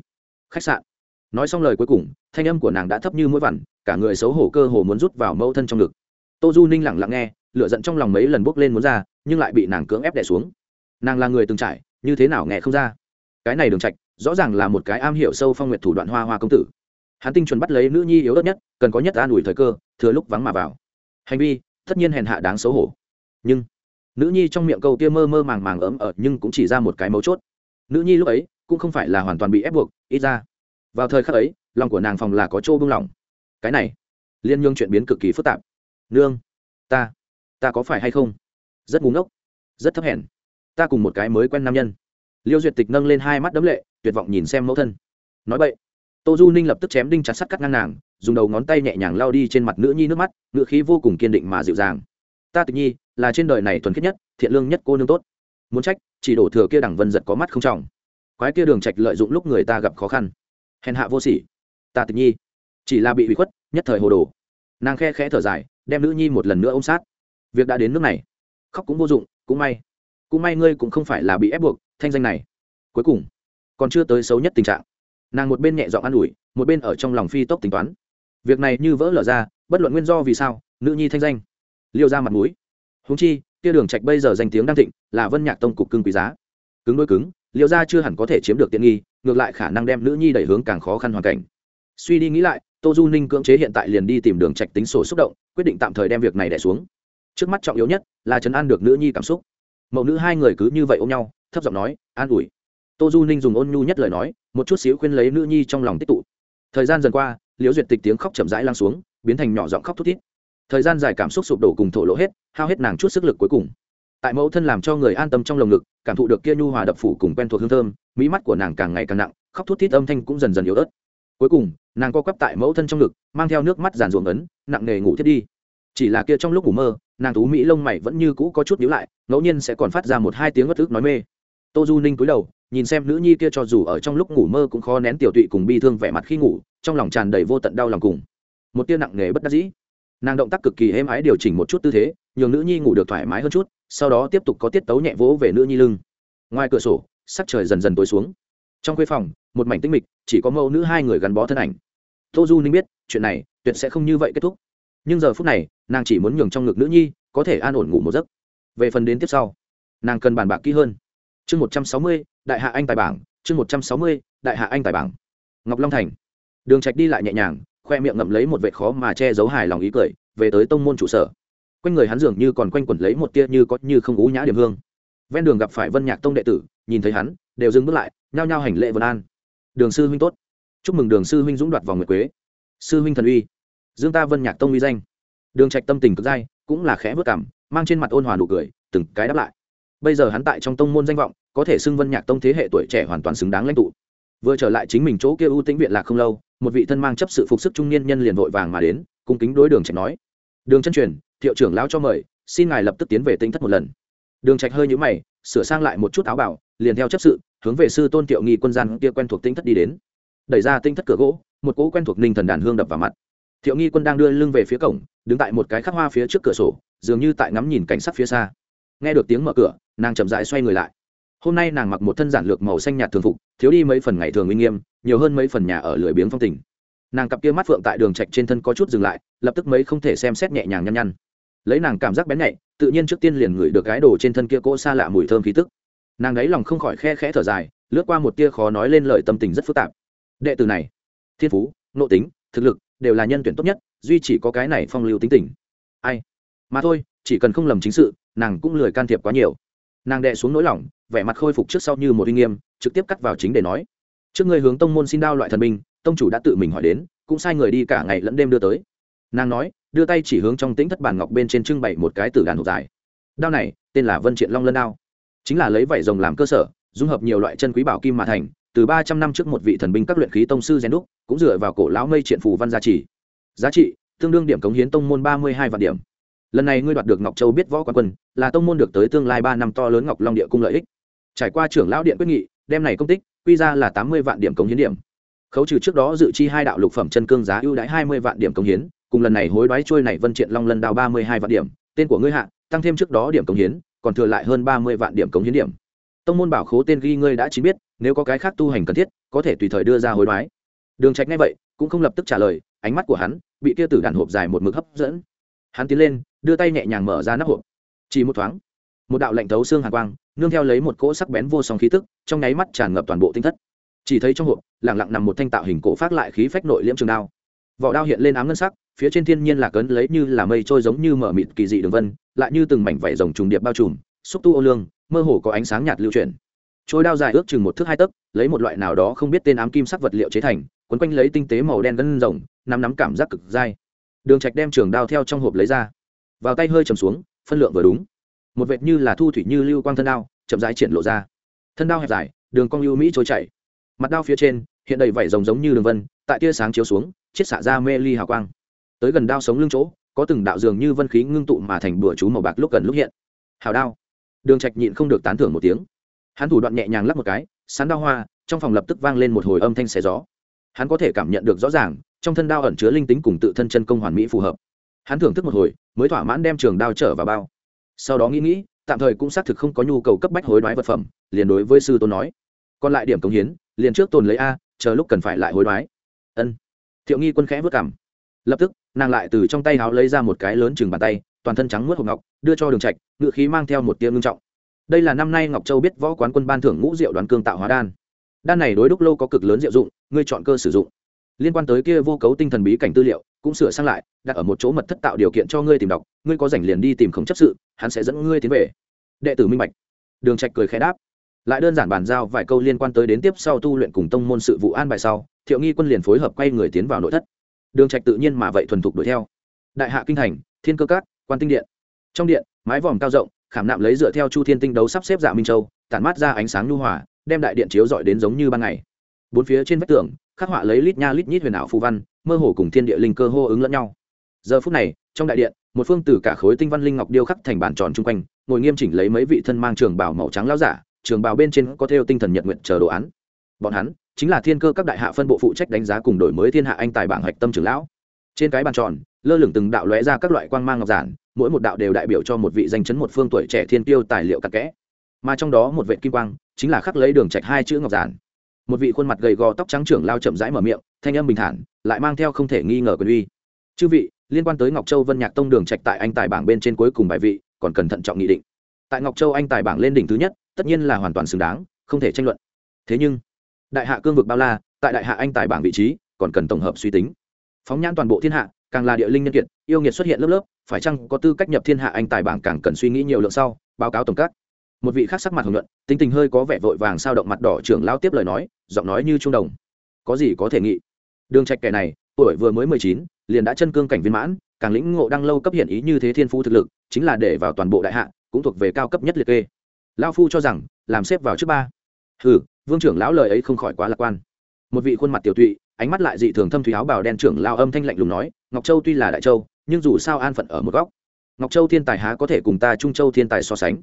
khách sạn nói xong lời cuối cùng, thanh âm của nàng đã thấp như mũi vằn, cả người xấu hổ cơ hồ muốn rút vào mẫu thân trong ngực. Tô du ninh lẳng lặng nghe, lửa giận trong lòng mấy lần bốc lên muốn ra, nhưng lại bị nàng cưỡng ép đẻ xuống. Nàng là người từng trải, như thế nào nghe không ra? Cái này đường trạch, rõ ràng là một cái am hiểu sâu phong nguyệt thủ đoạn hoa hoa công tử. Hắn tinh chuẩn bắt lấy nữ nhi yếu ớt nhất, cần có nhất an ủi thời cơ, thừa lúc vắng mà vào. Hành vi, tất nhiên hèn hạ đáng xấu hổ. Nhưng, nữ nhi trong miệng câu kia mơ mơ màng màng ấm ở nhưng cũng chỉ ra một cái mấu chốt. Nữ nhi lúc ấy, cũng không phải là hoàn toàn bị ép buộc, ít ra vào thời khắc ấy, lòng của nàng phòng là có chỗ buông lỏng. Cái này, liên nhương chuyện biến cực kỳ phức tạp. Nương, ta ta có phải hay không? Rất ngu ngốc, rất thấp hèn. Ta cùng một cái mới quen nam nhân. Liêu duyệt tịch nâng lên hai mắt đấm lệ, tuyệt vọng nhìn xem mẫu thân. Nói vậy tô du ninh lập tức chém đinh chặt sắt cắt ngang nàng, dùng đầu ngón tay nhẹ nhàng lao đi trên mặt nữ nhi nước mắt ngựa khí vô cùng kiên định mà dịu dàng. Ta tịch nhi, là trên đời này thuần khiết nhất, thiện lương nhất cô nương tốt. Muốn trách, chỉ đổ thừa kia đẳng vân giật có mắt không trọng. Quái kia đường trạch lợi dụng lúc người ta gặp khó khăn hèn hạ vô sỉ. Ta tịch nhi. Chỉ là bị hủy khuất, nhất thời hồ đồ. Nàng khe khẽ thở dài, đem nữ nhi một lần nữa ôm sát. Việc đã đến nước này. Khóc cũng vô dụng, cũng may. Cũng may ngươi cũng không phải là bị ép buộc, thanh danh này. Cuối cùng, còn chưa tới xấu nhất tình trạng. Nàng một bên nhẹ giọng an ủi, một bên ở trong lòng phi tốc tính toán. Việc này như vỡ lở ra, bất luận nguyên do vì sao, nữ nhi thanh danh. Liêu ra mặt mũi. Húng chi tia đường trạch bây giờ danh tiếng đang thịnh, là vân nhạc tông cục cưng quý giá. Cứng đôi cứng, liêu ra chưa hẳn có thể chiếm được tiện nghi ngược lại khả năng đem nữ nhi đẩy hướng càng khó khăn hoàn cảnh. Suy đi nghĩ lại, tô du ninh cưỡng chế hiện tại liền đi tìm đường trạch tính sổ xúc động, quyết định tạm thời đem việc này đẻ xuống. Trước mắt trọng yếu nhất là chấn an được nữ nhi cảm xúc. Mẫu nữ hai người cứ như vậy ôm nhau, thấp giọng nói, an ủi. Tô du ninh dùng ôn nhu nhất lời nói, một chút xíu khuyên lấy nữ nhi trong lòng tích tụ. Thời gian dần qua, liễu duyệt tịch tiếng khóc chậm rãi lan xuống, biến thành nhỏ giọng khóc thút thít. Thời gian dài cảm xúc sụp đổ cùng thổ lỗ hết, hao hết nàng chút sức lực cuối cùng tại mẫu thân làm cho người an tâm trong lồng ngực, cảm thụ được kia nhu hòa đập phủ cùng quen thuộc hương thơm, mỹ mắt của nàng càng ngày càng nặng, khóc thút thít âm thanh cũng dần dần yếu ớt. Cuối cùng, nàng co quắp tại mẫu thân trong ngực, mang theo nước mắt giàn ruộng ấn, nặng nề ngủ thiết đi. Chỉ là kia trong lúc ngủ mơ, nàng tú mỹ lông mày vẫn như cũ có chút nhíu lại, ngẫu nhiên sẽ còn phát ra một hai tiếng ngất ức nói mê. Tô du ninh cúi đầu, nhìn xem nữ nhi kia cho dù ở trong lúc ngủ mơ cũng khó nén tiểu tụy cùng bi thương vẻ mặt khi ngủ, trong lòng tràn đầy vô tận đau lòng cùng. Một tia nặng nề bất đắc dĩ. Nàng động tác cực kỳ êm ái điều chỉnh một chút tư thế nhường nữ nhi ngủ được thoải mái hơn chút, sau đó tiếp tục có tiết tấu nhẹ vỗ về nữ nhi lưng. Ngoài cửa sổ, sắc trời dần dần tối xuống. Trong khuê phòng, một mảnh tinh mịch, chỉ có mẫu nữ hai người gắn bó thân ảnh. Tô du ninh biết, chuyện này tuyệt sẽ không như vậy kết thúc. Nhưng giờ phút này, nàng chỉ muốn nhường trong ngực nữ nhi có thể an ổn ngủ một giấc. Về phần đến tiếp sau, nàng cần bàn bạc kỹ hơn. Chương một trăm sáu mươi, đại hạ anh tài bảng, chương một trăm sáu mươi, đại hạ anh tài bảng. Ngọc long thành. Đường trạch đi lại nhẹ nhàng, khoe miệng ngậm lấy một vệt khó mà che giấu hài lòng ý cười, về tới tông môn trụ sở quanh người hắn dường như còn quanh quẩn lấy một tia như có như không ú nhã điểm hương. Ven đường gặp phải vân nhạc tông đệ tử, nhìn thấy hắn, đều dừng bước lại, nhao nhao hành lễ vân an. Đường sư huynh tốt. Chúc mừng đường sư huynh dũng đoạt vòng nguyệt quế. Sư huynh thần uy. Dương ta vân nhạc tông uy danh. Đường trạch tâm tình cực dai, cũng là khẽ vất cảm, mang trên mặt ôn hòa nụ cười, từng cái đáp lại. Bây giờ hắn tại trong tông môn danh vọng, có thể xưng vân nhạc tông thế hệ tuổi trẻ hoàn toàn xứng đáng lãnh tụ. Vừa trở lại chính mình chỗ kia ưu tĩnh viện lạc không lâu, một vị thân mang chấp sự phục sức trung niên nhân liền vội vàng mà đến, cung kính đối đường trạch nói. Đường chân truyền thiệu trưởng lão cho mời, xin ngài lập tức tiến về tinh thất một lần. Đường trạch hơi nhũ mày, sửa sang lại một chút áo bảo, liền theo chấp sự, hướng về sư tôn tiệu nghi quân gian kia quen thuộc tinh thất đi đến. Đẩy ra tinh thất cửa gỗ, một cỗ quen thuộc ninh thần đàn hương đập vào mặt. Thiệu nghi quân đang đưa lưng về phía cổng, đứng tại một cái khắc hoa phía trước cửa sổ, dường như tại ngắm nhìn cảnh sắc phía xa. Nghe được tiếng mở cửa, nàng chậm rãi xoay người lại. Hôm nay nàng mặc một thân giản lược màu xanh nhạt thường phục, thiếu đi mấy phần ngày thường uy nghiêm, nhiều hơn mấy phần nhà ở lười biếng phong tình. Nàng cặp kia mắt phượng tại đường trạch trên thân có chút dừng lại, lập tức mấy không thể xem xét nhẹ nhàng nhăn nhăn lấy nàng cảm giác bén nhạy tự nhiên trước tiên liền ngửi được cái đồ trên thân kia cỗ xa lạ mùi thơm khí tức. Nàng ấy lòng không khỏi khe khẽ thở dài lướt qua một tia khó nói lên lời tâm tình rất phức tạp. Đệ tử này thiên phú nội tính thực lực đều là nhân tuyển tốt nhất duy chỉ có cái này phong lưu tính tình. Ai? Mà thôi chỉ cần không lầm chính sự nàng cũng lười can thiệp quá nhiều. Nàng đệ xuống nỗi lòng vẻ mặt khôi phục trước sau như một uy nghiêm trực tiếp cắt vào chính để nói. Trước người hướng tông môn xin đao loại thần minh, tông chủ đã tự mình hỏi đến cũng sai người đi cả ngày lẫn đêm đưa tới nàng nói, đưa tay chỉ hướng trong tĩnh thất bản ngọc bên trên trưng bày một cái tử đàn hộp dài. Đao này, tên là vân triện long lân đao. Chính là lấy vảy rồng làm cơ sở, dung hợp nhiều loại chân quý bảo kim mà thành, từ ba trăm năm trước một vị thần binh các luyện khí tông sư rèn đúc, cũng dựa vào cổ lão mây triện phù văn gia trì. Giá trị, tương đương điểm cống hiến tông môn ba mươi hai vạn điểm. Lần này ngươi đoạt được ngọc châu biết võ quan quân, là tông môn được tới tương lai ba năm to lớn ngọc long địa cung lợi ích. Trải qua trưởng lão điện quyết nghị, đem này công tích, quy ra là tám mươi vạn điểm cống hiến điểm. Khấu trừ trước đó dự chi hai đạo lục phẩm chân cương giá ưu đãi hai mươi vạn điểm cống hiến cùng lần này hối đoái trôi này vân triện long lân đao ba mươi hai vạn điểm, tên của ngươi hạ, tăng thêm trước đó điểm cống hiến, còn thừa lại hơn ba mươi vạn điểm cống hiến điểm. Tông môn bảo khố tên ghi ngươi đã chỉ biết, nếu có cái khác tu hành cần thiết, có thể tùy thời đưa ra hối đoái. Đường trạch ngay vậy, cũng không lập tức trả lời, ánh mắt của hắn bị kia tử đàn hộp dài một mực hấp dẫn. Hắn tiến lên, đưa tay nhẹ nhàng mở ra nắp hộp. Chỉ một thoáng, một đạo lạnh thấu xương hàn quang, nương theo lấy một cỗ sắc bén vô song khí tức, trong nháy mắt tràn ngập toàn bộ tinh thất. Chỉ thấy trong hộp lẳng lặng nằm một thanh tạo hình cổ phát lại khí phách nội liễm trường đao. Vỏ đao hiện lên ám ngân sắc phía trên thiên nhiên là cấn lấy như là mây trôi giống như mở mịt kỳ dị đường vân, lại như từng mảnh vảy rồng trùng điệp bao trùm, xúc tu ô lương, mơ hồ có ánh sáng nhạt lưu chuyển. Trôi đao dài ước chừng một thước hai tấc, lấy một loại nào đó không biết tên ám kim sắc vật liệu chế thành, quấn quanh lấy tinh tế màu đen gân rồng, nắm nắm cảm giác cực dai. Đường trạch đem trường đao theo trong hộp lấy ra. Vào tay hơi trầm xuống, phân lượng vừa đúng. Một vệt như là thu thủy như lưu quang thân đao, chậm rãi triển lộ ra. Thân đao hẹp dài, đường cong lưu mỹ trôi chảy. Mặt đao phía trên, hiện đầy vảy rồng giống như đường vân, tại tia sáng chiếu xuống, chiết xạ ra mê ly hào quang tới gần đao sống lưng chỗ, có từng đạo dường như vân khí ngưng tụ mà thành bừa chú màu bạc lúc gần lúc hiện. Hào đao. Đường trạch nhịn không được tán thưởng một tiếng. Hắn thủ đoạn nhẹ nhàng lắp một cái sán đao hoa, trong phòng lập tức vang lên một hồi âm thanh xé gió. Hắn có thể cảm nhận được rõ ràng, trong thân đao ẩn chứa linh tính cùng tự thân chân công hoàn mỹ phù hợp. Hắn thưởng thức một hồi, mới thỏa mãn đem trường đao trở vào bao. Sau đó nghĩ nghĩ, tạm thời cũng xác thực không có nhu cầu cấp bách hối đoái vật phẩm, liền đối với sư tôn nói. Còn lại điểm công hiến, liền trước tồn lấy a, chờ lúc cần phải lại hối đoái. Ân. Thiệu nghi quân khẽ vất cảm. Lập tức nàng lại từ trong tay háo lấy ra một cái lớn chừng bàn tay, toàn thân trắng mướt hộp ngọc, đưa cho đường trạch, ngựa khí mang theo một tia ngưng trọng. Đây là năm nay ngọc châu biết võ quán quân ban thưởng ngũ diệu đoán cương tạo hóa đan. Đan này đối đúc lâu có cực lớn diệu dụng, ngươi chọn cơ sử dụng. Liên quan tới kia vô cấu tinh thần bí cảnh tư liệu, cũng sửa sang lại, đặt ở một chỗ mật thất tạo điều kiện cho ngươi tìm đọc, ngươi có rảnh liền đi tìm khống chấp sự, hắn sẽ dẫn ngươi tiến về. Đệ tử minh bạch. Đường trạch cười khẽ đáp. Lại đơn giản bàn giao vài câu liên quan tới đến tiếp sau tu luyện cùng tông môn sự vụ an bài sau, thiệu nghi quân liền phối hợp quay người tiến vào nội thất đường trạch tự nhiên mà vậy thuần thục đuổi theo. Đại hạ kinh thành, thiên cơ cát, quan tinh điện. Trong điện, mái vòm cao rộng, khảm nạm lấy dựa theo chu thiên tinh đấu sắp xếp dạ minh châu, tản mát ra ánh sáng nhu hòa, đem đại điện chiếu rọi đến giống như ban ngày. Bốn phía trên vách tường, khắc họa lấy lít nha lít nhít huyền ảo phù văn, mơ hồ cùng thiên địa linh cơ hô ứng lẫn nhau. Giờ phút này, trong đại điện, một phương từ cả khối tinh văn linh ngọc điêu khắc thành bàn tròn chung quanh, ngồi nghiêm chỉnh lấy mấy vị thân mang trường bào màu trắng lão giả, trường bào bên trên có theo tinh thần nhật nguyện chờ đồ án. Bọn hắn chính là thiên cơ các đại hạ phân bộ phụ trách đánh giá cùng đổi mới thiên hạ anh tài bảng hạch tâm trưởng lão. Trên cái bàn tròn, lơ lửng từng đạo lóe ra các loại quang mang ngọc giản, mỗi một đạo đều đại biểu cho một vị danh chấn một phương tuổi trẻ thiên tiêu tài liệu cặn kẽ. Mà trong đó một vệ kim quang, chính là khắc lấy đường trạch hai chữ ngọc giản. Một vị khuôn mặt gầy gò tóc trắng trưởng lao chậm rãi mở miệng, thanh âm bình thản, lại mang theo không thể nghi ngờ quyền uy. Chư vị, liên quan tới ngọc châu vân nhạc tông đường trạch tại anh tài bảng bên trên cuối cùng bài vị, còn cần thận trọng nghị định. Tại ngọc châu anh tài bảng lên đỉnh thứ nhất, tất nhiên là hoàn toàn xứng đáng, không thể tranh luận. Thế nhưng đại hạ cương vực bao la, tại đại hạ anh tài bảng vị trí, còn cần tổng hợp suy tính. Phóng nhãn toàn bộ thiên hạ, càng là địa linh nhân kiệt, yêu nghiệt xuất hiện lớp lớp, phải chăng có tư cách nhập thiên hạ anh tài bảng càng cần suy nghĩ nhiều lượng sau, báo cáo tổng các. Một vị khác sắc mặt hồng nhuận, tính tình hơi có vẻ vội vàng sao động mặt đỏ trưởng lao tiếp lời nói, giọng nói như trung đồng. Có gì có thể nghị? Đường trạch kẻ này, tuổi vừa mới mười chín, liền đã chân cương cảnh viên mãn, càng lĩnh ngộ đang lâu cấp hiện ý như thế thiên phú thực lực, chính là để vào toàn bộ đại hạ, cũng thuộc về cao cấp nhất liệt kê. Lao phu cho rằng, làm xếp vào trước ba. Hừ vương trưởng lão lời ấy không khỏi quá lạc quan. Một vị khuôn mặt tiểu tụy, ánh mắt lại dị thường thâm thủy áo bào đen trưởng lao âm thanh lạnh lùng nói, ngọc châu tuy là đại châu, nhưng dù sao an phận ở một góc. Ngọc châu thiên tài há có thể cùng ta trung châu thiên tài so sánh?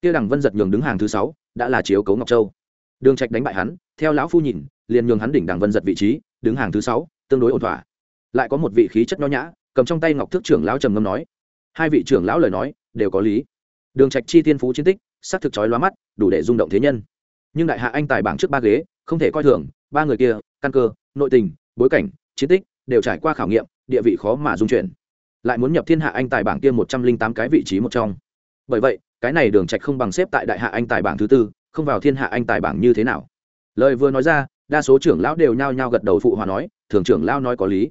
Tiêu đằng vân giật nhường đứng hàng thứ sáu, đã là chiếu cấu ngọc châu. Đường trạch đánh bại hắn, theo lão phu nhìn, liền nhường hắn đỉnh đằng vân giật vị trí, đứng hàng thứ sáu, tương đối ổn thỏa. Lại có một vị khí chất nho nhã, cầm trong tay ngọc thước trưởng lão trầm ngâm nói, hai vị trưởng lão lời nói đều có lý. Đường trạch chi thiên phú chiến tích sắc thực chói lóa mắt, đủ để rung động thế nhân nhưng đại hạ anh tài bảng trước ba ghế, không thể coi thường, ba người kia, căn cơ, nội tình, bối cảnh, chiến tích, đều trải qua khảo nghiệm, địa vị khó mà dung chuyển. Lại muốn nhập thiên hạ anh tài bảng kia một trăm linh tám cái vị trí một trong. Bởi vậy, cái này đường trạch không bằng xếp tại đại hạ anh tài bảng thứ tư, không vào thiên hạ anh tài bảng như thế nào? Lời vừa nói ra, đa số trưởng lão đều nhao nhao gật đầu phụ hòa nói, thường trưởng lão nói có lý.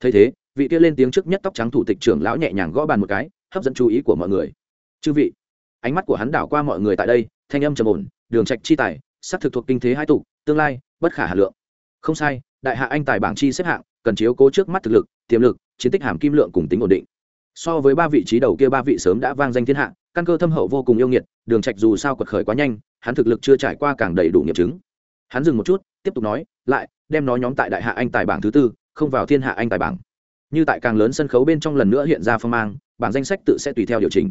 Thấy thế, vị kia lên tiếng trước nhất tóc trắng thủ tịch trưởng lão nhẹ nhàng gõ bàn một cái, hấp dẫn chú ý của mọi người. Chư vị. Ánh mắt của hắn đảo qua mọi người tại đây, thanh âm trầm ổn, đường trạch chi tài sắc thực thuộc kinh thế hai tụ, tương lai, bất khả hà lượng. Không sai, đại hạ anh tài bảng chi xếp hạng, cần chiếu cố trước mắt thực lực, tiềm lực, chiến tích hàm kim lượng cùng tính ổn định. So với ba vị trí đầu kia ba vị sớm đã vang danh thiên hạ, căn cơ thâm hậu vô cùng yêu nghiệt, đường trạch dù sao quật khởi quá nhanh, hắn thực lực chưa trải qua càng đầy đủ nghiệm chứng. Hắn dừng một chút, tiếp tục nói, lại, đem nó nhóm tại đại hạ anh tài bảng thứ tư, không vào thiên hạ anh tài bảng. Như tại càng lớn sân khấu bên trong lần nữa hiện ra phong mang, bảng danh sách tự sẽ tùy theo điều chỉnh.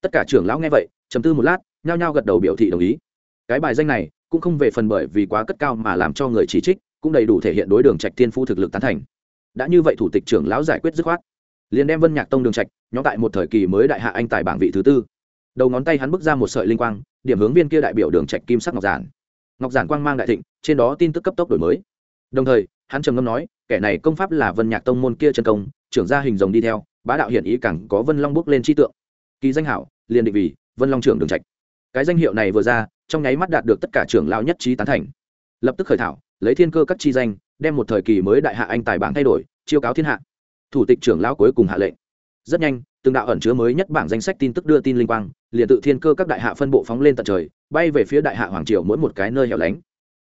Tất cả trưởng lão nghe vậy, trầm tư một lát, nhao nhao gật đầu biểu thị đồng ý. Cái bài danh này cũng không về phần bởi vì quá cất cao mà làm cho người chỉ trích, cũng đầy đủ thể hiện đối đường trạch tiên phu thực lực tán thành. Đã như vậy thủ tịch trưởng lão giải quyết dứt khoát. Liền đem vân nhạc tông đường trạch, nhóm tại một thời kỳ mới đại hạ anh tài bảng vị thứ tư. Đầu ngón tay hắn bước ra một sợi linh quang, điểm hướng viên kia đại biểu đường trạch kim sắc ngọc giản. Ngọc giản quang mang đại thịnh, trên đó tin tức cấp tốc đổi mới. Đồng thời, hắn trầm ngâm nói, kẻ này công pháp là vân nhạc tông môn kia chân công, trưởng gia hình rồng đi theo, bá đạo hiện ý càng có vân long bước lên chi tượng. Kỳ danh hảo, liền định vì vân long trưởng đường trạch. Cái danh hiệu này vừa ra trong nháy mắt đạt được tất cả trưởng lão nhất trí tán thành. Lập tức khởi thảo lấy thiên cơ các chi danh đem một thời kỳ mới đại hạ anh tài bảng thay đổi chiêu cáo thiên hạ. Thủ tịch trưởng lão cuối cùng hạ lệnh. Rất nhanh từng đạo ẩn chứa mới nhất bảng danh sách tin tức đưa tin linh quang liền tự thiên cơ các đại hạ phân bộ phóng lên tận trời bay về phía đại hạ hoàng triều mỗi một cái nơi hẻo lánh.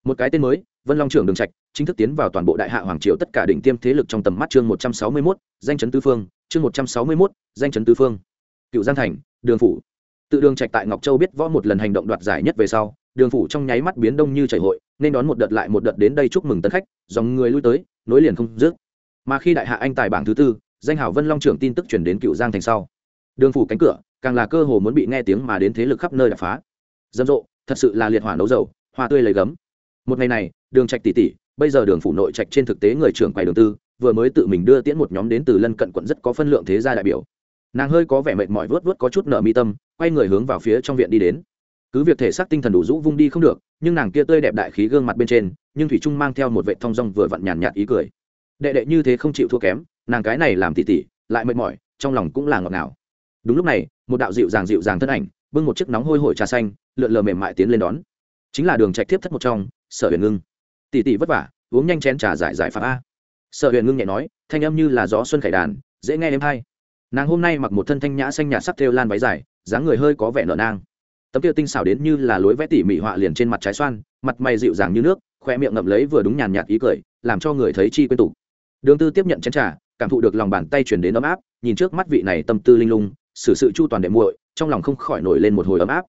Một cái tên mới vân long trưởng đường trạch chính thức tiến vào toàn bộ đại hạ hoàng triều tất cả đỉnh tiêm thế lực trong tầm mắt chương một trăm sáu mươi 161, danh chấn tứ phương chương một trăm sáu mươi 161, danh chấn tứ phương. Cựu giang thành đường phủ tự đường trạch tại ngọc châu biết võ một lần hành động đoạt giải nhất về sau, đường phủ trong nháy mắt biến đông như chảy hội, nên đón một đợt lại một đợt đến đây chúc mừng tân khách, dòng người lui tới, nối liền không dứt. Mà khi đại hạ anh tài bảng thứ tư, danh hảo vân long trưởng tin tức chuyển đến cựu giang thành sau. Đường phủ cánh cửa, càng là cơ hồ muốn bị nghe tiếng mà đến thế lực khắp nơi đập phá. Dâm rộ, thật sự là liệt hỏa nấu dầu, hoa tươi lấy gấm. Một ngày này, đường trạch tỷ tỷ bây giờ đường phủ nội trạch trên thực tế người trưởng quầy đường tư, vừa mới tự mình đưa tiễn một nhóm đến từ lân cận quận rất có phân lượng thế gia đại biểu nàng hơi có vẻ mệt mỏi vớt vớt có chút nở mi tâm, quay người hướng vào phía trong viện đi đến. Cứ việc thể xác tinh thần đủ rũ vung đi không được, nhưng nàng kia tươi đẹp đại khí gương mặt bên trên, nhưng thủy trung mang theo một vệ thong dong vừa vặn nhàn nhạt ý cười. Đệ đệ như thế không chịu thua kém, nàng cái này làm tỉ tỉ, lại mệt mỏi, trong lòng cũng là ngọt ngào. Đúng lúc này, một đạo dịu dàng dịu dàng thân ảnh, bưng một chiếc nóng hôi hổi trà xanh, lượn lờ mềm mại tiến lên đón. Chính là đường trạch tiếp thất một trong, sở huyền ngưng. Tỉ tỉ vất vả, uống nhanh chén trà giải giải pháp a. Sở huyền ngưng nhẹ nói, thanh âm như là gió xuân khải đàn, dễ nghe êm hay nàng hôm nay mặc một thân thanh nhã xanh nhạt sắc thêu lan váy dài, dáng người hơi có vẻ nở nang. Tấm kia tinh xảo đến như là lối vẽ tỉ mỉ họa liền trên mặt trái xoan, mặt mày dịu dàng như nước khoe miệng ngậm lấy vừa đúng nhàn nhạt ý cười, làm cho người thấy chi quên tục đường tư tiếp nhận chén trà, cảm thụ được lòng bàn tay chuyển đến ấm áp, nhìn trước mắt vị này tâm tư linh lung, xử sự chu toàn đệ muội, trong lòng không khỏi nổi lên một hồi ấm áp.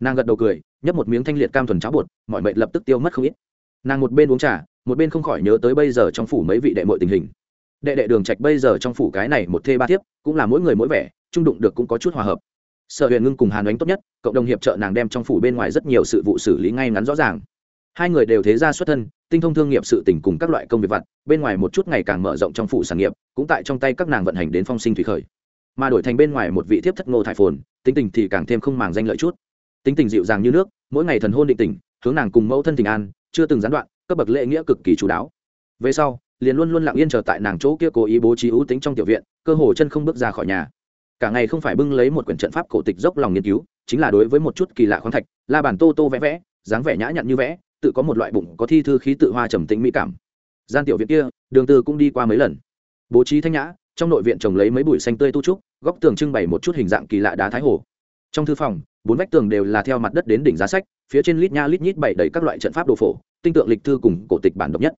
Nàng gật đầu cười, nhấp một miếng thanh liệt cam thuần cháo bột, mọi mệnh lập tức tiêu mất không ít. Nàng một bên uống trà, một bên không khỏi nhớ tới bây giờ trong phủ mấy vị đệ muội tình hình đệ đệ đường trạch bây giờ trong phủ cái này một thê ba thiếp, cũng là mỗi người mỗi vẻ trung đụng được cũng có chút hòa hợp. Sở huyền ngưng cùng hàn đánh tốt nhất, cộng đồng hiệp trợ nàng đem trong phủ bên ngoài rất nhiều sự vụ xử lý ngay ngắn rõ ràng. Hai người đều thế ra xuất thân, tinh thông thương nghiệp sự tình cùng các loại công việc vặt, bên ngoài một chút ngày càng mở rộng trong phủ sản nghiệp, cũng tại trong tay các nàng vận hành đến phong sinh thủy khởi. Mà đổi thành bên ngoài một vị thiếp thất ngô thải phồn, tính tình thì càng thêm không màng danh lợi chút. Tính tình dịu dàng như nước, mỗi ngày thần hôn định tình, hướng nàng cùng mẫu thân tình an, chưa từng gián đoạn, cấp bậc lễ nghĩa cực kỳ chú đáo. Về sau liền luôn luôn lặng yên chờ tại nàng chỗ kia cố ý bố trí ưu tính trong tiểu viện, cơ hồ chân không bước ra khỏi nhà. Cả ngày không phải bưng lấy một quyển trận pháp cổ tịch dốc lòng nghiên cứu, chính là đối với một chút kỳ lạ khoáng thạch, la bàn tô tô vẽ vẽ, dáng vẻ nhã nhặn như vẽ, tự có một loại bụng có thi thư khí tự hoa trầm tĩnh mỹ cảm. Gian tiểu viện kia, đường tư cũng đi qua mấy lần. Bố trí thanh nhã, trong nội viện trồng lấy mấy bụi xanh tươi tu trúc, góc tường trưng bày một chút hình dạng kỳ lạ đá thái hồ. Trong thư phòng, bốn vách tường đều là theo mặt đất đến đỉnh giá sách, phía trên lít nha lít nhít bày đầy các loại trận pháp đồ phổ, tinh tượng lịch thư cùng cổ tịch bản độc nhất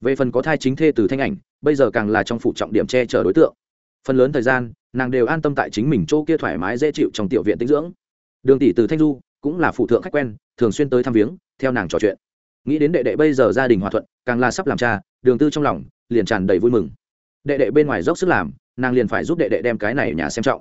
về phần có thai chính thê từ thanh ảnh, bây giờ càng là trong phụ trọng điểm che chở đối tượng. Phần lớn thời gian, nàng đều an tâm tại chính mình chỗ kia thoải mái dễ chịu trong tiểu viện tinh dưỡng. Đường tỷ từ thanh du, cũng là phụ thượng khách quen, thường xuyên tới thăm viếng, theo nàng trò chuyện. Nghĩ đến đệ đệ bây giờ gia đình hòa thuận, càng là sắp làm cha, đường tư trong lòng, liền tràn đầy vui mừng. Đệ đệ bên ngoài dốc sức làm, nàng liền phải giúp đệ đệ đem cái này nhà xem trọng.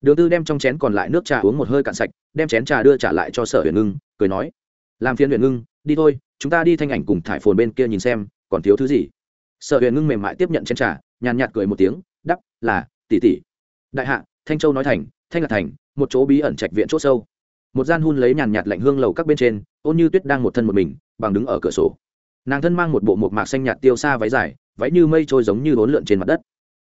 Đường tư đem trong chén còn lại nước trà uống một hơi cạn sạch, đem chén trà đưa trả lại cho sở huyền ngưng, cười nói, làm phiên huyền ngưng, đi thôi, chúng ta đi thanh ảnh cùng thải phồn bên kia nhìn xem còn thiếu thứ gì? Sở huyền ngưng mềm mại tiếp nhận chén trà, nhàn nhạt cười một tiếng đắp là, tỷ tỷ. Đại hạ, thanh châu nói thành, thanh lạc thành, một chỗ bí ẩn trạch viện c h ỗ sâu. Một gian hun lấy nhàn nhạt lạnh hương lầu các bên trên, ôn như tuyết đang một thân một mình, bằng đứng ở cửa sổ. Nàng thân mang một bộ một mạc xanh nhạt tiêu xa váy dài, váy như mây trôi giống như bốn lượn trên mặt đất.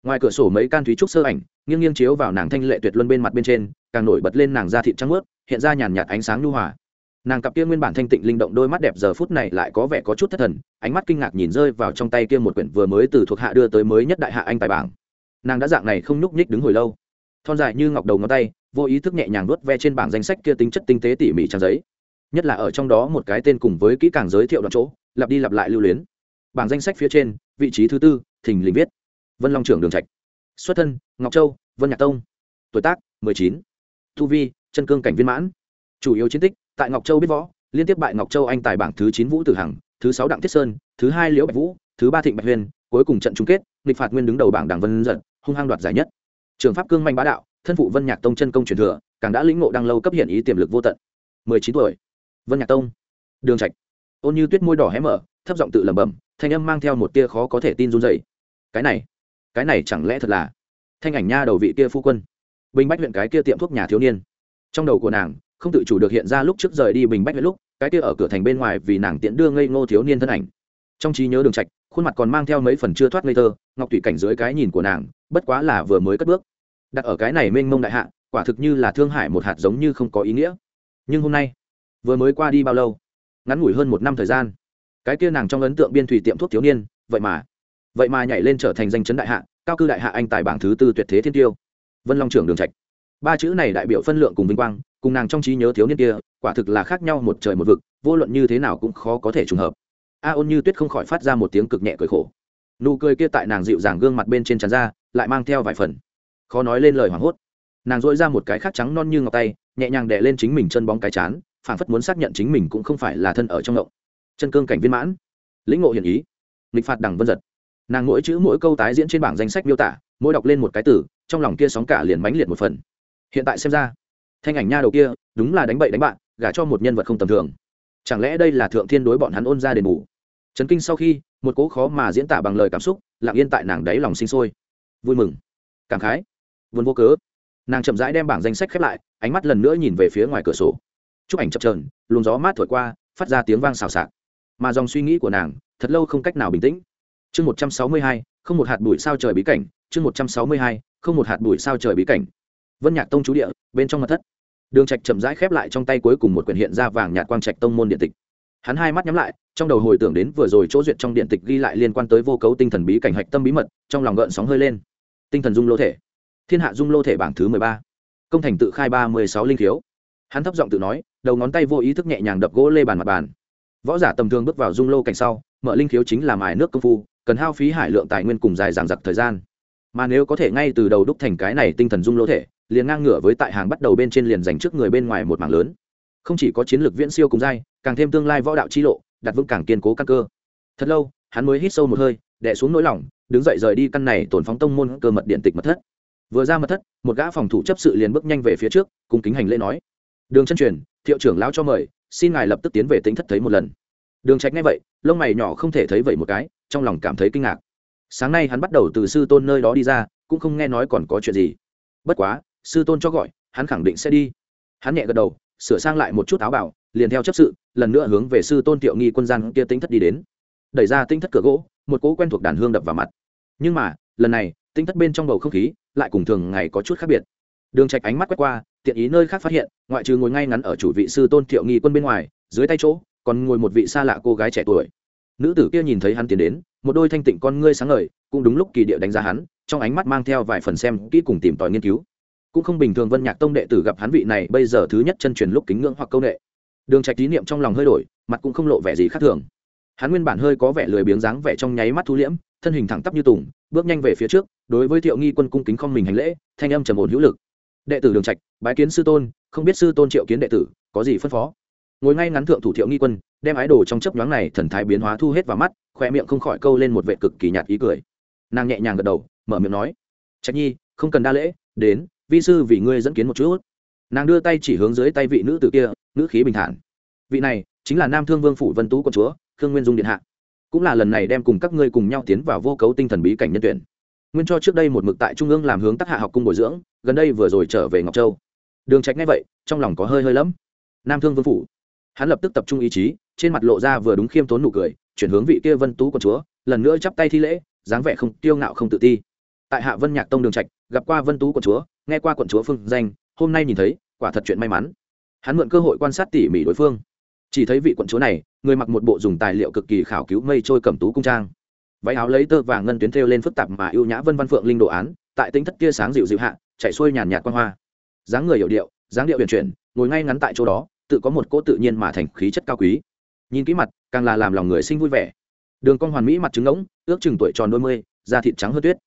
Ngoài cửa sổ mấy can thúy trúc sơ ảnh, nghiêng nghiêng chiếu vào nàng thanh lệ tuyệt luân bên mặt bên trên, càng nổi bật lên nàng da thịt trắng ướt hiện ra nhàn nhạt ánh sáng nhu hòa nàng cặp kia nguyên bản thanh tịnh linh động đôi mắt đẹp giờ phút này lại có vẻ có chút thất thần, ánh mắt kinh ngạc nhìn rơi vào trong tay kia một quyển vừa mới từ thuộc hạ đưa tới mới nhất đại hạ anh tài bảng. Nàng đã dạng này không nhúc nhích đứng hồi lâu. Thon dài như ngọc đầu ngón tay, vô ý thức nhẹ nhàng nuốt ve trên bảng danh sách kia tính chất tinh tế tỉ mỉ trang giấy. Nhất là ở trong đó một cái tên cùng với kỹ càng giới thiệu đoạn chỗ, lặp đi lặp lại lưu luyến. Bảng danh sách phía trên, vị trí thứ tư, thình lình viết. Vân long trưởng đường trạch. Xuất thân, ngọc châu, vân nhạc tông. Tuổi tác, mười chín. Thu vi, chân cương cảnh viên mãn. Chủ yếu chiến tích tại ngọc châu biết võ, liên tiếp bại ngọc châu anh tài bảng thứ chín vũ tử hằng, thứ sáu đặng thiết sơn, thứ hai liễu bạch vũ, thứ ba thịnh bạch huyền, cuối cùng trận chung kết, nghịch phạt nguyên đứng đầu bảng đảng vân giận hung hăng đoạt giải nhất. Trường pháp cương manh bá đạo, thân phụ vân nhạc tông chân công truyền thừa, càng đã lĩnh ngộ đăng lâu cấp hiện ý tiềm lực vô tận. Mười chín tuổi, vân nhạc tông. Đường trạch. Ôn như tuyết môi đỏ hé mở, thấp giọng tự lẩm bẩm, thanh âm mang theo một tia khó có thể tin run rẩy. Cái này cái này chẳng lẽ thật là thanh ảnh nha đầu vị kia phu quân? Bình bách huyện cái kia tiệm thuốc nhà thiếu niên. Trong đầu của nàng không tự chủ được hiện ra lúc trước rời đi bình bách huyện lúc, cái kia ở cửa thành bên ngoài vì nàng tiện đưa ngây ngô thiếu niên thân ảnh. Trong trí nhớ đường trạch, khuôn mặt còn mang theo mấy phần chưa thoát ngây thơ, ngọc thủy cảnh dưới cái nhìn của nàng, bất quá là vừa mới cất bước. Đặt ở cái này mênh mông đại hạ, quả thực như là thương hại một hạt giống như không có ý nghĩa. Nhưng hôm nay, vừa mới qua đi bao lâu? Ngắn ngủi hơn một năm thời gian. Cái kia nàng trong ấn tượng biên thủy tiệm thuốc thiếu niên, vậy mà vậy mà nhảy lên trở thành danh chấn đại hạ, cao cư đại hạ anh tài bảng thứ tư tuyệt thế thiên tiêu. Vân long trưởng đường trạch. Ba chữ này đại biểu phân lượng cùng vinh quang cùng nàng trong trí nhớ thiếu niên kia, quả thực là khác nhau một trời một vực, vô luận như thế nào cũng khó có thể trùng hợp. A ôn như tuyết không khỏi phát ra một tiếng cực nhẹ cười khổ. Nụ cười kia tại nàng dịu dàng gương mặt bên trên tràn ra, lại mang theo vài phần khó nói lên lời hoảng hốt. Nàng dội ra một cái khác trắng non như ngọc tay, nhẹ nhàng đè lên chính mình chân bóng cái chán phản phất muốn xác nhận chính mình cũng không phải là thân ở trong ngộng. Chân cương cảnh viên mãn. Lĩnh ngộ hiển ý. Nghịch phạt đằng vân giật. Nàng mỗi chữ mỗi câu tái diễn trên bảng danh sách miêu tả, mỗi đọc lên một cái từ, trong lòng kia sóng cả liền mãnh liệt một phần. Hiện tại xem ra thanh ảnh nha đầu kia, đúng là đánh bậy đánh bạn, gả cho một nhân vật không tầm thường. Chẳng lẽ đây là thượng thiên đối bọn hắn ôn ra đền bù? Trấn kinh sau khi, một cố khó mà diễn tả bằng lời cảm xúc, lặng yên tại nàng đáy lòng sinh sôi. Vui mừng. Cảm khái. Vốn vô cớ. Nàng chậm rãi đem bảng danh sách khép lại, ánh mắt lần nữa nhìn về phía ngoài cửa sổ. Chụp ảnh chập trờn luồng gió mát thổi qua, phát ra tiếng vang xào xạc. Mà dòng suy nghĩ của nàng, thật lâu không cách nào bình tĩnh. Chương một trăm sáu mươi hai, không một hạt bụi sao trời bí cảnh. Chương một trăm sáu mươi hai, không một hạt bụi sao trời bí cảnh. Vân nhạc tông chú địa, bên trong mặt thất đường trạch chậm rãi khép lại trong tay cuối cùng một quyển hiện ra vàng nhạt quang trạch tông môn điện tịch. Hắn hai mắt nhắm lại, trong đầu hồi tưởng đến vừa rồi chỗ duyệt trong điện tịch ghi lại liên quan tới vô cấu tinh thần bí cảnh hạch tâm bí mật, trong lòng gợn sóng hơi lên. Tinh thần dung lô thể. Thiên hạ dung lô thể bảng thứ mười ba. Công thành tự khai ba mươi sáu linh thiếu hắn thấp giọng tự nói, đầu ngón tay vô ý thức nhẹ nhàng đập gỗ lê bàn mặt bàn. Võ giả tầm thường bước vào dung lô cảnh sau, mở linh thiếu chính là mài nước công phu, cần hao phí hải lượng tài nguyên cùng dài dằng dặc thời gian. Mà nếu có thể ngay từ đầu đúc thành cái này tinh thần dung lô thể liền ngang ngửa với tại hàng bắt đầu bên trên liền dành trước người bên ngoài một mảng lớn. Không chỉ có chiến lược viễn siêu cùng dai càng thêm tương lai võ đạo chi lộ, đặt vững càng kiên cố căn cơ. Thật lâu, hắn mới hít sâu một hơi đẻ xuống nỗi lòng, đứng dậy rời đi căn này tổn phóng tông môn cơ mật điện tịch mật thất. Vừa ra mật thất, một gã phòng thủ chấp sự liền bước nhanh về phía trước cùng kính hành lễ nói. Đường chân truyền, thiệu trưởng lão cho mời, xin ngài lập tức tiến về tính thất thấy một lần. Đường trạch ngay vậy, lông mày nhỏ không thể thấy vậy một cái, trong lòng cảm thấy kinh ngạc. Sáng nay hắn bắt đầu từ sư tôn nơi đó đi ra, cũng không nghe nói còn có chuyện gì. Bất quá sư tôn cho gọi, hắn khẳng định sẽ đi. Hắn nhẹ gật đầu, sửa sang lại một chút áo bảo, liền theo chấp sự, lần nữa hướng về sư tôn tiệu nghi quân gian kia tính thất đi đến. Đẩy ra tinh thất cửa gỗ, một cỗ quen thuộc đàn hương đập vào mặt. Nhưng mà, lần này tinh thất bên trong bầu không khí, lại cùng thường ngày có chút khác biệt. Đường trạch ánh mắt quét qua, tiện ý nơi khác phát hiện, ngoại trừ ngồi ngay ngắn ở chủ vị sư tôn tiệu nghi quân bên ngoài, dưới tay chỗ, còn ngồi một vị xa lạ cô gái trẻ tuổi. Nữ tử kia nhìn thấy hắn tiến đến, một đôi thanh tịnh con ngươi sáng ngời, cũng đúng lúc kỳ địa đánh giá hắn, trong ánh mắt mang theo vài phần xem kỹ cùng tìm tòi nghiên cứu cũng không bình thường vân nhạc tông đệ tử gặp hắn vị này, bây giờ thứ nhất chân truyền lúc kính ngưỡng hoặc câu nghệ đường trạch tín niệm trong lòng hơi đổi, mặt cũng không lộ vẻ gì khác thường. Hắn nguyên bản hơi có vẻ lười biếng dáng vẻ trong nháy mắt thu liễm, thân hình thẳng tắp như tùng, bước nhanh về phía trước, đối với thiệu nghi quân cung kính không mình hành lễ, thanh âm trầm ổn hữu lực. Đệ tử đường trạch, bái kiến sư tôn, không biết sư tôn triệu kiến đệ tử, có gì phân phó? Ngồi ngay ngắn thượng thủ thiệu nghi quân, đem ái đồ trong chấp nhoáng này thần thái biến hóa thu hết vào mắt khoe miệng không khỏi câu lên một vệ cực kỳ nhạt ý cười. Nàng nhẹ nhàng gật đầu, mở miệng nói, trạch nhi, không cần đa lễ, đến vi sư, vì ngươi dẫn kiến một chút. Nàng đưa tay chỉ hướng dưới tay vị nữ tử kia nữ khí bình thản. Vị này chính là nam thương vương phủ vân tú con chúa, khương nguyên dung điện hạ. Cũng là lần này đem cùng các ngươi cùng nhau tiến vào vô cấu tinh thần bí cảnh nhân tuyển. Nguyên cho trước đây một mực tại trung ương làm hướng tác hạ học cung bồi dưỡng, gần đây vừa rồi trở về ngọc châu. Đường trạch ngay vậy, trong lòng có hơi hơi lắm. Nam thương vương phủ. Hắn lập tức tập trung ý chí, trên mặt lộ ra vừa đúng khiêm tốn nụ cười, chuyển hướng vị kia vân tú con chúa, lần nữa chắp tay thi lễ, dáng vẻ không tiêu ngạo không tự ti tại hạ vân nhạc tông đường trạch, gặp qua vân tú quận chúa, nghe qua quận chúa phương danh, hôm nay nhìn thấy, quả thật chuyện may mắn. Hắn mượn cơ hội quan sát tỉ mỉ đối phương. Chỉ thấy vị quận chúa này, người mặc một bộ dùng tài liệu cực kỳ khảo cứu mây trôi cầm tú cung trang. Váy áo lấy tơ vàng ngân tuyến thêu lên phức tạp mà ưu nhã vân văn phượng linh đồ án, tại tính thất tia sáng dịu dịu hạ, chạy xuôi nhàn nhạt quan hoa. Dáng người hiệu điệu, dáng điệu huyền chuyển, ngồi ngay ngắn tại chỗ đó, tự có một cỗ tự nhiên mà thành khí chất cao quý. Nhìn kỹ mặt, càng là làm lòng người sinh vui vẻ. Đường con hoàn mỹ mặt trứng ngỗng, ước chừng tuổi tròn đôi mươi, da thịt trắng hơn tuyết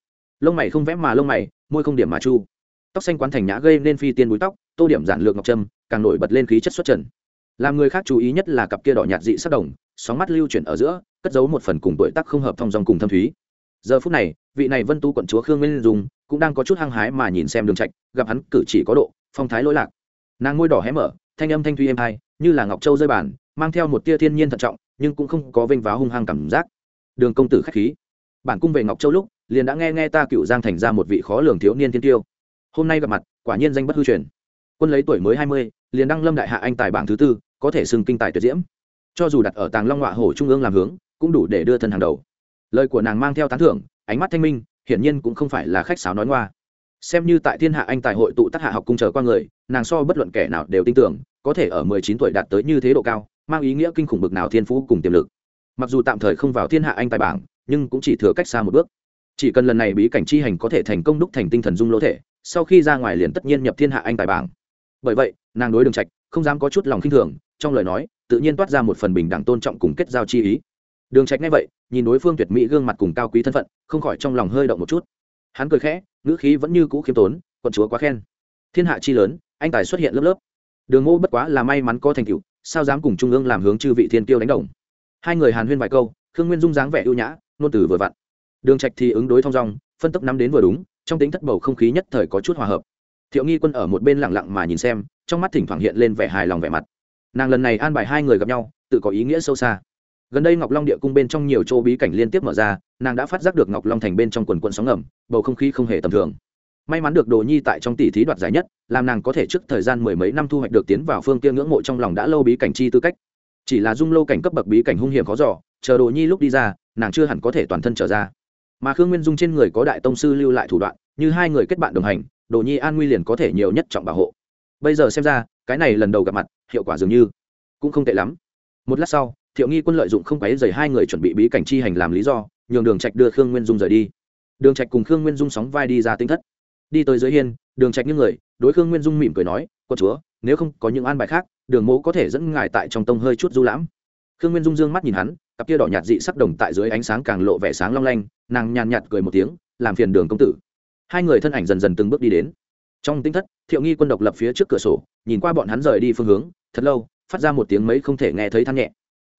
lông mày không vẽ mà lông mày, môi không điểm mà chu. Tóc xanh quán thành nhã gây nên phi tiên búi tóc, tô điểm giản lược ngọc trâm, càng nổi bật lên khí chất xuất trần. Làm người khác chú ý nhất là cặp kia đỏ nhạt dị sắc đồng, sóng mắt lưu chuyển ở giữa, cất giấu một phần cùng tuổi tác không hợp thông dòng cùng thâm thúy. Giờ phút này, vị này vân tu quận chúa khương nguyên dùng cũng đang có chút hăng hái mà nhìn xem đường trạch, gặp hắn cử chỉ có độ, phong thái lỗi lạc. Nàng môi đỏ hé mở, thanh âm thanh thuy êm hai như là ngọc châu rơi bàn, mang theo một tia thiên nhiên thận trọng, nhưng cũng không có vênh váo hung hăng cảm giác. Đường công tử khách khí. Bản cung về ngọc châu lúc liền đã nghe nghe ta cựu giang thành ra một vị khó lường thiếu niên thiên tiêu. Hôm nay gặp mặt, quả nhiên danh bất hư truyền. Quân lấy tuổi mới hai mươi, liền đăng lâm đại hạ anh tài bảng thứ tư, có thể xưng kinh tài tuyệt diễm. Cho dù đặt ở tàng long họa hổ trung ương làm hướng, cũng đủ để đưa thân hàng đầu. Lời của nàng mang theo tán thưởng, ánh mắt thanh minh, hiển nhiên cũng không phải là khách sáo nói ngoa. Xem như tại thiên hạ anh tài hội tụ tác hạ học cung chờ qua người, nàng so bất luận kẻ nào đều tin tưởng, có thể ở mười chín tuổi đạt tới như thế độ cao, mang ý nghĩa kinh khủng bực nào thiên phú cùng tiềm lực. Mặc dù tạm thời không vào thiên hạ anh tài bảng, nhưng cũng chỉ thừa cách xa một bước chỉ cần lần này bí cảnh chi hành có thể thành công đúc thành tinh thần dung lỗ thể, sau khi ra ngoài liền tất nhiên nhập thiên hạ anh tài bảng. Bởi vậy, nàng đối đường trạch không dám có chút lòng khinh thường, trong lời nói, tự nhiên toát ra một phần bình đẳng tôn trọng cùng kết giao chi ý. Đường trạch nghe vậy, nhìn đối phương tuyệt mỹ gương mặt cùng cao quý thân phận, không khỏi trong lòng hơi động một chút. Hắn cười khẽ, ngữ khí vẫn như cũ khiêm tốn, quận chúa quá khen. Thiên hạ chi lớn, anh tài xuất hiện lớp lớp. Đường ngô bất quá là may mắn có thành tựu, sao dám cùng trung ương làm hướng chư vị thiên tiêu đánh đồng? Hai người hàn huyên vài câu, khương nguyên dung dáng vẻ ưu nhã nôn từ vừa vặn đường trạch thì ứng đối thong dong, phân tốc nắm đến vừa đúng, trong tính thất bầu không khí nhất thời có chút hòa hợp. Thiệu nghi quân ở một bên lặng lặng mà nhìn xem, trong mắt thỉnh thoảng hiện lên vẻ hài lòng vẻ mặt. Nàng lần này an bài hai người gặp nhau, tự có ý nghĩa sâu xa. Gần đây ngọc long địa cung bên trong nhiều chỗ bí cảnh liên tiếp mở ra, nàng đã phát giác được ngọc long thành bên trong quần quận sóng ngầm, bầu không khí không hề tầm thường. May mắn được đồ nhi tại trong tỷ thí đoạt giải nhất, làm nàng có thể trước thời gian mười mấy năm thu hoạch được tiến vào phương kia ngưỡng mộ trong lòng đã lâu bí cảnh chi tư cách. Chỉ là dung lâu cảnh cấp bậc bí cảnh hung hiểm khó giỏ chờ đồ nhi lúc đi ra, nàng chưa hẳn có thể toàn thân trở ra mà khương nguyên dung trên người có đại tông sư lưu lại thủ đoạn, như hai người kết bạn đồng hành, đồ nhi an nguy liền có thể nhiều nhất trọng bảo hộ. Bây giờ xem ra, cái này lần đầu gặp mặt, hiệu quả dường như cũng không tệ lắm. Một lát sau, thiệu nghi quân lợi dụng không quấy dày hai người chuẩn bị bí cảnh chi hành làm lý do, nhường đường trạch đưa khương nguyên dung rời đi. Đường trạch cùng khương nguyên dung sóng vai đi ra tinh thất. Đi tới dưới hiên, đường trạch những người, đối khương nguyên dung mỉm cười nói, quân chúa, nếu không có những an bài khác, đường Mẫu có thể dẫn ngài tại trong tông hơi chút du lãm. Khương nguyên dung dương mắt nhìn hắn cặp kia đỏ nhạt dị sắc đồng tại dưới ánh sáng càng lộ vẻ sáng long lanh, nàng nhàn nhạt cười một tiếng, làm phiền đường công tử. Hai người thân ảnh dần dần từng bước đi đến. Trong tinh thất, thiệu nghi quân độc lập phía trước cửa sổ, nhìn qua bọn hắn rời đi phương hướng, thật lâu, phát ra một tiếng mấy không thể nghe thấy than nhẹ.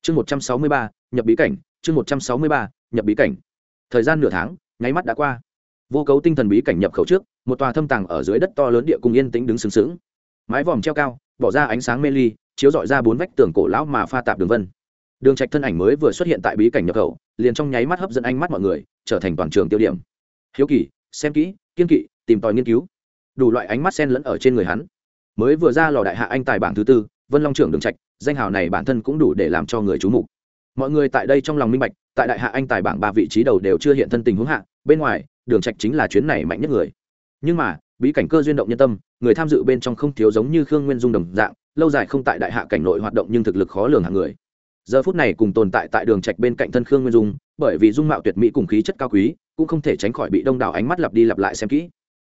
Chương một trăm sáu mươi ba, nhập bí cảnh, chương một trăm sáu mươi ba, nhập bí cảnh. Thời gian nửa tháng, nháy mắt đã qua. Vô cấu tinh thần bí cảnh nhập khẩu trước, một tòa thâm tàng ở dưới đất to lớn địa cung yên tĩnh đứng sừng sững. Mái vòm treo cao, bỏ ra ánh sáng mê ly, chiếu dọi ra bốn vách tường cổ lão mà pha tạp đường vân đường trạch thân ảnh mới vừa xuất hiện tại bí cảnh nhập khẩu, liền trong nháy mắt hấp dẫn ánh mắt mọi người, trở thành toàn trường tiêu điểm. Hiếu kỳ, xem kỹ, kiên kỵ, tìm tòi nghiên cứu. Đủ loại ánh mắt xen lẫn ở trên người hắn. Mới vừa ra lò đại hạ anh tài bảng thứ tư, vân long trưởng đường trạch, danh hào này bản thân cũng đủ để làm cho người chú mục. Mọi người tại đây trong lòng minh bạch, tại đại hạ anh tài bảng ba vị trí đầu đều chưa hiện thân tình huống hạ, bên ngoài, đường trạch chính là chuyến này mạnh nhất người. Nhưng mà, bí cảnh cơ duyên động nhân tâm, người tham dự bên trong không thiếu giống như khương nguyên dung đồng dạng, lâu dài không tại đại hạ cảnh nội hoạt động nhưng thực lực khó lường hạng người giờ phút này cùng tồn tại tại đường trạch bên cạnh thân khương nguyên dung, bởi vì dung mạo tuyệt mỹ cùng khí chất cao quý, cũng không thể tránh khỏi bị đông đảo ánh mắt lặp đi lặp lại xem kỹ.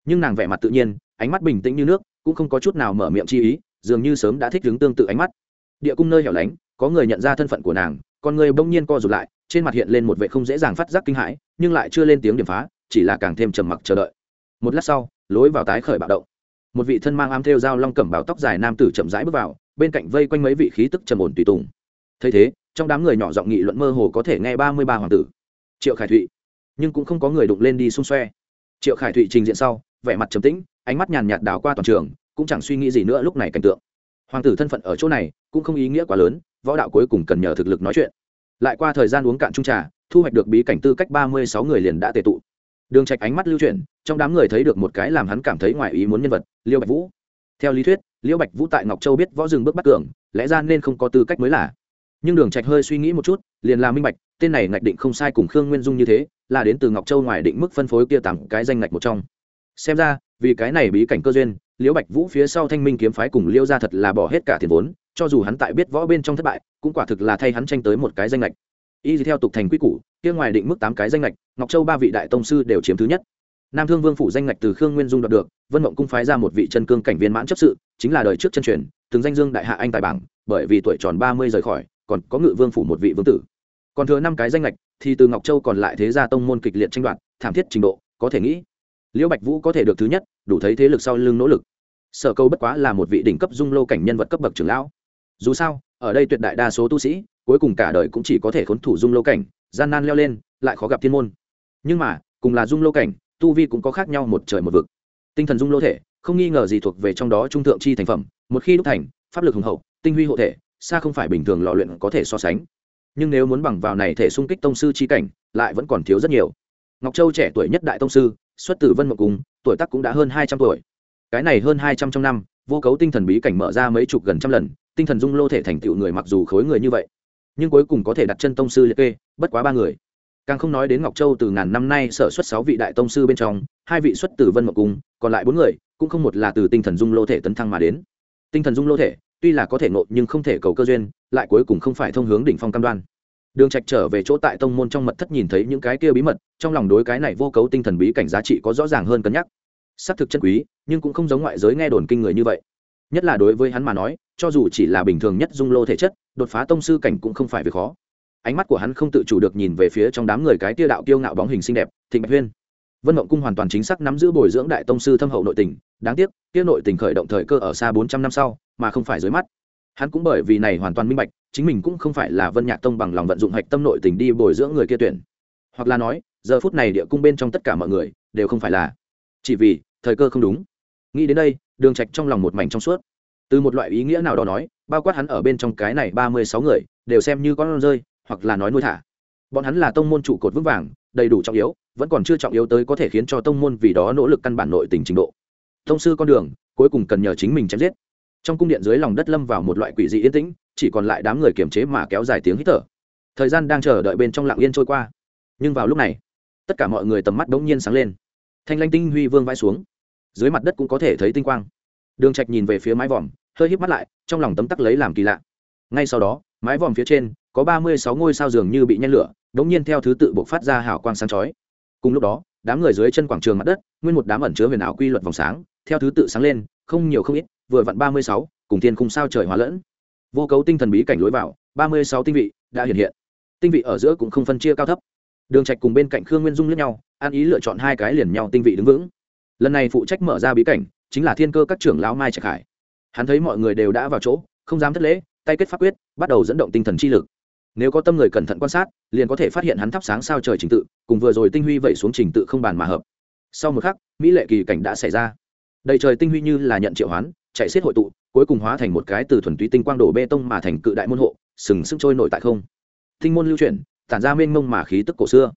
Nhưng nàng vẻ mặt tự nhiên, ánh mắt bình tĩnh như nước, cũng không có chút nào mở miệng chi ý, dường như sớm đã thích đứng tương tự ánh mắt. Địa cung nơi hẻo lánh, có người nhận ra thân phận của nàng, con người bỗng nhiên co rụt lại, trên mặt hiện lên một vẻ không dễ dàng phát giác kinh hãi, nhưng lại chưa lên tiếng điểm phá, chỉ là càng thêm trầm mặc chờ đợi. Một lát sau, lối vào tái khởi bạo động. Một vị thân mang ám theo dao long cẩm báo tóc dài nam tử chậm rãi bước vào, bên cạnh vây quanh mấy vị khí tức trầm ổn tùy tùng thấy thế, trong đám người nhỏ giọng nghị luận mơ hồ có thể nghe ba mươi ba hoàng tử. Triệu khải thụy. Nhưng cũng không có người đụng lên đi xung xoe. Triệu khải thụy trình diện sau, vẻ mặt trầm tĩnh, ánh mắt nhàn nhạt đảo qua toàn trường, cũng chẳng suy nghĩ gì nữa lúc này cảnh tượng. Hoàng tử thân phận ở chỗ này, cũng không ý nghĩa quá lớn, võ đạo cuối cùng cần nhờ thực lực nói chuyện. Lại qua thời gian uống cạn trung trà, thu hoạch được bí cảnh tư cách ba mươi sáu người liền đã tề tụ. Đường trạch ánh mắt lưu chuyển, trong đám người thấy được một cái làm hắn cảm thấy ngoài ý muốn nhân vật, liêu bạch vũ. Theo lý thuyết, liêu bạch vũ tại ngọc châu biết võ rừng bước bắt cường, lẽ ra nên không có tư cách mới là nhưng đường trạch hơi suy nghĩ một chút, liền là minh bạch, tên này ngạch định không sai cùng khương nguyên dung như thế, là đến từ ngọc châu ngoài định mức phân phối kia tặng cái danh ngạch một trong. Xem ra, vì cái này bí cảnh cơ duyên, liễu bạch vũ phía sau thanh minh kiếm phái cùng liễu ra thật là bỏ hết cả tiền vốn, cho dù hắn tại biết võ bên trong thất bại, cũng quả thực là thay hắn tranh tới một cái danh ngạch. Y theo tục thành quy củ, kia ngoài định mức tám cái danh ngạch, ngọc châu ba vị đại tông sư đều chiếm thứ nhất. Nam thương vương phủ danh ngạch từ khương nguyên dung đoạt được, vân mộng cung phái ra một vị chân cương cảnh viên mãn chấp sự, chính là đời trước chân truyền, từng danh dương đại hạ anh tài bảng, bởi vì tuổi tròn ba mươi rời khỏi còn có ngự vương phủ một vị vương tử. Còn thừa năm cái danh lệch thì từ ngọc châu còn lại thế gia tông môn kịch liệt tranh đoạt, thảm thiết trình độ, có thể nghĩ. Liễu bạch vũ có thể được thứ nhất, đủ thấy thế lực sau lưng nỗ lực. Sở câu bất quá là một vị đỉnh cấp dung lô cảnh nhân vật cấp bậc trưởng lão. Dù sao, ở đây tuyệt đại đa số tu sĩ, cuối cùng cả đời cũng chỉ có thể khốn thủ dung lô cảnh, gian nan leo lên, lại khó gặp thiên môn. Nhưng mà, cùng là dung lô cảnh, tu vi cũng có khác nhau một trời một vực. Tinh thần dung lô thể, không nghi ngờ gì thuộc về trong đó trung thượng chi thành phẩm, một khi đúc thành, pháp lực hùng hậu, tinh huy hộ thể xa không phải bình thường lò luyện có thể so sánh. Nhưng nếu muốn bằng vào này thể xung kích tông sư chi cảnh, lại vẫn còn thiếu rất nhiều. Ngọc châu trẻ tuổi nhất đại tông sư, xuất từ vân mộng cung, tuổi tác cũng đã hơn hai trăm tuổi. Cái này hơn hai trăm trong năm, vô cấu tinh thần bí cảnh mở ra mấy chục gần trăm lần, tinh thần dung lô thể thành tựu người mặc dù khối người như vậy, nhưng cuối cùng có thể đặt chân tông sư liệt kê, bất quá ba người. Càng không nói đến ngọc châu từ ngàn năm nay sở xuất sáu vị đại tông sư bên trong, hai vị xuất từ vân mộng cung, còn lại bốn người, cũng không một là từ tinh thần dung lô thể tấn thăng mà đến. Tinh thần dung lô thể tuy là có thể nộ nhưng không thể cầu cơ duyên, lại cuối cùng không phải thông hướng đỉnh phong cam đoan. Đường trạch trở về chỗ tại tông môn trong mật thất nhìn thấy những cái kia bí mật, trong lòng đối cái này vô cấu tinh thần bí cảnh giá trị có rõ ràng hơn cân nhắc. Xác thực chân quý, nhưng cũng không giống ngoại giới nghe đồn kinh người như vậy. Nhất là đối với hắn mà nói, cho dù chỉ là bình thường nhất dung lô thể chất, đột phá tông sư cảnh cũng không phải việc khó. Ánh mắt của hắn không tự chủ được nhìn về phía trong đám người cái tia đạo kiêu ngạo bóng hình xinh đẹp, thịnh bạch huyên vân mộng cung hoàn toàn chính xác nắm giữ bồi dưỡng đại tông sư thâm hậu nội tình, đáng tiếc, kia nội tình khởi động thời cơ ở xa bốn trăm năm sau, mà không phải dưới mắt. Hắn cũng bởi vì này hoàn toàn minh bạch, chính mình cũng không phải là vân nhạc tông bằng lòng vận dụng hạch tâm nội tình đi bồi dưỡng người kia tuyển. Hoặc là nói, giờ phút này địa cung bên trong tất cả mọi người, đều không phải là. Chỉ vì, thời cơ không đúng. Nghĩ đến đây, đường trạch trong lòng một mảnh trong suốt. Từ một loại ý nghĩa nào đó nói, bao quát hắn ở bên trong cái này ba mươi sáu người, đều xem như con rơi, hoặc là nói nuôi thả. Bọn hắn là tông môn trụ cột vững vàng đầy đủ trọng yếu, vẫn còn chưa trọng yếu tới có thể khiến cho tông môn vì đó nỗ lực căn bản nội tình trình độ. Thông sư con đường, cuối cùng cần nhờ chính mình chém giết. Trong cung điện dưới lòng đất lâm vào một loại quỷ dị yên tĩnh, chỉ còn lại đám người kiềm chế mà kéo dài tiếng hít thở. Thời gian đang chờ đợi bên trong lặng yên trôi qua. Nhưng vào lúc này, tất cả mọi người tầm mắt bỗng nhiên sáng lên. Thanh lanh tinh huy vương vãi xuống. Dưới mặt đất cũng có thể thấy tinh quang. Đường trạch nhìn về phía mái vòm, hơi híp mắt lại, trong lòng tấm tắc lấy làm kỳ lạ. Ngay sau đó, mái vòm phía trên có ba mươi sáu ngôi sao dường như bị nhen lửa đống nhiên theo thứ tự bộc phát ra hào quang sáng chói. Cùng lúc đó, đám người dưới chân quảng trường mặt đất, nguyên một đám ẩn chứa huyền ảo quy luật vòng sáng, theo thứ tự sáng lên, không nhiều không ít, vừa vặn ba mươi sáu, cùng thiên khung sao trời hóa lẫn. Vô cấu tinh thần bí cảnh lối vào, ba mươi sáu tinh vị đã hiện hiện. Tinh vị ở giữa cũng không phân chia cao thấp. Đường trạch cùng bên cạnh khương nguyên dung lẫn nhau an ý lựa chọn hai cái liền nhau tinh vị đứng vững. Lần này phụ trách mở ra bí cảnh, chính là thiên cơ các trưởng lão mai trạch hải. Hắn thấy mọi người đều đã vào chỗ, không dám thất lễ, tay kết pháp quyết, bắt đầu dẫn động tinh thần chi lực nếu có tâm người cẩn thận quan sát, liền có thể phát hiện hắn thắp sáng sao trời trình tự, cùng vừa rồi tinh huy vẩy xuống trình tự không bàn mà hợp. Sau một khắc, mỹ lệ kỳ cảnh đã xảy ra. Đầy trời tinh huy như là nhận triệu hoán, chạy xiết hội tụ, cuối cùng hóa thành một cái từ thuần túy tinh quang đổ bê tông mà thành cự đại môn hộ, sừng sững trôi nổi tại không. Tinh môn lưu chuyển, tản ra mênh mông mà khí tức cổ xưa.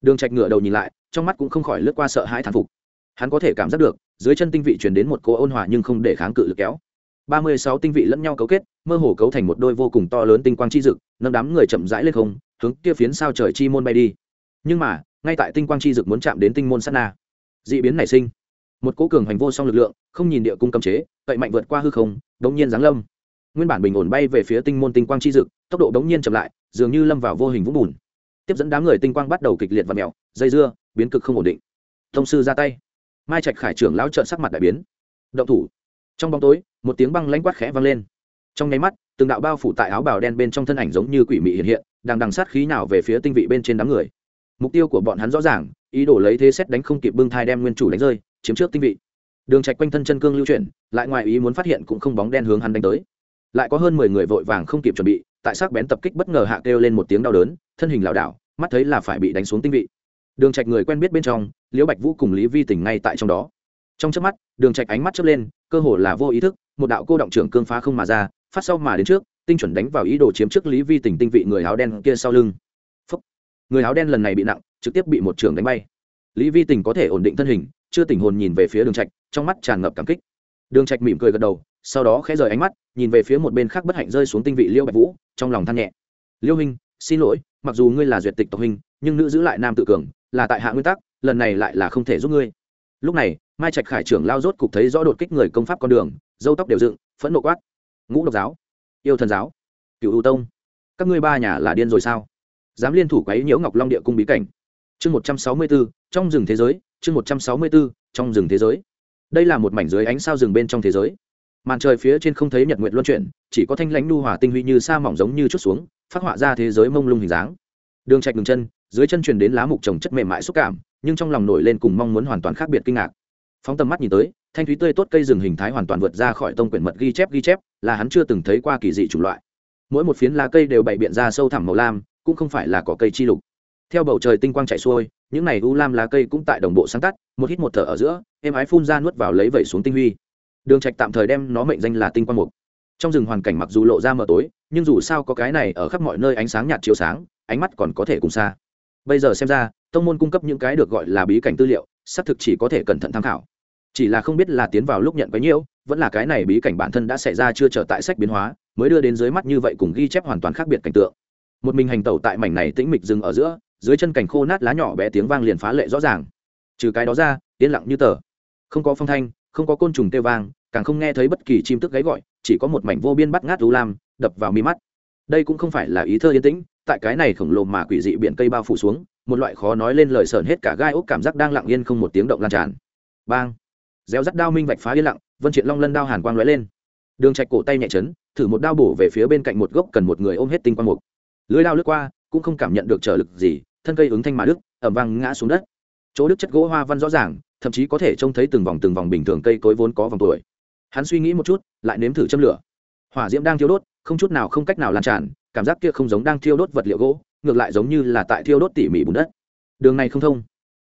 Đường trạch ngựa đầu nhìn lại, trong mắt cũng không khỏi lướt qua sợ hãi thán phục. Hắn có thể cảm giác được, dưới chân tinh vị truyền đến một cỗ ôn hòa nhưng không để kháng cự lực kéo ba mươi sáu tinh vị lẫn nhau cấu kết, mơ hồ cấu thành một đôi vô cùng to lớn tinh quang chi dực, nâng đám người chậm rãi lên không, hướng kia phiến sao trời chi môn bay đi. Nhưng mà, ngay tại tinh quang chi dực muốn chạm đến tinh môn sát na, dị biến nảy sinh. Một cỗ cường hành vô song lực lượng, không nhìn địa cung cấm chế cậy mạnh vượt qua hư không, đống nhiên giáng lâm. Nguyên bản bình ổn bay về phía tinh môn tinh quang chi dực, tốc độ đống nhiên chậm lại, dường như lâm vào vô hình vũng bùn. Tiếp dẫn đám người tinh quang bắt đầu kịch liệt và mèo, dây dưa, biến cực không ổn định. Thông sư ra tay. Mai trạch khải trưởng lão trợn sắc mặt đại biến. Động thủ trong bóng tối, một tiếng băng lãnh quát khẽ vang lên. Trong nháy mắt, từng đạo bao phủ tại áo bào đen bên trong thân ảnh giống như quỷ mị hiện hiện, đang đằng sát khí nào về phía tinh vị bên trên đám người. Mục tiêu của bọn hắn rõ ràng, ý đồ lấy thế xét đánh không kịp bưng thai đem nguyên chủ đánh rơi, chiếm trước tinh vị. Đường trạch quanh thân chân cương lưu chuyển, lại ngoài ý muốn phát hiện cũng không bóng đen hướng hắn đánh tới. Lại có hơn mười người vội vàng không kịp chuẩn bị, tại sắc bén tập kích bất ngờ hạ kêu lên một tiếng đau đớn, thân hình lảo đảo, mắt thấy là phải bị đánh xuống tinh vị. Đường trạch người quen biết bên trong, liễu bạch vũ cùng lý vi tỉnh ngay tại trong đó trong chớp mắt, đường trạch ánh mắt chớp lên, cơ hồ là vô ý thức, một đạo cô động trưởng cương phá không mà ra, phát sau mà đến trước, tinh chuẩn đánh vào ý đồ chiếm trước lý vi tình tinh vị người áo đen kia sau lưng. Phúc. người áo đen lần này bị nặng, trực tiếp bị một trường đánh bay. Lý vi tình có thể ổn định thân hình, chưa tỉnh hồn nhìn về phía đường trạch, trong mắt tràn ngập cảm kích. Đường trạch mỉm cười gật đầu, sau đó khẽ rời ánh mắt, nhìn về phía một bên khác bất hạnh rơi xuống tinh vị liêu bạch vũ, trong lòng than nhẹ. Liêu huynh, xin lỗi, mặc dù ngươi là duyệt tịch tộc huynh, nhưng nữ giữ lại nam tự cường, là tại hạ nguyên tắc, lần này lại là không thể giúp ngươi. Lúc này mai trạch khải trưởng lao rốt cục thấy rõ đột kích người công pháp con đường, dâu tóc đều dựng, phẫn nộ quát. Ngũ độc giáo, yêu thần giáo cựu ưu tông, các ngươi ba nhà là điên rồi sao? Dám liên thủ quấy nhiễu ngọc long địa cung bí cảnh. Chương một trăm sáu mươi bốn trong rừng thế giới, chương một trăm sáu mươi bốn trong rừng thế giới. Đây là một mảnh dưới ánh sao rừng bên trong thế giới. Màn trời phía trên không thấy nhật nguyện luân chuyển, chỉ có thanh lãnh nu hòa tinh huy như sa mỏng giống như chút xuống, phát họa ra thế giới mông lung hình dáng. Đường trạch ngừng chân, dưới chân truyền đến lá mục trồng chất mềm mại xúc cảm, nhưng trong lòng nổi lên cùng mong muốn hoàn toàn khác biệt kinh ngạc phóng tầm mắt nhìn tới, thanh thúy tươi tốt cây rừng hình thái hoàn toàn vượt ra khỏi tông quyển mật ghi chép ghi chép, là hắn chưa từng thấy qua kỳ dị chủng loại. Mỗi một phiến lá cây đều bày biện ra sâu thẳm màu lam, cũng không phải là cỏ cây chi lục. Theo bầu trời tinh quang chạy xuôi, những này u lam lá cây cũng tại đồng bộ sáng tắt, một hít một thở ở giữa, êm ái phun ra nuốt vào lấy vẩy xuống tinh huy. Đường trạch tạm thời đem nó mệnh danh là tinh quang mục. Trong rừng hoàn cảnh mặc dù lộ ra mờ tối, nhưng dù sao có cái này ở khắp mọi nơi ánh sáng nhạt chiếu sáng, ánh mắt còn có thể cùng xa. Bây giờ xem ra tông môn cung cấp những cái được gọi là bí cảnh tư liệu, xác thực chỉ có thể cẩn thận tham khảo. Chỉ là không biết là tiến vào lúc nhận bấy nhiêu vẫn là cái này bí cảnh bản thân đã xảy ra chưa trở tại sách biến hóa, mới đưa đến dưới mắt như vậy cùng ghi chép hoàn toàn khác biệt cảnh tượng. Một mình hành tẩu tại mảnh này tĩnh mịch rừng ở giữa, dưới chân cảnh khô nát lá nhỏ bé tiếng vang liền phá lệ rõ ràng. Trừ cái đó ra, yên lặng như tờ. Không có phong thanh, không có côn trùng tê vang, càng không nghe thấy bất kỳ chim tức gáy gọi, chỉ có một mảnh vô biên bắt ngát lũ lam, đập vào mi mắt đây cũng không phải là ý thơ yên tĩnh, tại cái này khổng lồ mà quỷ dị biển cây bao phủ xuống, một loại khó nói lên lời sờn hết cả gai ốc cảm giác đang lặng yên không một tiếng động lan tràn. Bang! Gieo rắt đao minh vạch phá yên lặng, vân triện long lân đao hàn quang lóe lên. Đường trạch cổ tay nhẹ chấn, thử một đao bổ về phía bên cạnh một gốc cần một người ôm hết tinh quang mục. Lưới đao lướt qua, cũng không cảm nhận được trở lực gì, thân cây ứng thanh mà đức ẩm vang ngã xuống đất. Chỗ đức chất gỗ hoa văn rõ ràng, thậm chí có thể trông thấy từng vòng từng vòng bình thường cây cối vốn có vòng tuổi. Hắn suy nghĩ một chút, lại nếm thử châm lửa. Hỏa diễm đang thiếu đốt không chút nào không cách nào lan tràn, cảm giác kia không giống đang thiêu đốt vật liệu gỗ, ngược lại giống như là tại thiêu đốt tỉ mỉ bùn đất. Đường này không thông.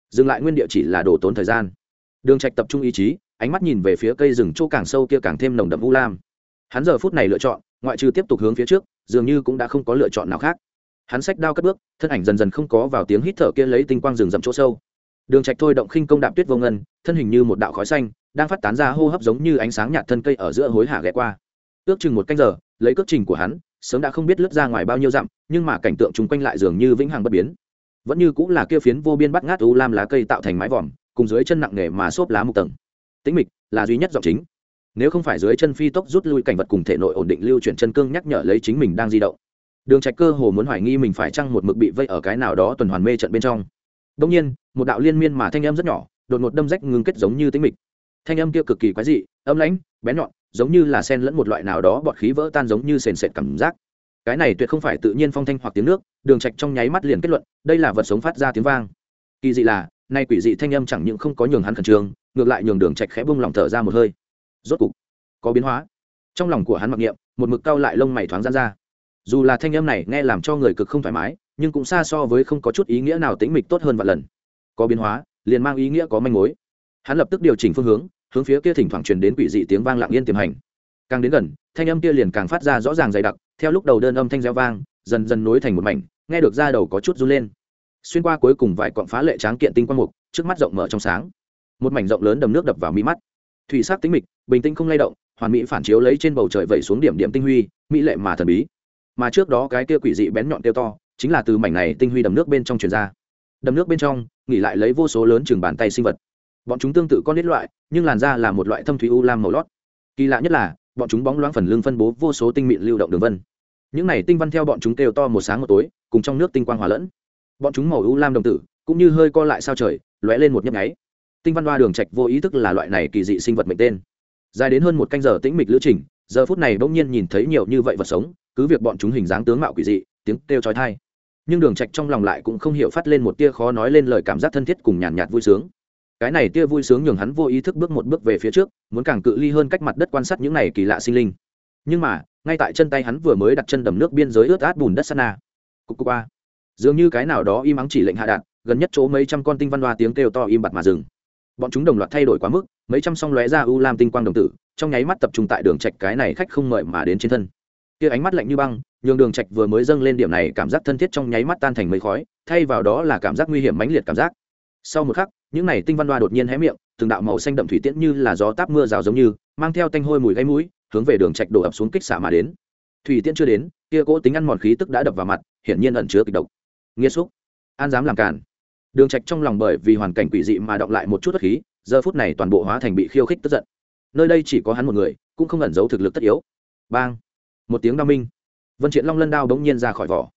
Dừng lại nguyên địa chỉ là đổ tốn thời gian. Đường trạch tập trung ý chí, ánh mắt nhìn về phía cây rừng chỗ càng sâu kia càng thêm nồng đậm u lam. Hắn giờ phút này lựa chọn, ngoại trừ tiếp tục hướng phía trước, dường như cũng đã không có lựa chọn nào khác. Hắn sách đao cất bước, thân ảnh dần dần không có vào tiếng hít thở kia lấy tinh quang rừng rậm chỗ sâu. Đường trạch thôi động khinh công đạm tuyết vô ngân, thân hình như một đạo khói xanh, đang phát tán ra hô hấp giống như ánh sáng nhạt thân cây ở giữa hối hả ghé qua. Ước chừng một canh giờ lấy cước trình của hắn, sớm đã không biết lướt ra ngoài bao nhiêu dặm, nhưng mà cảnh tượng chung quanh lại dường như vĩnh hằng bất biến. Vẫn như cũng là kia phiến vô biên bắt ngát u lam lá cây tạo thành mái vòm, cùng dưới chân nặng nề mà xốp lá một tầng. Tĩnh mịch là duy nhất giọng chính. Nếu không phải dưới chân phi tốc rút lui cảnh vật cùng thể nội ổn định lưu chuyển chân cương nhắc nhở lấy chính mình đang di động. Đường trạch cơ hồ muốn hoài nghi mình phải chăng một mực bị vây ở cái nào đó tuần hoàn mê trận bên trong. Đương nhiên, một đạo liên miên mà thanh âm rất nhỏ, đột ngột đâm rách ngưng kết giống như tĩnh mịch. Thanh âm kia cực kỳ quái dị, âm lãnh, bén nhọn giống như là sen lẫn một loại nào đó bọt khí vỡ tan giống như sền sệt cảm giác. Cái này tuyệt không phải tự nhiên phong thanh hoặc tiếng nước, đường trạch trong nháy mắt liền kết luận, đây là vật sống phát ra tiếng vang. Kỳ dị là, nay quỷ dị thanh âm chẳng những không có nhường hắn khẩn trương, ngược lại nhường đường trạch khẽ buông lòng thở ra một hơi. Rốt cục, có biến hóa. Trong lòng của hắn mặc niệm, một mực cao lại lông mày thoáng ra ra. Dù là thanh âm này nghe làm cho người cực không thoải mái, nhưng cũng xa so với không có chút ý nghĩa nào tĩnh mịch tốt hơn vạn lần. Có biến hóa, liền mang ý nghĩa có manh mối. Hắn lập tức điều chỉnh phương hướng hướng phía kia thỉnh thoảng truyền đến quỷ dị tiếng vang lặng yên tiềm hành. Càng đến gần, thanh âm kia liền càng phát ra rõ ràng dày đặc, theo lúc đầu đơn âm thanh reo vang, dần dần nối thành một mảnh, nghe được ra đầu có chút run lên. Xuyên qua cuối cùng vài cọn phá lệ tráng kiện tinh quang mục, trước mắt rộng mở trong sáng. Một mảnh rộng lớn đầm nước đập vào mi mắt. Thủy sắc tính mịch, bình tĩnh không lay động, hoàn mỹ phản chiếu lấy trên bầu trời vẩy xuống điểm điểm tinh huy, mỹ lệ mà thần bí. Mà trước đó cái kia quỷ dị bén nhọn tiêu to, chính là từ mảnh này tinh huy đầm nước bên trong truyền ra. Đầm nước bên trong, nghỉ lại lấy vô số lớn chừng bàn tay sinh vật bọn chúng tương tự con nít loại, nhưng làn da là một loại thâm thủy u lam màu lót. Kỳ lạ nhất là, bọn chúng bóng loáng phần lưng phân bố vô số tinh mịn lưu động đường vân. Những này tinh văn theo bọn chúng kêu to một sáng một tối, cùng trong nước tinh quang hòa lẫn. Bọn chúng màu u lam đồng tử, cũng như hơi co lại sao trời, lóe lên một nhấp nháy. Tinh văn hoa đường trạch vô ý thức là loại này kỳ dị sinh vật mệnh tên. Dài đến hơn một canh giờ tĩnh mịch lữ trình, giờ phút này bỗng nhiên nhìn thấy nhiều như vậy vật sống, cứ việc bọn chúng hình dáng tướng mạo quỷ dị, tiếng kêu chói tai. Nhưng đường trạch trong lòng lại cũng không hiểu phát lên một tia khó nói lên lời cảm giác thân thiết cùng nhàn nhạt vui sướng cái này tia vui sướng nhường hắn vô ý thức bước một bước về phía trước, muốn càng cự ly hơn cách mặt đất quan sát những này kỳ lạ sinh linh. Nhưng mà, ngay tại chân tay hắn vừa mới đặt chân đầm nước biên giới ướt át bùn đất sana cục cục a. Dường như cái nào đó im ắng chỉ lệnh hạ đạn, gần nhất chỗ mấy trăm con tinh văn hoa tiếng kêu to im bặt mà dừng. Bọn chúng đồng loạt thay đổi quá mức, mấy trăm song lóe ra u lam tinh quang đồng tử, trong nháy mắt tập trung tại đường trạch cái này khách không mời mà đến trên thân. Kia ánh mắt lạnh như băng, nhường đường trạch vừa mới dâng lên điểm này cảm giác thân thiết trong nháy mắt tan thành mây khói, thay vào đó là cảm giác nguy hiểm mãnh liệt cảm giác. Sau một khắc những này tinh văn đoa đột nhiên hé miệng, từng đạo màu xanh đậm thủy tiễn như là gió táp mưa rào giống như, mang theo tanh hôi mùi gáy mũi, hướng về đường trạch đổ ập xuống kích xả mà đến. Thủy tiễn chưa đến, kia cỗ tính ăn mòn khí tức đã đập vào mặt, hiển nhiên ẩn chứa kịch độc. Nghĩa xúc. An dám làm cản đường trạch trong lòng bởi vì hoàn cảnh quỷ dị mà động lại một chút bất khí, giờ phút này toàn bộ hóa thành bị khiêu khích tức giận. Nơi đây chỉ có hắn một người, cũng không ẩn giấu thực lực tất yếu. Bang. Một tiếng đao minh. Vân triện long lân đao bỗng nhiên ra khỏi vỏ.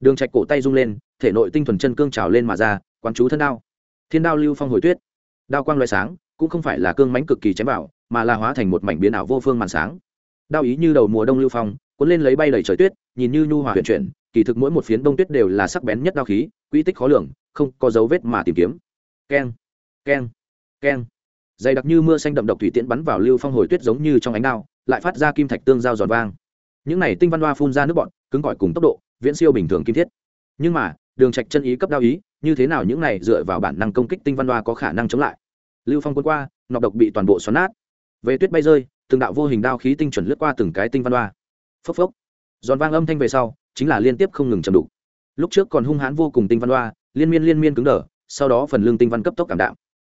Đường trạch cổ tay rung lên, thể nội tinh thuần chân cương trào lên mà ra, quán chú thân đao thiên đao lưu phong hồi tuyết. Đao quang loại sáng, cũng không phải là cương mãnh cực kỳ chém vào, mà là hóa thành một mảnh biến ảo vô phương màn sáng. Đao ý như đầu mùa đông lưu phong, cuốn lên lấy bay đầy trời tuyết, nhìn như nhu hòa huyền chuyển, kỳ thực mỗi một phiến đông tuyết đều là sắc bén nhất đao khí, quy tích khó lường, không có dấu vết mà tìm kiếm. Keng keng keng. Dày đặc như mưa xanh đậm độc thủy tiễn bắn vào lưu phong hồi tuyết giống như trong ánh đao, lại phát ra kim thạch tương giao giòn vang. Những này tinh văn hoa phun ra nước bọn cứng cỏi cùng tốc độ, viễn siêu bình thường kim thiết. Nhưng mà, đường trạch chân ý cấp đao ý như thế nào những này dựa vào bản năng công kích tinh văn hoa có khả năng chống lại? Lưu phong quân qua, nọc độc bị toàn bộ xoắn nát. Về tuyết bay rơi, từng đạo vô hình đao khí tinh chuẩn lướt qua từng cái tinh văn hoa phốc phốc. Giòn vang âm thanh về sau, chính là liên tiếp không ngừng chầm đủ lúc trước còn hung hãn vô cùng tinh văn hoa liên miên liên miên cứng đờ, sau đó phần lương tinh văn cấp tốc cảm đạm.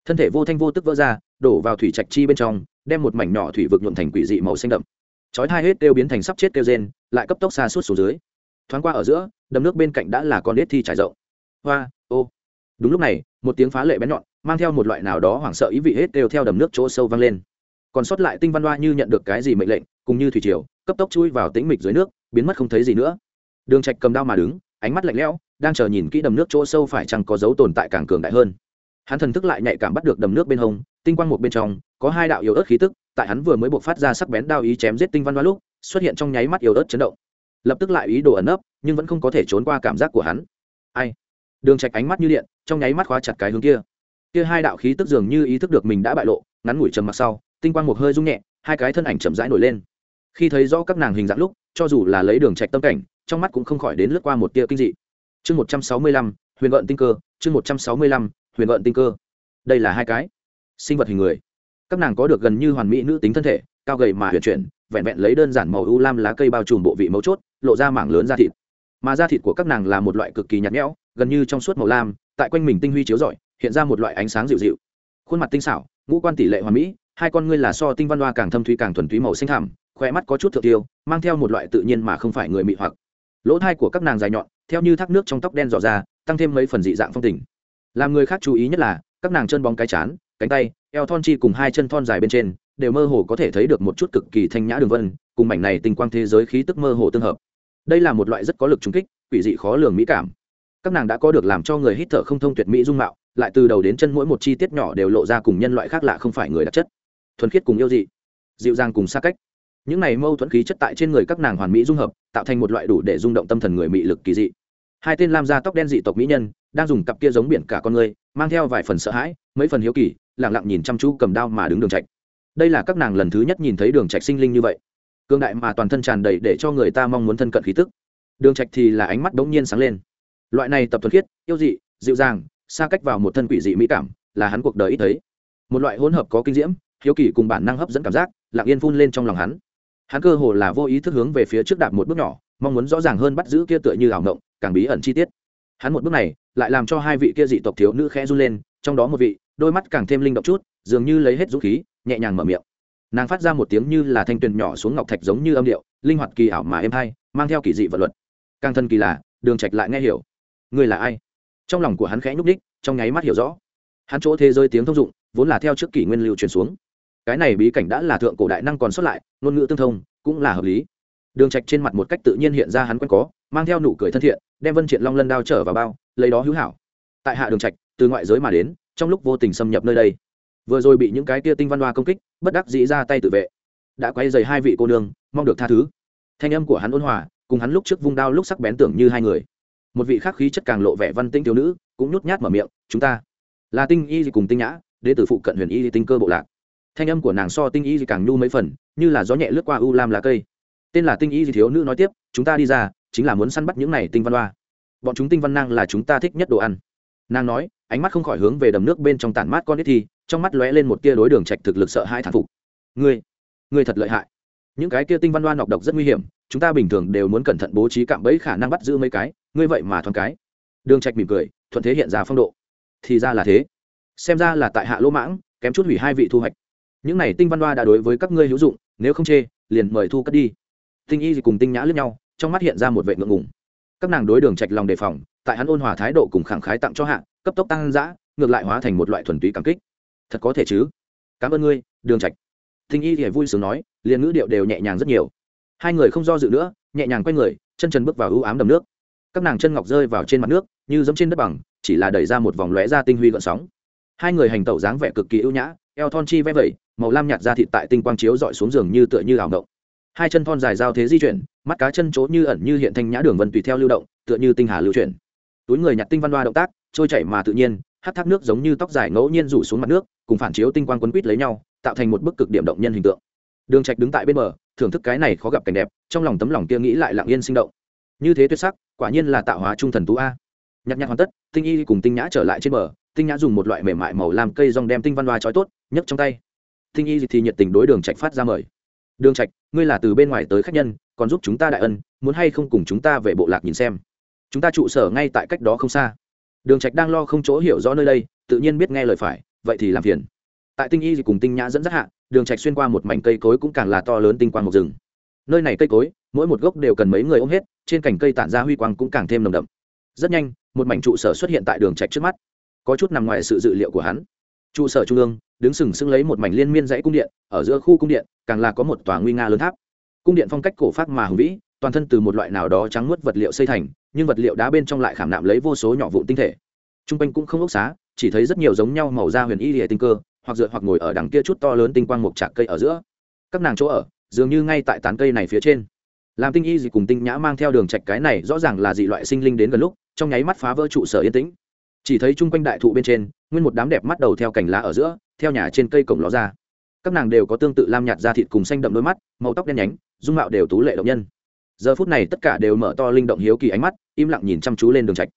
Thân thể vô thanh vô tức vỡ ra, đổ vào thủy trạch chi bên trong, đem một mảnh nhỏ thủy vực nhuộn thành quỷ dị màu xanh đậm. Chói hai hết đều biến thành sắp chết kêu rên, lại cấp tốc xa suốt xuống dưới. Thoáng qua ở giữa, đầm nước bên cạnh đã là con nết thi trải rộng hoa, ô. Đúng lúc này, một tiếng phá lệ bén nhọn, mang theo một loại nào đó hoảng sợ ý vị hết đều theo đầm nước chỗ sâu vang lên. Còn sót lại tinh văn hoa như nhận được cái gì mệnh lệnh, cùng như thủy triều, cấp tốc chui vào tĩnh mịch dưới nước, biến mất không thấy gì nữa. Đường trạch cầm đao mà đứng, ánh mắt lạnh lẽo, đang chờ nhìn kỹ đầm nước chỗ sâu phải chăng có dấu tồn tại càng cường đại hơn. Hắn thần thức lại nhạy cảm bắt được đầm nước bên hông, tinh quang một bên trong, có hai đạo yếu ớt khí tức, tại hắn vừa mới buộc phát ra sắc bén đao ý chém giết tinh văn hoa lúc, xuất hiện trong nháy mắt yếu ớt chấn động. Lập tức lại ý đồ ẩn nấp, nhưng vẫn không có thể trốn qua cảm giác của hắn. Ai? Đường trạch ánh mắt như điện, trong nháy mắt khóa chặt cái hướng kia. Kia hai đạo khí tức dường như ý thức được mình đã bại lộ, ngắn ngủi trầm mặc sau, tinh quang một hơi rung nhẹ, hai cái thân ảnh chậm rãi nổi lên. Khi thấy rõ các nàng hình dạng lúc, cho dù là lấy đường trạch tâm cảnh, trong mắt cũng không khỏi đến lướt qua một tia kinh dị. Chương một trăm sáu mươi lăm, huyền vận tinh cơ, chương một trăm sáu mươi lăm, huyền vận tinh cơ. Đây là hai cái sinh vật hình người. Các nàng có được gần như hoàn mỹ nữ tính thân thể, cao gầy mà huyền chuyển, vẹn vẹn lấy đơn giản màu u lam lá cây bao trùm bộ vị mấu chốt, lộ ra mảng lớn da thịt. Mà da thịt của các nàng là một loại cực kỳ nhạt nhẽo gần như trong suốt màu lam, tại quanh mình tinh huy chiếu rọi, hiện ra một loại ánh sáng dịu dịu. Khuôn mặt tinh xảo, ngũ quan tỷ lệ hoàn mỹ, hai con ngươi là so tinh văn hoa càng thâm thúy càng thuần túy màu xanh thẳm khoe mắt có chút thượng tiêu, mang theo một loại tự nhiên mà không phải người mị hoặc. Lỗ thai của các nàng dài nhọn, theo như thác nước trong tóc đen dò ra, tăng thêm mấy phần dị dạng phong tình. Làm người khác chú ý nhất là, các nàng chân bóng cái chán, cánh tay, eo thon chi cùng hai chân thon dài bên trên, đều mơ hồ có thể thấy được một chút cực kỳ thanh nhã đường vân, cùng mảnh này tình quang thế giới khí tức mơ hồ tương hợp. Đây là một loại rất có lực trúng kích, quỷ dị khó lường mỹ cảm các nàng đã có được làm cho người hít thở không thông tuyệt mỹ dung mạo, lại từ đầu đến chân mỗi một chi tiết nhỏ đều lộ ra cùng nhân loại khác lạ không phải người đặc chất. Thuần khiết cùng yêu dị, dịu dàng cùng xa cách. Những này mâu thuẫn khí chất tại trên người các nàng hoàn mỹ dung hợp, tạo thành một loại đủ để rung động tâm thần người mị lực kỳ dị. Hai tên lam da tóc đen dị tộc mỹ nhân, đang dùng cặp kia giống biển cả con người, mang theo vài phần sợ hãi, mấy phần hiếu kỳ lẳng lặng nhìn chăm chú cầm đao mà đứng đường trạch. Đây là các nàng lần thứ nhất nhìn thấy đường trạch sinh linh như vậy. Cương đại mà toàn thân tràn đầy để cho người ta mong muốn thân cận khí tức. Đường trạch thì là ánh mắt đống nhiên sáng lên loại này tập thuần khiết, yêu dị, dịu dàng, xa cách vào một thân quỷ dị mỹ cảm, là hắn cuộc đời ít thấy. Một loại hỗn hợp có kinh diễm, hiếu kỳ cùng bản năng hấp dẫn cảm giác, lặng yên phun lên trong lòng hắn. Hắn cơ hồ là vô ý thức hướng về phía trước đạp một bước nhỏ, mong muốn rõ ràng hơn bắt giữ kia tựa như ảo ngộng, càng bí ẩn chi tiết. Hắn một bước này, lại làm cho hai vị kia dị tộc thiếu nữ khẽ run lên, trong đó một vị, đôi mắt càng thêm linh động chút, dường như lấy hết dũng khí, nhẹ nhàng mở miệng. Nàng phát ra một tiếng như là thanh tuyền nhỏ xuống ngọc thạch giống như âm điệu, linh hoạt kỳ ảo mà êm hay, mang theo kỳ dị vật luật. Càng thân kỳ lạ, đường trạch lại nghe hiểu người là ai? Trong lòng của hắn khẽ nhúc đích trong nháy mắt hiểu rõ. Hắn chỗ thế giới tiếng thông dụng, vốn là theo trước kỷ nguyên lưu truyền xuống. Cái này bí cảnh đã là thượng cổ đại năng còn xuất lại, ngôn ngữ tương thông, cũng là hợp lý. Đường trạch trên mặt một cách tự nhiên hiện ra hắn quen có, mang theo nụ cười thân thiện, đem vân triện long lân đao trở vào bao, lấy đó hữu hảo. Tại hạ đường trạch, từ ngoại giới mà đến, trong lúc vô tình xâm nhập nơi đây, vừa rồi bị những cái kia tinh văn hoa công kích, bất đắc dĩ ra tay tự vệ. Đã quay dày hai vị cô nương, mong được tha thứ. Thanh âm của hắn ôn hòa, cùng hắn lúc trước vung đao lúc sắc bén tưởng như hai người một vị khác khí chất càng lộ vẻ văn tinh thiếu nữ, cũng nhút nhát mở miệng, chúng ta là tinh y gì cùng tinh nhã, đến từ phụ cận huyền y tinh cơ bộ lạc. Thanh âm của nàng so tinh y gì càng nhu mấy phần, như là gió nhẹ lướt qua u lam lá cây. Tên là tinh y gì thiếu nữ nói tiếp, chúng ta đi ra, chính là muốn săn bắt những này tinh văn hoa. Bọn chúng tinh văn năng là chúng ta thích nhất đồ ăn. Nàng nói, ánh mắt không khỏi hướng về đầm nước bên trong tản mát con ít thi, trong mắt lóe lên một tia đối đường trạch thực lực sợ hai thản phục. Ngươi ngươi thật lợi hại. Những cái kia tinh văn hoa nọc độc rất nguy hiểm, chúng ta bình thường đều muốn cẩn thận bố trí cạm bẫy khả năng bắt giữ mấy cái ngươi vậy mà thoáng cái. Đường trạch mỉm cười, thuận thế hiện ra phong độ. Thì ra là thế. Xem ra là tại hạ lỗ mãng, kém chút hủy hai vị thu hoạch. Những này tinh văn hoa đã đối với các ngươi hữu dụng, nếu không chê, liền mời thu cất đi. Tinh y cùng tinh nhã lướt nhau, trong mắt hiện ra một vệ ngượng ngùng. Các nàng đối đường trạch lòng đề phòng, tại hắn ôn hòa thái độ cùng khẳng khái tặng cho hạ, cấp tốc tăng dã, ngược lại hóa thành một loại thuần túy cảm kích. Thật có thể chứ? Cảm ơn ngươi, đường trạch. Tinh y thì vui sướng nói, liền ngữ điệu đều nhẹ nhàng rất nhiều. Hai người không do dự nữa, nhẹ nhàng quay người, chân trần bước vào ưu ám đầm nước các nàng chân ngọc rơi vào trên mặt nước, như giống trên đất bằng, chỉ là đẩy ra một vòng lóe ra tinh huy gợn sóng. Hai người hành tẩu dáng vẻ cực kỳ ưu nhã, eo thon chi vẽ vẩy, màu lam nhạt ra thịt tại tinh quang chiếu dọi xuống giường như tựa như ảo động hai chân thon dài giao thế di chuyển, mắt cá chân chỗ như ẩn như hiện thanh nhã đường vân tùy theo lưu động, tựa như tinh hà lưu chuyển. Túi người nhặt tinh văn đoa động tác, trôi chảy mà tự nhiên hát thác nước giống như tóc dài ngẫu nhiên rủ xuống mặt nước, cùng phản chiếu tinh quang quấn quýt lấy nhau, tạo thành một bức cực điểm động nhân hình tượng. Đường trạch đứng tại bên bờ, thưởng thức cái này khó gặp cảnh đẹp, trong lòng tấm lòng kia nghĩ lại lặng yên sinh động. Như thế tuyệt sắc quả nhiên là tạo hóa trung thần tú a. Nhặt nhặt hoàn tất, tinh y cùng tinh nhã trở lại trên bờ, tinh nhã dùng một loại mềm mại màu làm cây rong đem tinh văn hoa trói tốt, nhấc trong tay. Tinh y thì nhiệt tình đối đường trạch phát ra mời. Đường trạch, ngươi là từ bên ngoài tới khách nhân, còn giúp chúng ta đại ân, muốn hay không cùng chúng ta về bộ lạc nhìn xem? Chúng ta trụ sở ngay tại cách đó không xa. Đường trạch đang lo không chỗ hiểu rõ nơi đây, tự nhiên biết nghe lời phải, vậy thì làm phiền. Tại tinh y thì cùng tinh nhã dẫn dắt hạ, đường trạch xuyên qua một mảnh cây cối cũng càng là to lớn tinh quang một rừng. Nơi này cây cối, mỗi một gốc đều cần mấy người ôm hết trên cành cây tản ra huy quang cũng càng thêm nồng đậm. Rất nhanh, một mảnh trụ sở xuất hiện tại đường trạch trước mắt. Có chút nằm ngoài sự dự liệu của hắn. Trụ sở trung ương, đứng sừng sững lấy một mảnh liên miên dãy cung điện, ở giữa khu cung điện, càng là có một tòa nguy nga lớn tháp. Cung điện phong cách cổ phát mà hùng vĩ, toàn thân từ một loại nào đó trắng muốt vật liệu xây thành, nhưng vật liệu đá bên trong lại khảm nạm lấy vô số nhỏ vụn tinh thể. Trung quanh cũng không ốc xá, chỉ thấy rất nhiều giống nhau màu da huyền y lìa tinh cơ, hoặc dựa hoặc ngồi ở đằng kia chút to lớn tinh quang mục trạc cây ở giữa. Các nàng chỗ ở, dường như ngay tại tán cây này phía trên làm tinh y gì cùng tinh nhã mang theo đường trạch cái này rõ ràng là dị loại sinh linh đến gần lúc, trong nháy mắt phá vỡ trụ sở yên tĩnh. Chỉ thấy chung quanh đại thụ bên trên, nguyên một đám đẹp mắt đầu theo cành lá ở giữa, theo nhà trên cây cổng ló ra. Các nàng đều có tương tự lam nhạt da thịt cùng xanh đậm đôi mắt, màu tóc đen nhánh, dung mạo đều tú lệ động nhân. Giờ phút này tất cả đều mở to linh động hiếu kỳ ánh mắt, im lặng nhìn chăm chú lên đường trạch.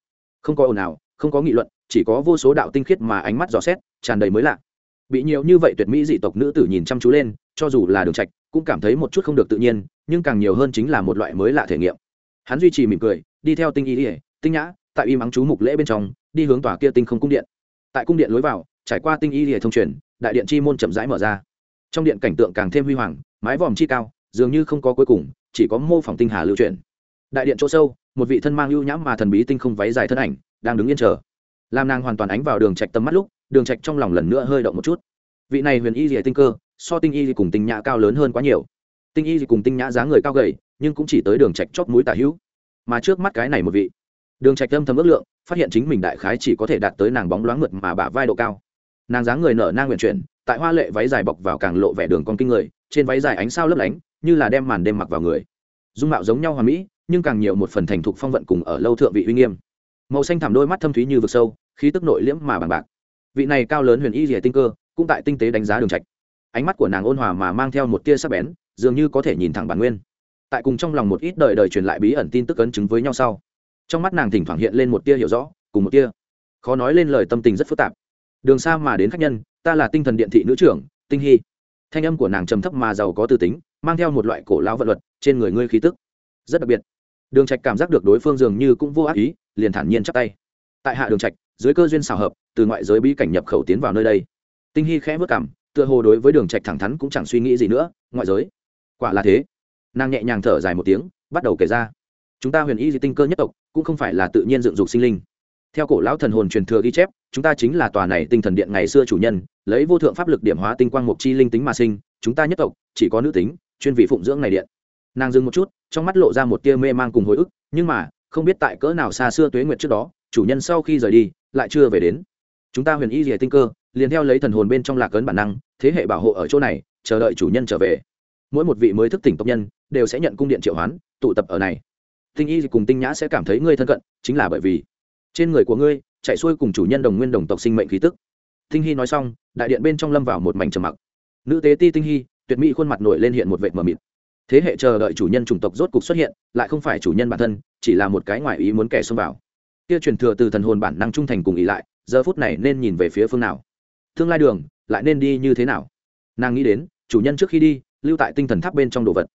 Không có ồn ào, không có nghị luận, chỉ có vô số đạo tinh khiết mà ánh mắt dò xét, tràn đầy mới lạ. Bị nhiều như vậy tuyệt mỹ dị tộc nữ tử nhìn chăm chú lên cho dù là đường trạch, cũng cảm thấy một chút không được tự nhiên, nhưng càng nhiều hơn chính là một loại mới lạ thể nghiệm. Hắn duy trì mỉm cười, đi theo tinh y ỉa tinh nhã, tại y mắng chú mục lễ bên trong, đi hướng tòa kia tinh không cung điện. Tại cung điện lối vào, trải qua tinh y ỉa thông truyền, đại điện chi môn chậm rãi mở ra. Trong điện cảnh tượng càng thêm huy hoàng, mái vòm chi cao, dường như không có cuối cùng, chỉ có mô phỏng tinh hà lưu truyền đại điện chỗ sâu, một vị thân mang ưu nhãm mà thần bí tinh không váy dài thân ảnh, đang đứng yên chờ. Làm nàng hoàn toàn ánh vào đường trạch tầm mắt lúc, đường trạch trong lòng lần nữa hơi động một chút. Vị này huyền y rìa tinh cơ so tinh y cùng tinh nhã cao lớn hơn quá nhiều. Tinh y cùng tinh nhã dáng người cao gầy, nhưng cũng chỉ tới đường trạch chót mũi tả hữu. Mà trước mắt cái này một vị, đường trạch âm thầm ước lượng, phát hiện chính mình đại khái chỉ có thể đạt tới nàng bóng loáng mượt mà bả vai độ cao. Nàng dáng người nở nang nguyện chuyển, tại hoa lệ váy dài bọc vào càng lộ vẻ đường con kinh người, trên váy dài ánh sao lấp lánh, như là đem màn đêm mặc vào người. Dung mạo giống nhau hoàn mỹ, nhưng càng nhiều một phần thành thục phong vận cùng ở lâu thượng vị uy nghiêm. Màu xanh thẳm đôi mắt thâm thúy như vực sâu, khí tức nội liễm mà bằng bạc. Vị này cao lớn huyền y rìa tinh cơ, cũng tại tinh tế đánh giá đường trạch ánh mắt của nàng ôn hòa mà mang theo một tia sắc bén, dường như có thể nhìn thẳng bản nguyên. Tại cùng trong lòng một ít đời đời truyền lại bí ẩn tin tức ấn chứng với nhau sau, trong mắt nàng thỉnh thoảng hiện lên một tia hiểu rõ, cùng một tia khó nói lên lời tâm tình rất phức tạp. Đường xa mà đến khách nhân, ta là tinh thần điện thị nữ trưởng, tinh hy. Thanh âm của nàng trầm thấp mà giàu có tư tính, mang theo một loại cổ lão vận luật trên người ngươi khí tức. Rất đặc biệt. Đường trạch cảm giác được đối phương dường như cũng vô ác ý, liền thản nhiên chắp tay. Tại hạ đường trạch, dưới cơ duyên xảo hợp, từ ngoại giới bí cảnh nhập khẩu tiến vào nơi đây. Tinh hy khẽ vất cảm tựa hồ đối với đường trạch thẳng thắn cũng chẳng suy nghĩ gì nữa, ngoại giới. Quả là thế. Nàng nhẹ nhàng thở dài một tiếng, bắt đầu kể ra. Chúng ta huyền y di tinh cơ nhất tộc, cũng không phải là tự nhiên dựng dục sinh linh. Theo cổ lão thần hồn truyền thừa ghi chép, chúng ta chính là tòa này tinh thần điện ngày xưa chủ nhân, lấy vô thượng pháp lực điểm hóa tinh quang mục chi linh tính mà sinh, chúng ta nhất tộc, chỉ có nữ tính, chuyên vị phụng dưỡng này điện. Nàng dừng một chút, trong mắt lộ ra một tia mê mang cùng hồi ức, nhưng mà, không biết tại cỡ nào xa xưa tuế nguyệt trước đó, chủ nhân sau khi rời đi, lại chưa về đến. Chúng ta huyền y rìa tinh cơ liền theo lấy thần hồn bên trong lạc ấn bản năng, thế hệ bảo hộ ở chỗ này, chờ đợi chủ nhân trở về. Mỗi một vị mới thức tỉnh tộc nhân, đều sẽ nhận cung điện triệu hoán, tụ tập ở này. Tinh y cùng tinh nhã sẽ cảm thấy ngươi thân cận, chính là bởi vì trên người của ngươi chạy xuôi cùng chủ nhân đồng nguyên đồng tộc sinh mệnh khí tức. Tinh hy nói xong, đại điện bên trong lâm vào một mảnh trầm mặc. Nữ tế ti tinh hy, tuyệt mỹ khuôn mặt nổi lên hiện một vệt mờ mịt. Thế hệ chờ đợi chủ nhân chủng tộc rốt cục xuất hiện, lại không phải chủ nhân bản thân, chỉ là một cái ngoại ý muốn kẻ xông vào. Kia truyền thừa từ thần hồn bản năng trung thành cùng ý lại, giờ phút này nên nhìn về phía phương nào? Tương lai đường, lại nên đi như thế nào? Nàng nghĩ đến, chủ nhân trước khi đi, lưu tại tinh thần tháp bên trong đồ vật.